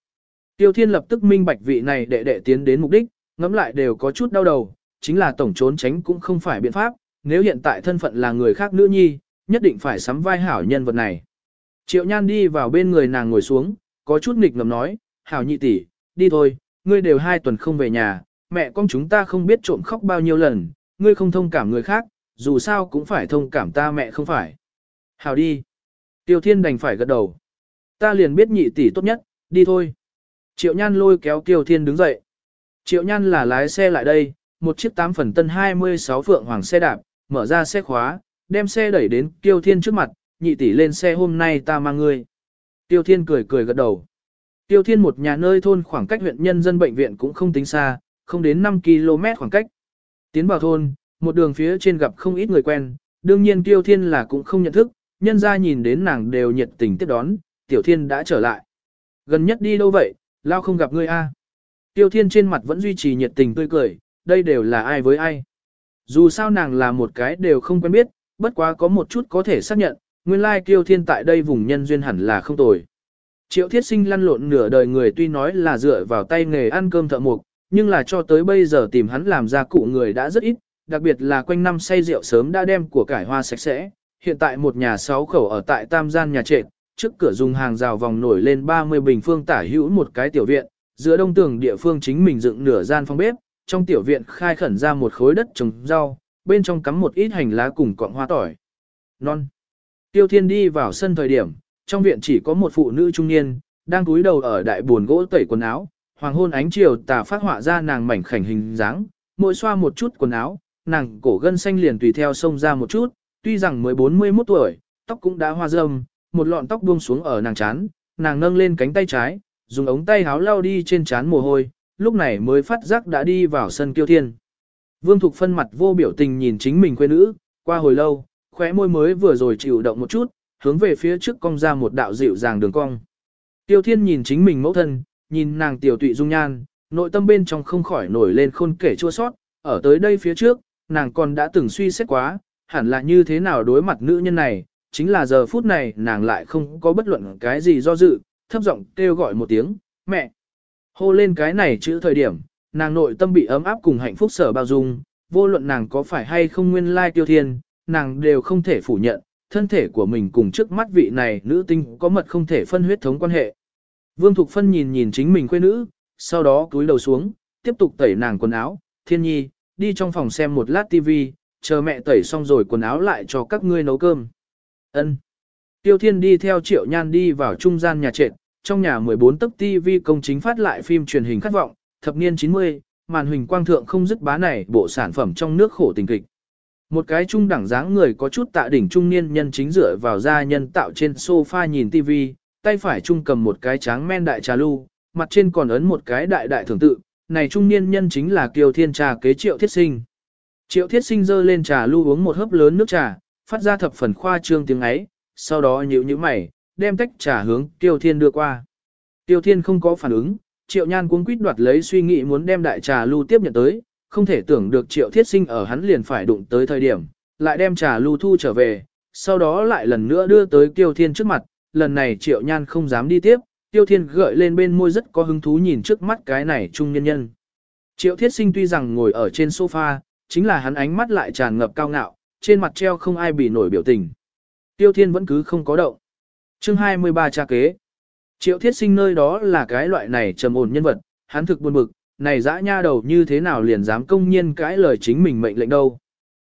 Tiêu Thiên lập tức minh bạch vị này đệ đệ tiến đến mục đích, ngẫm lại đều có chút đau đầu, chính là tổng trốn tránh cũng không phải biện pháp, nếu hiện tại thân phận là người khác nữ nhi, nhất định phải sắm vai hảo nhân vật này. Triệu Nhan đi vào bên người nàng ngồi xuống, có chút nghịch ngầm nói, hảo nhị tỷ, đi thôi, ngươi đều hai tuần không về nhà, mẹ con chúng ta không biết trộm khóc bao nhiêu lần, ngươi không thông cảm người khác, dù sao cũng phải thông cảm ta mẹ không phải. Hảo đi. Tiêu Thiên đành phải gật đầu. Ta liền biết nhị tỷ tốt nhất, đi thôi. Triệu Nhan lôi kéo Tiêu Thiên đứng dậy. Triệu Nhan là lái xe lại đây, một chiếc 8 phần tân 26 phượng hoàng xe đạp, mở ra xe khóa, đem xe đẩy đến Tiêu Thiên trước mặt, nhị tỷ lên xe hôm nay ta mang ngươi. Tiêu Thiên cười cười gật đầu. Tiêu Thiên một nhà nơi thôn khoảng cách huyện nhân dân bệnh viện cũng không tính xa, không đến 5 km khoảng cách. Tiến vào thôn, một đường phía trên gặp không ít người quen, đương nhiên Tiêu Thiên là cũng không nhận thức, nhân ra nhìn đến nàng đều nhiệt tình tiếp đón, Tiểu Thiên đã trở lại. Gần nhất đi đâu vậy, lao không gặp ngươi a? Tiêu Thiên trên mặt vẫn duy trì nhiệt tình tươi cười, đây đều là ai với ai. Dù sao nàng là một cái đều không quen biết, bất quá có một chút có thể xác nhận, nguyên lai kiêu Thiên tại đây vùng nhân duyên hẳn là không tồi. Triệu thiết sinh lăn lộn nửa đời người tuy nói là dựa vào tay nghề ăn cơm thợ mộc, nhưng là cho tới bây giờ tìm hắn làm ra cụ người đã rất ít, đặc biệt là quanh năm say rượu sớm đã đem của cải hoa sạch sẽ. Hiện tại một nhà sáu khẩu ở tại tam gian nhà trệt, trước cửa dùng hàng rào vòng nổi lên 30 bình phương tả hữu một cái tiểu viện, giữa đông tường địa phương chính mình dựng nửa gian phòng bếp, trong tiểu viện khai khẩn ra một khối đất trồng rau, bên trong cắm một ít hành lá cùng cọng hoa tỏi. Non. Tiêu Thiên đi vào sân thời điểm, trong viện chỉ có một phụ nữ trung niên, đang cúi đầu ở đại buồn gỗ tẩy quần áo, hoàng hôn ánh chiều tà phát họa ra nàng mảnh khảnh hình dáng, mỗi xoa một chút quần áo, nàng cổ gân xanh liền tùy theo sông ra một chút, tuy rằng mới 41 tuổi, tóc cũng đã hoa râm, một lọn tóc buông xuống ở nàng chán, nàng nâng lên cánh tay trái, dùng ống tay háo lau đi trên chán mồ hôi, lúc này mới phát giác đã đi vào sân kiêu thiên. Vương Thục phân mặt vô biểu tình nhìn chính mình quê nữ, qua hồi lâu, khóe môi mới vừa rồi chịu động một chút, hướng về phía trước cong ra một đạo dịu dàng đường cong. Tiêu Thiên nhìn chính mình mẫu thân, nhìn nàng tiểu tụy dung nhan, nội tâm bên trong không khỏi nổi lên khôn kể chua sót, ở tới đây phía trước, nàng còn đã từng suy xét quá, hẳn là như thế nào đối mặt nữ nhân này, chính là giờ phút này nàng lại không có bất luận cái gì do dự, thấp giọng kêu gọi một tiếng, mẹ. Hô lên cái này chữ thời điểm, nàng nội tâm bị ấm áp cùng hạnh phúc sở bao dung, vô luận nàng có phải hay không nguyên lai tiêu thiên, nàng đều không thể phủ nhận, thân thể của mình cùng trước mắt vị này nữ tinh có mật không thể phân huyết thống quan hệ. Vương Thục Phân nhìn nhìn chính mình quê nữ, sau đó cúi đầu xuống, tiếp tục tẩy nàng quần áo, thiên nhi, đi trong phòng xem một lát tivi, chờ mẹ tẩy xong rồi quần áo lại cho các ngươi nấu cơm. Ân. Tiêu Thiên đi theo Triệu Nhan đi vào trung gian nhà trệt, trong nhà 14 tấc tivi công chính phát lại phim truyền hình khát vọng, thập niên 90, màn hình quang thượng không dứt bá này bộ sản phẩm trong nước khổ tình kịch. Một cái trung đẳng dáng người có chút tạ đỉnh trung niên nhân chính dựa vào da nhân tạo trên sofa nhìn TV, tay phải trung cầm một cái tráng men đại trà lu, mặt trên còn ấn một cái đại đại thưởng tự, này trung niên nhân chính là Kiều Thiên Trà kế Triệu Thiết Sinh. Triệu Thiết Sinh dơ lên trà lu uống một hớp lớn nước trà, phát ra thập phần khoa trương tiếng ấy, sau đó nhíu nhíu mày, đem tách trà hướng Tiêu Thiên đưa qua. Tiêu Thiên không có phản ứng, Triệu Nhan cuống quýt đoạt lấy suy nghĩ muốn đem đại trà lưu tiếp nhận tới, không thể tưởng được Triệu Thiết Sinh ở hắn liền phải đụng tới thời điểm, lại đem trà lưu thu trở về, sau đó lại lần nữa đưa tới Tiêu Thiên trước mặt, lần này Triệu Nhan không dám đi tiếp, Tiêu Thiên gợi lên bên môi rất có hứng thú nhìn trước mắt cái này trung nhân nhân. Triệu Thiết Sinh tuy rằng ngồi ở trên sofa, chính là hắn ánh mắt lại tràn ngập cao ngạo, trên mặt treo không ai bị nổi biểu tình. Tiêu Thiên vẫn cứ không có động. Chương 23 tra kế. Triệu Thiết Sinh nơi đó là cái loại này trầm ổn nhân vật, hắn thực buồn bực, này dã nha đầu như thế nào liền dám công nhiên cãi lời chính mình mệnh lệnh đâu.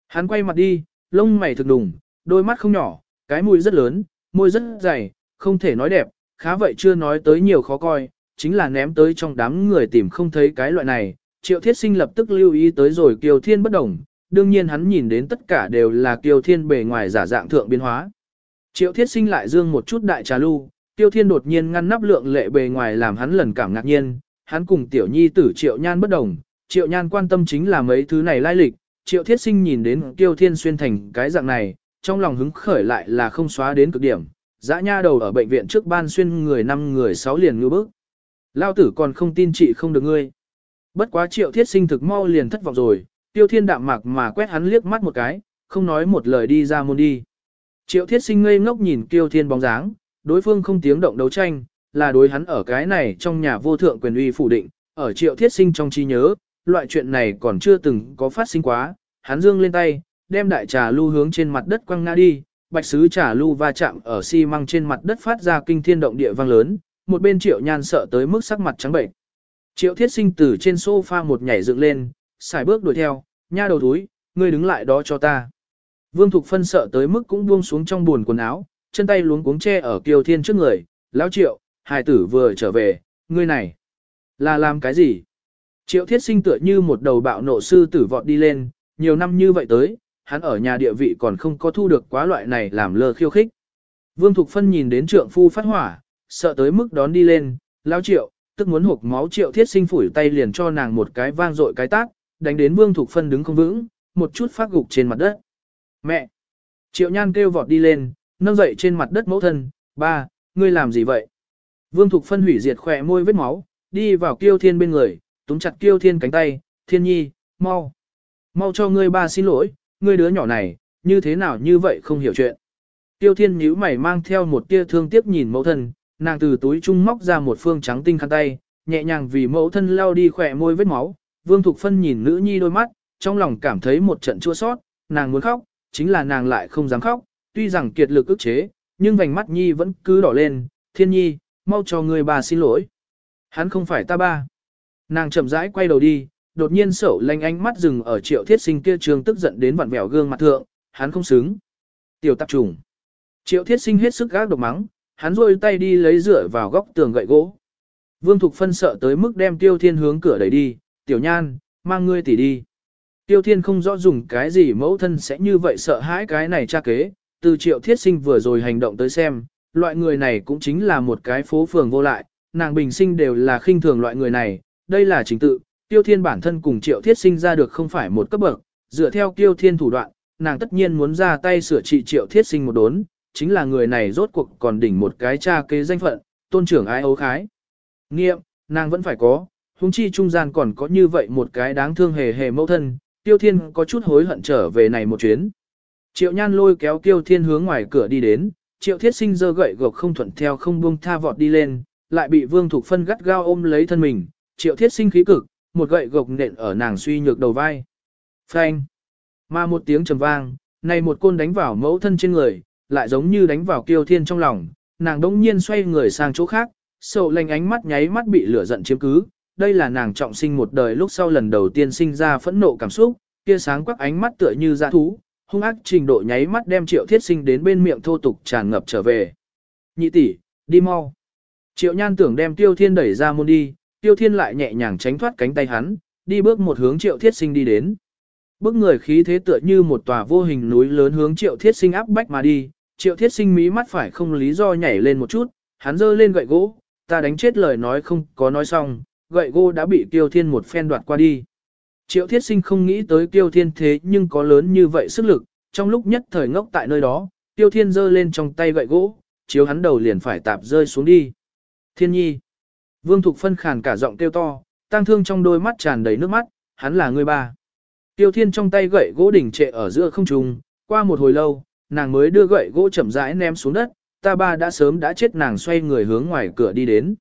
Hắn quay mặt đi, lông mày thực đùng, đôi mắt không nhỏ, cái mũi rất lớn, môi rất dày, không thể nói đẹp, khá vậy chưa nói tới nhiều khó coi, chính là ném tới trong đám người tìm không thấy cái loại này. Triệu Thiết Sinh lập tức lưu ý tới rồi Kiều Thiên bất đồng, đương nhiên hắn nhìn đến tất cả đều là Kiều Thiên bề ngoài giả dạng thượng biến hóa. Triệu Thiết Sinh lại dương một chút đại trà lưu, Tiêu Thiên đột nhiên ngăn nắp lượng lệ bề ngoài làm hắn lần cảm ngạc nhiên, hắn cùng tiểu nhi tử Triệu Nhan bất đồng, Triệu Nhan quan tâm chính là mấy thứ này lai lịch, Triệu Thiết Sinh nhìn đến Tiêu Thiên xuyên thành cái dạng này, trong lòng hứng khởi lại là không xóa đến cực điểm, dã nha đầu ở bệnh viện trước ban xuyên người năm người sáu liền ngư bức. Lao tử còn không tin chị không được ngươi. Bất quá Triệu Thiết Sinh thực mau liền thất vọng rồi, Tiêu Thiên đạm mạc mà quét hắn liếc mắt một cái, không nói một lời đi ra môn đi. Triệu Thiết Sinh ngây ngốc nhìn Tiêu Thiên bóng dáng, đối phương không tiếng động đấu tranh, là đối hắn ở cái này trong nhà vô thượng quyền uy phủ định, ở Triệu Thiết Sinh trong trí nhớ, loại chuyện này còn chưa từng có phát sinh quá, hắn dương lên tay, đem đại trà lưu hướng trên mặt đất quăng ngã đi, bạch sứ trà lưu va chạm ở xi măng trên mặt đất phát ra kinh thiên động địa vang lớn, một bên Triệu Nhan sợ tới mức sắc mặt trắng bệnh. Triệu Thiết Sinh từ trên sofa một nhảy dựng lên, xài bước đuổi theo, nha đầu túi, ngươi đứng lại đó cho ta. Vương Thục Phân sợ tới mức cũng buông xuống trong buồn quần áo, chân tay luống cuống che ở Kiều Thiên trước người, lão Triệu, hài tử vừa trở về, ngươi này, là làm cái gì? Triệu Thiết Sinh tựa như một đầu bạo nộ sư tử vọt đi lên, nhiều năm như vậy tới, hắn ở nhà địa vị còn không có thu được quá loại này làm lơ khiêu khích. Vương Thục Phân nhìn đến trượng phu phát hỏa, sợ tới mức đón đi lên, lão Triệu, tức muốn hộp máu Triệu Thiết Sinh phủi tay liền cho nàng một cái vang dội cái tác, đánh đến Vương Thục Phân đứng không vững, một chút phát gục trên mặt đất. Mẹ! Triệu Nhan kêu vọt đi lên, nâng dậy trên mặt đất mẫu thân, ba, ngươi làm gì vậy? Vương Thục Phân hủy diệt khỏe môi vết máu, đi vào Kiêu Thiên bên người, túm chặt Kiêu Thiên cánh tay, Thiên Nhi, mau. Mau cho ngươi ba xin lỗi, ngươi đứa nhỏ này, như thế nào như vậy không hiểu chuyện. Tiêu Thiên nhíu mày mang theo một tia thương tiếc nhìn mẫu thân, nàng từ túi trung móc ra một phương trắng tinh khăn tay, nhẹ nhàng vì mẫu thân lau đi khỏe môi vết máu. Vương Thục Phân nhìn nữ nhi đôi mắt, trong lòng cảm thấy một trận chua sót, nàng muốn khóc, chính là nàng lại không dám khóc, tuy rằng kiệt lực ức chế, nhưng vành mắt nhi vẫn cứ đỏ lên, thiên nhi, mau cho người bà xin lỗi. Hắn không phải ta ba. Nàng chậm rãi quay đầu đi, đột nhiên sổ lanh ánh mắt dừng ở triệu thiết sinh kia trường tức giận đến vặn vẹo gương mặt thượng, hắn không xứng. Tiểu tạp trùng. Triệu thiết sinh hết sức gác độc mắng, hắn rôi tay đi lấy rửa vào góc tường gậy gỗ. Vương Thục Phân sợ tới mức đem tiêu thiên hướng cửa đẩy đi, tiểu nhan, mang ngươi tỉ đi. Tiêu Thiên không rõ dùng cái gì mẫu thân sẽ như vậy sợ hãi cái này cha kế, từ triệu thiết sinh vừa rồi hành động tới xem, loại người này cũng chính là một cái phố phường vô lại, nàng bình sinh đều là khinh thường loại người này, đây là chính tự, Tiêu Thiên bản thân cùng triệu thiết sinh ra được không phải một cấp bậc, dựa theo Tiêu Thiên thủ đoạn, nàng tất nhiên muốn ra tay sửa trị triệu thiết sinh một đốn, chính là người này rốt cuộc còn đỉnh một cái cha kế danh phận, tôn trưởng ai ấu khái. Nghiệm, nàng vẫn phải có, huống chi trung gian còn có như vậy một cái đáng thương hề hề mẫu thân, Tiêu Thiên có chút hối hận trở về này một chuyến. Triệu Nhan lôi kéo Tiêu Thiên hướng ngoài cửa đi đến, Triệu Thiết Sinh giơ gậy gộc không thuận theo không buông tha vọt đi lên, lại bị Vương Thục Phân gắt gao ôm lấy thân mình. Triệu Thiết Sinh khí cực, một gậy gộc nện ở nàng suy nhược đầu vai. Phanh! Mà một tiếng trầm vang, này một côn đánh vào mẫu thân trên người, lại giống như đánh vào Tiêu Thiên trong lòng, nàng đỗng nhiên xoay người sang chỗ khác, sầu lành ánh mắt nháy mắt bị lửa giận chiếm cứ, đây là nàng trọng sinh một đời lúc sau lần đầu tiên sinh ra phẫn nộ cảm xúc, kia sáng quắc ánh mắt tựa như dã thú, hung ác trình độ nháy mắt đem Triệu Thiết Sinh đến bên miệng thô tục tràn ngập trở về. Nhị tỷ, đi mau. Triệu Nhan tưởng đem Tiêu Thiên đẩy ra môn đi, Tiêu Thiên lại nhẹ nhàng tránh thoát cánh tay hắn, đi bước một hướng Triệu Thiết Sinh đi đến. bước người khí thế tựa như một tòa vô hình núi lớn hướng triệu thiết sinh áp bách mà đi, triệu thiết sinh mí mắt phải không lý do nhảy lên một chút, hắn giơ lên gậy gỗ, ta đánh chết lời nói không có nói xong, gậy gỗ đã bị tiêu thiên một phen đoạt qua đi. Triệu thiết sinh không nghĩ tới tiêu thiên thế nhưng có lớn như vậy sức lực, trong lúc nhất thời ngốc tại nơi đó, tiêu thiên giơ lên trong tay gậy gỗ, chiếu hắn đầu liền phải tạp rơi xuống đi. Thiên nhi. Vương Thục phân khàn cả giọng kêu to, tang thương trong đôi mắt tràn đầy nước mắt, hắn là người ba. Tiêu thiên trong tay gậy gỗ đỉnh trệ ở giữa không trung, qua một hồi lâu, nàng mới đưa gậy gỗ chậm rãi ném xuống đất, ta ba đã sớm đã chết nàng xoay người hướng ngoài cửa đi đến.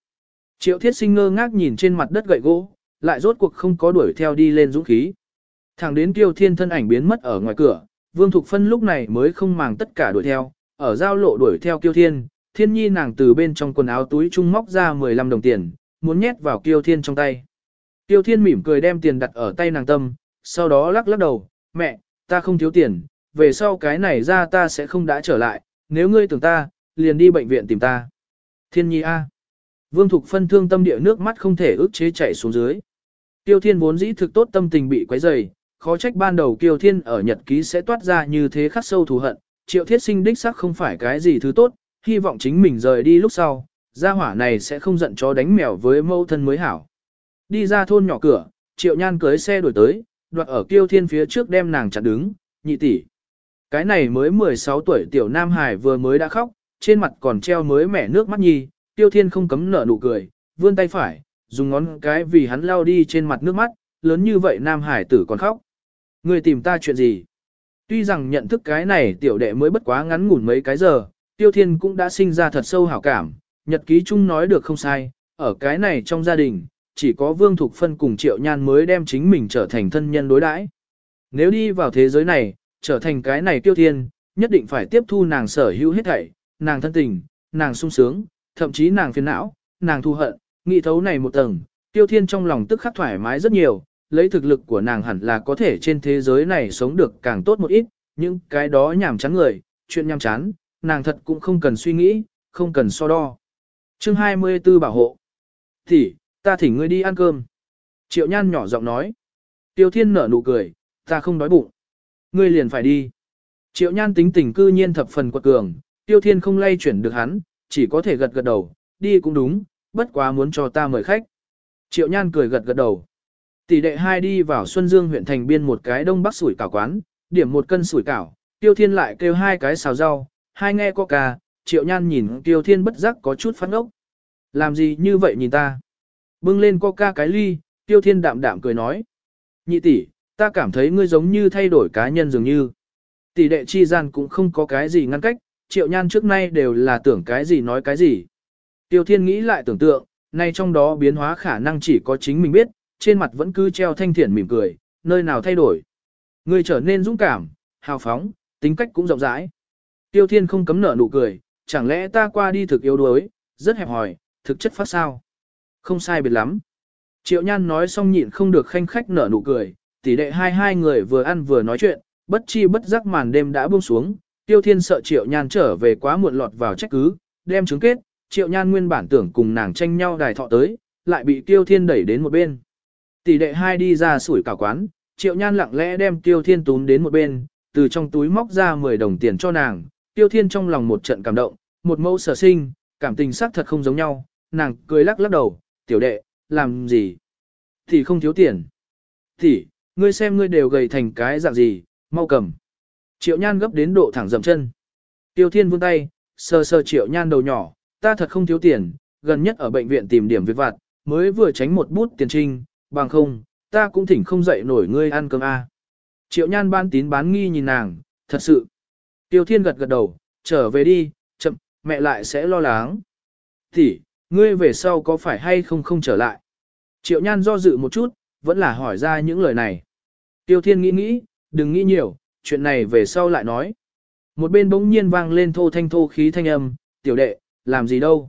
Triệu thiết sinh ngơ ngác nhìn trên mặt đất gậy gỗ, lại rốt cuộc không có đuổi theo đi lên dũng khí. Thẳng đến Tiêu Thiên thân ảnh biến mất ở ngoài cửa, Vương Thục Phân lúc này mới không màng tất cả đuổi theo, ở giao lộ đuổi theo Tiêu Thiên, Thiên Nhi nàng từ bên trong quần áo túi trung móc ra 15 đồng tiền, muốn nhét vào Tiêu Thiên trong tay. Tiêu Thiên mỉm cười đem tiền đặt ở tay nàng tâm, sau đó lắc lắc đầu, mẹ, ta không thiếu tiền, về sau cái này ra ta sẽ không đã trở lại, nếu ngươi tưởng ta, liền đi bệnh viện tìm ta. Thiên Nhi A. Vương Thục Phân thương tâm địa nước mắt không thể ức chế chảy xuống dưới. Tiêu Thiên vốn dĩ thực tốt tâm tình bị quấy rầy, khó trách ban đầu Kiều Thiên ở nhật ký sẽ toát ra như thế khắc sâu thù hận, Triệu Thiết Sinh đích xác không phải cái gì thứ tốt, hy vọng chính mình rời đi lúc sau, gia hỏa này sẽ không giận chó đánh mèo với mâu thân mới hảo. Đi ra thôn nhỏ cửa, Triệu Nhan cưới xe đuổi tới, đoạt ở Tiêu Thiên phía trước đem nàng chặn đứng, nhị tỷ. Cái này mới 16 tuổi tiểu Nam Hải vừa mới đã khóc, trên mặt còn treo mới mẻ nước mắt nhi, Tiêu Thiên không cấm nở nụ cười, vươn tay phải, dùng ngón cái vì hắn lao đi trên mặt nước mắt, lớn như vậy Nam Hải tử còn khóc. Người tìm ta chuyện gì? Tuy rằng nhận thức cái này tiểu đệ mới bất quá ngắn ngủn mấy cái giờ, Tiêu Thiên cũng đã sinh ra thật sâu hảo cảm, nhật ký chung nói được không sai, ở cái này trong gia đình, chỉ có Vương Thục Phân cùng Triệu Nhan mới đem chính mình trở thành thân nhân đối đãi. Nếu đi vào thế giới này, trở thành cái này Tiêu Thiên, nhất định phải tiếp thu nàng sở hữu hết thảy, nàng thân tình, nàng sung sướng, thậm chí nàng phiền não, nàng thu hận, nghĩ thấu này một tầng, tiêu thiên trong lòng tức khắc thoải mái rất nhiều, lấy thực lực của nàng hẳn là có thể trên thế giới này sống được càng tốt một ít, những cái đó nhảm chán người, chuyện nhảm chán, nàng thật cũng không cần suy nghĩ, không cần so đo. Chương 24 bảo hộ. Thì, ta thỉnh ngươi đi ăn cơm. Triệu nhan nhỏ giọng nói. Tiêu thiên nở nụ cười, ta không đói bụng. Ngươi liền phải đi. Triệu nhan tính tình cư nhiên thập phần quật cường, tiêu thiên không lay chuyển được hắn, chỉ có thể gật gật đầu, đi cũng đúng, bất quá muốn cho ta mời khách. Triệu Nhan cười gật gật đầu. Tỷ đệ hai đi vào Xuân Dương huyện thành biên một cái đông bắc sủi cảo quán, điểm một cân sủi cảo, Tiêu Thiên lại kêu hai cái xào rau, hai nghe coca, Triệu Nhan nhìn Tiêu Thiên bất giác có chút phát ốc. Làm gì như vậy nhìn ta? Bưng lên coca cái ly, Tiêu Thiên đạm đạm cười nói. Nhị tỷ, ta cảm thấy ngươi giống như thay đổi cá nhân dường như. Tỷ đệ chi gian cũng không có cái gì ngăn cách, Triệu Nhan trước nay đều là tưởng cái gì nói cái gì. Tiêu Thiên nghĩ lại tưởng tượng, nay trong đó biến hóa khả năng chỉ có chính mình biết, trên mặt vẫn cứ treo thanh thiện mỉm cười, nơi nào thay đổi. Người trở nên dũng cảm, hào phóng, tính cách cũng rộng rãi. Tiêu Thiên không cấm nở nụ cười, chẳng lẽ ta qua đi thực yếu đuối, rất hẹp hòi, thực chất phát sao. Không sai biệt lắm. Triệu Nhan nói xong nhịn không được khanh khách nở nụ cười, tỷ đệ hai hai người vừa ăn vừa nói chuyện, bất chi bất giác màn đêm đã buông xuống, Tiêu Thiên sợ Triệu Nhan trở về quá muộn lọt vào trách cứ, đem chứng kết, Triệu Nhan nguyên bản tưởng cùng nàng tranh nhau đài thọ tới, lại bị Tiêu Thiên đẩy đến một bên. Tỷ đệ hai đi ra sủi cả quán, Triệu Nhan lặng lẽ đem Tiêu Thiên tún đến một bên, từ trong túi móc ra 10 đồng tiền cho nàng. Tiêu Thiên trong lòng một trận cảm động, một mẫu sở sinh, cảm tình sắc thật không giống nhau, nàng cười lắc lắc đầu, tiểu đệ, làm gì? Thì không thiếu tiền. Thì, ngươi xem ngươi đều gầy thành cái dạng gì, mau cầm. Triệu Nhan gấp đến độ thẳng dầm chân. Tiêu Thiên vươn tay, sờ sờ Triệu Nhan đầu nhỏ, ta thật không thiếu tiền, gần nhất ở bệnh viện tìm điểm việc vặt, mới vừa tránh một bút tiền trinh, bằng không, ta cũng thỉnh không dậy nổi ngươi ăn cơm a. Triệu Nhan ban tín bán nghi nhìn nàng, thật sự. Tiêu Thiên gật gật đầu, trở về đi, chậm, mẹ lại sẽ lo lắng. Thì, ngươi về sau có phải hay không không trở lại? Triệu Nhan do dự một chút, vẫn là hỏi ra những lời này. Tiêu Thiên nghĩ nghĩ, đừng nghĩ nhiều, chuyện này về sau lại nói. Một bên bỗng nhiên vang lên thô thanh thô khí thanh âm, tiểu đệ, làm gì đâu.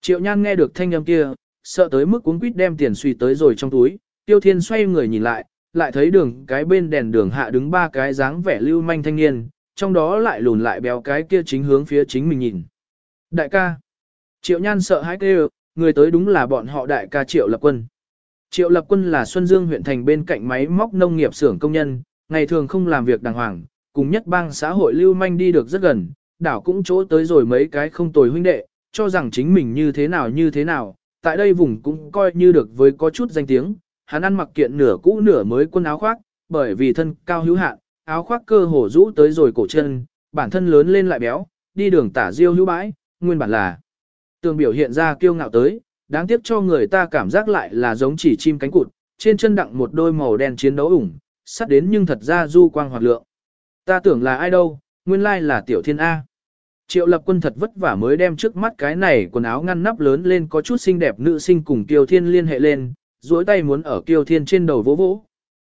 Triệu nhan nghe được thanh âm kia, sợ tới mức cuốn quýt đem tiền suy tới rồi trong túi, tiêu thiên xoay người nhìn lại, lại thấy đường cái bên đèn đường hạ đứng ba cái dáng vẻ lưu manh thanh niên, trong đó lại lùn lại béo cái kia chính hướng phía chính mình nhìn. Đại ca. Triệu nhan sợ hãi kêu, người tới đúng là bọn họ đại ca Triệu Lập Quân. Triệu Lập Quân là Xuân Dương huyện thành bên cạnh máy móc nông nghiệp xưởng công nhân, ngày thường không làm việc đàng hoàng, cùng nhất bang xã hội lưu manh đi được rất gần, đảo cũng chỗ tới rồi mấy cái không tồi huynh đệ, cho rằng chính mình như thế nào như thế nào, tại đây vùng cũng coi như được với có chút danh tiếng, hắn ăn mặc kiện nửa cũ nửa mới quân áo khoác, bởi vì thân cao hữu hạn, áo khoác cơ hồ rũ tới rồi cổ chân, bản thân lớn lên lại béo, đi đường tả diêu hữu bãi, nguyên bản là tường biểu hiện ra kiêu ngạo tới, đáng tiếc cho người ta cảm giác lại là giống chỉ chim cánh cụt, trên chân đặng một đôi màu đen chiến đấu ủng, sắt đến nhưng thật ra du quang hoạt lượng. Ta tưởng là ai đâu, nguyên lai là tiểu thiên A. Triệu lập quân thật vất vả mới đem trước mắt cái này quần áo ngăn nắp lớn lên có chút xinh đẹp nữ sinh cùng Kiều Thiên liên hệ lên, duỗi tay muốn ở Kiều Thiên trên đầu vỗ vỗ.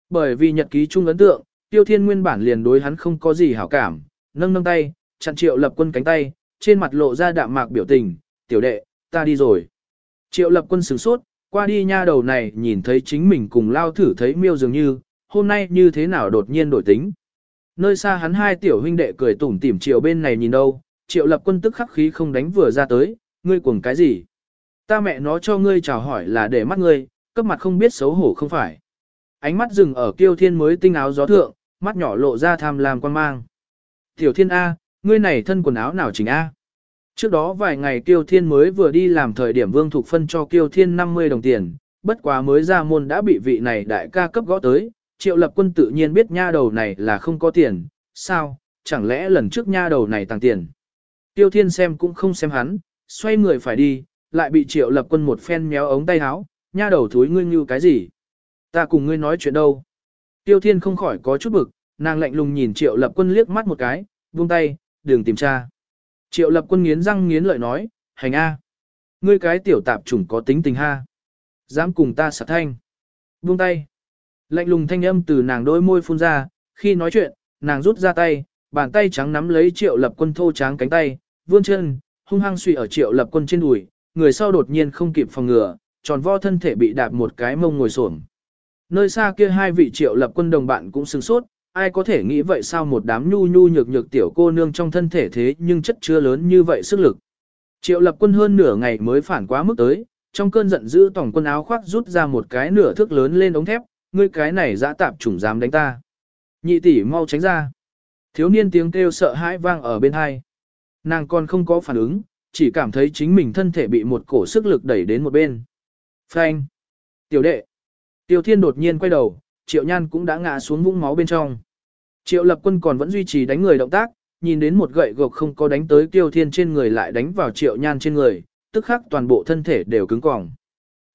Bởi vì nhật ký chung ấn tượng, Kiều Thiên nguyên bản liền đối hắn không có gì hảo cảm, nâng nâng tay, chặn triệu lập quân cánh tay, trên mặt lộ ra đạm mạc biểu tình, tiểu đệ, ta đi rồi. Triệu lập quân sửng sốt, qua đi nha đầu này nhìn thấy chính mình cùng lao thử thấy miêu dường như, hôm nay như thế nào đột nhiên đổi tính. Nơi xa hắn hai tiểu huynh đệ cười tủm tỉm triệu bên này nhìn đâu, triệu lập quân tức khắc khí không đánh vừa ra tới, ngươi cuồng cái gì? Ta mẹ nó cho ngươi chào hỏi là để mắt ngươi, cấp mặt không biết xấu hổ không phải. Ánh mắt dừng ở kiêu thiên mới tinh áo gió thượng, mắt nhỏ lộ ra tham lam quan mang. Tiểu thiên A, ngươi này thân quần áo nào chỉnh A? Trước đó vài ngày Kiêu Thiên mới vừa đi làm thời điểm Vương Thục phân cho Kiêu Thiên 50 đồng tiền, bất quá mới ra môn đã bị vị này đại ca cấp gõ tới, Triệu Lập Quân tự nhiên biết nha đầu này là không có tiền, sao, chẳng lẽ lần trước nha đầu này tăng tiền. Tiêu Thiên xem cũng không xem hắn, xoay người phải đi, lại bị Triệu Lập Quân một phen méo ống tay áo, nha đầu thúi ngươi như cái gì? Ta cùng ngươi nói chuyện đâu? Tiêu Thiên không khỏi có chút bực, nàng lạnh lùng nhìn Triệu Lập Quân liếc mắt một cái, buông tay, đừng tìm tra. Triệu Lập Quân nghiến răng nghiến lợi nói, hành a, ngươi cái tiểu tạp chủng có tính tình ha, dám cùng ta sạc thanh. Buông tay. Lạnh lùng thanh âm từ nàng đôi môi phun ra, khi nói chuyện, nàng rút ra tay, bàn tay trắng nắm lấy triệu lập quân thô tráng cánh tay, vươn chân, hung hăng suy ở triệu lập quân trên đùi, người sau đột nhiên không kịp phòng ngừa, tròn vo thân thể bị đạp một cái mông ngồi xổm. Nơi xa kia hai vị triệu lập quân đồng bạn cũng sừng sốt, ai có thể nghĩ vậy sao một đám nhu nhu nhược nhược tiểu cô nương trong thân thể thế nhưng chất chứa lớn như vậy sức lực. Triệu lập quân hơn nửa ngày mới phản quá mức tới, trong cơn giận dữ tổng quân áo khoác rút ra một cái nửa thước lớn lên ống thép, ngươi cái này dã tạp chủng dám đánh ta. Nhị tỷ mau tránh ra. Thiếu niên tiếng kêu sợ hãi vang ở bên hai. Nàng còn không có phản ứng, chỉ cảm thấy chính mình thân thể bị một cổ sức lực đẩy đến một bên. Phanh. Tiểu đệ. Tiêu thiên đột nhiên quay đầu, triệu nhan cũng đã ngã xuống vũng máu bên trong. Triệu lập quân còn vẫn duy trì đánh người động tác, nhìn đến một gậy gộc không có đánh tới tiêu thiên trên người lại đánh vào triệu nhan trên người, tức khắc toàn bộ thân thể đều cứng cỏng.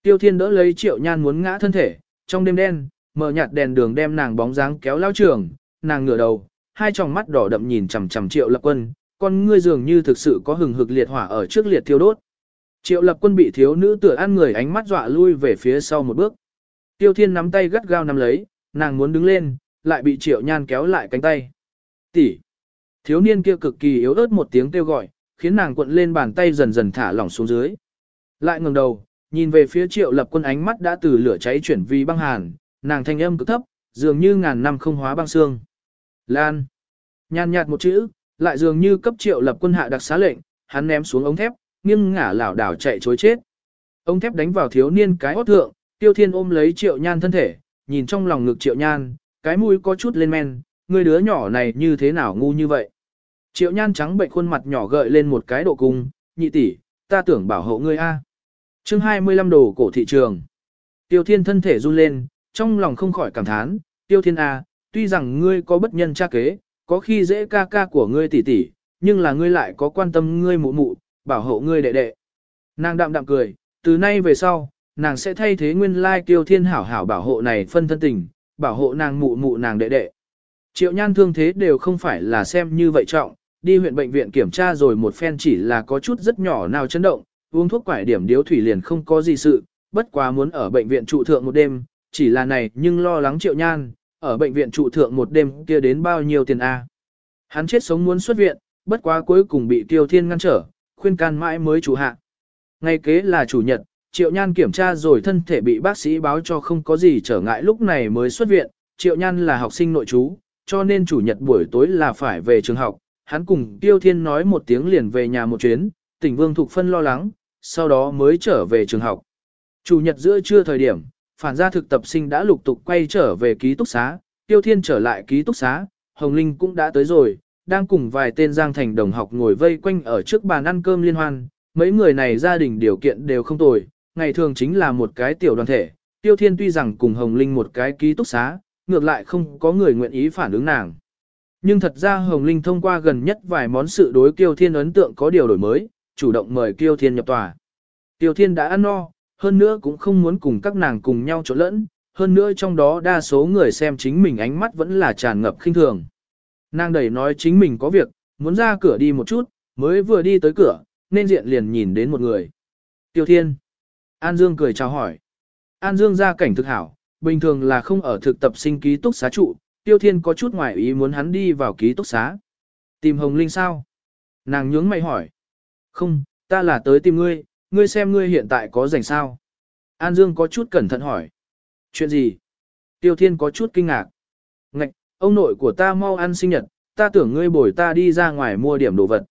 Tiêu thiên đỡ lấy triệu nhan muốn ngã thân thể, trong đêm đen, mở nhạt đèn đường đem nàng bóng dáng kéo lao trường, nàng ngửa đầu, hai tròng mắt đỏ đậm nhìn chằm chằm triệu lập quân, con ngươi dường như thực sự có hừng hực liệt hỏa ở trước liệt thiêu đốt. Triệu lập quân bị thiếu nữ tựa ăn người ánh mắt dọa lui về phía sau một bước. Tiêu thiên nắm tay gắt gao nắm lấy, nàng muốn đứng lên, lại bị triệu nhan kéo lại cánh tay. Tỷ. Thiếu niên kia cực kỳ yếu ớt một tiếng kêu gọi, khiến nàng cuộn lên bàn tay dần dần thả lỏng xuống dưới. Lại ngẩng đầu, nhìn về phía triệu lập quân ánh mắt đã từ lửa cháy chuyển vì băng hàn, nàng thanh âm cực thấp, dường như ngàn năm không hóa băng xương. Lan. Nhàn nhạt một chữ, lại dường như cấp triệu lập quân hạ đặc xá lệnh, hắn ném xuống ống thép, nghiêng ngả lảo đảo chạy chối chết. Ống thép đánh vào thiếu niên cái hót thượng, tiêu thiên ôm lấy triệu nhan thân thể, nhìn trong lòng ngực triệu nhan, cái mũi có chút lên men, người đứa nhỏ này như thế nào ngu như vậy. Triệu nhan trắng bệnh khuôn mặt nhỏ gợi lên một cái độ cung, nhị tỷ, ta tưởng bảo hộ ngươi a. Chương 25 đồ cổ thị trường. Tiêu Thiên thân thể run lên, trong lòng không khỏi cảm thán, Tiêu Thiên A, tuy rằng ngươi có bất nhân cha kế, có khi dễ ca ca của ngươi tỷ tỷ, nhưng là ngươi lại có quan tâm ngươi mụ mụ, bảo hộ ngươi đệ đệ. Nàng đạm đạm cười, từ nay về sau, nàng sẽ thay thế nguyên lai Tiêu Thiên hảo hảo bảo hộ này phân thân tình, bảo hộ nàng mụ mụ nàng đệ đệ. Triệu nhan thương thế đều không phải là xem như vậy trọng, đi huyện bệnh viện kiểm tra rồi một phen chỉ là có chút rất nhỏ nào chấn động, uống thuốc quải điểm điếu thủy liền không có gì sự, bất quá muốn ở bệnh viện trụ thượng một đêm, chỉ là này nhưng lo lắng triệu nhan, ở bệnh viện trụ thượng một đêm kia đến bao nhiêu tiền a? Hắn chết sống muốn xuất viện, bất quá cuối cùng bị Tiêu Thiên ngăn trở, khuyên can mãi mới chủ hạ. Ngay kế là chủ nhật, Triệu Nhan kiểm tra rồi thân thể bị bác sĩ báo cho không có gì trở ngại lúc này mới xuất viện. Triệu Nhan là học sinh nội trú, cho nên chủ nhật buổi tối là phải về trường học. Hắn cùng Tiêu Thiên nói một tiếng liền về nhà một chuyến, tỉnh Vương Thục Phân lo lắng, sau đó mới trở về trường học. Chủ nhật giữa trưa thời điểm, phản gia thực tập sinh đã lục tục quay trở về ký túc xá, Tiêu Thiên trở lại ký túc xá, Hồng Linh cũng đã tới rồi, đang cùng vài tên Giang Thành đồng học ngồi vây quanh ở trước bàn ăn cơm liên hoan. Mấy người này gia đình điều kiện đều không tồi, ngày thường chính là một cái tiểu đoàn thể. Tiêu Thiên tuy rằng cùng Hồng Linh một cái ký túc xá, ngược lại không có người nguyện ý phản ứng nàng. Nhưng thật ra Hồng Linh thông qua gần nhất vài món sự đối Kiêu Thiên ấn tượng có điều đổi mới, chủ động mời Kiêu Thiên nhập tòa. Kiêu Thiên đã ăn no, hơn nữa cũng không muốn cùng các nàng cùng nhau trộn lẫn, hơn nữa trong đó đa số người xem chính mình ánh mắt vẫn là tràn ngập khinh thường. Nàng đẩy nói chính mình có việc, muốn ra cửa đi một chút, mới vừa đi tới cửa, nên diện liền nhìn đến một người. Tiêu Thiên. An Dương cười chào hỏi. An Dương ra cảnh thực hảo, bình thường là không ở thực tập sinh ký túc xá trụ, Tiêu Thiên có chút ngoại ý muốn hắn đi vào ký túc xá. Tìm Hồng Linh sao? Nàng nhướng mày hỏi. Không, ta là tới tìm ngươi, ngươi xem ngươi hiện tại có rảnh sao? An Dương có chút cẩn thận hỏi. Chuyện gì? Tiêu Thiên có chút kinh ngạc. Ngạch, ông nội của ta mau ăn sinh nhật, ta tưởng ngươi bồi ta đi ra ngoài mua điểm đồ vật.